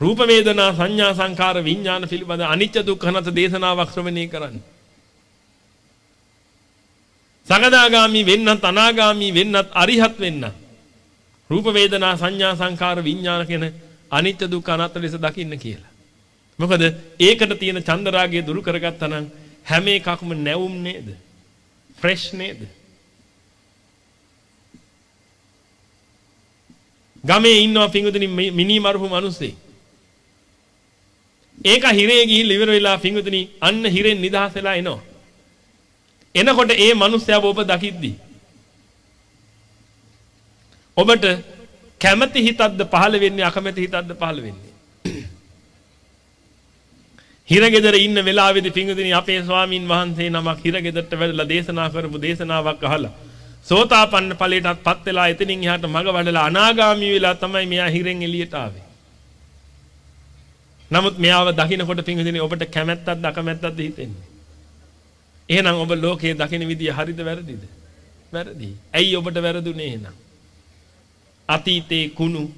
රූප වේදනා සංඥා සංකාර විඥාන පිළිබඳ අනිත්‍ය දුක්ඛ නැත දේශනාවක් ශ්‍රවණය කරන්න. සකදාගාමි වෙන්නත් අනාගාමි වෙන්නත් අරිහත් වෙන්නත් රූප වේදනා සංඥා සංකාර විඥාන කියන අනිත්‍ය දුක්ඛ අනාත්ම ලෙස දකින්න කියලා. මොකද ඒකට තියෙන චන්දරාගය දුරු කරගත්තා නම් හැම එකක්ම නැවුම් නේද? ෆ්‍රෙෂ් නේද? ගමේ ඉන්නවා පිංගුතුනි මිනි මරුපු මිනිස්සෙක්. ඒක හිරේ ගිහිල්ලා ඉවර වෙලා පිංගුතුනි අන්න හිරෙන් නිදහස් වෙලා එනවා. එනකොට ඒ මිනිස්සයා ඔබ දකිද්දි ඔබට කැමැති හිතක්ද පහළ වෙන්නේ අකමැති හිතක්ද පහළ වෙන්නේ. හිරගෙදර ඉන්න වෙලාවේදී පිංගුතුනි අපේ ස්වාමින් වහන්සේ නමක් හිරගෙදරට වැඩලා දේශනා කරපු දේශනාවක් අහලා සෝතාපන්න ඵලයටත් පත් වෙලා එතනින් එහාට මග වඩලා අනාගාමී වෙලා තමයි මෙයා හිරෙන් එළියට ආවේ. නමුත් මෙයාව දකින්නකොට පින්විතනේ ඔබට කැමැත්තක්ද අකමැත්තක්ද හිතෙන්නේ. එහෙනම් ඔබ ලෝකයේ දකින්න විදිය හරිද වැරදිද? වැරදි. ඇයි ඔබට වැරදුනේ එහෙනම්? අතීතේ කුණු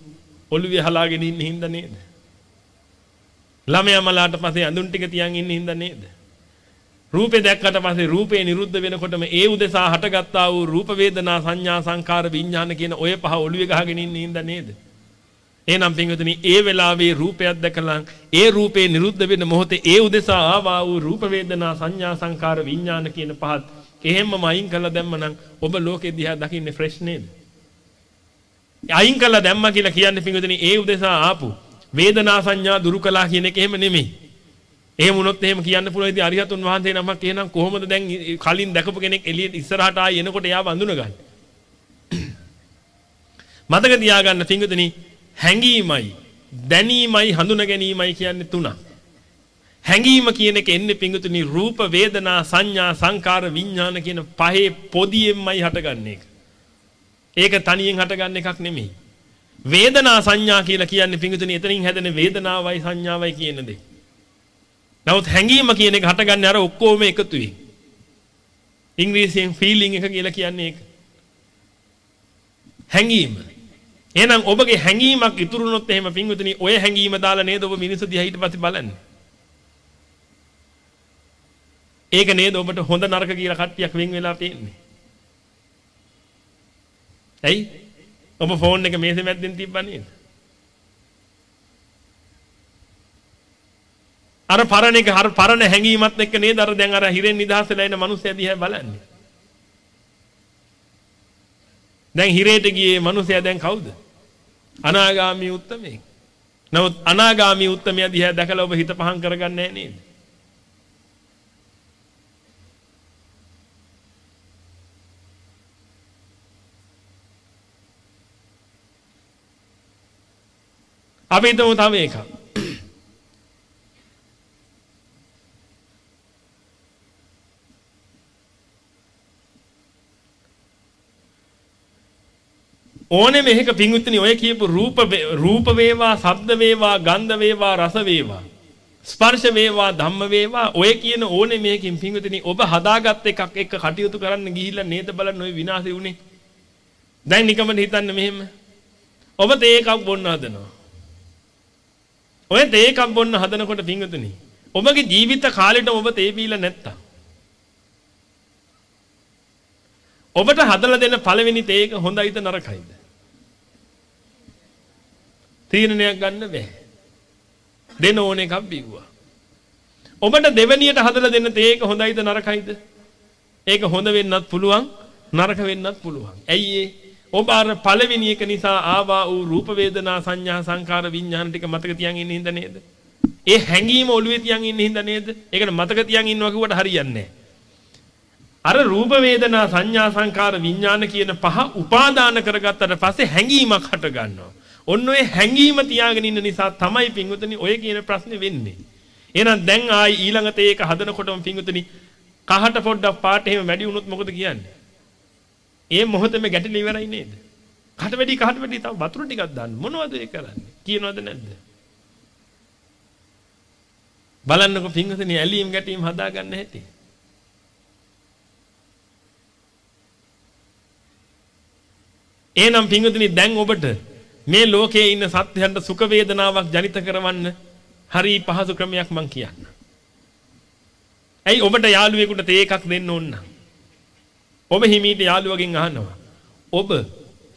ඔළුවේ හලාගෙන ඉන්න හින්දා නේද? ළමයා මලාට පස්සේ අඳුන් ටික තියන් ඉන්න හින්දා නේද? රූපේ දැක්කට පස්සේ රූපේ නිරුද්ධ වෙනකොටම ඒ උදෙසා හටගත්තා වූ රූප වේදනා සංඥා සංකාර විඥාන කියන ඔය පහ ඔළුවේ ගහගෙන ඉන්න හින්දා නේද? එහෙනම් පින්වතුනි ඒ වෙලාවේ රූපයක් දැකලා ඒ රූපේ නිරුද්ධ වෙන මොහොතේ ඒ උදෙසා ආවා වූ රූප වේදනා සංඥා සංකාර විඥාන කියන පහත් එහෙම්මම අයින් කළා දැම්මනම් ඔබ ලෝකෙ දිහා දකින්නේ ෆ්‍රෙෂ් නේද? අයින් කළා දැම්මා කියලා කියන්නේ පින්වතුනි ඒ උදෙසා ආපු වේදනා සංඥා දුරු කළා කියන එක එහෙම නෙමෙයි. එහෙම වුණොත් එහෙම කියන්න පුළුවන් ඉතින් අරිහතුන් වහන්සේ නමක් එහෙනම් කොහොමද දැන් කලින් දැකපු කෙනෙක් එළියට ඉස්සරහට ආයි එනකොට එයාව අඳුනගන්නේ? මතක තියාගන්න පිංගුතුනි හැඟීමයි දැනීමයි හඳුන ගැනීමයි කියන්නේ තුනක්. හැඟීම කියන එක එන්නේ පිංගුතුනි රූප වේදනා සංඥා සංකාර විඥාන කියන පහේ පොදියෙන්මයි හටගන්න එක. ඒක තනියෙන් හටගන්න එකක් නෙමෙයි. වේදනා සංඥා කියලා කියන්නේ පිංගුතුනි එතනින් හැදෙන වේදනාවයි සංඥාවයි කියන දේ. නමුත් හැඟීම කියන එක හටගන්නේ අර ඔක්කොම එකතුයි. ඉංග්‍රීසියෙන් ෆීලිං එක කියලා කියන්නේ ඒක. හැඟීම. එහෙනම් ඔබගේ හැඟීමක් ඉතුරු වුණොත් එහෙම පින්විතනි ඔය හැඟීම දාලා නේද ඔබ මිනිස්සු දිහා ඊට පස්සේ බලන්නේ. ඒක නේද ඔබට හොඳ නරක කියලා කට්ටියක් වෙන් වෙලා පේන්නේ. ඇයි? ඔබ ෆෝන් එක මේසෙ මැද්දෙන් තිබ්බා නේද? අර පරණ එක අර පරණ හැඟීමත් එක්ක නේද අර දැන් අර හිරෙන් නිදහස් වෙලා ඉන්න මිනිස්සයා දිහා බලන්නේ. දැන් හිරේට ගියේ මිනිසයා දැන් කවුද? අනාගාමී උත්තමයෙක්. නමුත් අනාගාමී උත්තමයා දිහා දැකලා ඔබ හිත පහන් කරගන්නේ නේද? අපි හිතමු තව එකක්. ඕනේ මේක පිංගුත්තුනි ඔය කියපු රූප රූප වේවා, ශබ්ද වේවා, ගන්ධ වේවා, රස වේවා, ස්පර්ශ වේවා, ධම්ම වේවා ඔය කියන ඕනේ මේකෙන් පිංගුත්තුනි ඔබ හදාගත් එකක් එක්ක කටයුතු කරන්න ගිහිල්ලා නේද බලන්න ඔය විනාශය උනේ. දැන් නිකමද හිතන්න මෙහෙම. ඔබ තේ එකක් බොන්න හදනවා. ඔය තේ එකක් බොන්න හදනකොට පිංගුත්තුනි ඔබගේ ජීවිත කාලෙට ඔබ තේ පීලා නැත්තම් ඔබට හදලා දෙන පළවෙනි තේ එක හොඳයිද නරකයිද? තීරණයක් ගන්න බෑ. දෙන ඕන එකක් බිව්වා. ඔබට දෙවැනියට හදලා දෙන්න තේ එක හොඳයිද නරකයිද? ඒක හොඳ වෙන්නත් පුළුවන් නරක වෙන්නත් පුළුවන්. ඇයි ඒ? ඔබ අර පළවෙනි එක නිසා ආවා වූ රූප වේදනා සංඥා සංකාර විඥාන ටික මතක තියන් ඉන්න හින්දා නේද? ඒ හැඟීම ඔළුවේ තියන් ඉන්න හින්දා නේද? ඒකට මතක තියන් ඉන්නවා කිව්වට හරියන්නේ අර රූප වේදනා සංඥා සංකාර විඥාන කියන පහ උපාදාන කරගත්තට පස්සේ හැඟීමක් හට ගන්නවා. ඔන්න ඔය හැංගීම තියාගෙන ඉන්න නිසා තමයි පින්වතුනි ඔය කියන ප්‍රශ්නේ වෙන්නේ. එහෙනම් දැන් ආයි ඊළඟට ඒක හදනකොටම පින්වතුනි කහට පොඩ්ඩක් පාට එහෙම වැඩි වුණොත් මොකද කියන්නේ? ඒ මොහොතේම ගැටල ඉවරයි නේද? කට වැඩි කහට වැඩි තව වතුර ටිකක් දාන්න මොනවද ඒ කරන්නේ? කියනවද නැද්ද? බලන්නකො පින්වතුනි ඇලීම් ගැටීම් හදාගන්න හැටි. එහෙනම් පින්වතුනි දැන් ඔබට මේ ලෝකයේ ඉන්න සත්‍යයන්ට සුඛ වේදනාවක් ජනිත කරවන්න හරි පහසු ක්‍රමයක් මං කියන්න. ඇයි ඔබට යාළුවෙකුට තේ එකක් දෙන්න ඕන ඔබ හිමීට යාළුවගෙන් අහනවා. ඔබ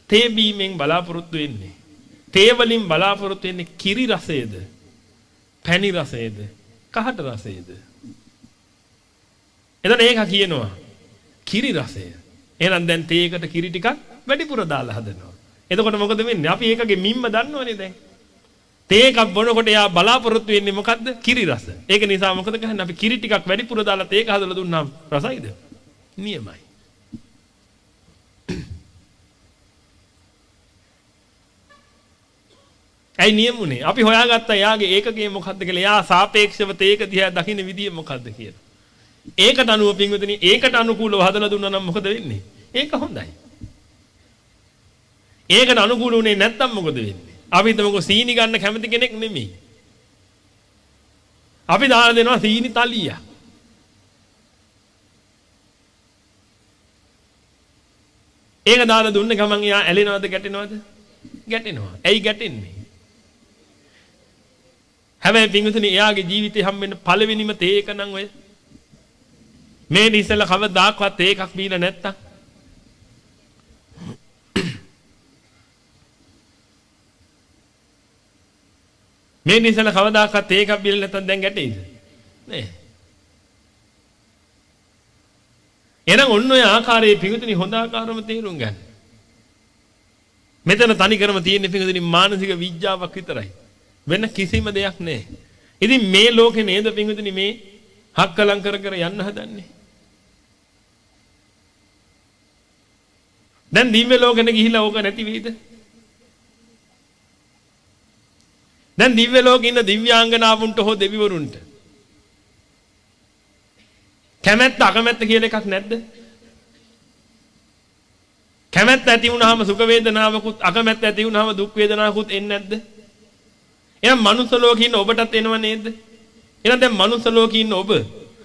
තේ බීමෙන් බලාපොරොත්තු වෙන්නේ. තේ වලින් බලාපොරොත්තු වෙන්නේ කිරි රසයේද? පැණි රසයේද? කහට රසයේද? එතන ඒක කියනවා. කිරි රසය. එහෙනම් දැන් තේකට කිරි ටිකක් වැඩිපුර දාලා හදනවා. එතකොට මොකද වෙන්නේ? අපි ඒකගේ මිම්ම දන්නවනේ දැන්. තේ එකක් බොනකොට එයා බලාපොරොත්තු වෙන්නේ මොකද්ද? කිරි රස. ඒක නිසා මොකද කරන්නේ? අපි කිරි ටිකක් වැඩිපුර දාලා තේක හදලා දුන්නාම රසයිද? නියමයි. ඇයි නියමුනේ? අපි හොයාගත්තා එයාගේ ඒකකයේ මොකද්ද කියලා. එයා සාපේක්ෂව තේක දිහා දකින්න විදිය මොකද්ද කියලා. ඒකට අනුව පින්වතුනි ඒකට අනුකූලව හදලා දුන්නා නම් මොකද වෙන්නේ? ඒක හොඳයි. ඒකට අනුකූල වුණේ නැත්තම් මොකද වෙන්නේ? අපි හිතමුකෝ සීනි ගන්න කැමති කෙනෙක් නෙමෙයි. අපි දාලා දෙනවා සීනි තලිය. ඒක දාලා දුන්න ගමන් එයා ඇලෙනවද ගැටෙනවද? ගැටෙනවා. ඇයි ගැටෙන්නේ? හැබැයි පින්විතනේ එයාගේ ජීවිතේ හම්බෙන්න පළවෙනිම තේ එක නම් ඔය මේ ඉස්සෙල්ලා කවදාකවත් තේ එකක් බීලා නැත්තම් මේ නිසල කවදාකවත් ඒකක් බිල නැත්තම් දැන් ගැටෙයිද? නෑ. එහෙනම් ඔන්න ඔය ආකාරයේ පිඟුතුනි හොඳ ආකාරම තේරුම් ගන්න. මෙතන තනි කරම තියෙන පිඟුතුනි මානසික විඥාවක් විතරයි. වෙන කිසිම දෙයක් නෑ. ඉතින් මේ ලෝකේ නේද පිඟුතුනි මේ හක්කලං කර කර යන්න හදන්නේ. දැන් දිව්‍ය ලෝකෙට ගිහිලා ඕක නැති වෙයිද? දැන් දිව්‍ය ලෝකේ ඉන්න දිව්‍යාංගනාවුන්ට හෝ දෙවිවරුන්ට කැමැත්ත අකමැත්ත කියලා එකක් නැද්ද? කැමැත්ත ඇති වුනහම සුඛ වේදනාවකුත් අකමැත්ත ඇති වුනහම දුක් වේදනාවකුත් එන්නේ නැද්ද? එහෙනම් මනුස්ස ලෝකේ ඉන්න ඔබටත් එනව නේද? එහෙනම් දැන් මනුස්ස ලෝකේ ඉන්න ඔබ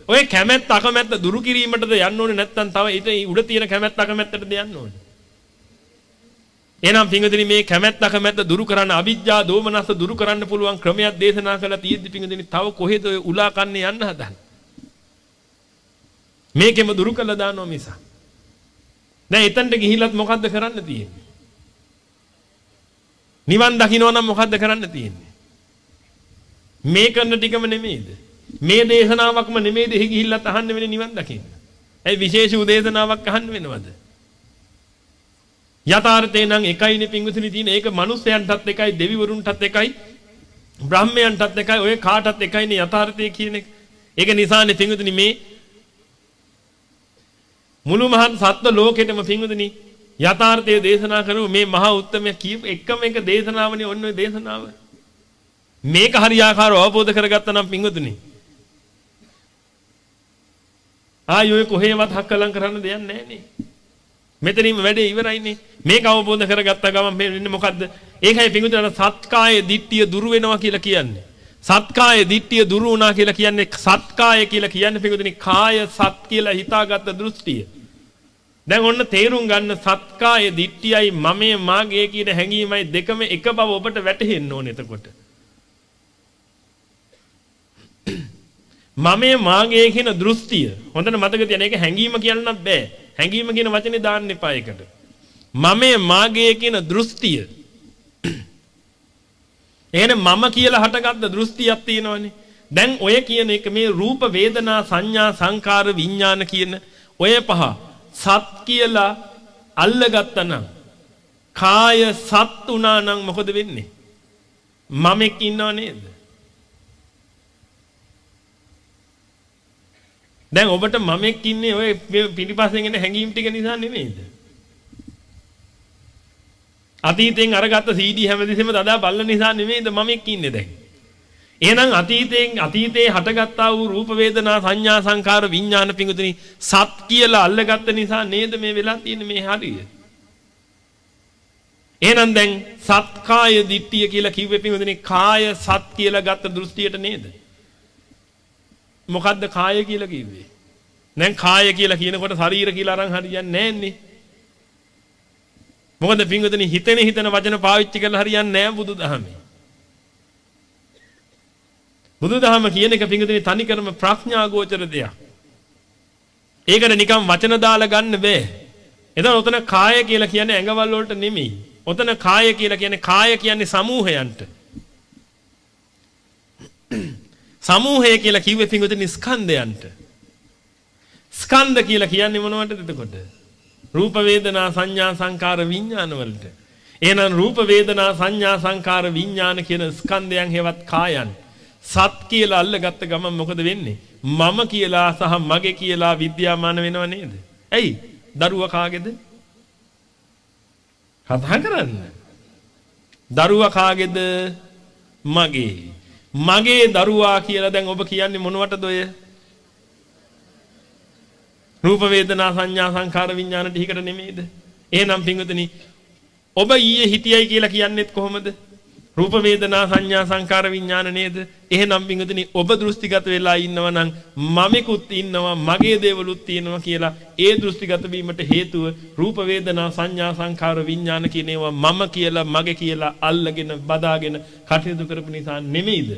ඔය කැමැත්ත අකමැත්ත දුරු කිරීමටද යන්න ඕනේ නැත්නම් තව ඊට උඩ තියෙන කැමැත්ත අකමැත්තටද යන්න ඕනේ? එහෙනම් පිංගුදිනි මේ කැමැත්ත අකමැත්ත දුරු කරන්න අවිජ්ජා දෝමනස දුරු කරන්න පුළුවන් ක්‍රමයක් දේශනා කළා තියෙද්දි පිංගුදිනි තව කොහෙද ඔය උලා කන්නේ යන්න හදන්නේ? මේකෙම දුරු කළා දානවා මිසක්. දැන් එතනට ගිහිල්ලත් මොකද්ද කරන්න තියෙන්නේ? නිවන් දකින්න නම් මොකද්ද කරන්න තියෙන්නේ? මේ කරන ටිකම නෙමෙයිද? මේ දේශනාවක්ම නෙමෙයිද එහි ගිහිල්ලත් අහන්න වෙන්නේ නිවන් දකින්න. ඒ විශේෂ උදේශනාවක් අහන්න වෙනවද? යථාර්ථේ නම් එකයිනේ පිංගුතුනි තියෙන. ඒක මිනිස්යන්ටත් එකයි, දෙවිවරුන්ටත් එකයි, බ්‍රහ්මයන්ටත් එකයි, ඔය කාටත් එකයිනේ යථාර්ථය කියන එක. ඒක නිසානේ පිංගුතුනි මේ මුළු මහත් සත්ව ලෝකෙටම පිංගුතුනි යථාර්ථය දේශනා කරව මේ මහා උත්තමය කියප එකම එක දේශනාවනේ ඔන්න ඔය දේශනාව. මේක හරියාකාරව අවබෝධ කරගත්තා නම් පිංගුතුනි ආයි ඔය කොහේවත් හක්කලම් කරන්න දෙයක් නැහැ නේ. මෙතනින්ම වැඩේ ඉවරයිනේ. මේක අවබෝධ කරගත්ත ගමන් වෙන්නේ මොකද්ද? ඒකයි පිඟුතුන සත්කායේ දිට්ඨිය දුරු වෙනවා කියලා කියන්නේ. සත්කායේ දිට්ඨිය දුරු වුණා කියලා කියන්නේ සත්කාය කියලා කියන්නේ පිඟුතුනි කාය සත් කියලා හිතාගත්ත දෘෂ්ටිය. දැන් ඔන්න තේරුම් ගන්න සත්කායේ දිට්ඨියයි මමයේ මාගේ කියන හැඟීමයි දෙකම එක බව ඔබට වැටහෙන්න ඕනේ එතකොට. මමයේ මාගේ කියන දෘෂ්ටිය හොඳට මතක තියාගන්න ඒක හැඟීම කියන්න බෑ. හැඟීම කියන වචනේ දාන්න එපා ඒකට. මමයේ මාගේ කියන දෘෂ්ටිය. එහෙනම් මම කියලා හටගත්ත දෘෂ්ටියක් තියෙනවනේ. දැන් ඔය කියන එක මේ රූප වේදනා සංඥා සංකාර විඥාන කියන ඔය පහ සත් කියලා අල්ලගත්තා නම් කාය සත් උනා නම් මොකද වෙන්නේ? මමෙක් ඉන්නව නේද? දැන් ඔබට මමෙක් ඉන්නේ ඔය පිටිපස්සෙන් එන හැංගීම් ටික නිසා නෙමෙයිද? අතීතෙන් අරගත්ත CD හැමදෙසෙම දදා බල්ල නිසා නෙමෙයිද මමෙක් ඉන්නේ දැන්. එහෙනම් අතීතයෙන් අතීතයේ හටගත්තා වූ රූප වේදනා සංඥා සංකාර විඥාන පිඟුතුනි සත් කියලා අල්ලගත්ත නිසා නේද මේ වෙලා තියෙන්නේ මේ හරිය. එහෙනම් දැන් සත්කාය දිට්ඨිය කියලා කිව්වේ පිඟුතුනි කාය සත් කියලා ගත්ත දෘෂ්ටියට නේද? මොකද්ද කාය කියලා කිව්වේ? දැන් කාය කියලා කියනකොට ශරීර කියලා අරන් හරියන්නේ නැන්නේ. මොකද පින්වතුනි හිතෙන හිතන වචන පාවිච්චි කරලා හරියන්නේ නැහැ බුදුදහමේ. බුදුදහම කියන එක පින්වතුනි තනිකරම ප්‍රඥා ගෝචර දෙයක්. ඒකට නිකන් වචන දාලා ගන්න බෑ. එතන උතන කාය කියලා කියන්නේ ඇඟවල් වලට නෙමෙයි. උතන කාය කියලා කියන්නේ කාය කියන්නේ සමූහයන්ට. සමූහය කියලා කිව්වේ පිංගුතුනි ස්කන්ධයන්ට. ස්කන්ධ කියලා කියන්නේ මොනවටද එතකොට? රූප වේදනා සංඥා සංකාර විඥාන වලට. එහෙනම් රූප වේදනා සංඥා සංකාර විඥාන කියන ස්කන්ධයන් හේවත් කායන් සත් කියලා අල්ලගත්ත ගමන් මොකද වෙන්නේ? මම කියලා සහ මගේ කියලා විද්‍යාමාන වෙනව නේද? ඇයි? දරුවා කාගේද? කතා කරන්න. දරුවා කාගේද? මගේ. මගේ දරුවා කියලා දැන් ඔබ කියන්නේ මොනවටද ඔය? රූප වේදනා සංඥා සංඛාර විඥාන ටිකට නෙමෙයිද? එහෙනම් පින්වතුනි ඔබ ඊයේ හිටියයි කියලා කියන්නේත් කොහොමද? රූප වේදනා සංඥා සංකාර විඥාන නේද? එහෙනම් පින්වතුනි ඔබ දෘෂ්ටිගත වෙලා ඉන්නවා නම් මමෙකුත් ඉන්නවා මගේ දේවලුත් තියෙනවා කියලා ඒ දෘෂ්ටිගත වීමට හේතුව රූප වේදනා සංඥා සංකාර විඥාන කියන ඒවා මම කියලා මගේ කියලා අල්ලගෙන බදාගෙන කටයුතු කරපු නිසා නෙමෙයිද?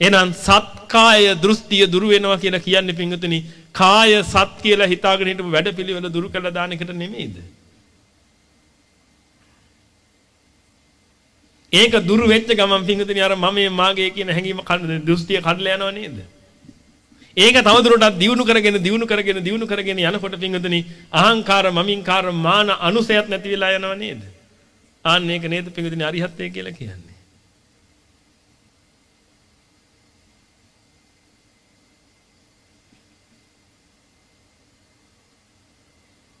එහෙනම් සත්කාය දෘෂ්ටිය දුරු වෙනවා කියලා කියන්නේ පින්වතුනි කාය සත් කියලා හිතාගෙන හිටපු වැඩපිළිවෙල දුරු කළා දාන එකට නෙමෙයිද? ඒක දුරු වෙච්ච ගමන් පිංගුතුනි අර මම මාගේ කියන හැඟීම දෘෂ්ටිය කඩලා යනව නේද? ඒක තවදුරටත් දියුණු කරගෙන දියුණු කරගෙන දියුණු කරගෙන යනකොට පිංගුතුනි අහංකාර මමින්කාර මාන අනුසයත් නැති වෙලා යනව නේද? ආන්න ඒක නේද පිංගුතුනි අරිහත්ත්වය කියලා කියන්නේ.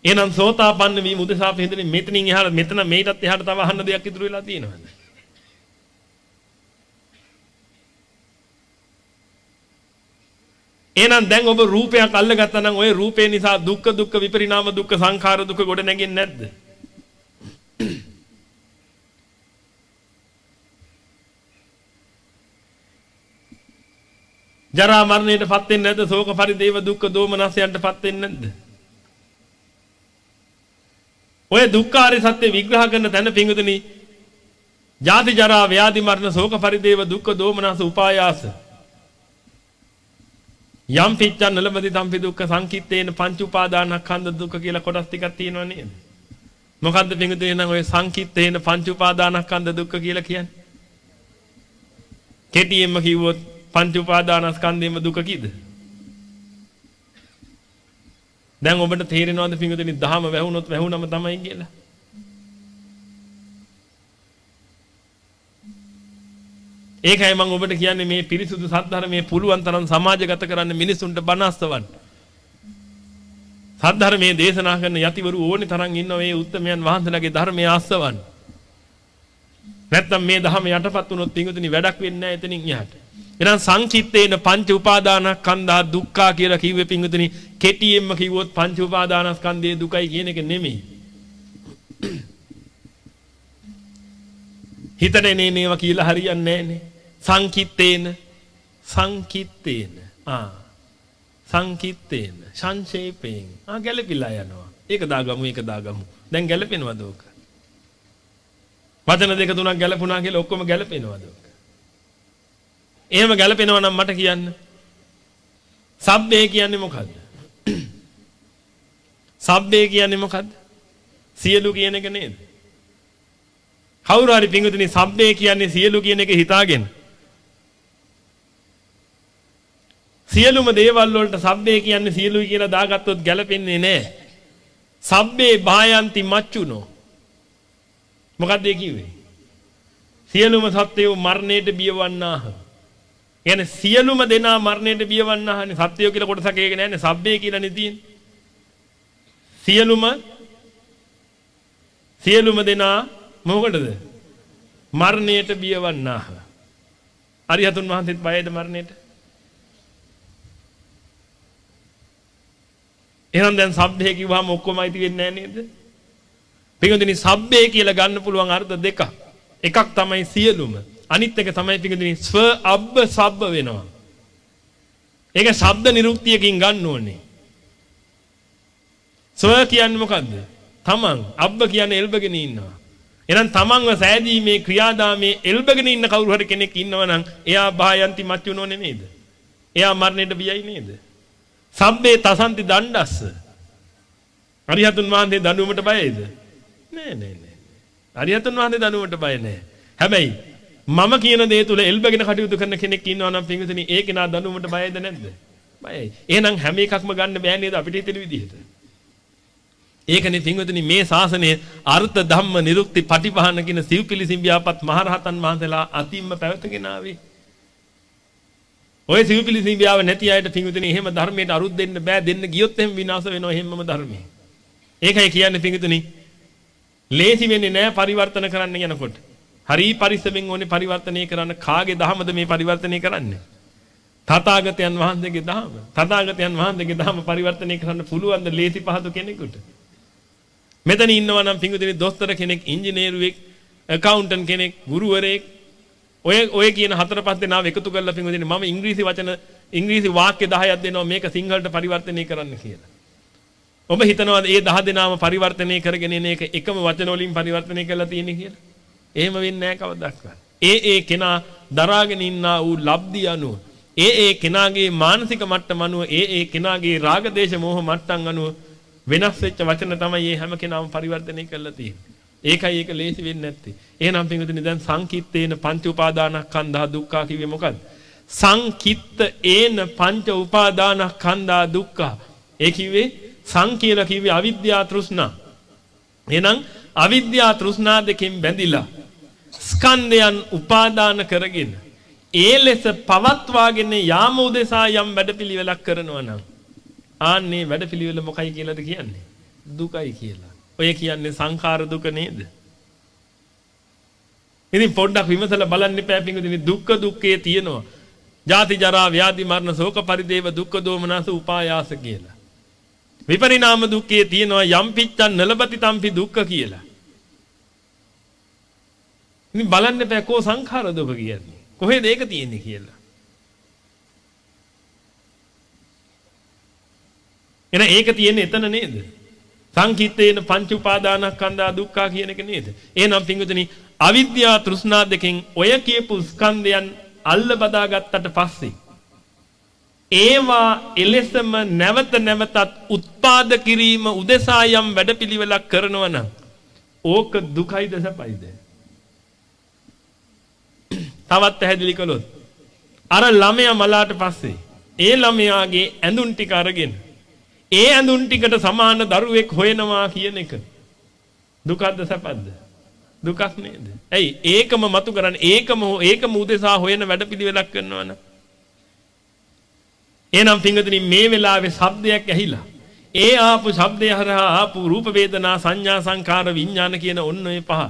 එහෙනම් සෝතාපන්න වීම උදෙසා පිළිදෙන මෙතනින් එහාට මෙතන මේකටත් එහාට තව අහන්න දෙයක් ඉතුරු වෙලා තියෙනවද? එහෙනම් දැන් ඔබ රූපයක් අල්ලගත්තා නම් ওই රූපේ නිසා දුක්ඛ දුක්ඛ විපරිණාම දුක්ඛ සංඛාර දුක්ඛ ගොඩ නැගෙන්නේ නැද්ද? ජරා මරණයටපත් වෙන්නේ නැද්ද? ශෝක පරිදේව දුක්ඛ දෝමනසයන්ටපත් වෙන්නේ නැද්ද? ඔය දුක්ඛාරය සත්‍ය විග්‍රහ කරන තැන පිංගුතුනි ජාති ජරා ව්‍යාධි මරණ ශෝක පරිදේව දුක්ඛ දෝමනස උපායාස යම් පිච්ඡන් නලමදි තම්පි දුක්ඛ සංකිට්ඨේන පංච උපාදානස්කන්ධ දුක්ඛ කියලා කොටස් ටිකක් තියෙනවා නේද මොකද්ද පිංගුතුනි නම් ඔය සංකිට්ඨේන පංච උපාදානස්කන්ධ දුක්ඛ කියලා කියන්නේ කෙටියෙන්ම කිව්වොත් පංච උපාදානස්කන්ධෙම දුක කීද? දැන් ඔබට තේරෙනවද පින්වතුනි දහම වැහුනොත් වැහුනම තමයි කියලා? ඒකයි මම ඔබට කියන්නේ මේ පිරිසුදු සද්ධර්මයේ පුළුවන් තරම් සමාජගත කරන්න මිනිසුන්ට බණ අස්සවන්න. සද්ධර්මයේ දේශනා කරන යතිවරු ඕනි තරම් ඉන්න මේ උත්තමයන් වහන්සේලාගේ ධර්මයේ අස්සවන්න. නැත්තම් මේ ධහම යටපත් වුණොත් පින්වතුනි වැඩක් වෙන්නේ නැහැ එතනින් එහාට. එහෙනම් සංකිට්ඨේන පංච උපාදානස්කන්ධා දුක්ඛා කියලා කිව්වේ පින්වතුනි කෙටියෙන්ම කිව්වොත් පංච උපාදානස්කන්ධයේ දුකයි කියන එක නෙමෙයි. හිතට එනේ නේවා කියලා හරියන්නේ නැහනේ. සංකිට්ඨේන සංකිට්ඨේන ආ සංකිට්ඨේන සංക്ഷേපයෙන් ආ ගැළපිලා යනවා. ඒක දාගමු ඒක දාගමු. දැන් ගැළපෙනවද ඕක? වචන දෙක තුනක් ගැළපුණා කියලා ඔක්කොම ගැළපෙනවද ඕක? එහෙම ගැලපෙනවා නම් මට කියන්න. සබ්බේ කියන්නේ මොකද්ද? සබ්බේ කියන්නේ මොකද්ද? සියලු කියන එක නේද? කවුරු හරි පිංගුතුනි සබ්බේ කියන්නේ සියලු කියන එක හිතාගෙන සියලුම දේවල් වලට සබ්බේ කියන්නේ සියලුයි කියලා දාගත්තොත් ගැලපෙන්නේ නැහැ. සබ්බේ භායන්ති මච්චුනෝ. මොකක්ද ඒ කිව්වේ? සියලුම සත්වයෝ මරණයට බියවන්නාහ. කියන්නේ සියලුම දෙනා මරණයට බියවන්න අහන්නේ සත්‍යය කියලා කොටසක් ඒක නෑනේ සබ්බේ කියලානේ තියෙන්නේ. සියලුම සියලුම දෙනා මොකටද? මරණයට බියවන්න අහ. අරිහතුන් වහන්සේත් බයයිද මරණයට? එහෙනම් දැන් සබ්බේ කිව්වම ඔක්කොම අයිති වෙන්නේ නෑ නේද? පිටුදිනේ සබ්බේ කියලා ගන්න පුළුවන් අර්ථ දෙකක්. එකක් තමයි සියලුම. අනිත් එක තමයි පිටුදිනේ ස්ව අබ්බ සබ්බ වෙනවා. ඒක ශබ්ද නිරුක්තියකින් ගන්න ඕනේ. ස්ව කියන්නේ මොකද්ද? තමන් අබ්බ කියන්නේ එල්බගෙන ඉන්නවා. එහෙනම් තමන්ව සෑදීමේ ක්‍රියාදාමයේ එල්බගෙන ඉන්න කවුරු හරි කෙනෙක් ඉන්නවා නම් එයා භායන්ති මච්චුනෝ නෙමෙයිද? එයා මරණයට බියයි නේද? සබ්බේ තසන්ති දණ්ඩස්ස. අරිහතුන් වහන්සේ දඬුවමට බයයිද? නෑ නෑ නෑ. අරිහතුන් වහන්සේ දඬුවමට බය නෑ. හැබැයි මම කියන දේ තුල එල්බගෙන කටයුතු කරන කෙනෙක් ඉන්නවා නම් පින්විතනි ඒ කෙනා දඬුවමට බයයිද නැද්ද? බයයි. එහෙනම් හැම එකක්ම ගන්න බෑ නේද අපිට හිතෙන විදිහට. ඒකනේ පින්විතනි මේ ශාසනය අර්ථ ධම්ම නිරුක්ති පටිපහන කියන සිව්පිලි සිඹියාපත් මහරහතන් වහන්සේලා අතිම්ම පැවතගෙන ආවේ. ඔය සිව්පිලි සිඹියාව නැති අයට පින්විතනි එහෙම ධර්මයට අරුත් දෙන්න බෑ දෙන්න ගියොත් එහෙම විනාශ වෙනවා එහෙමම ධර්මයේ. ඒකයි කියන්නේ පින්විතනි ලේසි වෙන්නේ නෑ පරිවර්තන කරන්න යනකොට. හරි පරිස්සමෙන් ඕනේ පරිවර්තනය කරන්න කාගේ දහමද මේ පරිවර්තනය කරන්නේ? තථාගතයන් වහන්සේගේ දහම. තථාගතයන් වහන්සේගේ දහම පරිවර්තනය කරන්න පුළුවන් ද ලේසි පහසු කෙනෙකුට? මෙතන ඉන්නවා නම් පිංගුදිනේ දොස්තර කෙනෙක්, ඉංජිනේරුවෙක්, ඇකවුන්ටන්ට් කෙනෙක්, ගුරුවරයෙක් ඔය ඔය කියන හතර පහ දෙනාව එකතු කරලා පිංගුදිනේ මම ඉංග්‍රීසි වචන ඉංග්‍රීසි වාක්‍ය 10ක් දෙනවා මේක සිංහලට පරිවර්තනය කරන්න කියලා. ඔබ හිතනවාද මේ 10 දෙනාම පරිවර්තනය කරගෙන එන එක එකම වචන වලින් පරිවර්තනය කරලා තියෙන්නේ කියලා? එහෙම වෙන්නේ නැහැ කවදාවත්. ඒ ඒ කෙනා දරාගෙන ඉන්නා වූ ලබ්ධිය අනුව ඒ ඒ කෙනාගේ මානසික මට්ටම අනුව ඒ ඒ කෙනාගේ රාග දේශ මොහ මට්ටම් අනුව වෙනස් වෙච්ච වචන තමයි මේ හැම කෙනාම පරිවර්තනය කරලා තියෙන්නේ. ඒකයි ඒක ලේසි වෙන්නේ නැත්තේ. එහෙනම් පින්විතනි දැන් සංකිට්තේන පංච උපාදානස්කන්ධා දුක්ඛා කිව්වේ මොකද්ද? සංකිට්ත ඒන පංච උපාදානස්කන්ධා දුක්ඛා. ඒ කිව්වේ සං කියලා කිව්වේ අවිද්‍යාව තෘෂ්ණා. එහෙනම් අවිද්‍යාව තෘෂ්ණා දෙකෙන් බැඳිලා ස්කන්ධයන් උපාදාන කරගෙන ඒ ලෙස පවත්වාගෙන යාම උදෙසා යම් වැඩපිළිවෙලක් කරනවා නම් ආන්නේ වැඩපිළිවෙල මොකයි කියලාද කියන්නේ දුකයි කියලා. ඔය කියන්නේ සංඛාර දුක නේද? ඉතින් පොඩ්ඩක් විමසලා බලන්න එපා පිංගුදිනේ දුක්ඛ දුක්ඛයේ තියෙනවා. ජාති ජරා ව්‍යාධි මරණ ශෝක පරිදේව දුක්ඛ දෝමනස උපායාස කියලා. විපරිණාම දුක්ඛයේ තියෙනවා යම් පිච්ඡන් නලපති තම්පි දුක්ඛ කියලා. ඉතින් බලන්න බෑ කෝ සංඛාර දුක කියන්නේ. කොහෙද ඒක තියෙන්නේ කියලා. එහෙනම් ඒක තියෙන්නේ එතන නේද? සංකිට්ඨේන පංච උපාදානස්කන්ධා දුක්ඛා කියන එක නේද? එහෙනම් පින්විතනි අවිද්‍යාව තෘෂ්ණා දෙකෙන් ඔය කියපු ස්කන්ධයන් අල්ල බදාගත්තට පස්සේ ඒවා එලෙසම නැවත නැවතත් උත්පාද කිරීම උදෙසා යම් වැඩපිළිවෙලක් කරනවා නම් ඕක දුකයිද සැපයිද? තවත් පැහැදිලි කළොත් අර ළමයා මලාට පස්සේ ඒ ළමයාගේ ඇඳුම් ටික අරගෙන ඒ ඇඳුම් ටිකට සමාන දරුවෙක් හොයනවා කියන එක දුකක්ද සැපද? දුකක් නේද? ඇයි ඒකම මතු කරන්නේ ඒකම ඒකම උදෙසා හොයන වැඩපිළිවෙලක් කරනවනේ. එහෙනම් පින්වතුනි මේ වෙලාවේ ශබ්දයක් ඇහිලා ඒ ආපු ශබ්දය හරහා ආපු රූප වේදනා සංඥා සංකාර විඥාන කියන ඔන්න ඔය පහ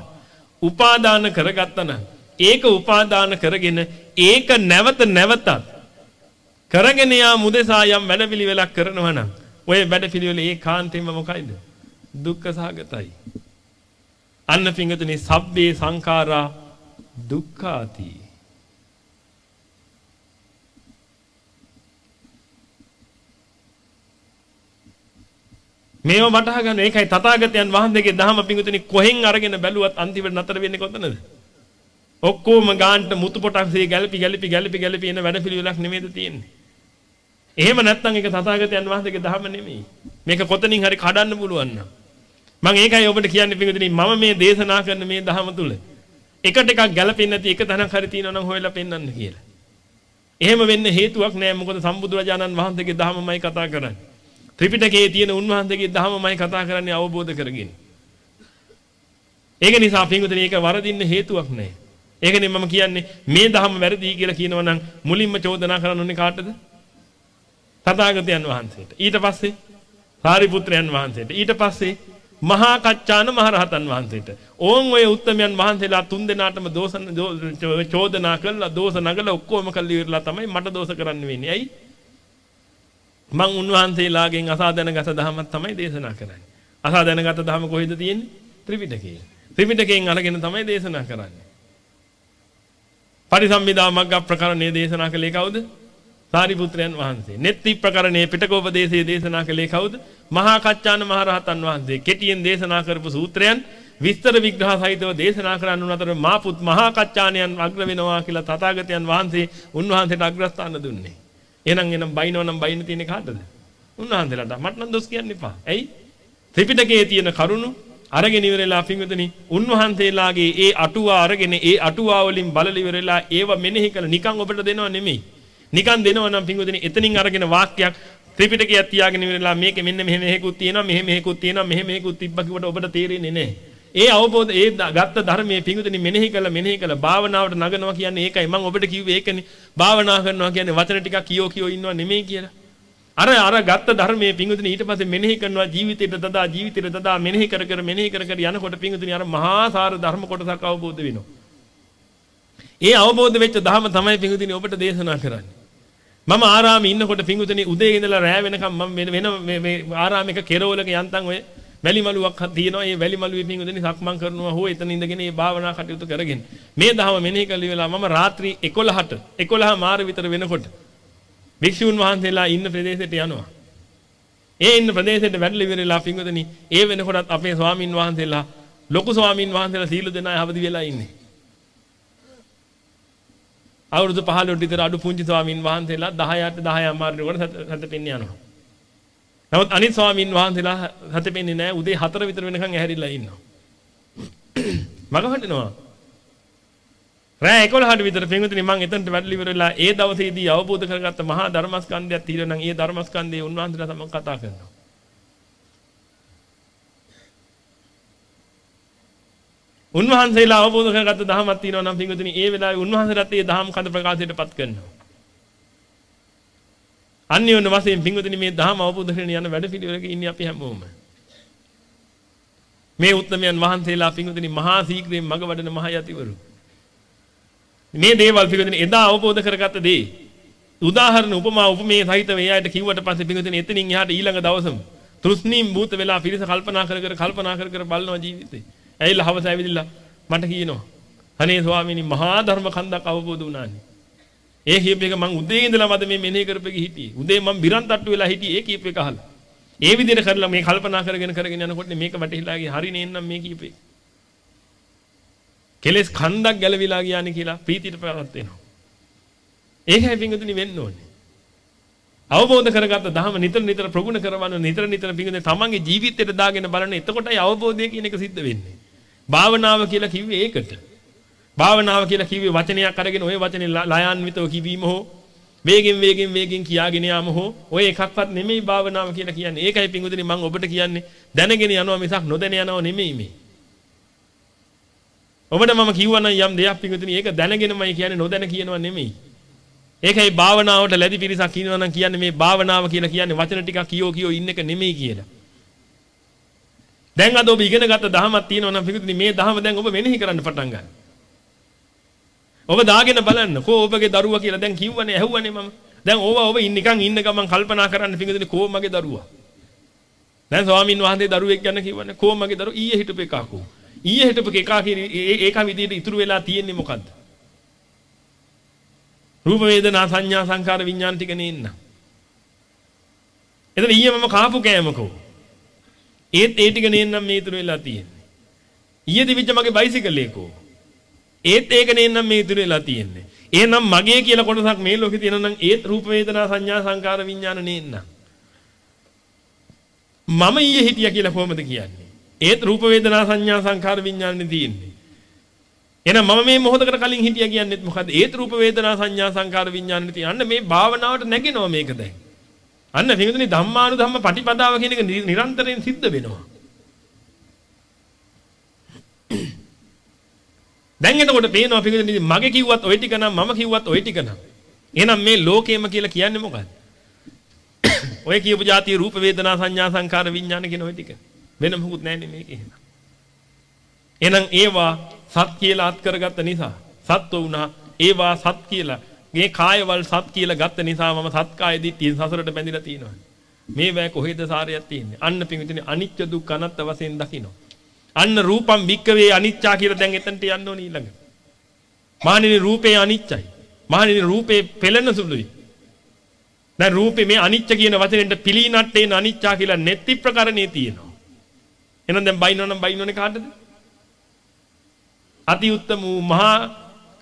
උපාදාන කරගත්තා නම් ඒක උපාදාන කරගෙන ඒක නැවත නැවතත් කරගෙන යා මුදෙසා යම් වැඩපිළිවෙලක් කරනවා නම් ඔය වැඩපිළිවෙල ඒකාන්තයෙන්ම මොකයිද? දුක්ඛ සහගතයි. අන්න පිංගතුනි සබ්බේ සංඛාරා දුක්ඛාති. මේව වටහා ගන්න ඒකයි තථාගතයන් වහන්සේගේ දහම පිංගුතුනි කොහෙන් අරගෙන බැලුවත් අන්තිමට නතර වෙන්නේ කොතනද? ඔක්කොම ගාන්ට මුතු පොටක්සේ ගැලපි ගැලපි ගැලපි ගැලපි එන වැඩපිළිවෙලක් නෙමෙයිද තියෙන්නේ. එහෙම නැත්නම් ඒක තථාගතයන් වහන්සේගේ දහම නෙමෙයි. මේක කොතනින් හරි කඩන්න පුළුවන් නම්. මම ඒකයි ඔබට කියන්නේ පිටුදිනේ මම මේ දේශනා කරන මේ දහම තුල එකට එකක් ගැලපෙන්නේ නැති එක තැනක් හරි තියෙනවා නම් හොයලා පෙන්වන්න කියලා. එහෙම වෙන්න හේතුවක් නැහැ මොකද සම්බුදුරජාණන් වහන්සේගේ දහමමයි කතා කරන්නේ. ත්‍රිපිටකයේ තියෙන උන්වහන්සේගේ දහමමයි කතා කරන්නේ අවබෝධ කරගෙන. ඒක නිසා පිටුදිනේ ඒක වරදින්න හේතුවක් නැහැ. ඒකනේ මම කියන්නේ මේ දහම වැරදි කියලා කියනවා නම් මුලින්ම චෝදනා කරන්න ඕනේ කාටද? තථාගතයන් වහන්සේට. ඊට පස්සේ සාරිපුත්‍රයන් වහන්සේට. ඊට පස්සේ මහා කච්චාන මහරහතන් වහන්සේට. ඕන් ඔය උත්තමයන් වහන්සේලා තුන් දෙනාටම දෝෂ චෝදනා කළා දෝෂ නගලා ඔක්කොම කල්ලි ඉවරලා තමයි මට දෝෂ කරන්න වෙන්නේ. ඇයි? මං උන්වහන්සේලාගෙන් අසා දැනගත ධර්මයක් තමයි දේශනා කරන්නේ. අසා දැනගත ධර්ම කොහෙද තියෙන්නේ? ත්‍රිපිටකයේ. ත්‍රිපිටකයෙන් අරගෙන තමයි දේශනා කරන්නේ. පරිසම්මිදා මග්ග ප්‍රකරණයේ දේශනා කළේ කවුද? සාරිපුත්‍රයන් වහන්සේ. නෙත්ති ප්‍රකරණයේ පිටකෝපදේශයේ දේශනා කළේ කවුද? මහා කච්චාන මහරහතන් වහන්සේ. කෙටියෙන් දේශනා කරපු සූත්‍රයන් විස්තර විග්‍රහ සහිතව දේශනා කරන්න උන අතර මාපුත් මහා කච්චාණයන් අග්‍ර වෙනවා කියලා තථාගතයන් වහන්සේ උන්වහන්සේට අග්‍රස්ථාන දුන්නේ. එහෙනම් එනම් බයිනෝ නම් බයින තියෙන්නේ කාටද? උන්වහන්සේලාට. මට නම් දොස් කියන්න එපා. ඇයි? ත්‍රිපිටකයේ තියෙන කරුණු අරගෙන ඉවරලා පින්විතනි උන්වහන්සේලාගේ ඒ අටුවා අරගෙන ඒ අටුවා වලින් බලල ඉවරලා ඒව මෙනෙහි කළ නිකන් ඔබට දෙනව නෙමෙයි. නිකන් දෙනව නම් පින්විතනි එතනින් අරගෙන වාක්‍යයක් ත්‍රිපිටකයක් තියාගෙන ඉවරලා මේක මෙන්න මෙහෙම මෙහෙකුත් තියෙනවා මෙහෙම මෙහෙකුත් තියෙනවා මෙහෙම මෙහෙකුත් තිබ්බා කිව්වට ඔබට තේරෙන්නේ නැහැ. ඒ අවබෝධ ඒ ගත්ත ධර්මයේ පිංගුතුනි මෙනෙහි කළ මෙනෙහි කළ භාවනාවට නගනවා කියන්නේ ඒකයි මම ඔබට කිව්වේ ඒකනේ භාවනා කරනවා කියන්නේ වචන ටිකක් කියෝ කියෝ ඉන්නව නෙමෙයි කියලා අර අර ගත්ත ධර්මයේ පිංගුතුනි ඊට පස්සේ මෙනෙහි කරනවා ජීවිතයට දදා ජීවිතයට දදා මෙනෙහි කර කර මෙනෙහි කර කර යනකොට පිංගුතුනි අර මහා සාර ධර්ම කොටසක් අවබෝධ වෙනවා. ඒ අවබෝධ වෙච්ච ධර්ම තමයි පිංගුතුනි ඔබට දේශනා කරන්නේ. මම ආරාමේ ඉන්නකොට පිංගුතුනි උදේ ඉඳලා රෑ වෙනකම් මම වෙන මේ ආරාමික කෙරවලක යන්තම් ඔය වැලි මලුවක් තියෙනවා. ඒ වැලි මලුවේ පිංගුතුනි සක්මන් කරනවා හෝ එතන ඉඳගෙන මේ භාවනා කටයුතු කරගෙන මේ ධර්ම මෙනෙහි කළ වෙලාව මම රාත්‍රී 11ට 11 මාර විතර වෙනකොට භික්ෂුන් වහන්සේලා ඉන්න ප්‍රදේශයට යනවා. ඒ ඉන්න ප්‍රදේශයට වැඩලා ඉවරලා පින්වදනි ඒ වෙනකොටත් අපේ ස්වාමින් වහන්සේලා ලොකු ස්වාමින් වහන්සේලා සීල දෙනා අවදි වෙලා ඉන්නේ. අවුරුදු 15ට විතර අඩු පුංචි ස්වාමින් වහන්සේලා 10ට 10 අමාරුනකොට සතපෙන්න යනවා. නමුත් අනිත් ස්වාමින් වහන්සේලා සතපෙන්නේ නැහැ උදේ 4 විතර වෙනකන් ඇහැරිලා ඉන්නවා. මග හොඳනවා. රෑ 11ට විතර පින්විතනි මම එතනට වැඩලි ඉවරලා ඒ දවසේදී අවබෝධ කරගත්ත මහා ධර්මස්කන්ධයක් තියෙනවා නම් ඒ ධර්මස්කන්ධයේ උන්වහන්සේලා තමයි කතා කරනවා. උන්වහන්සේලා අවබෝධ කරගත්ත ධර්මයක් තියෙනවා නම් පින්විතනි ඒ වෙලාවේ උන්වහන්සේලාත් ඒ ධර්ම කඳ ප්‍රකාශයටපත් කරනවා. අන්‍යෝන්‍ය වශයෙන් පින්විතනි මේ ධර්ම අවබෝධ කරගෙන යන වැඩපිළිවෙලක ඉන්නේ අපි හැමෝම. මේ උත්තරමයන් වහන්සේලා පින්විතනි මහා සීක්‍රයෙන් මග වඩන මහ යතිවරු. මේ දේවල් පිළිබඳව එදා අවබෝධ කරගත්ත දේ උදාහරණ උපමා උපමේ සහිතව එයාට කිව්වට පස්සේ පින්විතනේ එතනින් එහාට ඊළඟ දවසම තෘෂ්ණීම් භූත වෙලා පිරිස කල්පනා කර කර කල්පනා කර කර බලනවා ජීවිතේ. ඇයිලා හවස ඇවිදilla මට කියනවා. අනේ ස්වාමීනි මහා ධර්ම කන්දක් අවබෝධ වුණානේ. ඒ කියප එක මං උදේ ඉඳලා මද මේ මෙනෙහි කරපෙක හිටියේ. උදේ මං බිරන් තට්ටු වෙලා හිටියේ ඒ කියප එක අහලා. ඒ විදිහට කරලා මේ කල්පනා කරගෙන කරගෙන යනකොට මේක වැටහිලා ගියේ හරි නේන්නම් මේ කියප එක. කෙලස් කන්දක් ගැලවිලා ගියානේ කියලා ප්‍රීතියටපත් වෙනවා. ඒකයි පිංගුතුනි වෙන්න ඕනේ. අවබෝධ කරගත්ත ධහම නිතර නිතර ප්‍රගුණ කරවන්න නිතර නිතර පිංගුතුනි තමන්ගේ ජීවිතයට දාගෙන බලන්න එතකොටයි අවබෝධය කියන එක සිද්ධ වෙන්නේ. භාවනාව කියලා කිව්වේ ඒකට. භාවනාව කියලා කිව්වේ වචනයක් අරගෙන ওই වචනේ ලයාන්විතව කිවීම හෝ වේගෙන් වේගෙන් වේගෙන් කියාගෙන යාම හෝ ඔය එකක්වත් නෙමෙයි භාවනාව කියලා කියන්නේ. ඒකයි පිංගුතුනි මම ඔබට කියන්නේ දැනගෙන යනවා මිසක් නොදැන යනව නෙමෙයි මේ. ඔබට මම කිව්වනම් යම් දෙයක් පිංගුතුනි ඒක දැනගෙනමයි කියන්නේ නොදැන කියනවා නෙමෙයි. ඒකයි භාවනාවට ලැබි පිරිසක් ඉන්නවා නම් කියන්නේ මේ භාවනාව කියලා කියන්නේ වචන ටිකක් කියෝ කියෝ ඉන්න එක නෙමෙයි කියලා. දැන් අද ඔබ ඉගෙන ගත්ත දහමක් තියෙනවා නම් පිටුදිනේ මේ දහම දැන් ඔබ මෙනෙහි කරන්න පටන් ගන්න. ඔබ දාගෙන බලන්න කෝ ඔබගේ දරුවා කියලා දැන් කිව්වනේ ඇහුවනේ මම. දැන් ඕව ඔබ නිකන් ඉන්න ගමන් කල්පනා කරන්න පිටුදිනේ කෝ මගේ දරුවා. දැන් ස්වාමින් වහන්සේ දරුවෙක් ගැන කිව්වනේ කෝ මගේ දරුවා ඊයේ හිටපු එකා කෝ. ඊයේ හිටපු එකා ඒක විදිහට ඉතුරු වෙලා තියෙන්නේ මොකද්ද? රූප වේදනා සංඥා සංකාර විඥාන ටික නේන්න. එතන ඊයේ මම කාපු කෑමකෝ. ඒත් ඒ ටික නේන්නම් මේ ඉතුරු වෙලා තියෙන්නේ. ඊයේ දිවිච්ච මගේ බයිසිකලේකෝ. ඒත් ඒක නේන්නම් මේ ඉතුරු වෙලා තියෙන්නේ. එහෙනම් මගේ කියලා කොටසක් මේ ලෝකේ තියෙනවා නම් ඒත් රූප වේදනා සංඥා සංකාර විඥාන නේන්න. මම ඊයේ හිටියා කියලා කොහොමද කියන්නේ? ඒත් රූප වේදනා සංඥා සංකාර විඥානේ තියෙන්නේ. එහෙනම් මම මේ මොහොතකට කලින් හිටියා කියන්නේත් මොකද්ද? ඒත් රූප වේදනා සංඥා සංකාර විඥානෙ තියන්න මේ භාවනාවට නැගෙනවා මේක දැන්. අන්න පිටුතුනි ධම්මානුධම්ම පටිපදාව කියන එක නිරන්තරයෙන් සිද්ධ වෙනවා. දැන් එතකොට පේනවා පිටුතුනි මගේ කිව්වත් ওই ටික නම් මම කිව්වත් ওই ටික නම්. එහෙනම් මේ ලෝකේම කියලා කියන්නේ මොකක්ද? ඔය කියපු જાතිය රූප වේදනා සංඥා සංකාර විඥාන කියන ওই ටික. වෙන මොකුත් නැහැ නේ මේකේ එහෙනම්. එහෙනම් ඒවා සත් කියලා අත් කරගත්ත නිසා සත්ව වුණා ඒවා සත් කියලා මේ කායවල සත් කියලා ගත්ත නිසා මම සත්කාය දිට්ඨියෙන් සසරට බැඳිලා තියෙනවා මේ වැය කොහෙද සාරයක් තියෙන්නේ? අන්න පින්විතනේ අනිත්‍ය දුක්ඛ අනත්ත වශයෙන් දකින්න. අන්න රූපම් වික්කවේ අනිච්චා කියලා දැන් එතනට යන්න ඕනේ ඊළඟ. මානිනී රූපේ අනිච්චයි. මානිනී රූපේ පෙළෙන සුළුයි. දැන් රූපේ මේ අනිච්ච කියන වචනෙන්ට පිළිනට්ටේන අනිච්චා කියලා නෙත්ති ප්‍රකරණේ තියෙනවා. එහෙනම් දැන් බයින්නවනම් බයින්නෝනේ කාටද? අති උත්තම වූ මහා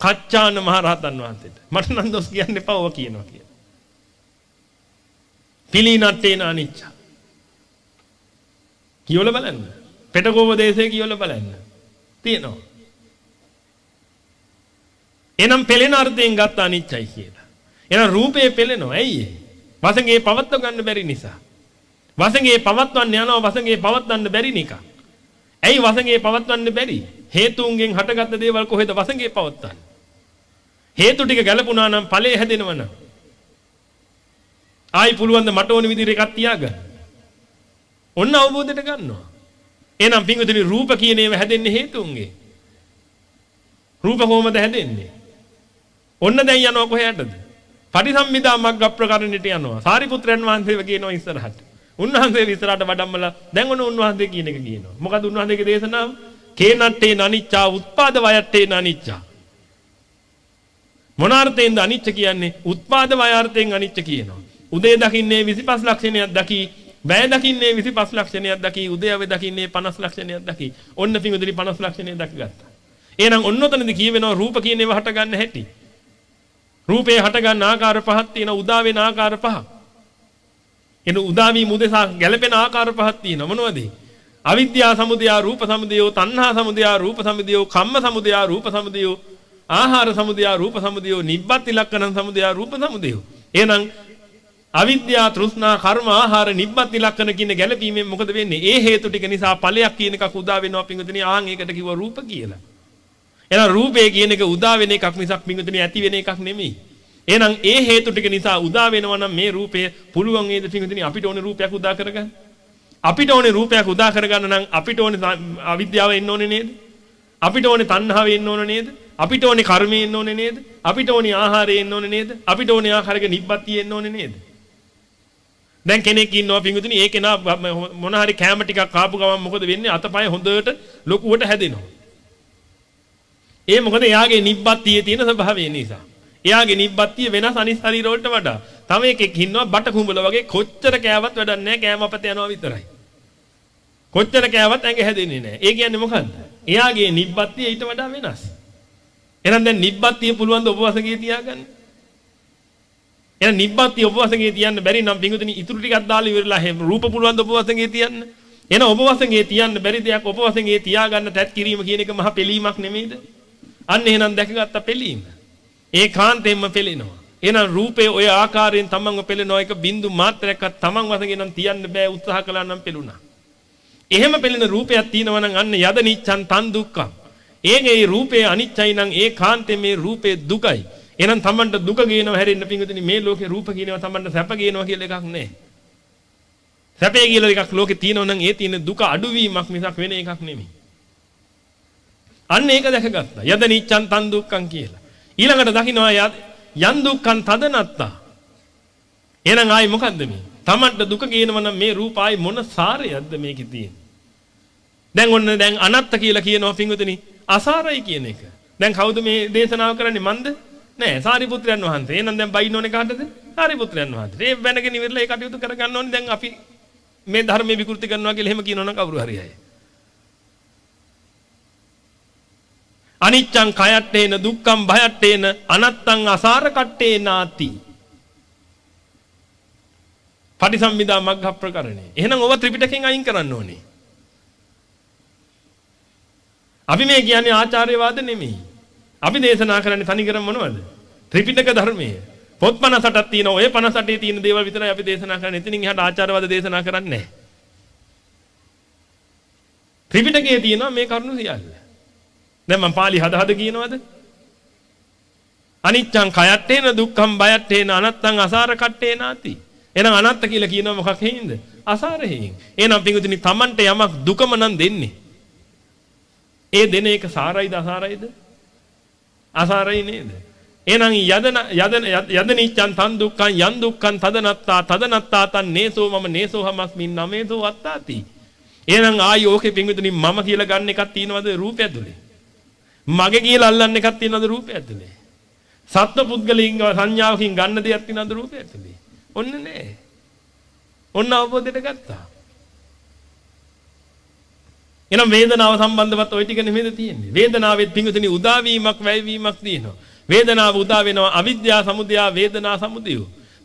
කච්චාන මහ රහතන් වහන්සේට. මට නම් දොස් කියන්න එපා ඔව කියනවා කියලා. පිළිනත්තේන අනිච්ච. කියවල බලන්න. පෙටකෝව දේශේ කියවල බලන්න. තියෙනවා. එනම් පෙළෙන අර්ථයෙන් ගත්ත අනිච්චයි කියලා. එහෙනම් රූපේ පෙළෙනවා. ඇයි ඒ? වසඟේ පවත්ව ගන්න බැරි නිසා. වසඟේ පවත්වන්න යනවා වසඟේ පවත්වන්න බැරි නිකන්. ඇයි වසඟේ පවත්වන්න බැරි? හේතුන්ගෙන් හටගත්ත දේවල් කොහෙද වසඟේ පවත්වන්නේ? හේතු ටික ගැලපුණා නම් ඵලය හැදෙනවනම් ආයි පුළුවන් ද මට ඕන විදිහට එකක් තියාගන්න. ඔන්න අවබෝධයට ගන්නවා. එහෙනම් පින්විතනි රූප කියන ඒවා හැදෙන්නේ හේතුන්ගේ. රූප කොහොමද හැදෙන්නේ? ඔන්න දැන් යනවා කොහෙටද? පටිසම්මිදා මග්ග ප්‍රකරණයට යනවා. සාරිපුත්‍රයන් වහන්සේ කියනවා ඉස්සරහට. උන්වහන්සේ විස්තරාට වඩම්මලා දැන් ඔන්න උන්වහන්සේ කියන එක කියනවා. මොකද උන්වහන්සේගේ දේශනාව? කේනට්ටේ නනිච්චා උත්පාද වයට්ටේ නනිච්චා. මොන අර්ථයෙන්ද අනිච්ච කියන්නේ? උත්පාද වයාර්ථයෙන් අනිච්ච කියනවා. උදේ දකින්නේ 25 ලක්ෂණයක් දකි, වැය දකින්නේ 25 ලක්ෂණයක් දකි, උදේව දකින්නේ 50 ලක්ෂණයක් දකි. ඔන්න පිඟුදලි 50 ලක්ෂණයක් දකිගත්තා. එහෙනම් ඔන්නතනදී කියවෙනවා රූප කියන ඒවා හට ගන්න හැටි. රූපේ හට ගන්න ආකාර පහක් තියෙනවා, උදා වෙන ආකාර පහක්. එන උදා වී මුදෙසා ගැළපෙන ආකාර පහක් තියෙනවා. මොනවද? අවිද්‍යා සමුදය රූප සමුදයෝ තණ්හා සමුදය රූප සමුදයෝ කම්ම සමුදය රූප සමුදයෝ ආහාර සමුදය රූප සමුදයෝ නිබ්බත් ඉලක්කන සමුදය රූප සමුදයෝ. එහෙනම් අවිද්‍යා තෘෂ්ණා කර්ම ආහාර නිබ්බත් ඉලක්කන කියන ගැළපීමෙන් මොකද වෙන්නේ? ඒ හේතු ටික නිසා ඵලයක් කියන එකක් උදා වෙනවා පිංගුතුනි. ආන් ඒකට කිව්ව රූප කියලා. එහෙනම් රූපේ කියන එක උදා වෙන එකක් මිසක් පිංගුතුනි ඇති වෙන එකක් නෙමෙයි. එහෙනම් ඒ හේතු ටික නිසා උදා වෙනවා නම් මේ රූපය පුළුවන් වේද පිංගුතුනි? අපිට ඕනේ රූපයක් උදා කරගන්න. අපිට ඕනේ රූපයක් උදා කරගන්න නම් අපිට ඕනේ අවිද්‍යාව එන්න ඕනේ නේද? අපිට ඕනේ තණ්හාව එන්න ඕනේ නේද? අපිට ඕනේ කර්මයේ ඉන්න ඕනේ නේද? අපිට ඕනේ ආහාරයේ ඉන්න ඕනේ නේද? අපිට ඕනේ ආහාරයක නිබ්බත්තියේ ඉන්න ඕනේ නේද? දැන් කෙනෙක් ඉන්නවා පිංගුතුනි ඒ කෙනා මොන හරි කැම ටිකක් කාපු ගමන් මොකද වෙන්නේ? අතපය හොඳට ලොකුවට හැදෙනවා. ඒ මොකද එයාගේ නිබ්බත්තියේ තියෙන ස්වභාවය නිසා. එයාගේ නිබ්බත්තිය වෙනස් අනිත් ශරීර වලට වඩා. තව එකෙක් ඉන්නවා බට කුඹල වගේ කොච්චර කෑවත් වැඩක් නැහැ කෑම අපත යනවා විතරයි. කොච්චර කෑවත් ඇඟ හැදෙන්නේ නැහැ. ඒ කියන්නේ මොකද්ද? එයාගේ නිබ්බත්තිය ඊට වඩා වෙනස්. එහෙනම් දැන් නිබ්බත්තිය පුළුවන් ද උපවාසකයේ තියාගන්න? එහෙනම් නිබ්බත්තිය උපවාසකයේ තියන්න බැරි නම් පිඟුතුනි ඉතුරු ටිකක් දාලා ඉවරලා එහෙම රූප පුළුවන් ද උපවාසකයේ තියන්න? එහෙනම් උපවාසකයේ තියන්න බැරි දෙයක් උපවාසකයේ තියාගන්න තැත් කිරීම කියන එක මහා පිළීමක් නෙමෙයිද? අන්න එහෙනම් දැකගත්ත පිළීම. ඒකාන්තයෙන්ම පෙළෙනවා. එහෙනම් රූපේ ඔය ආකාරයෙන් තමන්ව පෙළෙනවා එක බින්දු මාත්‍රයක්වත් තමන් වශයෙන් නම් තියන්න බෑ උත්සාහ කළා නම් පෙළුණා. එහෙම පෙළෙන රූපයක් තියෙනවා නම් අන්න යද නිච්ඡන් තන් දුක්ඛං. ඒගේ රූපේ අනිච්චයි නම් ඒකාන්තයෙන් මේ රූපේ දුකයි. එහෙනම් තමන්ට දුක ගේනව හැරෙන්න පිංගුතුනි මේ ලෝකේ රූප කියනවා තමන්ට සැප ගේනවා කියලා එකක් නැහැ. සැපේ කියලා එකක් ලෝකේ තියෙනවා නම් ඒ තියෙන දුක අඩුවීමක් මිසක් වෙන එකක් නෙමෙයි. අන්න ඒක දැකගත්තා. යද නිච්ඡන් තන් දුක්ඛං කියලා. ඊළඟට දකින්නවා යන් දුක්ඛං තදනත්තා. එහෙනම් ආයි මොකද්ද මේ? තමන්ට දුක ගේනවා නම් මේ රූප ආයි මොන සාරයක්ද මේකේ තියෙන්නේ? දැන් ඔන්න දැන් අනත්ත කියලා කියනවා පින්වතුනි අසාරයි කියන එක. දැන් කවුද මේ දේශනාව කරන්නේ මන්ද? නෑ සාරිපුත්‍රයන් වහන්සේ. එහෙනම් දැන් බයින්න ඕනේ කාටද? සාරිපුත්‍රයන් වහන්සේ. ඒ වෙනගෙන ඉවරලා ඒ කටයුතු කරගන්න ඕනේ. දැන් අපි මේ ධර්මයේ විකෘති කරනවා කියලා එහෙම කියනවනම් කවුරු හරි අය. අනිච්චං කයට්ටේන දුක්ඛං භයට්ටේන අනත්තං අසාර කට්ටේ නාති. පටිසම්භිදා මග්ග ප්‍රකරණේ. එහෙනම් ඔව ත්‍රිපිටකෙන් අයින් කරන්න ඕනේ. අපි මේ කියන්නේ ආචාර්යවාද නෙමෙයි. අපි දේශනා කරන්නේ තනිකරම මොනවද? ත්‍රිපිටක ධර්මයේ. පොත් 58ක් තියෙනවා. ඔය 58 තියෙන දේවල් විතරයි අපි දේශනා කරන්නේ. එතනින් එහාට ආචාර්යවාද දේශනා කරන්නේ නැහැ. ත්‍රිපිටකයේ තියෙනවා මේ කරුණු සියල්ල. දැන් මම පාලි හද හද කියනවද? අනිච්චං කයත්තේන දුක්ඛං බයත්තේන අනත්තං අසාර කට්ටේ නාති. එහෙනම් අනත්ත කියලා කියනවා මොකක් හේින්ද? අසාර හේින්. එහෙනම් පිඟුතුනි Tamante යමක් දුකම නම් දෙන්නේ. ඒ දෙන එක සාරයිද අසාරයිද? අසාරයි නේද? එහෙනම් යදන යදන යදනිච්ඡන් තන් දුක්ඛං යන් දුක්ඛං තදනත්තා තදනත්තා තන් නේසෝ මම නේසෝ හමස්මින් නමේසෝ අත්තාති. එහෙනම් ආයි ඕකේ පිංගුතුනි මම කියලා ගන්න එකක් තියෙනවද රූපය ඇතුලේ? මගේ කියලා අල්ලන්න එකක් තියෙනවද රූපය ඇතුලේ? සත්ව පුද්ගලයන්ග සංඥාවකින් ගන්න දෙයක් තියෙනවද රූපය ඇතුලේ? ඔන්න නෑ. ඔන්න අවබෝධයට ගත්තා. එහෙනම් වේදනාව සම්බන්ධවත් ওই ටික නෙමෙයිද තියෙන්නේ. වේදනාවෙත් පිංගුතුනි උදාවීමක් වැයවීමක් තියෙනවා. වේදනාව උදා වෙනවා අවිද්‍යා සමුදය වේදනා සමුදය.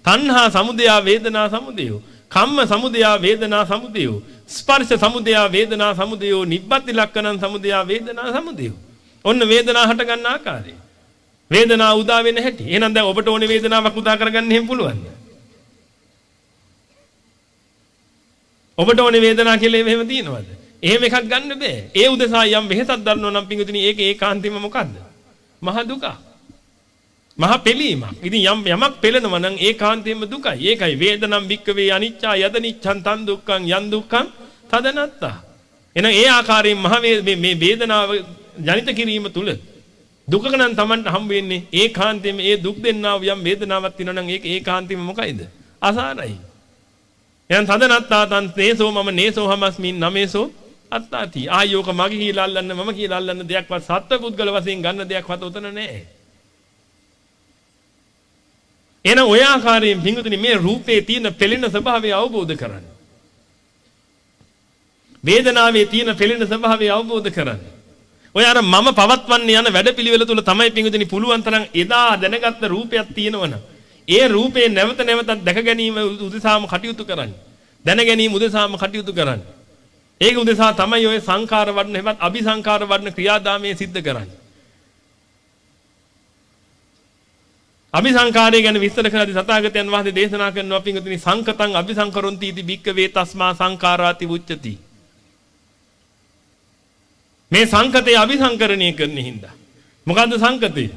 තණ්හා සමුදය වේදනා සමුදය. කම්ම සමුදය වේදනා සමුදය. ස්පර්ශ සමුදය වේදනා සමුදය. නිබ්බති ලක්ෂණං සමුදය වේදනා සමුදය. ඔන්න වේදනා හට ගන්න ආකාරය. වේදනා උදා වෙන හැටි. එහෙනම් දැන් ඔබට ඕනේ වේදනාවක් උදා කරගන්න එහෙම පුළුවන්ද? ඔබට ඕනේ වේදනාව කියලා එහෙම තියෙනවද? එහෙම එකක් ගන්න බෑ. ඒ උදෙසා යම් වෙහසක් දරනවා නම් පිංගුතුනි ඒක ඒකාන්තයෙන්ම මොකද්ද? මහ දුක. මහ පෙලීමක්. ඉතින් යම් යමක් පෙළෙනවා නම් ඒකාන්තයෙන්ම දුකයි. ඒකයි වේදනම් වික්කවේ අනිච්චා යද නිච්ඡන් තන් දුක්ඛං යන් දුක්ඛං තදනත්තා. එහෙනම් ඒ ආකාරයෙන් මහ මේ වේදනාව ජනිත කිරීම තුල දුකක නම් Tamanට හම් වෙන්නේ ඒකාන්තයෙන්ම ඒ දුක් දෙන්නා වූ යම් වේදනාවක් තියෙනවා නම් ඒක ඒකාන්තයෙන්ම මොකයිද? අසාරයි. එහෙනම් තදනත්තා තන් නේසෝ මම නේසෝ හමස්මින් නමේසෝ අත්තාති ආයෝක මගේ කියලා අල්ලන්න මම කියලා අල්ලන්න දෙයක්වත් සත්ව පුද්ගල වශයෙන් ගන්න දෙයක්වත් උතන නැහැ. එන ඔය ආකාරයෙන් පිංගුතුනි මේ රූපේ තියෙන පෙළෙන ස්වභාවය අවබෝධ කරගන්න. වේදනාවේ තියෙන පෙළෙන ස්වභාවය අවබෝධ කරගන්න. ඔය අර මම පවත්වන්න යන වැඩපිළිවෙල තුල තමයි පිංගුතුනි පුළුවන් තරම් එදා දැනගත්ත රූපයක් තියෙනවනම් ඒ රූපේ නැවත නැවතත් දැක ගැනීම උදෙසාම කටයුතු කරන්න. දැන ගැනීම උදෙසාම කටයුතු කරන්න. ඒක උදෙසා තමයි ඔය සංකාර වර්ණ හෙවත් අபிසංකාර වර්ණ ක්‍රියාදාමයේ සිද්ධ කරන්නේ. අபிසංකාරය ගැන විස්තර කරද්දී සතාගතයන් වහන්සේ දේශනා කරනවා පිංගුතුනි සංකතං අபிසංකරොන්ති इति භික්කවේ තස්මා සංකාරාති උච්චති. මේ සංකතේ අபிසංකරණය කරන හින්දා. මොකද්ද සංකතේ?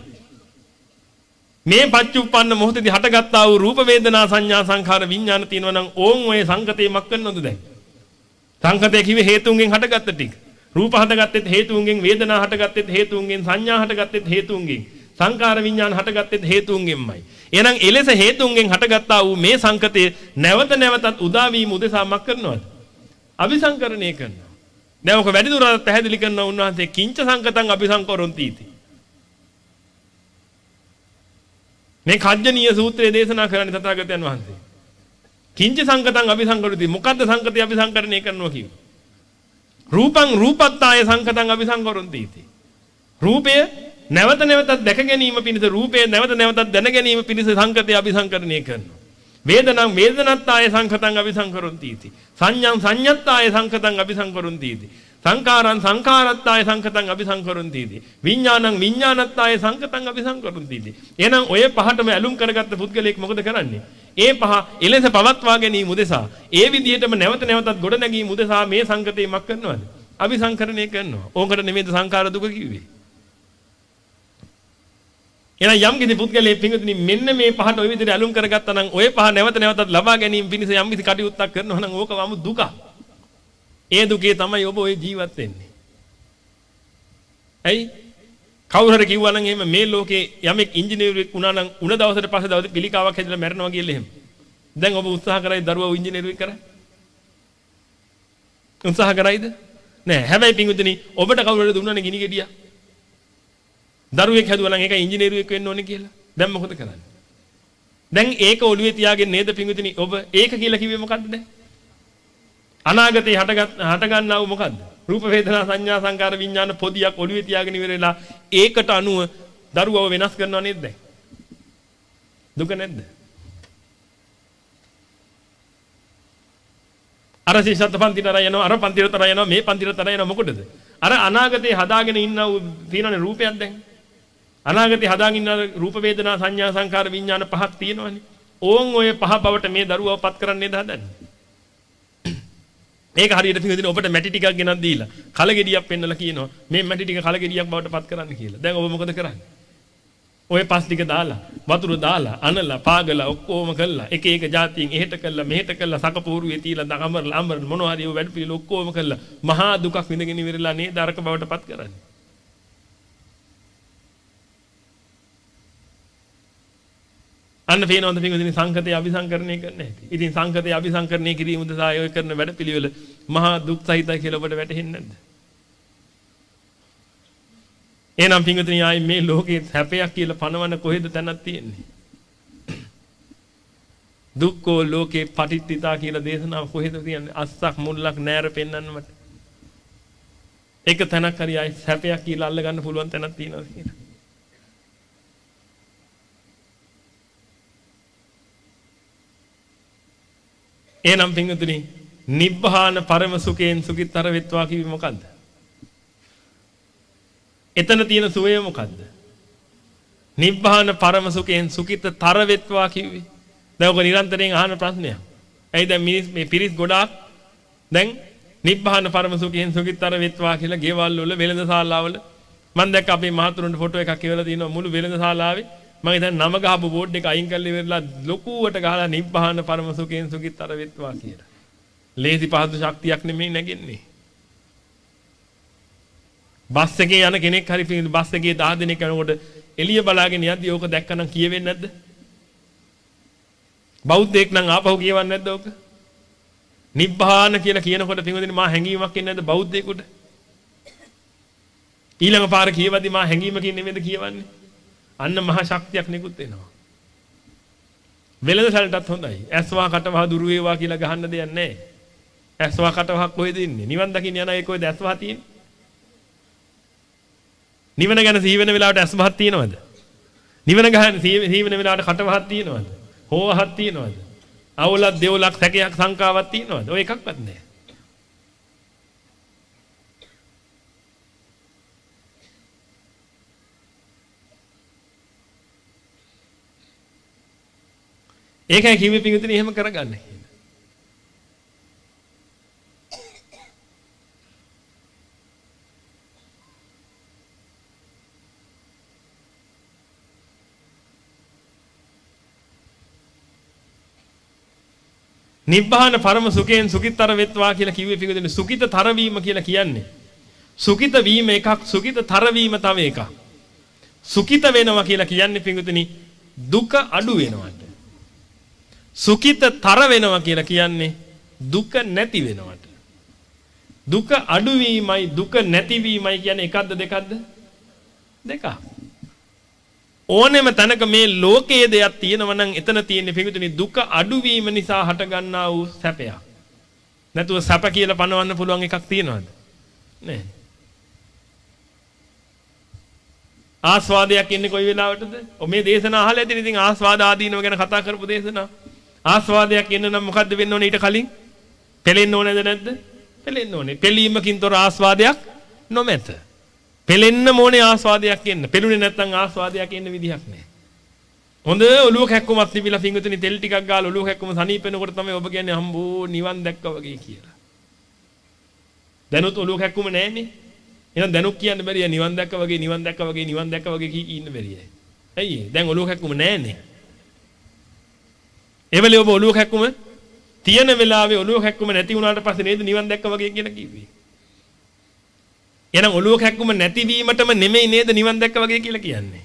මේ පච්චුප්පන්න මොහොතේදී හටගත්තා වූ රූප වේදනා සංඥා සංඛාර විඥාන තියෙනවා නම් ඕන් ඔය සංකතේ මක් කරනවද දැන්? සංකතය කිව්වේ හේතුන්ගෙන් හටගත්ත ටික. රූප හටගත්තෙත් හේතුන්ගෙන් වේදනා හටගත්තෙත් හේතුන්ගෙන් සංඥා හටගත්තෙත් හේතුන්ගෙන් සංකාර විඥාන හටගත්තෙත් හේතුන්ගෙන්මයි. එහෙනම් එලෙස හේතුන්ගෙන් හටගත්තා වූ මේ සංකතය නැවත නැවතත් උදා වීම උදෙසා මක් කරනවද? අபிසංකරණය කරනවා. දැන් ඔක වැඩි දුරටත් පැහැදිලි කරනවා උන්වහන්සේ කිංච සංකතං අபிසංකරොන්තිති. මේ කජ්ජනීය සූත්‍රයේ දේශනා කරන්නේ තථාගතයන් වහන්සේ. කිංච සංකතං අபிසංකරති. මොකද්ද සංකතය අபிසංකරණය කරනවා කියන්නේ? රූපං රූපත්තාය සංකතං අபிසංකරොන්ති इति. රූපය නැවත නැවතත් දැක ගැනීම පිණිස රූපය නැවත නැවතත් දැන ගැනීම පිණිස සංකතය අபிසංකරණය කරනවා. වේදනං වේදනත්තාය සංකතං අபிසංකරොන්ති इति. සංඤං සංඤත්තාය සංකතං අபிසංකරොන්ති इति. සංඛාරං සංඛාරත්තාය සංකතං අபிසංකරොන්තිදී. විඥානං විඥානත්තාය සංකතං අபிසංකරොන්තිදී. එහෙනම් ඔය පහටම ඇලුම් කරගත්ත පුද්ගලයෙක් මොකද කරන්නේ? ඒ පහ එලෙස පවත්වා ගැනීම උදෙසා ඒ විදිහටම නැවත නැවතත් ගොඩ නැගීම උදෙසා මේ සංකතේ මක් කරනවද? අபிසංකරණය කරනවා. ඕකට නෙමෙයිද සංඛාර දුක කිව්වේ. එහෙනම් යම් කිසි පුද්ගලයෙක් පිංගුතුනි මෙන්න මේ පහට ওই විදිහට ඇලුම් කරගත්තා නම් ওই පහ නැවත නැවතත් ලබා ගැනීම පිණිස යම් කිසි කටයුත්තක් කරනවා නම් ඕක වමු දුකක්. ඒ දුකේ තමයි ඔබ ওই ජීවත් වෙන්නේ. ඇයි? කවුරු හරි කිව්වා නම් එහෙම මේ ලෝකේ යමෙක් ඉංජිනේරුවෙක් වුණා නම් උන දවසට පස්සේ දවසේ පිළිකාවක් හැදලා මැරෙනවා කියලා එහෙම. දැන් ඔබ උත්සාහ කරයි දරුවව ඉංජිනේරුවෙක් කරන්න. උත්සාහ කරයිද? නෑ. හැබැයි පිංගුතුනි ඔබට කවුරු හරි දුන්නානේ ගිනි ගෙඩියක්. දරුවෙක් හැදුවා නම් ඒක ඉංජිනේරුවෙක් වෙන්න ඕනේ කියලා. දැන් මොකද කරන්නේ? දැන් ඒක ඔළුවේ තියාගෙන නේද පිංගුතුනි ඔබ ඒක කියලා කිව්වේ මොකද්ද දැන්? අනාගතේ හටගත් හටගන්නා වූ මොකද්ද? රූප වේදනා සංඥා සංකාර විඥාන පොදියක් ඔළුවේ තියාගෙන ඉවරලා ඒකට අනුව දරුවව වෙනස් කරනව නේද දැන්? දුක නැද්ද? අර ශිෂ්‍යත් පන්තිට අර යනවා අර පන්තිට අර යනවා මේ පන්තිට අර යනවා මොකටද? අර අනාගතේ හදාගෙන ඉන්නව තියෙනනේ රූපයක් දැන්. අනාගතේ හදාගෙන ඉන්න රූප වේදනා සංඥා සංකාර විඥාන පහක් තියෙනවනේ. ඕන් ඔය පහ බවට මේ දරුවව පත් කරන්නේද හදන්නේ? මේක හරියට පිළිදින ඔබට මැටි ටිකක් ගෙනත් දීලා කලගෙඩියක් පෙන්නලා කියනවා මේ මැටි ටික කලගෙඩියක් බවට පත් කරන්න කියලා. දැන් ඔබ මොකද කරන්නේ? ඔය පස් ටික දාලා වතුර දාලා අනලා පාගලා ඔක්කොම කළා එක එක જાතියින් එහෙට කළා මෙහෙට කළා සකපෝරුවේ තියලා දකමරලා අමර මොනවා හරි වැඩ පිළිල ඔක්කොම කළා මහා දුකක් විඳගෙන ඉවරලා නේද අරක බවට පත් කරන්නේ. අන්න පේනවද පින්වදින සංකතය අபிසංකරණය කරන්න හැටි. ඉතින් සංකතය අபிසංකරණය කිරීම උදෙසා ඔය කරන වැඩපිළිවෙල මහා දුක් සහිතයි කියලා ඔබට වැටහෙන්නේ නැද්ද? එහෙනම් පින්වදින ආයි මේ ලෝකේ හැපයක් කියලා පනවන කොහෙද තැනක් තියෙන්නේ? දුක්ඛෝ ලෝකේ පටිච්චිතා කියලා දේශනාව කොහෙද කියන්නේ? අස්සක් මුල්ලක් නෑර පෙන්වන්න මට. එක තැනක් හරි ආයි හැපයක් කියලා අල්ල ගන්න පුළුවන් තැනක් තියෙනවා කියලා. එහෙනම් පින්වතුනි නිබ්බාන පරම සුඛයෙන් සුඛිතර වෙත්වා කිව්වේ මොකද්ද? එතන තියෙන සුවය මොකද්ද? නිබ්බාන පරම සුඛයෙන් සුඛිතතර වෙත්වා කිව්වේ. දැන් ඔක නිරන්තරයෙන් අහන ප්‍රශ්නයක්. ඇයි දැන් මිනිස් මේ පිරිස් ගොඩාක් දැන් නිබ්බාන පරම සුඛයෙන් සුඛිතතර වෙත්වා කියලා ගෙවල් වල වෙළඳ ශාලාවල මම දැක්ක අපේ මහතුරුන්ට ෆොටෝ එකක් එවලා තියෙනවා මුළු වෙළඳ ශාලාවේ මම දැන් නම ගහපු බෝඩ් එක අයින් කරලා ඉවරලා ලොකුවට ගහලා නිබ්බහන පරම සුඛයෙන් සුඛිතර වෙත්වා කියලා. ලේසි පහසු ශක්තියක් නෙමෙයි නැගෙන්නේ. බස් එකේ යන කෙනෙක් හරි බස් එකේ 10 දෙනෙක් යනකොට එළිය බලාගෙන යද්දි ඕක දැක්කනම් කියවෙන්නේ නැද්ද? බෞද්ධයෙක් නම් ආපහු කියවන්නේ නැද්ද ඕක? නිබ්බාන කියලා කියනකොට පින්වදින මා හැංගීමක් එන්නේ නැද්ද බෞද්ධයෙකුට? ඊළඟ පාර කියවද්දි මා හැංගීමකින් නෙමෙයිද කියවන්නේ? අන්න මහා ශක්තියක් නිකුත් වෙනවා. වෙළඳ සැලටත් හොඳයි. ඇස්වා කටවහ දුර වේවා කියලා ගහන්න දෙයක් නැහැ. ඇස්වා කටවහ කොහෙද ඉන්නේ? නිවන් දකින්න යන අය කොහෙද ඇස්වා තියෙන්නේ? නිවන ගැන සිහි වෙන වෙලාවට ඇස්වහක් තියෙනවද? නිවන ගහන සිහි වෙන වෙලාවට කටවහක් තියෙනවද? හෝවහක් තියෙනවද? අවුලක් දෙවුලක් සැකයක් සංකාවක් තියෙනවද? ඔය එකක්වත් නැහැ. ඒකයි කිව්වේ පිංගුතුනි එහෙම කරගන්න කියලා. නිබ්බාන පරම සුඛයෙන් සුඛිතතර වෙත්වා කියලා කිව්වේ පිංගුතුනි සුඛිතතර වීම කියලා කියන්නේ සුඛිත වීම එකක් සුඛිතතර වීම තව එකක්. සුඛිත වෙනවා කියලා කියන්නේ පිඟුතුනි දුක අඩු වෙනවට. සුඛිතතර වෙනවා කියලා කියන්නේ දුක නැති වෙනවට. දුක අඩුවීමයි දුක නැතිවීමයි කියන්නේ එකක්ද දෙකක්ද? දෙකක්. ඕනෙම තැනක මේ ලෝකයේ දෙයක් තියෙනවා නම් එතන තියෙන්නේ පිඟුතුනි දුක අඩුවීම නිසා හටගන්නා වූ සැපයක්. නැතුව සැප කියලා පනවන්න පුළුවන් එකක් තියෙනවද? නෑ. ආස්වාදයක් ඉන්නේ කොයි වෙලාවටද? ඔ මේ දේශනා අහලා ඇතිනේ ඉතින් ආස්වාද ආදීනව ගැන කතා කරපු දේශනා. ආස්වාදයක් එන්න නම් මොකද්ද වෙන්න ඕනේ ඊට කලින්? පෙලෙන්න ඕනේද නැද්ද? පෙලෙන්න ඕනේ. පෙලීමකින් තොර ආස්වාදයක් නොමැත. පෙලෙන්න ඕනේ ආස්වාදයක් එන්න. පෙළුනේ නැත්නම් ආස්වාදයක් එන්න විදිහක් නැහැ. හොඳ ඔලුව කැක්කමක් තිබිලා පිංගුතුනි තෙල් ටිකක් ගාලා ඔලුව කැක්කම සනීපෙනකොට තමයි ඔබ කියන්නේ හම්බෝ නිවන් දැක්කා වගේ කියලා. දැනුත් ඔලුව කැක්කම නැහැනේ. එහෙනම් දැනුත් කියන්න බැරිය නිවන් දැක්කා වගේ නිවන් දැක්කා වගේ නිවන් දැක්කා වගේ කී ඉන්න බැරියයි. ඇයි දැන් ඔලුව කැක්කම නැහැනේ. එවලේ ඔබ ඔලුව කැක්කම තියෙන වෙලාවේ ඔලුව කැක්කම නැති වුණාට පස්සේ නේද නිවන් දැක්කා වගේ කියලා කිව්වේ. එහෙනම් ඔලුව කැක්කුම නැතිවීමටම නෙමෙයි නේද නිවන් දැක්ක වගේ කියලා කියන්නේ.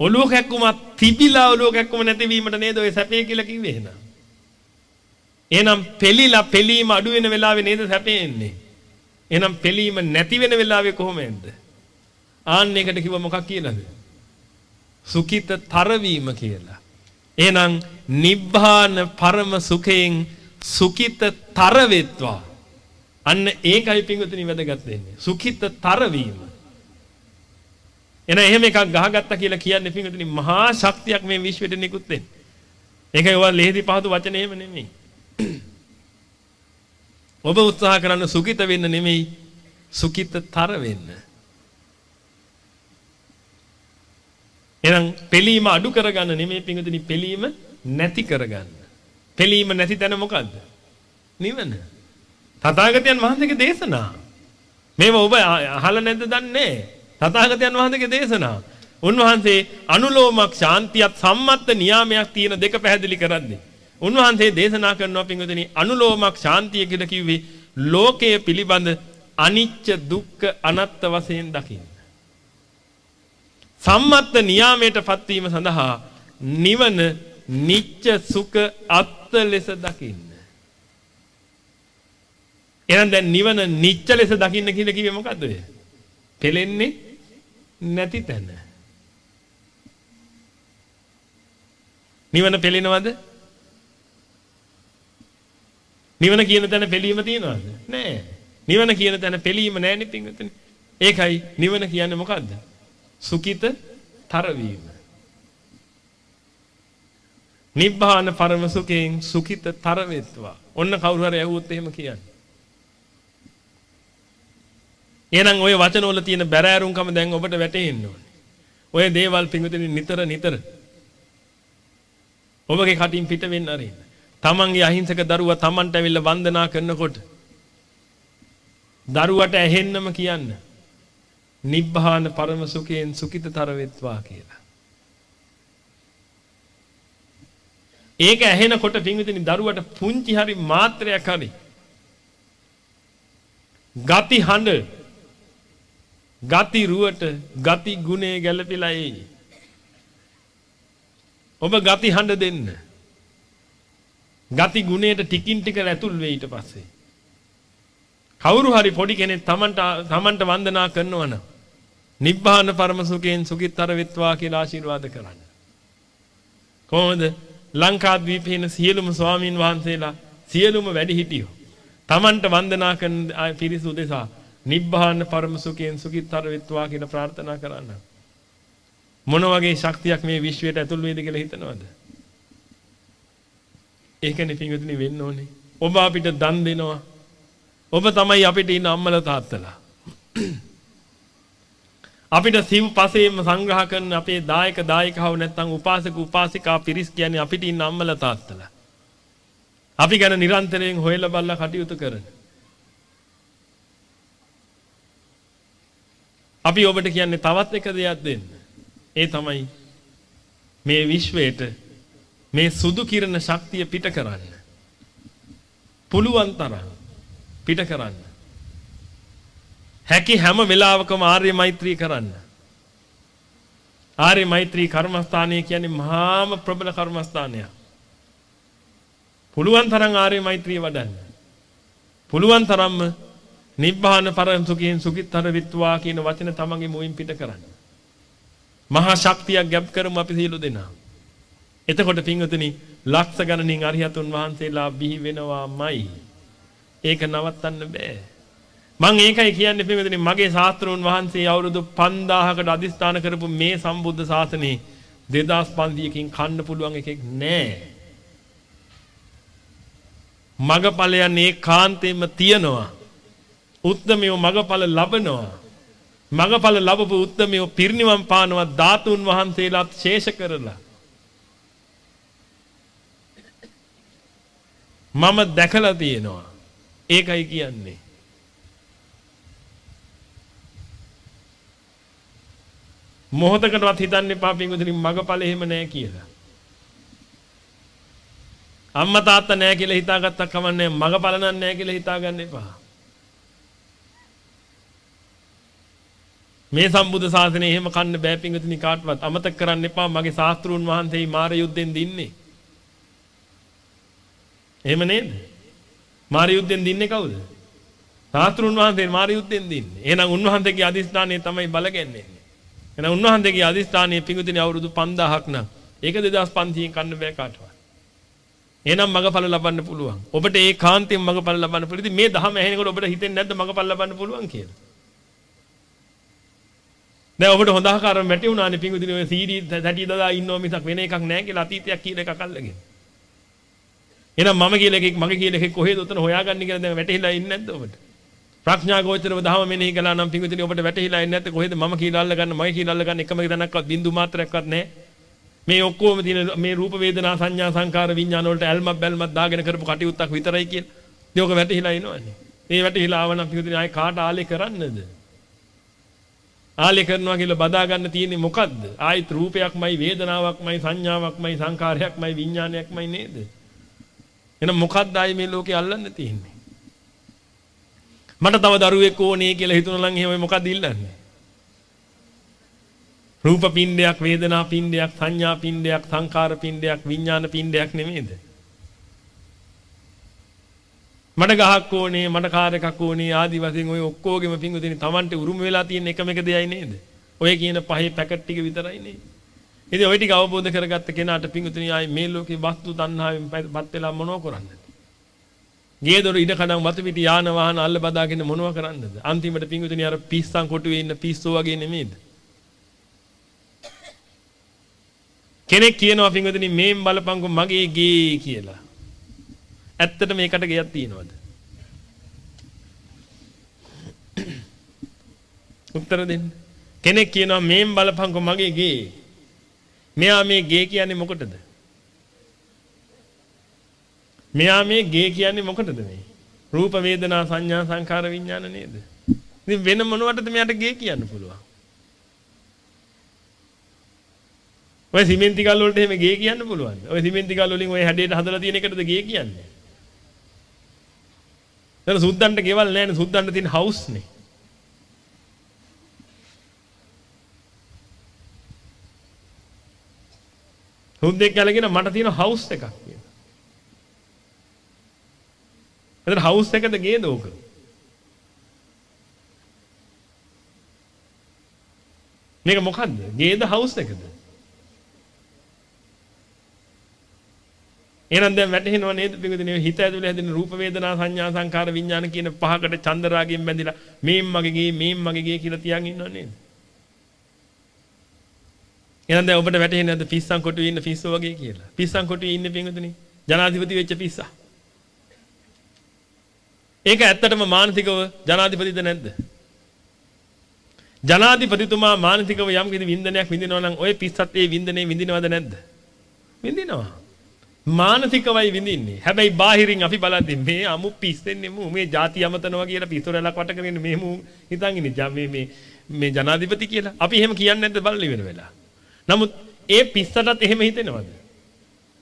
ඔලුව කැක්කුමක් තිබිලා ඔලුව කැක්කුම නැතිවීමට නේද ඔය සැපේ කියලා කිව්වේ එහෙනම්. එහෙනම් පෙලිලා පෙලීම අඩු වෙන වෙලාවේ නේද සැපේ එන්නේ. එහෙනම් පෙලීම නැති වෙන වෙලාවේ කොහොමද? ආන්න එකට කිව්ව මොකක් කියලාද? සුඛිත තරවීම කියලා. එහෙනම් නිබ්බාන පරම සුඛයෙන් සුඛිත තර වෙත්වා. අන්න ඒකයි පිංගුතුනි වැදගත් වෙන්නේ. සුඛිත තරවීම. එන එහෙම එකක් ගහගත්තා කියලා කියන්නේ පිංගුතුනි මහා ශක්තියක් මේ විශ්වෙට නිකුත් වෙන්නේ. ඒකයි ඔය ලෙහෙදි පහතු වචන එහෙම නෙමෙයි. ඔබ උත්සාහ කරන්න සුඛිත වෙන්න නෙමෙයි සුඛිත තර වෙන්න. එහෙනම් පෙලීම අඩු කරගන්න නෙමෙයි පිංගුතුනි පෙලීම නැති කරගන්න. පෙලීම නැති තැන මොකද්ද? නිවන. තථාගතයන් වහන්සේගේ දේශනා. මේව ඔබ අහලා නැද්ද දන්නේ තථාගතයන් වහන්සේගේ දේශනා. උන්වහන්සේ අනුලෝමක් ශාන්තියත් සම්මත්ත නියාමයක් තියෙන දෙක පැහැදිලි කරද්දී. උන්වහන්සේ දේශනා කරනවා පින්වතුනි අනුලෝමක් ශාන්තිය කියලා කිව්වේ ලෝකයේ පිළිබඳ අනිච්ච දුක්ඛ අනත්ත වශයෙන් දකින්න. සම්මත්ත නියාමයටපත් වීම සඳහා නිවන නිච්ච සුඛ අත්ත ලෙස දකින්න. එහෙනම් දැන් නිවන නිච්ච ලෙස දකින්න කියලා කිව්වේ මොකද්ද ඔය? පෙලෙන්නේ නැති තැන. නිවන පෙලෙනවද? නිවන කියන තැන පෙලීම තියනවද? නෑ. නිවන කියන තැන පෙලීම නෑ නේ පින්වතුනි. ඒකයි නිවන කියන්නේ මොකද්ද? සුඛිත තරවීම. නිබ්බාන පරම සුඛයෙන් සුඛිත තර වෙත්වා. ඔන්න කවුරු හරි ඇහුවොත් එහෙම කියන්නේ. එහෙනම් ওই වචනවල තියෙන බැරෑරුම්කම දැන් ඔබට වැටහෙන්න ඕනේ. ඔය දේවල් පිඟුතුනි නිතර නිතර ඔබගේ කටින් පිට වෙන්න අරින්න. තමන්ගේ අහිංසක දරුවා තමන්ට ඇවිල්ලා වන්දනා කරනකොට දරුවට ඇහෙන්නම කියන්න. නිබ්බාන පරම සුඛයෙන් සුඛිතතර වෙත්වා කියලා. ඒක ඇහෙනකොට පින්විතනි දරුවට පුංචි හරි මාත්‍රයක් හරි ගති හඬ ගති රුවට ගති ගුණේ ගැලපිලා එයි. ඔබ ගති හඬ දෙන්න. ගති ගුණයට ටිකින් ටික ඇතුල් වෙයි ඊට පස්සේ. කවුරු හරි පොඩි කෙනෙක් තමන්ට තමන්ට වන්දනා කරනවා නම් නිබ්බාන පරම සුඛයෙන් සුඛිතර වෙත්වා කියලා ආශිර්වාද කරන්න. කොහොමද ලංකාද්වීපයේ සියලුම ස්වාමින් වහන්සේලා සියලුම වැඩිහිටියෝ තමන්ට වන්දනා කරන පිරිස උදෙසා නිබ්බාන පරම සුඛයෙන් සුඛිතර වෙත්වා කියලා ප්‍රාර්ථනා කරන්න. මොන වගේ ශක්තියක් මේ විශ්වයට ඇතුල් වේද කියලා හිතනවද? ඒකනේ පින්විතනි වෙන්න ඕනේ. ඔබ අපිට දන් දෙනවා. ඔබ තමයි අපිට ඉන්න අම්මලා තාත්තලා. අපිට සිව් පසේම සංග්‍රහ කරන අපේ දායක දායිකාව නැත්නම් උපාසක උපාසිකා පිරිස් කියන්නේ අපිට ඉන්න අම්මලා තාත්තලා. අපි ගැන නිරන්තරයෙන් හොයලා බලලා කටයුතු කරන. අපි ඔබට කියන්නේ තවත් එක දෙයක් දෙන්න. ඒ තමයි මේ විශ්වයට මේ සුදු කිරණ ශක්තිය පිට කරන්න. පුළුවන් තරම් පිට කරන්න. හැකි හැම වෙලාවකම ආර්ය මෛත්‍රී කරන්න. ආර්ය මෛත්‍රී කර්මස්ථානය කියන්නේ මහාම ප්‍රබල කර්මස්ථානයක්. පුළුවන් තරම් ආර්ය මෛත්‍රිය වඩන්න. පුළුවන් තරම්ම නිබ්බාන පරම සුඛයෙන් සුඛිතර විත්වා කියන වචන තමන්ගේ මුවින් පිට කරන්න. මහා ශක්තියක් ගැබ් කරමු අපි සියලු දෙනා. එතකොට පින්වතුනි ලක්ෂ ගණනින් අරිහතුන් වහන්සේලා බිහි වෙනවාමයි. ඒක නවත්තන්න බෑ. මං ඒකයි කියන්නේ පින්වතුනි මගේ ශාස්ත්‍රෝන් වහන්සේ අවුරුදු 5000කට අදිස්ථාන කරපු මේ සම්බුද්ධ ශාසනේ 2500කින් කන්න පුළුවන් එකෙක් නෑ. මගපලයන් ඒකාන්තයෙන්ම තියනවා. උත්තමයෝ මගපල ලබනවා. මගපල ලැබපු උත්තමයෝ පිරිනිවන් පානවා ධාතුන් වහන්සේලාත් ශේෂ කරලා. මම දැකලා තියෙනවා. ඒකයි කියන්නේ. මොහොතකටවත් හිතන්න එපා පින්වතුනි මගපල එහෙම නැහැ කියලා. අම්මා තාත්තා නැහැ කියලා හිතාගත්තා කමන්නේ මගපල නැහැ කියලා හිතාගන්න එපා. මේ සම්බුද්ධ ශාසනය එහෙම කන්න බෑ පින්වතුනි කාටවත් අමතක කරන්න එපා මගේ ශාස්ත්‍රුන් වහන්සේ මාර යුද්ධෙන් දින්නේ. එහෙම නේද? මාර යුද්ධෙන් දින්නේ කවුද? ශාස්ත්‍රුන් වහන්සේ මාර යුද්ධෙන් දින්නේ. එහෙනම් උන්වහන්සේගේ අදිස්ථානය තමයි බලගන්නේ. එහෙනම් උන්වහන්සේගේ අදිස්ථානයේ පිඟුතුනි අවුරුදු 5000ක් නම් ඒක 2500න් කන්න බෑ කාටවත්. එහෙනම් මගපල ලබන්න පුළුවන්. ඔබට ඒ කාන්තෙන් මගපල ලබන්න පුළුවන්. ඉතින් මේ දහම ඇහෙනකොට ඔබට හිතෙන්නේ නැද්ද මගපල ලබන්න පුළුවන් කියලා? දැන් ඔබට හොඳ ආකාරව වැටි වුණානේ පිඟුතුනි ඔය CD තැටි දදා ඉන්නව මිසක් වෙන එකක් නැහැ කියලා අතීතයක් කියලා එකක් අල්ලගෙන. එහෙනම් මම කියලා එකෙක් මගේ කියලා එකෙක් කොහෙද උතන හොයාගන්නේ කියලා දැන් වැටහිලා ඉන්නේ නැද්ද ඔබට? ප්‍රඥා ගෝචරව දහම මෙනෙහි කළා නම් පිඟුතුනි ඔබට වැටහිලා ඉන්නේ නැත්te කොහෙද මම කියලා අල්ලගන්න මගේ කියලා අල්ලගන්න එකම තැනක්වත් බින්දු මාත්‍රයක්වත් නැහැ. මේ ඔක්කොම තියෙන මේ රූප වේදනා සංඥා සංකාර විඥාන වලට ඇල්මක් බැල්මක් දාගෙන කරපු කටයුත්තක් විතරයි කියලා. ඉතින් ඔක වැටහිලා ඉනවනේ. මේ වැටහිලා ආවනම් පිඟුතුනි ආයේ කාට ආලේ කරන්නද? ආලේ කරනවා කියලා බදා ගන්න තියෙන්නේ මොකද්ද? ආයිත් රූපයක්මයි වේදනාවක්මයි සංඥාවක්මයි සංකාරයක්මයි විඥානයක්මයි නේද? එහෙනම් මොකද්ද ආයි මේ ලෝකේ අල්ලන්න තියෙන්නේ? මට තව දරුවෙක් ඕනේ කියලා හිතුණා නම් එහෙම මොකද්ද ඉල්ලන්නේ? රූප පින්ඩයක්, වේදනා පින්ඩයක්, සංඥා පින්ඩයක්, සංකාර පින්ඩයක්, විඥාන පින්ඩයක් නෙමෙයිද? මට ගහක් ඕනේ, මට කාර් එකක් ඕනේ ආදි වශයෙන් ඔය ඔක්කොගෙම පින්වදිනේ Tamante උරුම වෙලා තියෙන එකම එක දෙයයි නේද? ඔය කියන පහේ පැකට් ටික විතරයි නේද? ඉතින් ওই ටික අවබෝධ කරගත්ත කෙනාට පිංගුතුනි ආයේ මේ ලෝකේ වස්තු තණ්හාවෙන් පත් වෙලා මොනව කරන්නද? ගේ දොර ඉඩ කඩම් වතු පිටි යාන වාහන අල්ල බදාගෙන මොනව කරන්නද? අන්තිමට පිංගුතුනි අර පිස්සන් කොටුවේ ඉන්න පිස්සෝ වගේ නෙමෙයිද? කෙනෙක් කියනවා පිංගුතුනි මේන් බලපංකො මගේ ගේ කියලා. ඇත්තට මේකට ගෙයක් තියනවද? උත්තර දෙන්න. කෙනෙක් කියනවා මේන් බලපංකො මගේ ගේ මෙයා මේ ගේ කියන්නේ මොකටද? මෙයා මේ ගේ කියන්නේ මොකටද මේ? රූප වේදනා සංඥා සංකාර විඥාන නේද? ඉතින් වෙන මොනවටද මෙයාට ගේ කියන්න පුළුවන්? ඔය සිමෙන්ති ගල් වලට එහෙම ගේ කියන්න පුළුවන්. ඔය සිමෙන්ති ගල් වලින් ඔය හැඩයට හදලා තියෙන එකටද ගේ කියන්නේ? දැන් සුද්දන්ට ගෙවල් නැහැ නේ සුද්දන්ට තියෙන හවුස් නේ. සුද්දෙක් ගැලගෙන මට තියෙන හවුස් එකක් කියලා. එතන හවුස් එකද ගේද ඕක? මේක මොකද්ද? ගේද හවුස් එකද? එහෙනම් දැන් වැටහෙනව නේද පිටුදිනේ හිත ඇතුලේ හැදෙන රූප වේදනා සංඥා සංකාර විඥාන කියන පහකට චන්දරාගයෙන් බැඳිලා මේම් මගේ ගේ මේම් මගේ ගේ කියලා තියන් ඉන්නව නේද? එහෙනම් දැන් ඔබට වැටහෙන්නේ නැද්ද පිස්සන් කොටුවේ ඉන්න පිස්සෝ වගේ කියලා? පිස්සන් කොටුවේ ඉන්නේ පින්වතුනි ජනාධිපති වෙච්ච පිස්සා. ඒක ඇත්තටම මානසිකව ජනාධිපතිද නැද්ද? ජනාධිපතිතුමා මානසිකව යම් කිසි වින්දනයක් විඳිනවා නම් ওই 37 ඒ වින්දනේ විඳිනවද නැද්ද? විඳිනවා. මානසිකවයි විඳින්නේ. හැබැයි බාහිරින් අපි බලද්දී මේ අමු පිස්සෙන්නේ මු මේ ಜಾති යමතනවා කියලා පිස්සොරලක් වට කරගෙන මේ මු හිතන් ඉන්නේ මේ මේ මේ ජනාධිපති කියලා. අපි එහෙම කියන්නේ නැද්ද බලලි වෙන වෙලාව. නමුත් ඒ පිස්සටත් එහෙම හිතෙනවද?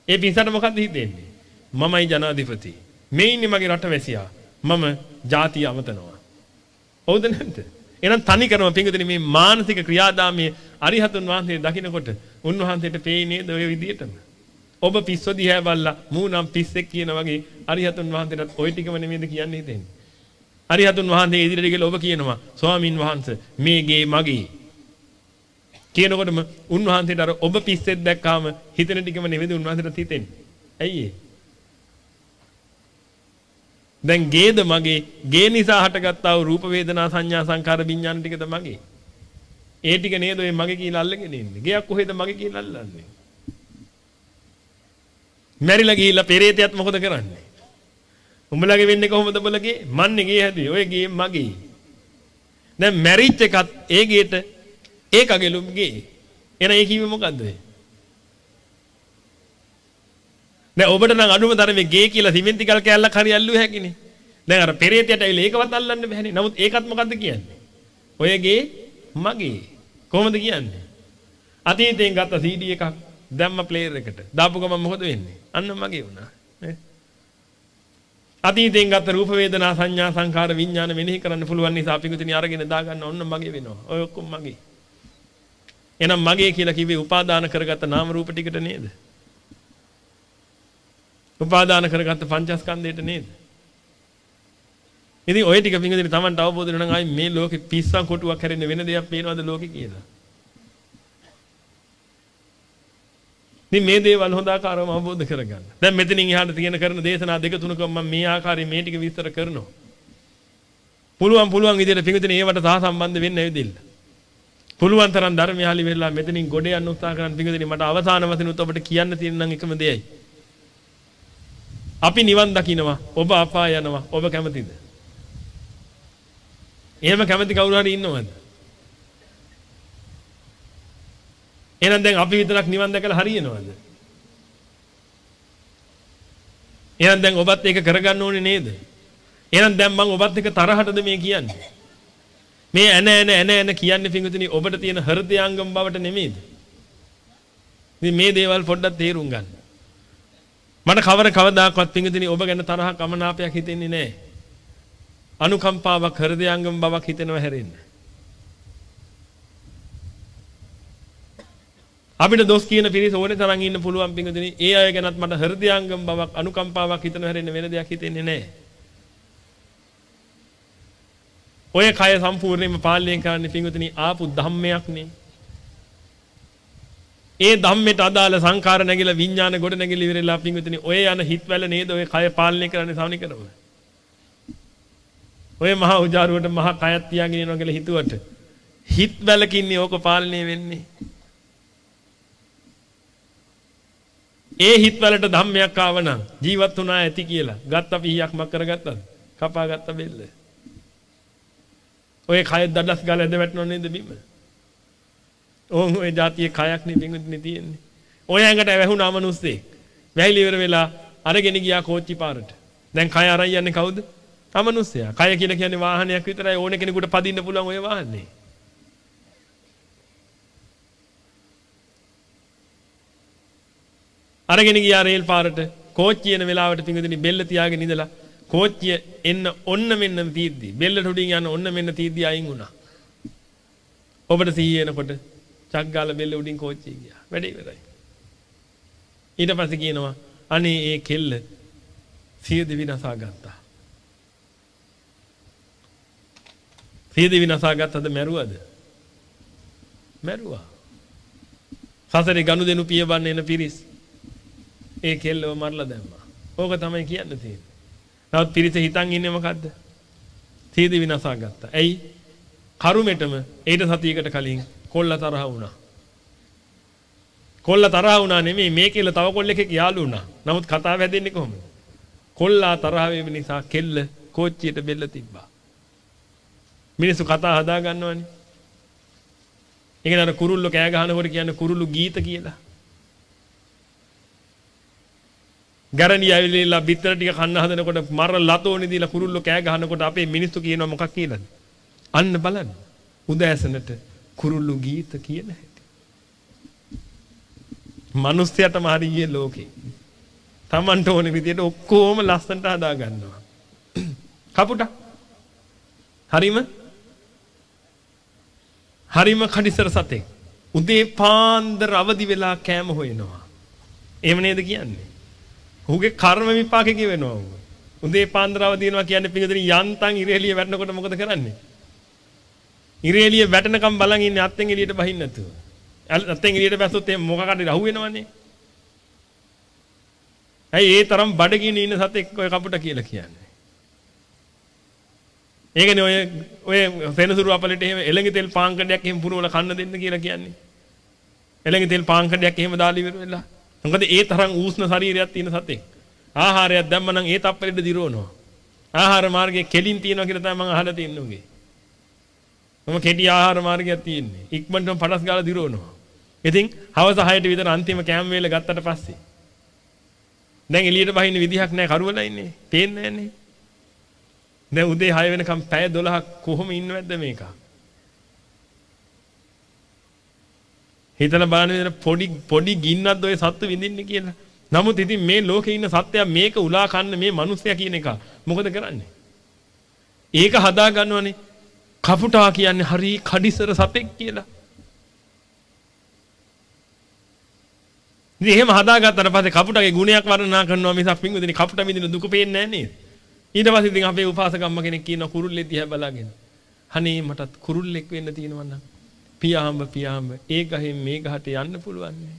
ඒ පිස්සට මොකද්ද හිතෙන්නේ? මමයි ජනාධිපති. මේ ඉන්නේ මගේ රට වැසියා. මම ಜಾතිය අමතනවා. හවුද නැද්ද? එහෙනම් තනි කරම පිංගුදින මේ මානසික ක්‍රියාදාමයේ අරිහතුන් වහන්සේ දකින්නකොට උන්වහන්සේට පේන්නේ නේද ඔය විදියටම? ඔබ පිස්සො දිහා බැලලා මූනම් පිස්සෙක් කියන වගේ අරිහතුන් වහන්සේටත් ওই ටිකම නෙමෙයිද කියන්නේ හිතෙන්නේ. අරිහතුන් වහන්සේ ඉදිරියට ගිහලා ඔබ කියනවා ස්වාමින් වහන්සේ මේගේ මගේ කියනකොටම උන්වහන්සේට අර ඔබ පිස්සෙක් දැක්කාම හිතෙන ටිකම නෙමෙයිද උන්වහන්සේට හිතෙන්නේ. ඇයි ඒ? දැන් ගේද මගේ ගේ නිසා හටගත්තා වූ රූප වේදනා සංඥා සංකාර විඥාන ටිකද මගේ. ඒ ටික නේද ඔය මගේ කියලා අල්ලගෙන ඉන්නේ. ගයක් කොහෙද මගේ කියලා අල්ලන්නේ? මැරිලා ගිහිල්ලා පෙරේතයත් මොකද කරන්නේ? උඹලගේ වෙන්නේ කොහොමද උඹලගේ? මන්නේ ගේ හැදුවේ. ඔය ගේ මගේ. දැන් මැරිච් එකත් ඒ ගේට ඒකගෙලුම් ගේ. එන ඒ කිව්වේ මොකද්ද ඒ? දැන් ඔබට නම් අඩුම තරමේ ගේ කියලා සිමෙන්ති කල් කෑල්ලක් හරි ඇල්ලුව හැකිනේ. දැන් අර පෙරේතයට ඇවිල්ලා ඒකවත් අල්ලන්න බැහැනේ. නමුත් ඒකත් මොකද්ද කියන්නේ? ඔය ගේ මගේ. කොහොමද කියන්නේ? අතීතයෙන් ගත්ත CD එකක් දැම්ම ප්ලේයර් එකට. දාපු ගමන් මොකද වෙන්නේ? අන්න මගේ වුණා. නේ? අතීතයෙන් ගත්ත රූප වේදනා සංඥා සංකාර විඥාන මෙනෙහි කරන්න පුළුවන් නිසා අපි මෙතන අරගෙන දාගන්න ඔන්න මගේ වෙනවා. ඔය ඔක්කොම මගේ. එහෙනම් මගේ කියලා කිව්වේ උපාදාන කරගත්ත නාම රූප ටිකට නේද? උපාදාන කරගත්ත පංචස්කන්ධයට නේද? ඉතින් ඔය ටික පිංගුදින Tamanට අවබෝධ වෙනවා නම් ආයි මේ ලෝකෙ පිස්සන් කොටුවක් හැරෙන්න වෙන දෙයක් පේනවද ලෝකෙ කියලා. ඉතින් මේ දේවල් හොඳ ආකාරව අවබෝධ කරගන්න. දැන් මෙතනින් එහාට තියෙන කරන දේශනා දෙක තුනක මම මේ ආකාරයෙන් මේ ටික විස්තර කරනවා. පුළුවන් පුළුවන් විදිහට පිංගුදින ඒවට සහ සම්බන්ධ වෙන්න ඇවිදින්න. පුළුවන් තරම් ධර්මයාලි වෙලා මෙතනින් ගොඩ යන්න උත්සාහ කරන පිංගුදින මට අවසාන වශයෙන් උත් ඔබට කියන්න තියෙන නම් එකම දෙයයි. අපි නිවන් දකින්නවා ඔබ අපාය යනවා ඔබ කැමතිද? එහෙම කැමති කවුරු හරි ඉන්නවද? එහෙනම් දැන් අපි විතරක් නිවන් දැකලා හරියනවද? එහෙනම් දැන් ඔබත් ඒක කරගන්න ඕනේ නේද? එහෙනම් දැන් මම ඔබත් එක්ක තරහටද මේ කියන්නේ? මේ ඇන ඇන ඇන ඇන කියන්නේ පිංගුතුනි ඔබට තියෙන හෘදයාංගම් බවට නෙමෙයිද? ඉතින් මේ දේවල් පොඩ්ඩක් තේරුම් ගන්න. මට කවර කවදාකවත් පිංගුතුනි ඔබ ගැන තරහක් අමනාපයක් හිතෙන්නේ නැහැ. අනුකම්පාවක් හෘදයාංගම් බවක් හිතෙනවා හැරෙන්නේ. අපිට දොස් කියන පිරිස ඕනේ තරම් ඉන්න පුළුවන් පිංගුතුනි. ඒ අය ගැනත් මට හෘදයාංගම් බවක් අනුකම්පාවක් හිතන හැරෙන්න වෙන දෙයක් හිතෙන්නේ නැහැ. ඔය කය සම්පූර්ණයෙන්ම පාලනය කරන්න පිංගුතුනි ආපු ධම්මයක් නේ. ඒ ධම්මයට අදාළ සංකාර නැගිලා විඥාන ගොඩ නැගිලි ඉවරලා පිංගුතුනි ඔය යන හිත්වල නේද ඔය කය පාලනය කරන්නේ සවනි කරව. ඔය මහා උජාරුවට මහා කයක් තියාගෙන ඉනවා කියලා හිතුවට හිත්වලකින්නේ ඕක පාලනය වෙන්නේ. ඒ හිත්වලට ධම්මයක් ආවනම් ජීවත් වුණා ඇති කියලා ගත්ත පිහියක් මක් කරගත්තද? කපා ගත්ත බෙල්ල. ඔය කය දඩස් ගාලා ඇද වැටෙනව නේද බිම? ඕන් ඔය જાතියේ කයක් නේ බින්දුනේ තියෙන්නේ. ඔය ඇඟට වැහුණා මිනිස්සේ. වැහිලි ඉවර වෙලා අරගෙන ගියා කෝච්චි පාරට. දැන් කය අරන් යන්නේ කවුද? අමනුස්සයා. කය කියලා කියන්නේ වාහනයක් විතරයි ඕන කෙනෙකුට පදින්න පුළුවන් ඔය වාහනේ. අරගෙන ගියා රේල් පාරට කෝච්චිය එන වෙලාවට පිඟුදිනි බෙල්ල තියාගෙන ඉඳලා කෝච්චිය එන්න ඔන්න මෙන්න තීද්දි බෙල්ලට උඩින් යන ඔන්න මෙන්න තීද්දි අයින් වුණා. ඔබට සිහිය එනකොට චක් ගාලා බෙල්ල උඩින් කෝච්චිය ගියා. වැඩේ ඉවරයි. ඊට පස්සේ කියනවා අනේ ඒ කෙල්ල සිය දෙවි නසා ගත්තා. සිය දෙවි නසා ගත්තද මැරුවද? මැරුවා. සසරේ ගනුදෙනු පියවන්න එන පිරිස් ඒ කෙල්ලව මරලා දැම්මා. ඕක තමයි කියන්න තියෙන්නේ. නමුත් පිරිස හිතන් ඉන්නේ මොකද්ද? සීදි විනාසා ගත්තා. ඇයි? කරුමෙටම ඊට සතියකට කලින් කොල්ල තරහ වුණා. කොල්ල තරහ වුණා නෙමෙයි මේ කෙල්ල තව කොල්ලෙක් යාළු වුණා. නමුත් කතාව හැදෙන්නේ කොහොමද? කොල්ලා තරහ වීම නිසා කෙල්ල කෝච්චියට බෙල්ල තිබ්බා. මිනිස්සු කතා හදා ගන්නවනේ. ඒක නේද කුරුල්ලෝ කෑ ගහනකොට කියන්නේ කුරුළු ගීත කියලා. ගැරණිය ඇවිල්ලා බිත්තර ටික කන්න හදනකොට මර ලතෝනේ දීලා කුරුල්ලෝ කෑ ගහනකොට අපේ මිනිස්සු කියනවා මොකක් කියලාද? අන්න බලන්න. උදෑසනට කුරුල්ලු ගීත කියන හැටි. මිනිස්යාටම හරියේ ලෝකේ. Tamanට ඕන විදියට ඔක්කොම ලස්සනට හදා ගන්නවා. කපුටා. හරිම හරිම කඩිසර සතෙක්. උදේ පාන්දර අවදි වෙලා කෑම හොයනවා. එහෙම නේද කියන්නේ? ඔහුගේ කර්ම විපාකේ කියවෙනවා ඔහු. උදේ පාන්දර අවදි වෙනවා කියන්නේ පිටුදින යන්තම් ඉරේලිය වැටෙනකොට මොකද කරන්නේ? ඉරේලිය වැටෙනකම් බලන් ඉන්නේ අත්ෙන් එළියට බහින්න නැතුව. අත්ෙන් එළියට බැස්සොත් එහෙම මොකකටද අහුවෙනවනේ. ඇයි ඒ තරම් බඩගින්න ඉන්න සතෙක් ඔය කපුට කියලා කියන්නේ. ඒකනේ ඔය ඔය සෙනසුරු අපලට එහෙම එළඟි තෙල් පාංකඩයක් එහෙම පුරවල කන්න දෙන්න කියලා කියන්නේ. එළඟි තෙල් පාංකඩයක් එහෙම දාලා ඉවර වෙලා. මොකද ඒ තරම් ඌෂ්ණ ශරීරයක් තියෙන සතෙක්. ආහාරයක් දැම්ම නම් ඒ තප්පරෙට දිරවනවා. ආහාර මාර්ගයේ කෙලින් තියෙනවා කියලා තමයි මම අහලා තියෙන්නේ උගේ. මම කෙටි ආහාර මාර්ගයක් තියෙන්නේ. ඉක්මනටම පටස් ගාලා දිරවනවා. ඉතින් හවස 6ට විතර අන්තිම කෑම වේල ගත්තට පස්සේ දැන් එළියට බහින්න විදිහක් නැහැ කරුවලා ඉන්නේ. පේන්නේ නැන්නේ. දැන් උදේ 6 වෙනකම් පැය 12ක් කොහොම ඉන්නවද මේක? හිතලා බලන්න විතර පොඩි පොඩි ගින්නක්ද ඔය සත්තු විඳින්නේ කියලා. නමුත් ඉතින් මේ ලෝකේ ඉන්න සත්‍යය මේක උලා කන්න මේ මිනිස්සයා කියන එක මොකද කරන්නේ? ඒක හදා ගන්නවනේ. කපුටා කියන්නේ හරි කඩිසර සතෙක් කියලා. ඉතින් එහෙම හදාගත්තට පස්සේ කපුටගේ ගුණයක් වර්ණනා කරනවා මිසක් පින්වදිනේ කපුට විඳින දුක පේන්නේ නැහැ නේද? ඊට පස්සේ ඉතින් අපේ උපාසකම්ම කෙනෙක් කියනවා කුරුල්ලේ දිහා බලාගෙන. අනේ මටත් කුරුල්ලෙක් වෙන්න තියෙනවා නම් පියාඹ පියාඹ ඒ ගහෙන් මේ ගහට යන්න පුළුවන් නේ.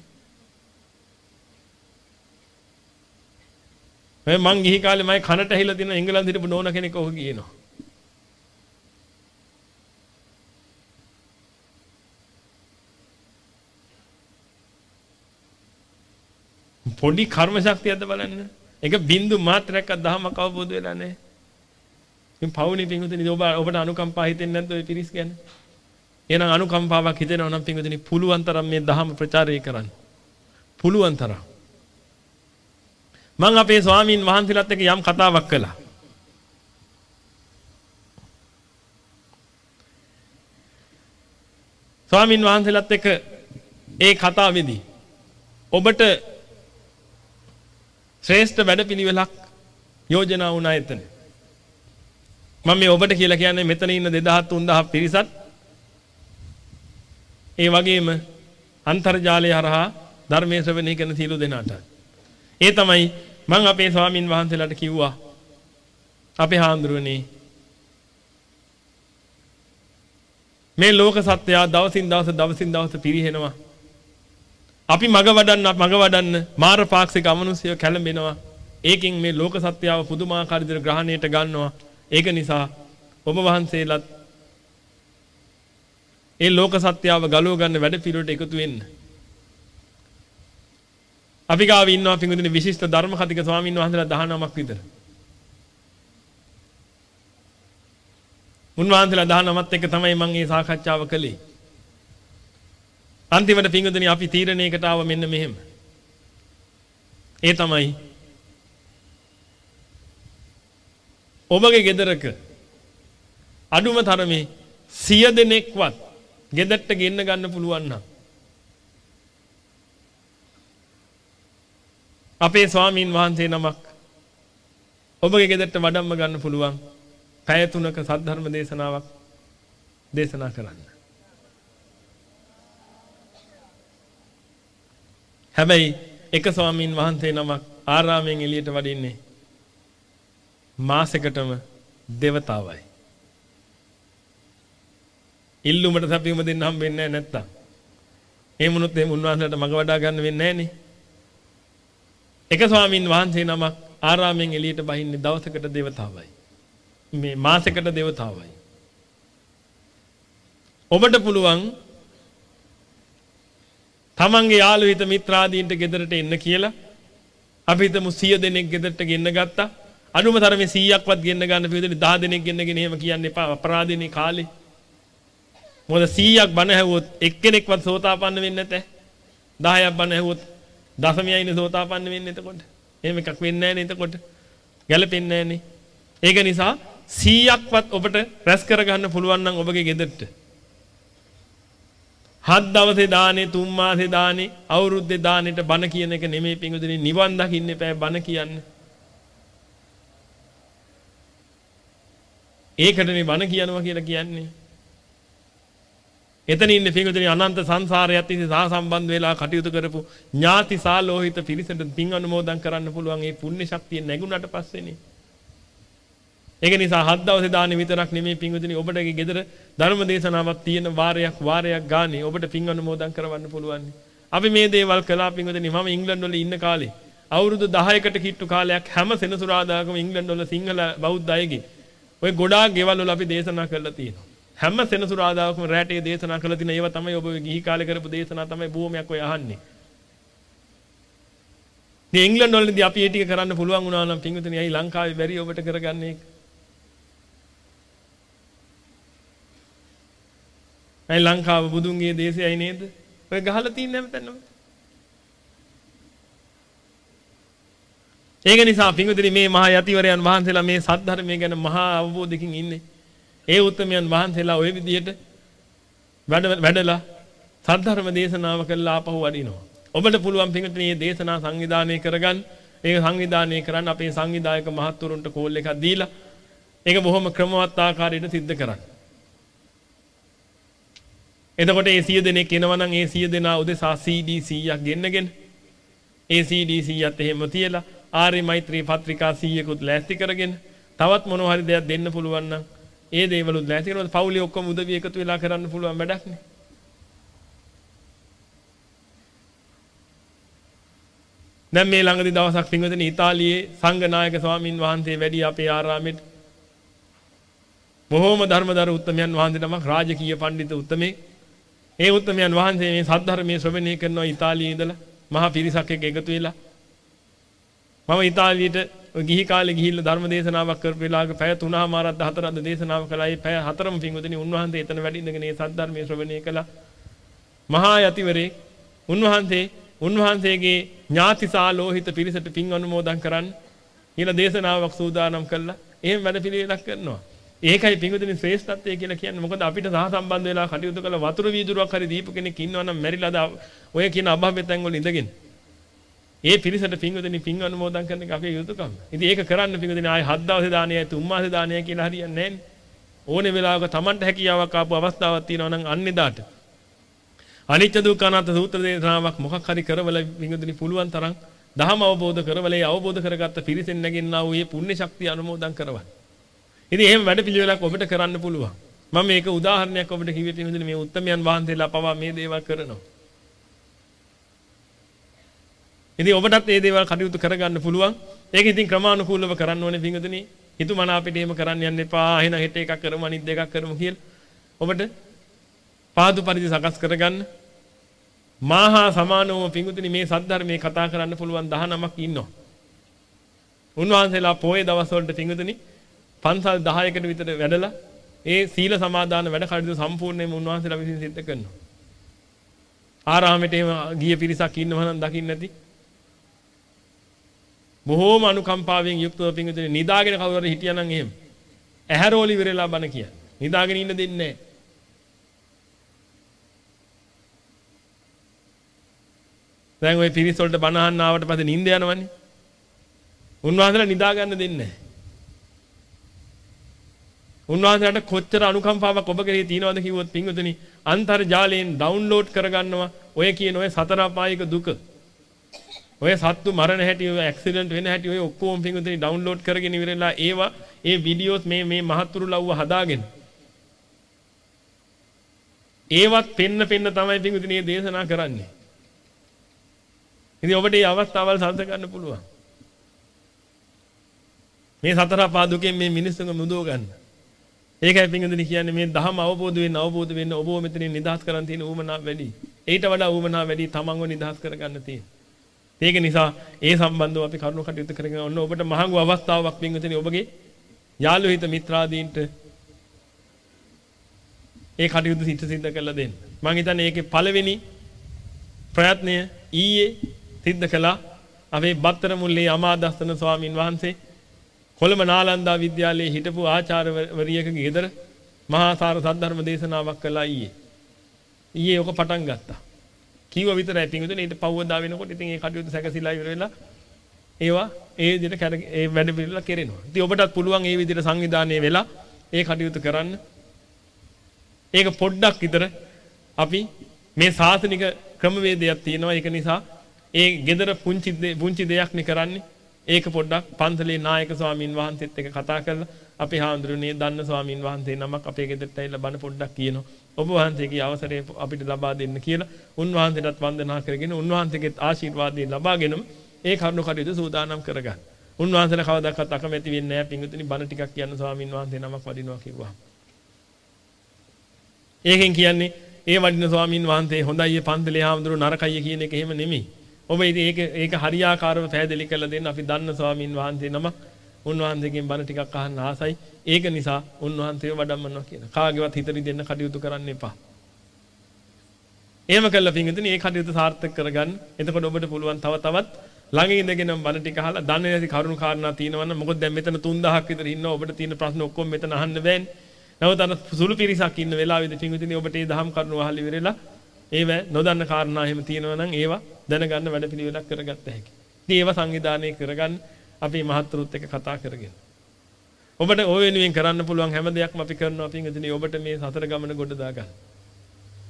මම ගිහි කාලේ මම කනට ඇහිලා තියෙන එංගලන්තෙ හිටපු නෝන කෙනෙක් ඔහු කියනවා. පොඩි කර්ම ශක්තියක්ද බලන්න. ඒක බින්දු මාත්‍රයක්වත් දහමක් අවබෝධ වෙලා නැහැ. ඉතින් පවුනේ පිංගුතුනි ඔබ ඔබට අනුකම්පා හිතෙන්නේ නැද්ද ඔය පිරිස් ගැන? එහෙනම් අනුකම්පාවක් හිතෙනවා නම් පිංගුතුනි පුළුවන් තරම් මේ දහම ප්‍රචාරය කරන්න. පුළුවන් තරම්. මම අපේ ස්වාමීන් වහන්සේලාත් එක්ක යම් කතාවක් කළා. ස්වාමීන් වහන්සේලාත් එක්ක ඒ කතාවේදී ඔබට ශ්‍රේෂ්ඨ වැඩපිළිවෙලක් යෝජනා වුණා එතන. මම මේ ඔබට කියලා කියන්නේ මෙතන ඉන්න 2000 3000 පිරිසත් ඒ වගේම අන්තර්ජාලය හරහා ධර්මයේ ශ්‍රවණය කරන සීල දෙනාට. ඒ තමයි මම අපේ ස්වාමින් වහන්සේලාට කිව්වා අපේ හාමුදුරනේ මේ ලෝක සත්‍යය දවසින් දවස දවසින් දවස පිරිහෙනවා අපි මග වඩන්න මග වඩන්න මාර පාක්ෂික අමනුෂ්‍යය කැළඹෙනවා. ඒකෙන් මේ ලෝක සත්‍යාව පුදුමාකාර විදිහට ග්‍රහණයට ගන්නවා. ඒක නිසා ඔබ වහන්සේලාත් ඒ ලෝක සත්‍යාව ගලව ගන්න වැඩ පිළිවෙලට එකතු වෙන්න. අපි ගාව ඉන්නවා පිඟුදින විශිෂ්ට ධර්ම කතික ස්වාමීන් වහන්සේලා 19ක් විතර. උන්වහන්සේලා 19ත් එක්ක තමයි මම මේ සාකච්ඡාව කළේ. අන්තිමට පිංගුතුනි අපි තීරණයකට ආව මෙන්න මෙහෙම. ඒ තමයි ඔබගේ ගෙදරක අඩුම තරමේ සිය දෙනෙක්වත් ගෙදරට ගෙන්න ගන්න පුළුවන් නම් අපේ ස්වාමීන් වහන්සේ නමක් ඔබගේ ගෙදරට වඩම්ම ගන්න පුළුවන් පැය තුනක සද්ධර්ම දේශනාවක් දේශනා කරන්න. හැබැයි එක ස්වාමීන් වහන්සේ නමක් ආරාමයෙන් එළියට වඩින්නේ මාසෙකටම දෙවතාවයි. ඉල්ලුමට සැපීම දෙන්න හම්බෙන්නේ නැහැ නැත්තම්. ඒ මොනොත් එහෙම උන්වහන්සේට මග වඩා ගන්න වෙන්නේ නැහනේ. එක ස්වාමීන් වහන්සේ නමක් ආරාමයෙන් එළියට බහින්නේ දවසකට දෙවතාවයි. මේ මාසෙකට දෙවතාවයි. ඔබට පුළුවන් තමන්ගේ යාළු හිත මිත්‍රාදීන්ට ගෙදරට එන්න කියලා අපි හිතමු 100 දෙනෙක් ගෙදරට ගෙන්න ගත්තා. අනුම තරමේ 100ක්වත් ගෙන්න ගන්න පිළිදෙන 10 දෙනෙක් ගෙන්නගෙන එහෙම කියන්න එපා අපරාධිනේ කාලේ. මොකද 100ක් බණ ඇහුවොත් එක්කෙනෙක්වත් සෝතාපන්න වෙන්නේ නැතේ. 10ක් බණ ඇහුවොත් දශමයයිනේ සෝතාපන්න වෙන්නේ එතකොට. එහෙම එකක් වෙන්නේ නැහැ නේ එතකොට. ගැලපෙන්නේ නැහැ නේ. ඒක නිසා 100ක්වත් ඔබට රැස් කරගන්න පුළුවන් නම් ඔබගේ ගෙදරට හත් දවසේ දානේ තුන් මාසේ දානේ අවුරුද්දේ දානෙට බණ කියන එක නෙමෙයි පිඟුදුනේ නිවන් දකින්න එපා බණ කියන්නේ. ඒකටනේ බණ කියනවා කියලා කියන්නේ. එතන ඉන්නේ පින්වතුනි අනන්ත සංසාරයත් ඉතින් සහ සම්බන්ධ වෙලා කටයුතු කරපු ඥාති සාලෝහිත පිරිසට පින් අනුමෝදන් කරන්න පුළුවන් ඒ පුණ්‍ය ශක්තිය නැගුණට පස්සේනේ. ඒක නිසා හත් දවසේ දාන්නේ විතරක් නෙමෙයි පින්වතුනි ඔබටගේ ගෙදර ධර්ම දේශනාවක් තියෙන වාරයක් වාරයක් ගානේ ඔබට පින් අනුමෝදන් කරවන්න පුළුවන්. අපි මේ දේවල් කළා පින්වතුනි මම ඉංග්‍රීසි වල ඉන්න කාලේ අවුරුදු 10කට කිට්ටු කාලයක් හැම සෙනසුරාදාකම ඉංග්‍රීසි වල සිංහල බෞද්ධ අයගේ ඔය ගොඩාක් ගෙවල් වල අපි දේශනා කරලා තියෙනවා. හැම සෙනසුරාදාකම රැටේ දේශනා කරලා තියෙන ඒවා තමයි ඔබ ගිහි කාලේ කරපු දේශනා තමයි බොහොමයක් ඔය අහන්නේ. මේ ඉංග්‍රීසි වලදී අපි ඒ ටික කරන්න පුළුවන් වුණා නම් පින්විතනි ඇයි ලංකාවේ බැරි ඔබට කරගන්න ඇයි ලංකාව බුදුන්ගේ දේශයයි නේද? ඔය ගහලා තියෙන හැමතැනම. ඒක නිසා පින්විතනි මේ මහා යතිවරයන් වහන්සේලා මේ සද්ධර්මය ගැන මහා අවබෝධයකින් ඉන්නේ. ඒ උත්තරමයන් වහන්සේලා ওই විදිහට වැඩ වැඩලා සද්ධර්ම දේශනාව කළා ආපහු වඩිනවා. ඔබට පුළුවන් පින්විතනි මේ දේශනා සංවිධානය කරගන්න. ඒක සංවිධානය කරන්න අපේ සංවිධායක මහත්තුරුන්ට කෝල් එකක් දීලා ඒක බොහොම ක්‍රමවත් ආකාරයට සිද්ධ කරන්න. එතකොට ඒ 100 දෙනෙක් එනවා නම් ඒ 100 දෙනා උදෙසා CD 100ක් ගෙන්නගෙන ඒ CD 100ත් එහෙම තියලා ආර්ය මෛත්‍රී පත්‍රිකා 100කුත් ලෑස්ති කරගෙන තවත් මොනවා හරි දෙයක් දෙන්න පුළුවන් නම් ඒ දේවලුත් ලෑස්ති කරනවා. පවුලේ ඔක්කොම උදවිය එකතු වෙලා කරන්න පුළුවන් වැඩක් නේ. දැන් මේ ළඟදී දවසක් පින්වතුනි ඉතාලියේ සංඝනායක ස්වාමින් වහන්සේ වැඩි අපේ ආරාමෙට බොහෝම ධර්මදර උත්තමයන් වහන්සේ නමක් රාජකීය පඬිතු උත්තමේ ඒ උත්තමයන් වහන්සේ මේ සද්ධර්මයේ ශ්‍රවණය කරනවා ඉතාලියේ ඉඳලා මහා පිරිසක් එක්ක එකතු වෙලා මම ඉතාලියට ගිහි කාලේ ගිහිල්ලා ධර්ම දේශනාවක් කරපු වෙලාවක පැය 3මාරක් 4ක් දේශනාව කළා. ඒ පැය 4ම පිංගුදෙනි උන්වහන්සේ එතන වැඩ ඉඳගෙන මේ සද්ධර්මයේ ශ්‍රවණය කළා. මහා යතිවරේ උන්වහන්සේ උන්වහන්සේගේ ඥාතිසාලෝහිත පිරිසට පින් අනුමෝදන් කරන්න කියලා දේශනාවක් සූදානම් කළා. එහෙම වැඩ පිළිවෙලක් කරනවා. ඒකයි පිංගුතුනි ශ්‍රේෂ්ඨත්වය කියලා කියන්නේ. මොකද අපිට සහ සම්බන්ධ වෙලා කටයුතු කළ වතුර වීදුරුවක් හරි දීපු කෙනෙක් ඉන්නවා නම් මැරිලාද ඔය කියන අභව්‍ය තැන් වල ඉඳගෙන. ඒ පිරිසට පිංගුතුනි පින් අනුමෝදන් කරන එක අපේ යුතුයකම. ඉතින් ඒක කරන්න පිංගුතුනි ආයේ හත් දවසේ දානයයි තුන් මාසේ දානයයි කියලා හරියන්නේ නැහැ ඕනේ වෙලාවක Tamanට හැකියාවක් ආපු අවස්ථාවක් තියෙනවා නම් අන්නේදාට. අනිත්‍ය දුක්ඛ අනාත්ම සූත්‍ර දේශනාවක් මොකක් හරි කරවල පිංගුතුනි පුළුවන් තරම් දහම අවබෝධ කරවල ඒ අවබෝධ කරගත්ත පිරිසෙන් නැගින්නා වූ මේ පුණ්‍ය ශක්තිය අනුමෝදන් කරවන්න. ඉතින් එහෙම වැඩ පිළිවෙලක් ඔබට කරන්න පුළුවන්. මම මේක උදාහරණයක් ඔබට කිව්වේ පින්වතුනි මේ උත්තමයන් වහන්සේලා පවා මේ දේවල් කරනවා. ඉතින් ඔබටත් මේ දේවල් කටයුතු කරගන්න පුළුවන්. ඒක ඉතින් ක්‍රමානුකූලව කරන්න ඕනේ පින්වතුනි. හිතු මන අපිට එහෙම කරන්න යන්න එපා. එහෙනම් හෙට එකක් කරමු අනිත් දෙකක් කරමු කියලා. ඔබට පාදු පරිදි සකස් කරගන්න. මාහා සමානවම පින්වතුනි මේ සද්ධර්මයේ කතා කරන්න පුළුවන් 19ක් ඉන්නවා. උන්වහන්සේලා පොයේ දවස්වලට පින්වතුනි පන්සල් 10කට විතර වැඩලා ඒ සීල සමාදාන වැඩ කටයුතු සම්පූර්ණයෙන්ම උන්වහන්සේලා විසින් සිද්ධ කරනවා. ආරාමෙට එහෙම ගිය පිරිසක් ඉන්නව නම් දකින්න නැති. බොහෝම අනුකම්පාවෙන් යුක්තව පිංගුතුනි නිදාගෙන කවුරු හරි හිටියනම් එහෙම. ඇහැරෝලි විරලා බන කිය. නිදාගෙන ඉන්න දෙන්නේ නැහැ. දැන් ওই පිරිස වලට බණ අහන්න ආවට පස්සේ නිින්ද යනවනේ. උන්වහන්සේලා නිදා ගන්න දෙන්නේ නැහැ. උන්වහන්සේලාට කොච්චර අනුකම්පාවක් ඔබ කෙරෙහි තියෙනවද කිව්වොත් පින්වතුනි අන්තර්ජාලයෙන් ඩවුන්ලෝඩ් කරගන්නවා ඔය කියන ඔය සතර අපායික දුක. ඔය සත්තු මරණ හැටි ඔය ඇක්සිඩන්ට් වෙන හැටි ඔය ඔක්කොම පින්වතුනි ඩවුන්ලෝඩ් කරගෙන ඉවරලා ඒවා ඒ වීඩියෝස් මේ මේ මහත්තුරු ලව්ව හදාගෙන ඒවත් පෙන්න පෙන්න තමයි පින්වතුනි මේ දේශනා කරන්නේ. ඉතින් ඔබට මේ අවස්ථාවල් සම්ස ගන්න පුළුවන්. මේ සතර අපා දුකෙන් මේ මිනිස්සුන්ව මුදව ගන්න. ඒකයි පින්වතුනි කියන්නේ මේ ධහම අවබෝධ වෙන්න අවබෝධ වෙන්න ඔබව මෙතනින් නිදහස් කරන් තියෙන ඌමනා වැඩි. ඊට වඩා ඌමනා වැඩි තමන්ව නිදහස් කරගන්න තියෙන. ඒක නිසා ඒ සම්බන්ධව අපි කරුණු කටයුතු කරගෙන ඔන්න ඔබට මහඟු අවස්ථාවක් පින්වතුනි ඔබගේ යාළු හිත මිත්‍රාදීන්ට ඒ කටයුතු සිද්ධ සිද්ධ කරලා දෙන්න. මම හිතන්නේ ඒකේ පළවෙනි ප්‍රයත්නය ඊයේ සිද්ධ කළා. අපේ බත්තර මුල්ලේ අමාදස්සන ස්වාමින් වහන්සේ කොළඹ නාලන්දා විද්‍යාලයේ හිටපු ආචාර්යවරියකගේ ගෙදර මහා සාර සද්ධර්ම දේශනාවක් කළා ඊයේ. ඊයේ ඔක පටන් ගත්තා. කිව්ව විතරයි පිටුනේ ඊට පවවදා වෙනකොට ඉතින් ඒ කටයුතු සැකසීලා ඉවර වෙලා ඒවා ඒ විදිහට කර ඒ වැඩ පිළිවෙල කෙරෙනවා. ඉතින් ඔබටත් පුළුවන් ඒ විදිහට සංවිධානය වෙලා ඒ කටයුතු කරන්න. ඒක පොඩ්ඩක් විතර අපි මේ සාසනික ක්‍රමවේදයක් තියෙනවා. ඒක නිසා ඒ gedara පුංචි පුංචි දෙයක් නේ කරන්නේ. ඒක පොඩ්ඩක් පන්සලේ නායක ස්වාමින් වහන්සේත් එක්ක කතා කරලා අපේ හාමුදුරනේ දන්න ස්වාමින් වහන්සේ නමක් අපේ ගෙදරට ඇවිල්ලා බණ පොඩ්ඩක් කියනවා. ඔබ වහන්සේගේ අවසරය අපිට ලබා දෙන්න කියලා උන්වහන්සේටත් වන්දනා කරගෙන උන්වහන්සේගේ ආශිර්වාදය ලබාගෙනම ඒ කරුණු කටයුතු සූදානම් කරගන්න. උන්වහන්සේලා කවදාකවත් අකමැති වෙන්නේ නැහැ පිංගුතුනි බණ ටිකක් කියන්න ස්වාමින් වහන්සේ නමක් වදිනවා කිව්වා. ඒකෙන් කියන්නේ ඒ වඩින ස්වාමින් වහන්සේ හොඳයි පන්තලේ හාමුදුරුවෝ නරකයි කියන එක එහෙම නෙමෙයි. ඔබ ඒක ඒක හරියාකාරව පැහැදිලි කරලා දෙන්න අපි දන්න ස්වාමින් වහන්සේ නම උන්වහන්සේගෙන් බණ ටිකක් අහන්න ආසයි. ඒක නිසා උන්වහන්සේව වඩම්මනවා කියන. කාගේවත් හිතරි දෙන්න කටයුතු කරන්න එපා. එහෙම කළා පින්විතනි ඒ කටයුතු සාර්ථක කරගන්න. එතකොට ඔබට පුළුවන් තව තවත් ළඟ ඉඳගෙන බණ ටික අහලා දන්නේ නැති කරුණු කාරණා තියෙනවනම් මොකද දැන් මෙතන 3000ක් විතර ඉන්නවා ඔබට තියෙන ප්‍රශ්න ඔක්කොම මෙතන අහන්න බෑනේ. නමුත් අර සුළු පිරිසක් ඉන්න වෙලාවෙදි පින්විතනි ඔබට මේ දහම් කරුණු අහලා ඉවරලා ඒව නොදන්න කාරණා එහෙම තියෙනවා නම් ඒවා දැනගන්න වැඩපිළිවෙලක් කරගත්ත හැකි. ඉතින් ඒවා සංවිධානය කරගන්න අපි මහත්තුරුත් එක්ක කතා කරගෙන. ඔබට ඕ වෙනුවෙන් කරන්න පුළුවන් හැම දෙයක්ම අපි කරනවා පින්විතනි ඔබට මේ සතර ගමන ගොඩ දාගන්න.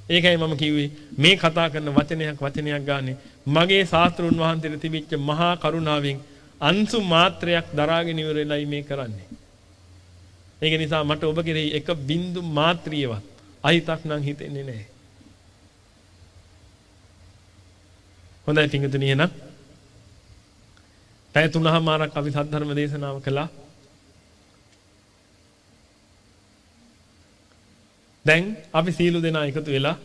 ඒකයි මම කිව්වේ මේ කතා කරන වචනයක් වචනයක් ගානේ මගේ ශාස්ත්‍රුන් වහන්සේට තිබිච්ච මහා කරුණාවෙන් අංශු මාත්‍රයක් දරාගෙන ඉවරෙලයි මේ කරන්නේ. ඒක නිසා මට ඔබ කෙරෙහි එක බින්දු මාත්‍රියවත් අහිතක් නම් හිතෙන්නේ නැහැ. හොඳයි පිංගුතුනි එහෙනම් පැය තුනමාරක් අපි සද්ධර්ම දේශනාව කළා. දැන් අපි සීලු දෙනා එකතු වෙලා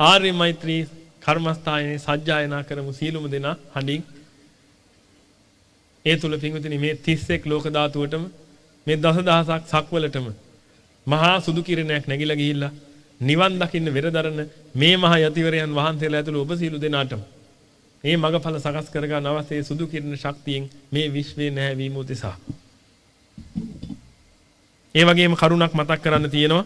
ආර්ය මෛත්‍රී කර්මස්ථානයේ සජ්ජායනා කරමු සීලුම දෙනා හඬින් ඒ තුල පිංගුතුනි මේ 31 ලෝක ධාතුවටම මේ දසදහසක් සක්වලටම මහා සුදු කිරණයක් නැగిලා ගිහිල්ලා නිවන් දකින්න වෙරදරන මේ මහ යතිවරයන් වහන්සේලා ඇතුළු ඔබ සීලු දෙනාටම මේ මගඵල සකස් කරගන්න අවශ්‍ය සුදු කිරණ ශක්තියෙන් මේ විශ්වේ නැහැවීම උදෙසා. ඒ වගේම කරුණක් මතක් කරන්න තියෙනවා.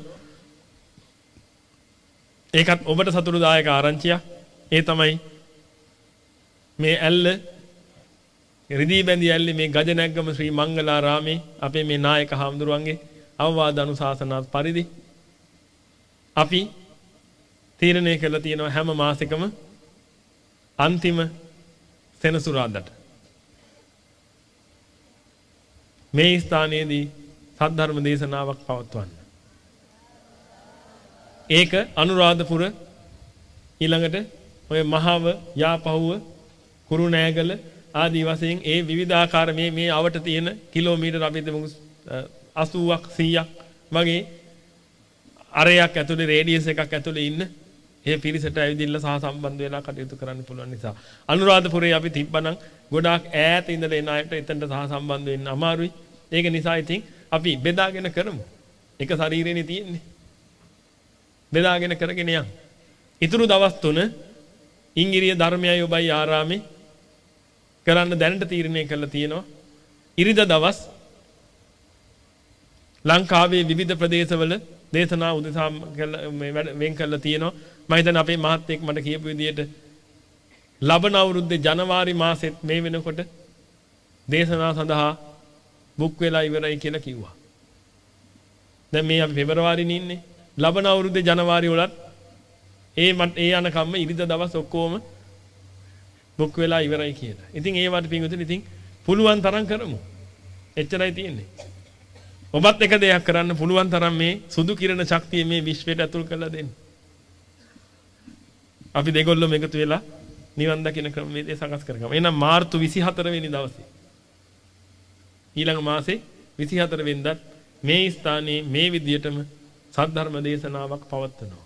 ඒකත් ඔබට සතුටුදායක ආරංචියක්. ඒ තමයි මේ ඇල්ල රිදී බැඳි ඇල්ලේ මේ ගජනැග්ගම ශ්‍රී මංගලාරාමේ අපේ මේ නායක හාමුදුරුවන්ගේ අවවාද අනුශාසනාත් පරිදි අපි තීරණය කළා තියෙනවා හැම මාසෙකම අන්තිම සෙනසුරාදාට මේ ස්ථානයේදී සද්ධර්ම දේශනාවක් පවත්වන්න. ඒක අනුරාධපුර ඊළඟට ඔය මහව යාපහුව කුරුණෑගල ආදී වශයෙන් ඒ විවිධාකාර මේ මේ අවට තියෙන කිලෝමීටර් අපි 80ක් 100ක් වගේ අරයක් ඇතුලේ රේඩියස් එකක් ඇතුලේ ඉන්න ඒ පිරිසට ඇවිදින්න සහ සම්බන්ධ වෙලා කටයුතු කරන්න පුළුවන් නිසා අනුරාධපුරේ අපි තිබ්බනම් ගොඩාක් ඈත ඉඳලා එන අයට එතනට සහ සම්බන්ධ වෙන්න අමාරුයි. ඒක නිසා ඉතින් අපි බෙදාගෙන කරමු. එක ශරීරෙනේ තියෙන්නේ. බෙදාගෙන කරගෙන යන්න. ඊතුරු දවස් තුන ඉංගිරිය ධර්මයයි ඔබයි ආරාමේ කරන්න දැනට තීරණය කරලා තියෙනවා. ඉරිදා දවස් ලංකාවේ විවිධ ප්‍රදේශවල දේශනා උදෙසා වෙන් කරලා තියෙනවා. මම හිතන්නේ අපේ මහත්තයෙක් මට කියපු විදිහට ලබන අවුරුද්දේ ජනවාරි මාසෙත් මේ වෙනකොට දේශනා සඳහා බුක් වෙලා ඉවරයි කියලා කිව්වා. දැන් මේ අපි පෙබරවාරිනේ ඉන්නේ. ලබන අවුරුද්දේ ජනවාරි වලත් ඒ ඒ යනකම්ම ඉරිදා දවස් ඔක්කොම බුක් වෙලා ඉවරයි කියලා. ඉතින් ඒ වට පින්විතනේ ඉතින් පුළුවන් තරම් කරමු. එච්චරයි තියෙන්නේ. ඔබත් එක දෙයක් කරන්න පුළුවන් තරම් මේ සුදු කිරණ ශක්තිය මේ විශ්වයට ඇතුල් කරලා දෙන්න. අපි දෙගොල්ලම එකතු වෙලා නිවන් දකින ක්‍රමවේදය සකස් කරගමු. එහෙනම් මාර්තු 24 වෙනි දවසේ ඊළඟ මාසේ 24 වෙනිදාත් මේ ස්ථානයේ මේ විදියටම සද්ධර්ම දේශනාවක් පවත්වනවා.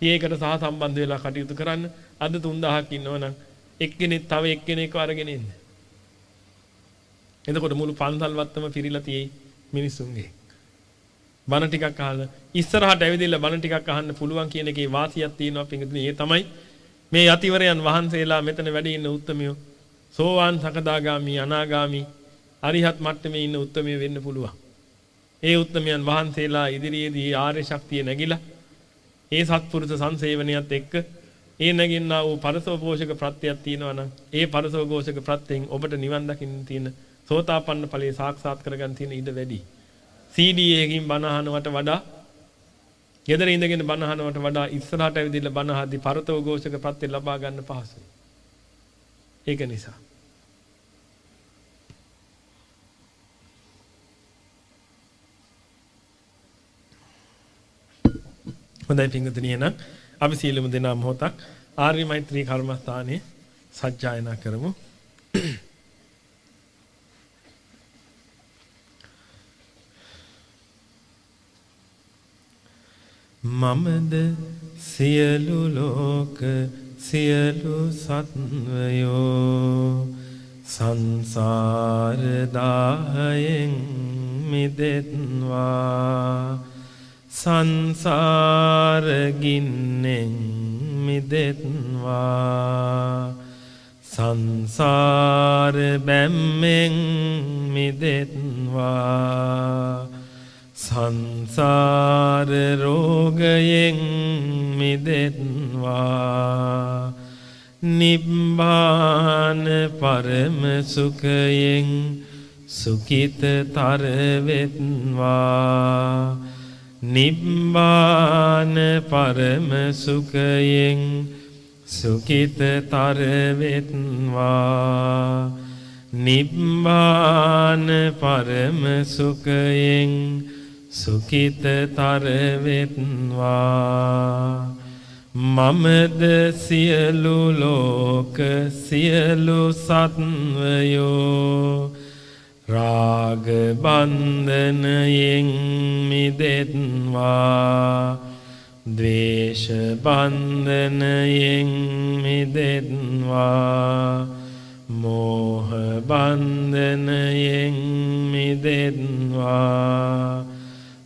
ඒකට සහ සම්බන්ධ වෙලා කටයුතු කරන්න අද 3000ක් ඉන්නවනම් එක්කෙනෙක් තව එක්කෙනෙක්ව අරගෙන ඉන්න. එතකොට මුළු පන්සල් වත්තම පිරීලා තියෙයි මිනිසුන්ගේ. බණ ටිකක් අහලා ඉස්සරහට ඇවිදilla බණ ටිකක් අහන්න පුළුවන් කියන එකේ වාසියක් තියෙනවා පිංගුතුනි. ඒ තමයි මේ යතිවරයන් වහන්සේලා මෙතන වැඩ ඉන්න උත්මයෝ සෝවාන් සකදාගාමි අනාගාමි අරිහත් මට්ටමේ ඉන්න උත්මයෝ වෙන්න පුළුවන්. ඒ උත්මයන් වහන්සේලා ඉදිරියේදී ආර්ය ශක්තිය නැගිලා ඒ සත්පුරුෂ සංසේවනයත් එක්ක ඒ නැගින්නා වූ පරසව පෝෂක ප්‍රත්‍යයක් තියෙනවා නම් ඒ පරසව ഘോഷක ප්‍රත්‍යයෙන් ඔබට නිවන් දකින්න තියෙන සෝතාපන්න ඵලයේ සාක්ෂාත් කරගන්න තියෙන ඉඩ වැඩි. CD එකකින් බණ අහනවට වඩා ගෙදර ඉඳගෙන බණ අහනවට වඩා ඉස්සරහට ඇවිදilla බණ අහද්දි පරතෝ ഘോഷක ප්‍රත්‍ය ලබා ගන්න පහසුයි. ඒක නිසා. හොඳයි පිංගුතුනි එහෙනම් අපි සීලමු දෙනා මොහොතක් ආර්ය මෛත්‍රී කර්මස්ථානයේ සජ්ජායනා කරමු. මමද සියලු ලෝක සියලු සත්වයෝ සංසාර දාහයෙන් මිදෙත්වා සංසාර ගින්නෙන් මිදෙත්වා සංසාර බැම්මෙන් මිදෙත්වා සංසාර රෝගයෙන් මිදෙත්වා නිබ්බාන පරම සුඛයෙන් සුඛිතතර වෙත්වා නිබ්බාන පරම සුඛයෙන් සුඛිතතර වෙත්වා නිබ්බාන පරම සුඛයෙන් සුඛිතතර වෙත්වා මමද සියලු ලෝක සියලු සත්වයෝ රාග බන්ධනයෙන් මිදෙත්වා. ද්වේෂ බන්ධනයෙන් මිදෙත්වා. මෝහ බන්ධනයෙන් මිදෙත්වා.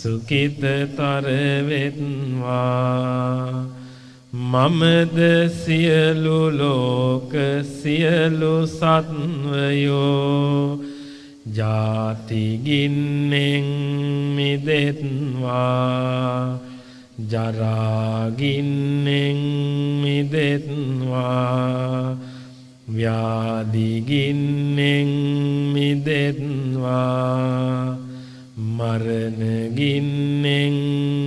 සුඛිතතර වෙත්වා මමද සියලු ලෝක සියලු සත්වයෝ ජාති ගින්නෙන් මිදෙත්වා ජරා ගින්නෙන් මිදෙත්වා ව්‍යාධි ගින්නෙන් මිදෙත්වා මරණ ගින්නෙන්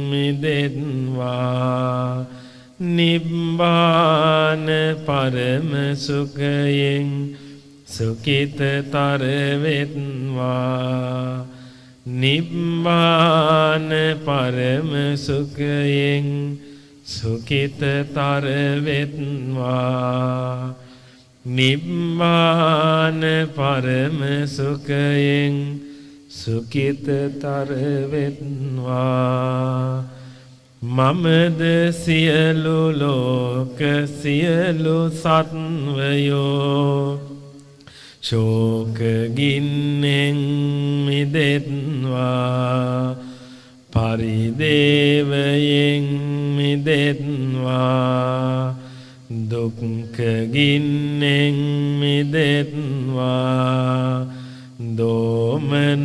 මිදෙත්වා නිබ්බාන පරම සුඛයෙන් සුඛිතතර වෙත්වා නිබ්බාන පරම සුඛයෙන් සුඛිතතර වෙත්වා නිබ්බාන පරම සුඛයෙන් සුකිතතර වෙත්වා මමද සියලු ලෝක සියලු සත්වයෝ ශෝක ගින්නෙන් මිදෙත්වා පරිදේවයෙන් මිදෙත්වා දුක්ඛ ගින්නෙන් මිදෙත්වා දෝමනස්සයෙන්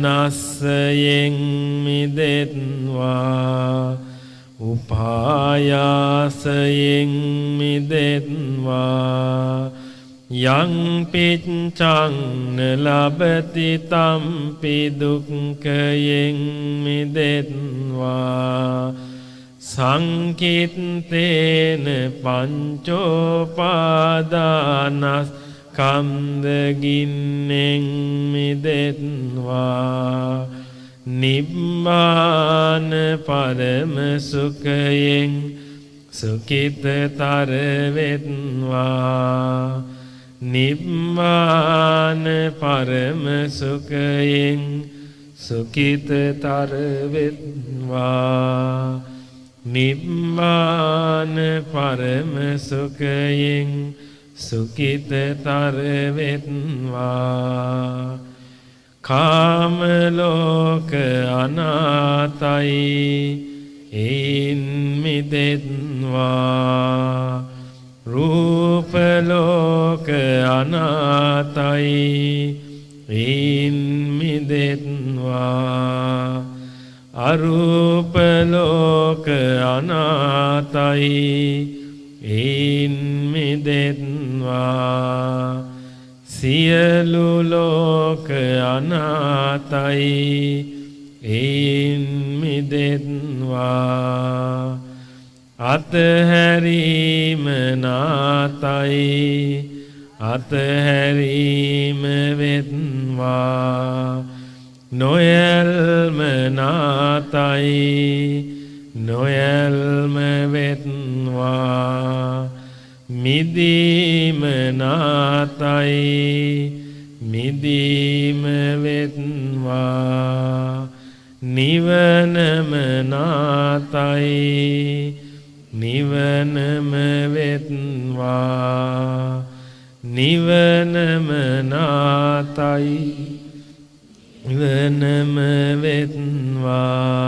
මිදෙත්වා උපායාසයෙන් මිදෙත්වා යං පිච්ඡං ලබති තම්පි දුක්ඛයෙන් මිදෙත්වා සංකිත්තේන පංචෝපාදානස් කන්දගින්නෙන් මිදෙත්වා නිබ්මාන පරම සුඛයෙන් සුකිතතර වෙත්වා නිබ්මාන පරම සුඛයෙන් සුකිතතර වෙත්වා නිබ්මාන පරම සුඛයෙන් සුකිතතර වෙත්වා කාම ලෝක අනාතයි එයින් මිදෙත්වා රූපලෝක අනාතයි එයින් මිදෙත්වා අරූපලෝක අනාතයි එයින් මිදෙත්වා සියලු ලෝක අනාතයි. එයින් මිදෙත්වා අතහැරීම නාතයි. අතහැරීම වෙත්වා නොයල්ම නාතයි. නොයල්ම වෙත්වා. මිදීම නාතයි මිදීම වෙත්වා. නිවනම නාතයි නිවනම වෙත්වා. නිවනම නාතයි නිවනම වෙත්වා.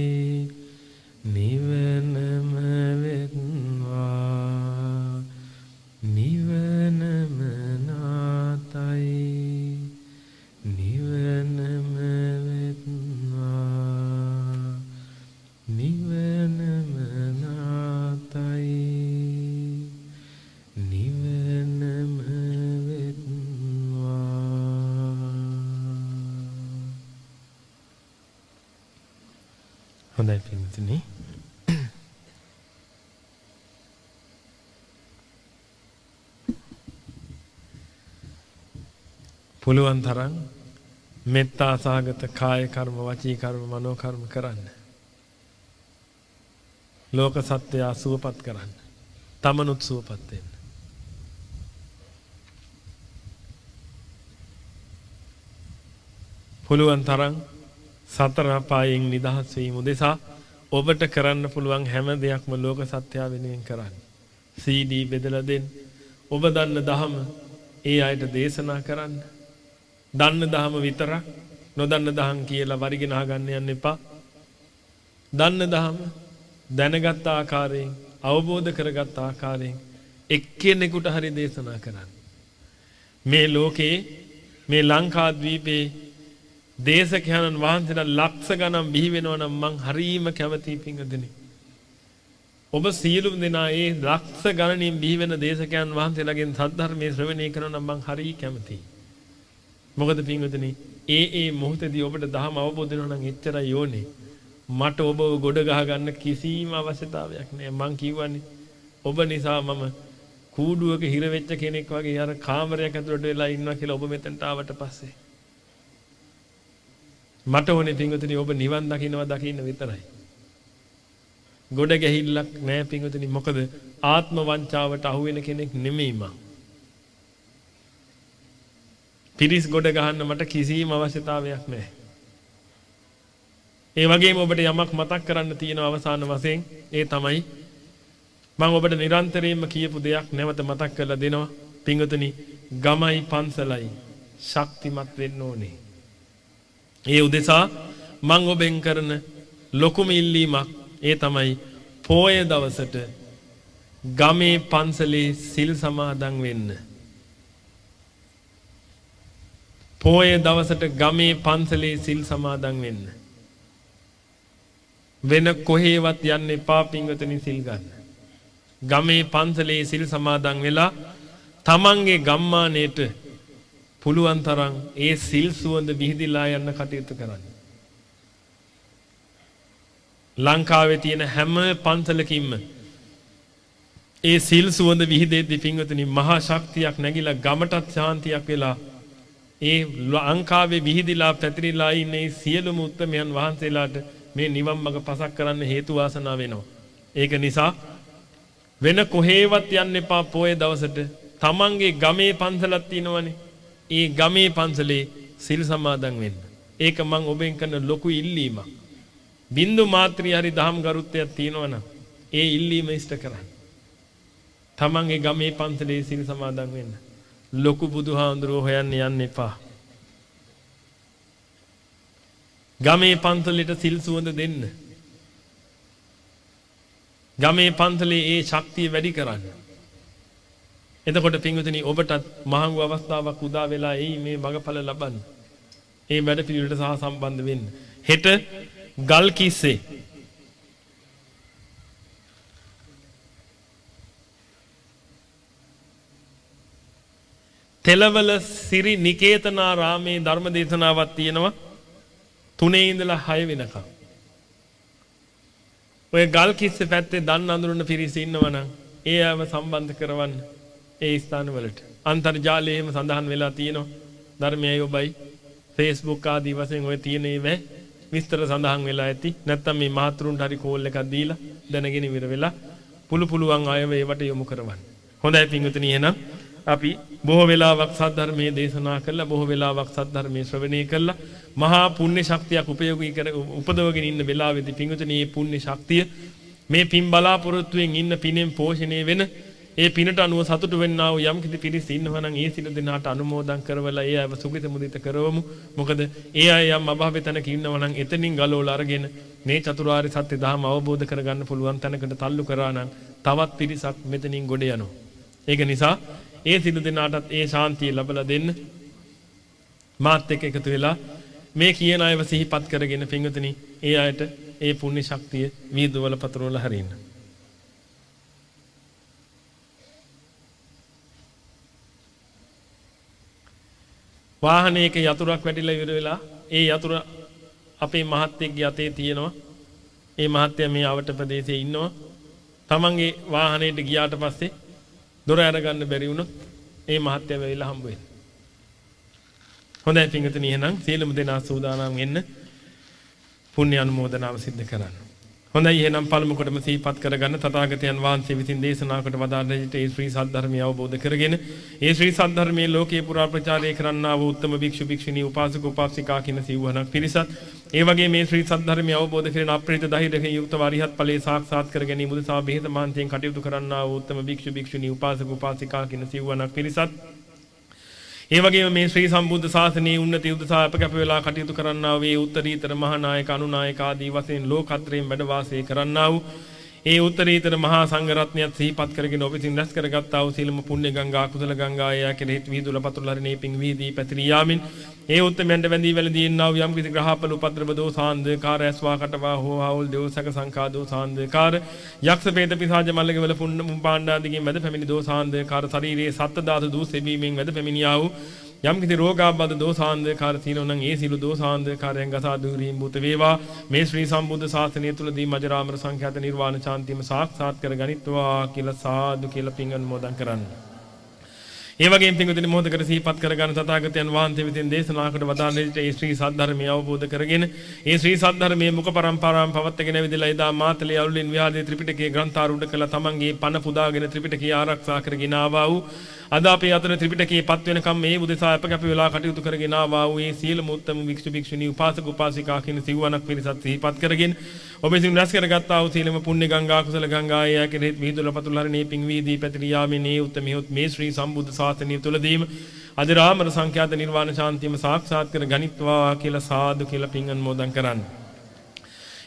පුළුවන් තරම් මෙත්තා සහගත කාය කර්ම වචී කර්ම මනෝ කර්ම කරන්න. ලෝක සත්වයා සුවපත් කරන්න. තමනුත් සුවපත් වෙන්න. පුළුවන් තරම් සතර අපායෙන් නිදහස් වීම උදෙසා ඔබට කරන්න පුළුවන් හැම දෙයක්ම ලෝක සත්‍යය වෙනුවෙන් කරන්න. CD බෙදලා දෙන්න. ඔබ දන්න දහම ඒ අයට දේශනා කරන්න. දන්න දහම විතරක් නොදන්න දහම් කියලා වරිගෙන අහගන්න යන්න එපා. දන්න දහම දැනගත් ආකාරයෙන් අවබෝධ කරගත් ආකාරයෙන් එක්කෙනෙකුට හරි දේශනා කරන්න. මේ ලෝකේ මේ ලංකාද්වීපේ දේශකයන්න් වහන්සේලා ලක්ෂ ගණන් බිහි වෙනවා නම් මං හරීම කැමතියි පිංගුදෙනි. ඔබ සියලුම දෙනා ඒ ලක්ෂ ගණනින් බිහි වෙන දේශකයන් වහන්සේලාගෙන් සද්ධර්මයේ ශ්‍රවණය කරනවා නම් මං හරී කැමතියි. මොකද පිංගුදෙනි ඒ ඒ මොහොතේදී ඔබට දහම අවබෝධ වෙනවා නම් එච්චරයි ඕනේ. මට ඔබව ගොඩ ගහ ගන්න කිසිම අවශ්‍යතාවයක් නෑ. මං කියවනේ ඔබ නිසා මම කූඩුවක හිර වෙච්ච කෙනෙක් වගේ අර කාමරයක් ඇතුළට වෙලා ඉන්නවා කියලා ඔබ මෙතනට ආවට පස්සේ මට ඕනේ පිංගුතුනි ඔබ නිවන් දකින්නවා දකින්න විතරයි. ගොඩ ගැහිල්ලක් නෑ පිංගුතුනි මොකද ආත්ම වංචාවට අහු වෙන කෙනෙක් නෙමෙයි මං. පිරිස් ගොඩ ගහන්න මට කිසිම අවශ්‍යතාවයක් නෑ. ඒ වගේම ඔබට යමක් මතක් කරන්න තියෙන අවසාන වශයෙන් ඒ තමයි මම ඔබට නිරන්තරයෙන්ම කියපු දෙයක් නැවත මතක් කරලා දෙනවා. පිංගුතුනි ගමයි පන්සලයි ශක්තිමත් වෙන්න ඕනේ. ඒ උදෙසා මං ඔබෙන් කරන ලොකුම ඉල්ලීමක් ඒ තමයි පෝය දවසට ගමේ පන්සලේ සිල් සමාදන් වෙන්න. පෝය දවසට ගමේ පන්සලේ සිල් සමාදන් වෙන්න. වෙන කොහේවත් යන්න එපා පිංගතනි සිල් ගන්න. ගමේ පන්සලේ සිල් සමාදන් වෙලා තමන්ගේ ගම්මානයට පුළුවන් තරම් ඒ සිල් සුවඳ විහිදිලා යන්න කටයුතු කරන්න. ලංකාවේ තියෙන හැම පන්සලකින්ම ඒ සිල් සුවඳ විහිදෙද්දි පින්වතුනි මහා ශක්තියක් නැగిලා ගමටත් ශාන්තියක් වෙලා ඒ ලංකාවේ විහිදිලා පැතිරිලා ඉන්න ඒ සියලුම උත්තමයන් වහන්සේලාට මේ නිවන් මඟ පසක් කරන්න හේතු වාසනා වෙනවා. ඒක නිසා වෙන කොහේවත් යන්න එපා පොයේ දවසට තමන්ගේ ගමේ පන්සලක් තියෙනවනේ. ඒ ගමේ පන්සලේ සිල් සමාදන් වෙන්න. ඒක මං ඔබෙන් කරන ලොකු ඉල්ලීමක්. බින්දු මාත්‍රී හරි දහම් ගරුත්වයක් තියෙනවනම් ඒ ඉල්ලීම ඉෂ්ට කරන්න. තමන්ගේ ගමේ පන්සලේ සිල් සමාදන් වෙන්න. ලොකු බුදුහාඳුරුව හොයන්න යන්න එපා. ගමේ පන්සලට සිල් සුවඳ දෙන්න. ගමේ පන්සලේ ඒ ශක්තිය වැඩි කරන්න. එතකොට පින්වතුනි ඔබටත් මහඟු අවස්ථාවක් උදා වෙලා එයි මේ මගඵල ලබන්න. ඒ වැඩ පිළිවෙලට සහ සම්බන්ධ වෙන්න. හෙට ගල් කිස්සේ තෙලවල සිරි නිකේතනාරාමේ ධර්ම දේශනාවක් තියෙනවා තුනේ ඉඳලා 6 වෙනකම්. ඔය ගල් කිස්සේ පැත්තේ දන් අඳුරන පිරිස ඉන්නවනම් ඒ අයව සම්බන්ධ කරවන්න ඒ ස්ථානවලට. අන්තර්ජාලයේම සඳහන් වෙලා තියෙනවා. ධර්මයයි ඔබයි Facebook ආදී වශයෙන් ඔය තියෙන ඒවා විස්තර සඳහන් වෙලා ඇති. නැත්තම් මේ මහතුරුන්ට හරි කෝල් එකක් දීලා දැනගෙන ඉවර වෙලා පුළු පුළුවන් අයව ඒවට යොමු කරවන්න. හොඳයි පින්වතුනි එහෙනම් අපි බොහෝ වෙලාවක් සද්ධර්මයේ දේශනා කළා බොහෝ වෙලාවක් සද්ධර්මයේ ශ්‍රවණය කළා. මහා පුණ්‍ය ශක්තියක් උපයෝගී කර උපදවගෙන ඉන්න වෙලාවේදී පිංගුතුනි මේ පුණ්‍ය ශක්තිය මේ පින් බලාපොරොත්තුෙන් ඉන්න පිනෙන් පෝෂණය වෙන ඒ පිනට අනුව සතුටු වෙන්නා වූ යම් කිසි පිරිස ඉන්නවා නම් ඒ සින දෙනාට අනුමෝදන් කරවලා ඒ අයව සුගිත මුදිත කරවමු. මොකද ඒ අය යම් අභාවේ තැනක ඉන්නවා නම් එතනින් ගලවලා අරගෙන මේ චතුරාර්ය සත්‍ය ධර්ම අවබෝධ කරගන්න පුළුවන් තැනකට තල්ලු කරා නම් තවත් පිරිසක් මෙතනින් ගොඩ යනවා. ඒක නිසා ඒ සිදු දෙනාටත් ඒ ශාන්තිය ලබලා දෙන්න මාත් එක්ක එකතු වෙලා මේ කියන අයව සිහිපත් කරගෙන පින්වතුනි ඒ අයට ඒ පුණ්‍ය ශක්තිය වීදුවල පතරවල හරින්න. වාහනයක යතුරක් වැටිලා ඉවර වෙලා ඒ යතුර අපේ මහත්තයෙක්ගේ අතේ තියෙනවා. ඒ මහත්තයා මේ අවට ප්‍රදේශයේ ඉන්නවා. තමන්ගේ වාහනයට ගියාට පස්සේ දොර අරගන්න බැරි වුණොත් ඒ මහත්තයා වෙවිලා හම්බ වෙනවා. හොඳයි පින්වතුනි එහෙනම් සියලුම දෙනා සූදානම් වෙන්න පුණ්‍ය අනුමෝදනාව සිද්ධ කරන්න. හොඳයි එහෙනම් පළමු කොටම සිහිපත් කරගන්න තථාගතයන් වහන්සේ විසින් දේශනා කොට වදාළ විට ඒ ශ්‍රී සද්ධර්මය අවබෝධ කරගෙන ඒ ශ්‍රී සද්ධර්මයේ ලෝකේ පුරා ප්‍රචාරය කරන්නා වූ උත්තම භික්ෂු භික්ෂුණී උපාසක උපාසිකා කියන සිව්වණක් පිරිසත් ඒ වගේ මේ ශ්‍රී සද්ධර්මය අවබෝධ කරගෙන අප්‍රේත ධෛර්යයෙන් යුක්ත වරිහත් ඵලයේ සාක්ෂාත් කර ගැනීම උදෙසා බෙහෙත මාන්තයෙන් කටයුතු කරන්නා වූ උත්තම භික්ෂු භික්ෂුණී උපාසක උපාසිකා කියන සිව්වණක් පිරිසත්. ඒ වගේම මේ ශ්‍රී සම්බුද්ධ ශාසනයේ උන්නති උදෙසා අපකැප වෙලා කටයුතු කරන්නා වූ උත්තරීතර මහානායක අනුනායක ආදී වශයෙන් ලෝකත්‍රයෙන් වැඩ වාසය කරන්නා වූ ඒ උත්තරීතර මහා සංඝ රත්නයත් සිහිපත් කරගෙන ඔබ විසින් රැස් කරගත්තා වූ සීලම පුණ්‍ය ගංගා කුසල ගංගා යා කෙරෙහිත් විහිදුල පතුල් හරිනේ පිං වීදී පැතිරී යාමින් ඒ උත්තමයන්ට වැඳී වැළඳී ඉන්නා වූ යම් කිසි ග්‍රහපල උපද්‍රව දෝසාන්දකාර ඇස්වා කටවා හෝ ආවුල් දෝසක සංකා දෝසාන්දකාර යක්ෂ පේත පිසාජ මල්ලගේ වල පුණ්‍ය පාණ්ඩාදිගෙන් වැද පැමිණි දෝසාන්දකාර ශරීරයේ සත්ත්‍ය ධාතු දූ සෙවීමෙන් වැද පැමිණියා වූ යම් කිසි රෝගාබද දෝසාන්දකාර තියෙනවා නම් ඒ සිළු දෝසාන්දකාරයන් ගසා දුරීම් බුත වේවා මේ ශ්‍රී සම්බුද්ධ ශාසනය තුලදී මජරාමර සංඛ්‍යාත නිර්වාණ ශාන්තියම සාක්ෂාත් කර ගනිත්වා කියලා සාදු කියලා පින් අනුමෝදන් කරන්න. ඒ වගේම පින්වතුනි මොහොතකට සිහිපත් කරගන්න තථාගතයන් වහන්සේ විසින් දේශනා කොට වදාළ විට ඒ ශ්‍රී සද්ධර්මය අවබෝධ කරගෙන ඒ ශ්‍රී සද්ධර්මයේ මුඛ පරම්පරාවන් පවත්වාගෙන ඇවිදලා එදා මාතලේ අවුලින් විහාරයේ ත්‍රිපිටකයේ ග්‍රන්ථාරූඪ කළ. තමන්ගේ පණ පුදාගෙන ත්‍රිපිටකය ආරක්ෂා කරගෙන ආවා වූ අද අපේ අතර ත්‍රිපිටකයේ පත් වෙනකම් මේ උදෙසා අපකැප වෙලා කටයුතු කරගෙන ආවා වූ ඒ සීල මුත්තම වික්ෂු භික්ෂුණී උපාසක උපාසිකා කියන සිව්වණක් පිරිසත් සිහිපත් කරගෙන ඔබ විසින් රැස් කරගත්තා වූ සීලම පුණ්‍ය ගංගා කුසල ගංගා යා කෙරෙහි විහිදුල පතුල් හරණේ පිං වීදී පැතිරී යාමේ මේ උත්තමියොත් මේ ශ්‍රී සම්බුද්ධ ශාසනය තුලදීම අදරාමර සංඛ්‍යාත නිර්වාණ ශාන්තියම සාක්ෂාත් කර ගනිත්වා කියලා සාදු කියලා පින් අනුමෝදන් කරන්නේ.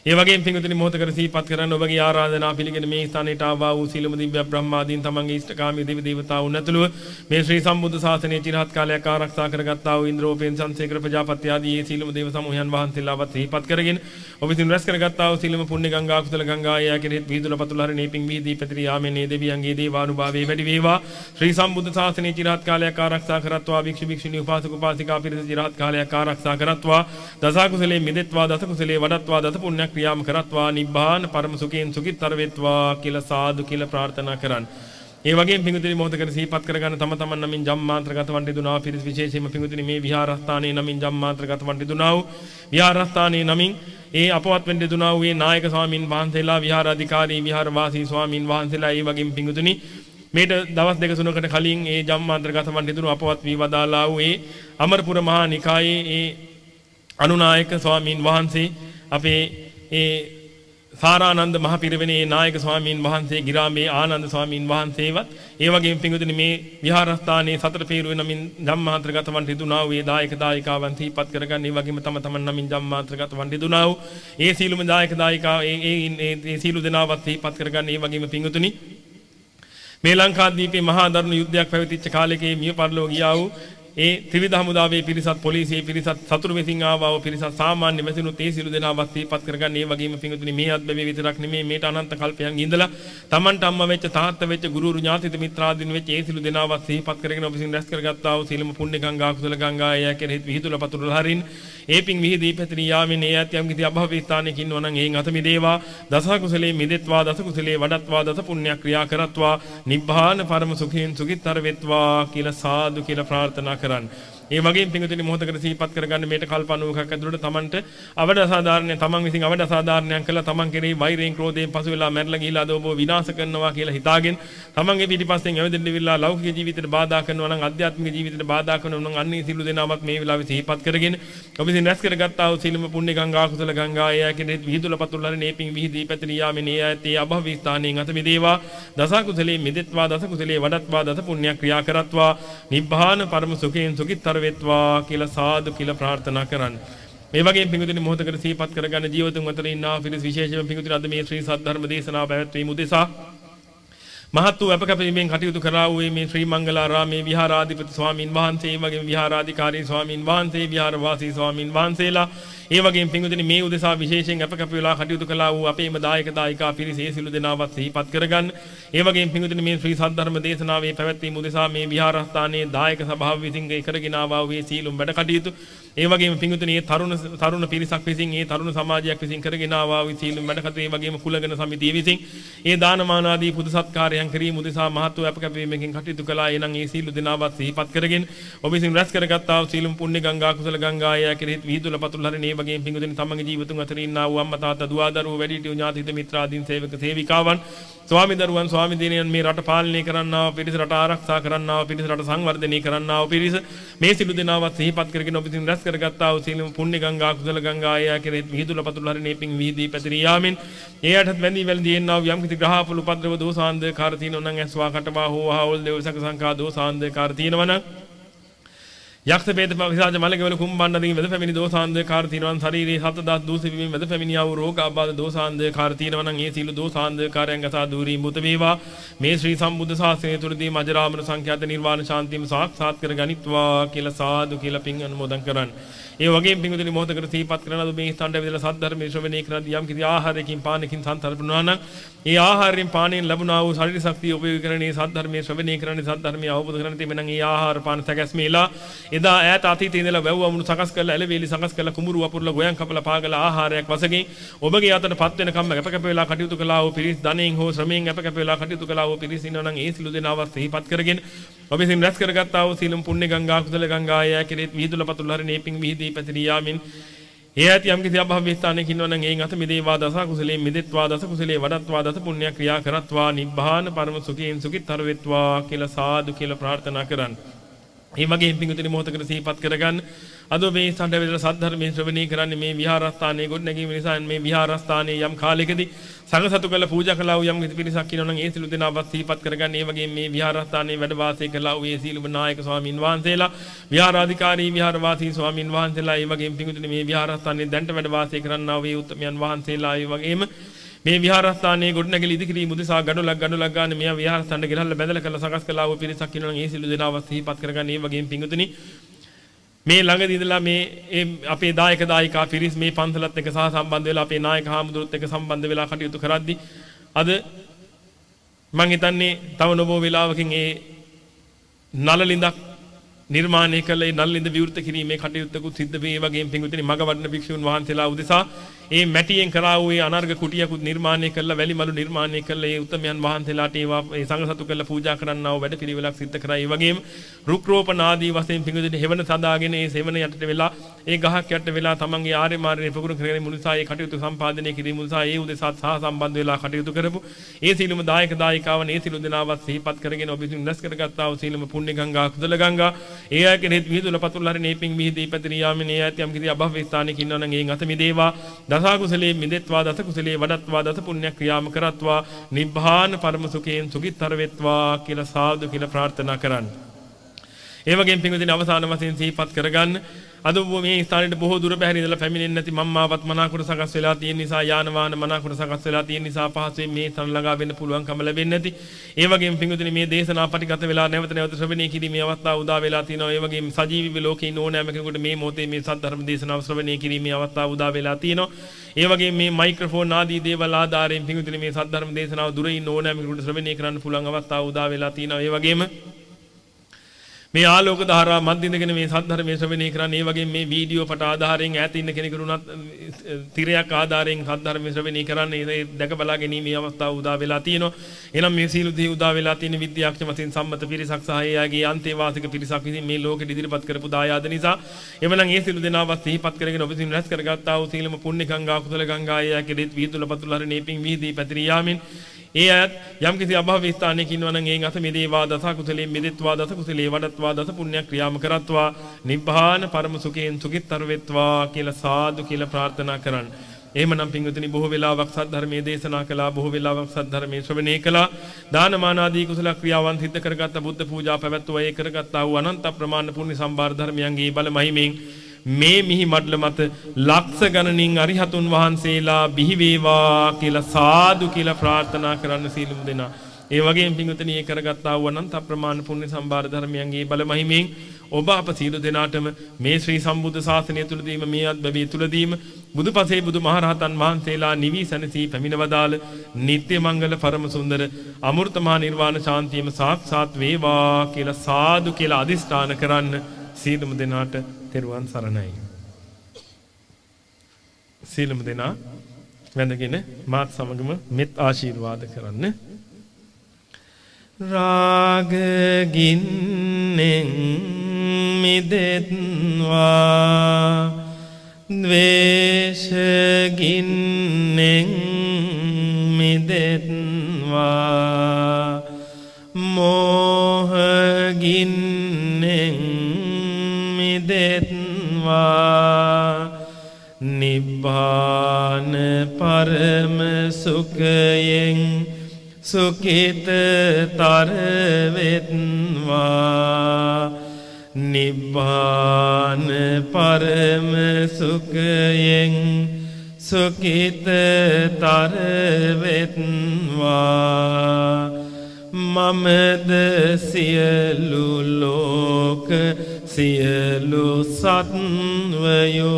ඒ වගේම පිඟුතුනි මොහොතකට සිහිපත් කරන්න ඔබගේ ආරාධනා පිළිගෙන මේ ස්ථානයට ආවා වූ සීලම දිව්‍ය බ්‍රහ්මාදීන් තමන්ගේ ඉෂ්ඨකාමී දෙවි දේවතාවුන් ඇතුළුව මේ ශ්‍රී සම්බුද්ධ ශාසනය චිරහත් කාලයක් ආරක්ෂා කරගත්තා වූ ඉන්ද්‍රෝපේන් සංසේකර ප්‍රජාපති ආදී ඒ සීලම දේව සමූහයන් වහන්සේලාවත් සිහිපත් කරගෙන ඔබ විසින් රැස් කරගත්තා වූ සීලම පුණ්‍ය ගංගා කුසල ගංගා ආය කෙරෙහි විදුල පතුල හරිනේ පිං විහිදී පැතිරී යාමේ මේ දෙවියන්ගේ දේවානුභාවයේ වැඩි වේවා. ශ්‍රී සම්බුද්ධ ශාසනය චිරහත් කාලයක් ආරක්ෂා කරත්වා. භික්ෂු භික්ෂුණී උපාසක උපාසිකා පිරිස චිරහත් කාලයක් ආරක්ෂා කරත්වා. දස කුසලේ මිදෙත්වා දස කුසලේ වඩත්වා දස පුණ්‍ය ක්‍රියාම කරත්වා නිබ්බාන පරම සුඛයෙන් සුඛිතර වෙත්වා කියලා සාදු කියලා ප්‍රාර්ථනා කරන්න. ඒ වගේම පිඟුතුනි මොහොතකට සිහිපත් කරගන්න තම තමන් නමින් ජම්මාන්තරගත වන්ටි දුනා පිරිස් විශේෂයෙන්ම පිඟුතුනි මේ විහාරස්ථානයේ නමින් ජම්මාන්තරගත වන්ටි දුනා වූ විහාරස්ථානයේ නමින් ඒ අපවත් වෙන්න දුනා වූ ඒ නායක ස්වාමින් වහන්සේලා විහාරාධිකාරී විහාරවාසී ස්වාමින් වහන්සේලා ඒ වගේම පිඟුතුනි මේට දවස් දෙක තුනකට කලින් ඒ ජම්මාන්තරගත වන්ටි දුනු අපවත් වී වදාලා වූ ඒ අමරපුර මහා නිකායේ ඒ අනුනායක ස්වාමින් වහන්සේ අපේ ඒ සාරානන්ද මහ පිරිවෙනේ නායක ස්වාමීන් වහන්සේ ගිරාමේ ආනන්ද ස්වාමීන් වහන්සේවත් ඒ වගේම පිඟුතුනි මේ විහාරස්ථානයේ සතර පීරුවේ නමින් ධම්මාන්තරගත වන් රිදුනා වූ ඒ දායක දායිකාවන් සිහිපත් කරගන්න ඒ වගේම තම තමන් නමින් ධම්මාන්තරගත වන් රිදුනා වූ ඒ සීලුම දායක දායිකා ඒ ඒ ඒ සීලු දෙනාවත් සිහිපත් කරගන්න ඒ වගේම පිඟුතුනි මේ ලංකාදීපේ මහා දරුණු යුද්ධයක් පැවතිච්ච කාලෙකේ මිය පරලෝ ගියා වූ ඒ ත්‍රිවිධ හමුදාවේ පිරිසත් පොලිසියේ පිරිසත් සතුරු වෙසින් ආවා. වූ පිරිසත් සාමාන්‍ය මෙසිනුත් ඒ සිළු දෙනාවත් සිහිපත් කරගන්න. ඒ වගේම පිඟුතුනි මේ අත්බැවේ විතරක් නෙමේ මේට අනන්ත කල්පයන් ඉඳලා Tamanට අම්මා වෙච්ච තාත්තා වෙච්ච ගුරුරු ඥාතිත මිත්‍රාදීන් වෙච්ච ඒ සිළු දෙනාවත් සිහිපත් කරගෙන ඔබ විසින් රැස් කරගත්තා වූ සීලම පුණ්‍ය ගංගා කුසල ගංගා එය කෙරෙහි විහිදුල පතුරුල හරින් ඒ පිං විහිදී පැතිරී යාමෙන් ඒ ඇති යම් කිසි අභව ස්ථානයක ඉන්නවා නම් එයින් අත මිදේවා. දස කුසලේ මිදෙත්වා දස කුසලේ වඩත්වා දස පුණ්‍ය ක්‍රියා කරත්වා. නිබ්බාන පරම සුඛයෙන් සුඛිතර වෙත්වා කියලා සාදු කියලා ප්‍රාර්ථනා කරන්න ඒ වගේම පිංගුතුනි මොහොතකට සිහිපත් කරගන්න මේට කල්ප 90ක් ඇතුළත තමන්ට අවඩ අසාධාරණ තමන් විසින් අවඩ අසාධාරණයක් කළා. තමන් කෙරෙහි වෛරයෙන් ක්‍රෝධයෙන් පසු වෙලා මැරලා ගිහිලා අද ඔබ විනාශ කරනවා කියලා හිතාගෙන තමන්ගේ පිටිපස්සෙන් ඇවිදින්න විලා ලෞකික ජීවිතයට බාධා කරනවා නම් ආධ්‍යාත්මික ජීවිතයට බාධා කරනවා නම් අන්නේ සිළු දෙනාමත් මේ වෙලාවේ සිහිපත් කරගෙන ඔබ විසින් රැස් කරගත්තා වූ සීලම පුණ්‍ය ගංගා කුසල ගංගා එය කෙරෙහි විහිදුල පතුල්ලර නේපින් විහිදී පැතිරී යාමේ නේ ඇතේ අභව ස්ථානයෙන් අත මිදේවා. දස කුසලේ මිදෙත්වා දස කුසලේ වඩත්වා දස පුණ්‍ය ක්‍රියා කරත්වා. නිබ්බාන පරම සුඛයෙන් සුඛිතර වෙත්වා කියලා සාදු කියලා ප්‍රාර්ථනා කරන්න. මේ වගේ පිඟුතුනි මොහොතකට සිහිපත් කරගන්න ජීවිතුන් අතර ඉන්නා පිරිස විශේෂයෙන්ම පිඟුතුනි අද මේ ශ්‍රී සද්ධර්ම දේශනාව පැවැත්වීම උදෙසා මහත් වූ අපකපීමෙන් කටයුතු කරා වූ මේ ශ්‍රී මංගලාරාමේ විහාරාධිපති ස්වාමින් වහන්සේ වගේම විහාරාධිකාරී ස්වාමින් වහන්සේ විහාරවාසී ස්වාමින් වහන්සේලා ඒ වගේම පින්වතුනි මේ උදෙසා විශේෂයෙන් අපකප වෙලා කටයුතු කළා වූ අපේම දායක දායිකා පිරිස ඒ සිළු දෙනාවත් සිහිපත් කරගන්න. ඒ වගේම පින්වතුනි මේ ශ්‍රී සද්ධර්ම දේශනාවේ පැවැත්වීම උදෙසා මේ විහාරස්ථානයේ දායක සභාව විසින් කරගෙන ආවා වූ සීලුම් වැඩ කටයුතු ඒ වගේම පින්වතුනි මේ තරුණ තරුණ පිරිසක් විසින් ඒ තරුණ සමාජයක් විසින් කරගෙන ආවා වූ සීලුම් වැඩ කටයුතු ඒ වගේම කුලගෙන සමිතිය විසින් ඒ දානමාන ආදී පුද සත්කාරයන් කිරීම උදෙසා මහත් වූ අපකපීමකින් කටයුතු කළා. එනං ඒ සීලු දෙනාවත් සිහිපත් කරගෙන ඔබ විසින් රැස් කරගත්තා වූ සීලුම් පුණ්‍ය ගංගා කුසල ගංගා ආය කෙරෙහි විහිදුල පතුල් හරින ඒ වගේම පින්වතුනි තමන්ගේ ජීවිතුන් අතර ඉන්නා වූ අම්මා තාත්තා දුව දරුවෝ වැඩිහිටියෝ ඥාති හිත මිත්‍රාදීන් සේවක සේවිකාවන් ස්වාමි දරුවන් ස්වාමි දිනයන් මේ රට පාලනය කරන්නා වූ පිරිස රට ආරක්ෂා කරන්නා වූ පිරිස රට සංවර්ධනය කරන්නා වූ පිරිස මේ සිළු දෙනාවත් සිහිපත් කරගෙන ඔබ විසින් රැස් කරගත්තා වූ සීලම පුණ්‍ය ගංගා කුසල ගංගා ආය කෙරෙහි විහිදුල පතුල් හරිනේ පිං විහිදී පැතිරී යාමෙන් ඒ යටත් වැඳී වැළඳී එන්නා වූ යම් කිසි ග්‍රහපල උපද්‍රව දෝසාන්දකාර තියෙනවා නම් ඇස්වා කටවා හෝ ආවල් දේවසක සංකා දෝසාන්දකාර තියෙනවා නම් යක්ෂ වේද පිසාච මලකවල කුම්බණ්ඩදී වෙද පැමිණි දෝසාන්ද කාර තිනවන් ශරීරයේ සත දස් දූසි වීම වෙද පැමිණියා වූ රෝග ආබාධ දෝසාන්ද කාර තිනවන නම් ඒ සීල දෝසාන්ද කාරයන් ගසා දූරී මුත වේවා. මේ ශ්‍රී සම්බුද්ධ ශාසනය තුලදී මජරාමර සංඛ්‍යාත නිර්වාණ ශාන්තියම සාක්ෂාත් කර ගනිත්වා කියලා සාදු කියලා පින් අනුමෝදන් කරන්නේ ඒ වගේම පින්විතනි මොහොතකට සිහිපත් කරන ලද මේ ස්ථානට ඇවිදලා සද්ධර්මයේ ශ්‍රවණය කරන යම් කිසි ආහාරයකින් පානකින් සන්තරපුණා නම් ඒ ආහාරයෙන් පානයෙන් ලැබුණා වූ ශරීර ශක්තිය උපයෝග කරන්නේ සද්ධර්මයේ ශ්‍රවණය කරන්නේ සද්ධර්මයේ අවබෝධ කරන්නේ තෙමනම් ඒ ආහාර පාන සැකැස්මේලා එදා ඈත අතීතයේ ඉඳලා වැව්ව වුණු සකස් කරලා එළවේලි සකස් කරලා කුඹුරු වපුරලා ගෝයන් කපලා පාගලා ආහාරයක් වශයෙන් ඔබගේ අතට පත් වෙනකම් අප කැප වෙලා කටයුතු කළා වූ පිරිස් ධනෙන් හෝ ශ්‍රමයෙන් අප කැප වෙලා කටයුතු කළා වූ පිරිස් ඉන්නවා නම් ඒ සිළු දෙනාවත් සිහිපත් කරගෙන ඔබ විසින් රැස් කරගත්තා වූ සීලම් පුණ්‍ය ගංගා කුසල ගංගා ආය කෙරෙත් විහිදුල පතුල් හරිනේ පිං විහිදී පැතිරී යාමින් ඒ ඇති යම් කිසි අභව ස්ථානයක ඉන්නවා නම් එයින් අත මිදේවා දස කුසලයෙන් මිදෙත්වා දස කුසලයේ වඩත්වා දස පුණ්‍ය ක්‍රියා කරත්වා නිබ්බාන පරම සුඛයෙන් සුඛිතර වෙත්වා කියලා සාදු කියලා ප්‍රාර්ථනා කරන්න. ඒ වගේම පිංගුතුනි මොහොතකට සිහිපත් කරගන්න අද මේ සඳ වේදලා සද්ධර්මයෙන් ශ්‍රවණී කරන්නේ මේ විහාරස්ථානයේ ගොඩ නැගීම නිසා මේ විහාරස්ථානයේ යම් කාලයකදී සංඝසතු කළ පූජා කළා වූ යම් කිසි පිරිසක් ඉන්නවා නම් ඒ සිළු දෙනාවත් සිහිපත් කරගන්න. ඒ වගේම මේ විහාරස්ථානයේ වැඩ වාසය කළා වූ ඒ සීලම නායක ස්වාමින් වහන්සේලා, විහාරාධිකාරී විහාරවාසී ස්වාමින් වහන්සේලා, ඒ වගේම පිඟුතුනි මේ විහාරස්ථානයේ දැන්ට වැඩ වාසය කරන්නා වූ උත්තමයන් වහන්සේලා, ඒ වගේම මේ විහාරස්ථානයේ ගොඩනැගිලි ඉදිකිරීම උදෙසා ගඩොලක් ගඩොලක් ගන්න මෙයා විහාරස්ථානට ගෙනල්ලා බැඳලා කරලා සකස් කළා වූ පිරිසක් ඉන්නවා නම් ඒ සිළු දෙනාවත් සිහිපත් කරගන්න. ඒ වගේම පිඟුතුනි මේ ළඟදී ඉඳලා මේ අපේ දායක දායිකා පිරිස් මේ පන්සලත් එක්ක සහ සම්බන්ධ වෙලා අපේ නායක හාමුදුරුවොත් එක්ක සම්බන්ධ වෙලා කටයුතු කරද්දී අද මම හිතන්නේ තව නොබෝ වෙලාවකින් ඒ නලලින්දක් නිර්මාණය කළ ඒ නලලින්ද විවෘත කිරීමේ කටයුත්තකුත් සිද්ධ වේ. ඒ වගේම පිඟුතුනි මග වඩන භික්ෂුන් වහන්සේලා උදෙසා ඒ මැටියෙන් කරා වූ ඒ අනර්ග කුටියකුත් නිර්මාණය කළා වැලි මලු නිර්මාණය කළා ඒ උත්තමයන් වහන්සේලාට ඒවා ඒ සංඝසතු කළ පූජා කරන්නා වූ වැඩ පිළිවෙලක් සිද්ධ කරා. ඒ වගේම රුක් රෝපණ ආදී වශයෙන් පිඟුදින හෙවන සදාගෙන ඒ සෙවන යටට වෙලා ඒ ගහක් යට වෙලා තමන්ගේ ආර්ය මාර්ගයේ ප්‍රගුණ කරගෙන මුනිසා ඒ කටයුතු සම්පාදනය කිරීම නිසා ඒ උදෙසා සහ සම්බන්ධ වෙලා කටයුතු කරපු ඒ සීලම දායක දායිකාවන් ඒ සීල දෙනාවත් සිහිපත් කරගෙන ඔබ විසින් රැස් කරගත්තා වූ සීලම පුණ්‍ය ගංගා කුසල ගංගා. ඒ අය කෙනෙක් විහිදුල පතුල් හරි නේපින් විහිදී පැතිරී යාමේ නේ ඇති යම් කිසි අභව ස්ථානයක ඉන්නවා නම් ඒන් අත මිදේවා. දසා කුසලයේ මිදෙත්වා දස කුසලයේ වඩත්වා දස පුණ්‍ය ක්‍රියාම කරත්වා නිබ්බාන පරම සුඛයෙන් සුඛිතර වෙත්වා කියලා සාදු කියලා ප්‍රාර්ථනා කරන්න. ඒ වගේම පින්වදින අවසාන වශයෙන් සිහිපත් කරගන්න අද මේ ස්ථානෙට බොහෝ දුර බැහැර ඉඳලා පැමිණෙන්නේ නැති මම්මාවත් මනාකුර සකස් වෙලා තියෙන නිසා යාන වාහන මනාකුර සකස් වෙලා තියෙන නිසා පහසුවෙන් මේ තන ළඟා වෙන්න පුළුවන්කම ලැබෙන්නේ නැති. ඒ වගේම පිංගුතුනි මේ දේශනා පටිගත වෙලා නැවත නැවත ශ්‍රවණය කිරීමේ අවස්ථාව උදා වෙලා තිනවා. ඒ වගේම සජීවීව ලෝකේ ඉන්න ඕනෑම කෙනෙකුට මේ මොහොතේ මේ සද්ධර්ම දේශනාව ශ්‍රවණය කිරීමේ අවස්ථාව උදා වෙලා තිනවා. ඒ වගේම මේ මයික්‍රොෆෝන් ආදී දේවල් ආධාරයෙන් පිංගුතුනි මේ සද්ධර්ම දේශනාව දුර ඉන්න ඕනෑම කෙනෙකුට ශ්‍රවණය කරන්න පුළුවන් අවස්ථාව උදා වෙලා තිනවා. ඒ වගේම මේ ආලෝක ධාරා මන්දින්දගෙන මේ සද්ධර්මයේ ශ්‍රවණය කරන්නේ ඒ වගේ මේ වීඩියෝ පට ආධාරයෙන් ඈත ඉන්න කෙනෙකුට උනත් තිරයක් ආධාරයෙන් සද්ධර්මයේ ශ්‍රවණය කරන්නේ ඒ දැක බලා ගැනීමේ අවස්ථාව උදා වෙලා තියෙනවා. එහෙනම් මේ සීල දී උදා වෙලා තියෙන විද්‍යාඥ වශයෙන් සම්මත පිරිසක් සහ එයාගේ අන්තේවාසික පිරිසක් විසින් මේ ලෝකෙ ඉදිරිපත් කරපු දායාද නිසා එවනම් ඒ සීල දෙනාවත් සිහිපත් කරගෙන ඔබ විසින් රැස් කරගත්තා වූ සීලම පුණ්‍ය ගංගා කුසල ගංගා එයාගේ දෙත් වීදුල පතුල හරි නේපින් වීදී පැතිරී යාමින් ඒ අයත් යම් කිසි අභව ස්ථානයක ඉන්නවා නම් ඒන් අත මෙදේවා දස කුසලයෙන් මෙදෙත්වා දස කුසලේ වඩත්වා දස පුණ්‍ය ක්‍රියාම කරත්වා නිබ්බාන පරම සුඛයෙන් සුඛිතර වෙත්වා කියලා සාදු කියලා ප්‍රාර්ථනා කරන්න. එහෙමනම් පින්වතුනි බොහෝ වෙලාවක් සද්ධර්මයේ දේශනා කළා බොහෝ වෙලාවක් සද්ධර්මයේ ශ්‍රවණය කළා දානමාන ආදී කුසල ක්‍රියාවන් සිද්ධ කරගත්ත බුද්ධ පූජා පැවැත්වුවා ඒ කරගත්තා වූ අනන්ත ප්‍රමාණ පුණ්‍ය සම්භාර ධර්මයන්ගේ බල මහිමෙන් මේ මිහි මඩල මත ලක්ෂ ගණනින් අරිහතුන් වහන්සේලා බිහි වේවා කියලා සාදු කියලා ප්‍රාර්ථනා කරන්න සීලමු දෙනා. ඒ වගේම පිංගුතනි ඒ කරගත්තා වූ අනන්ත ප්‍රමාණ පුණ්‍ය සම්භාර ධර්මයන්ගේ බල මහිමෙන් ඔබ අප සීල දෙනාටම මේ ශ්‍රී සම්බුද්ධ ශාසනය තුලදීම මේ අත්බැවිය තුලදීම බුදුපසේ බුදුමහරහතන් වහන්සේලා නිවි සැනසී පැමිණවදාල නිත්‍ය මංගල පරම සුන්දර අමෘතමහා නිර්වාණ ශාන්තියම සාක්ෂාත් වේවා කියලා සාදු කියලා අදිස්ථාන කරන්න සීලමු දෙනාට තෙරුවන් සරණයි. සීලමු දෙනා වැඳගෙන මාත් සමගම මෙත් ආශිර්වාද කරන්න. රාගගින්නෙන් මිදෙත්වා ද්වේෂගින්නෙන් මිදෙත්වා මෝහගින්නෙන් මිදෙත්වා නිබ්බාන පරම සුඛයෙන් සුඛිතතර වෙත්වා නිබ්බාන පරම සුඛයෙන් සුඛිතතර වෙත්වා මමද සියලු ලෝක සියලු සත්වයෝ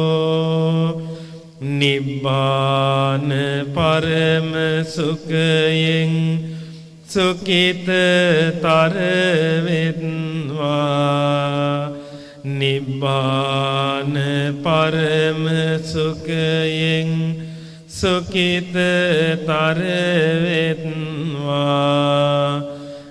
නිබ්බාන පරම සුඛයෙන් සුඛිතතර වෙත්වා නිබ්බාන පරම සුඛයෙන් සුඛිතතර වෙත්වා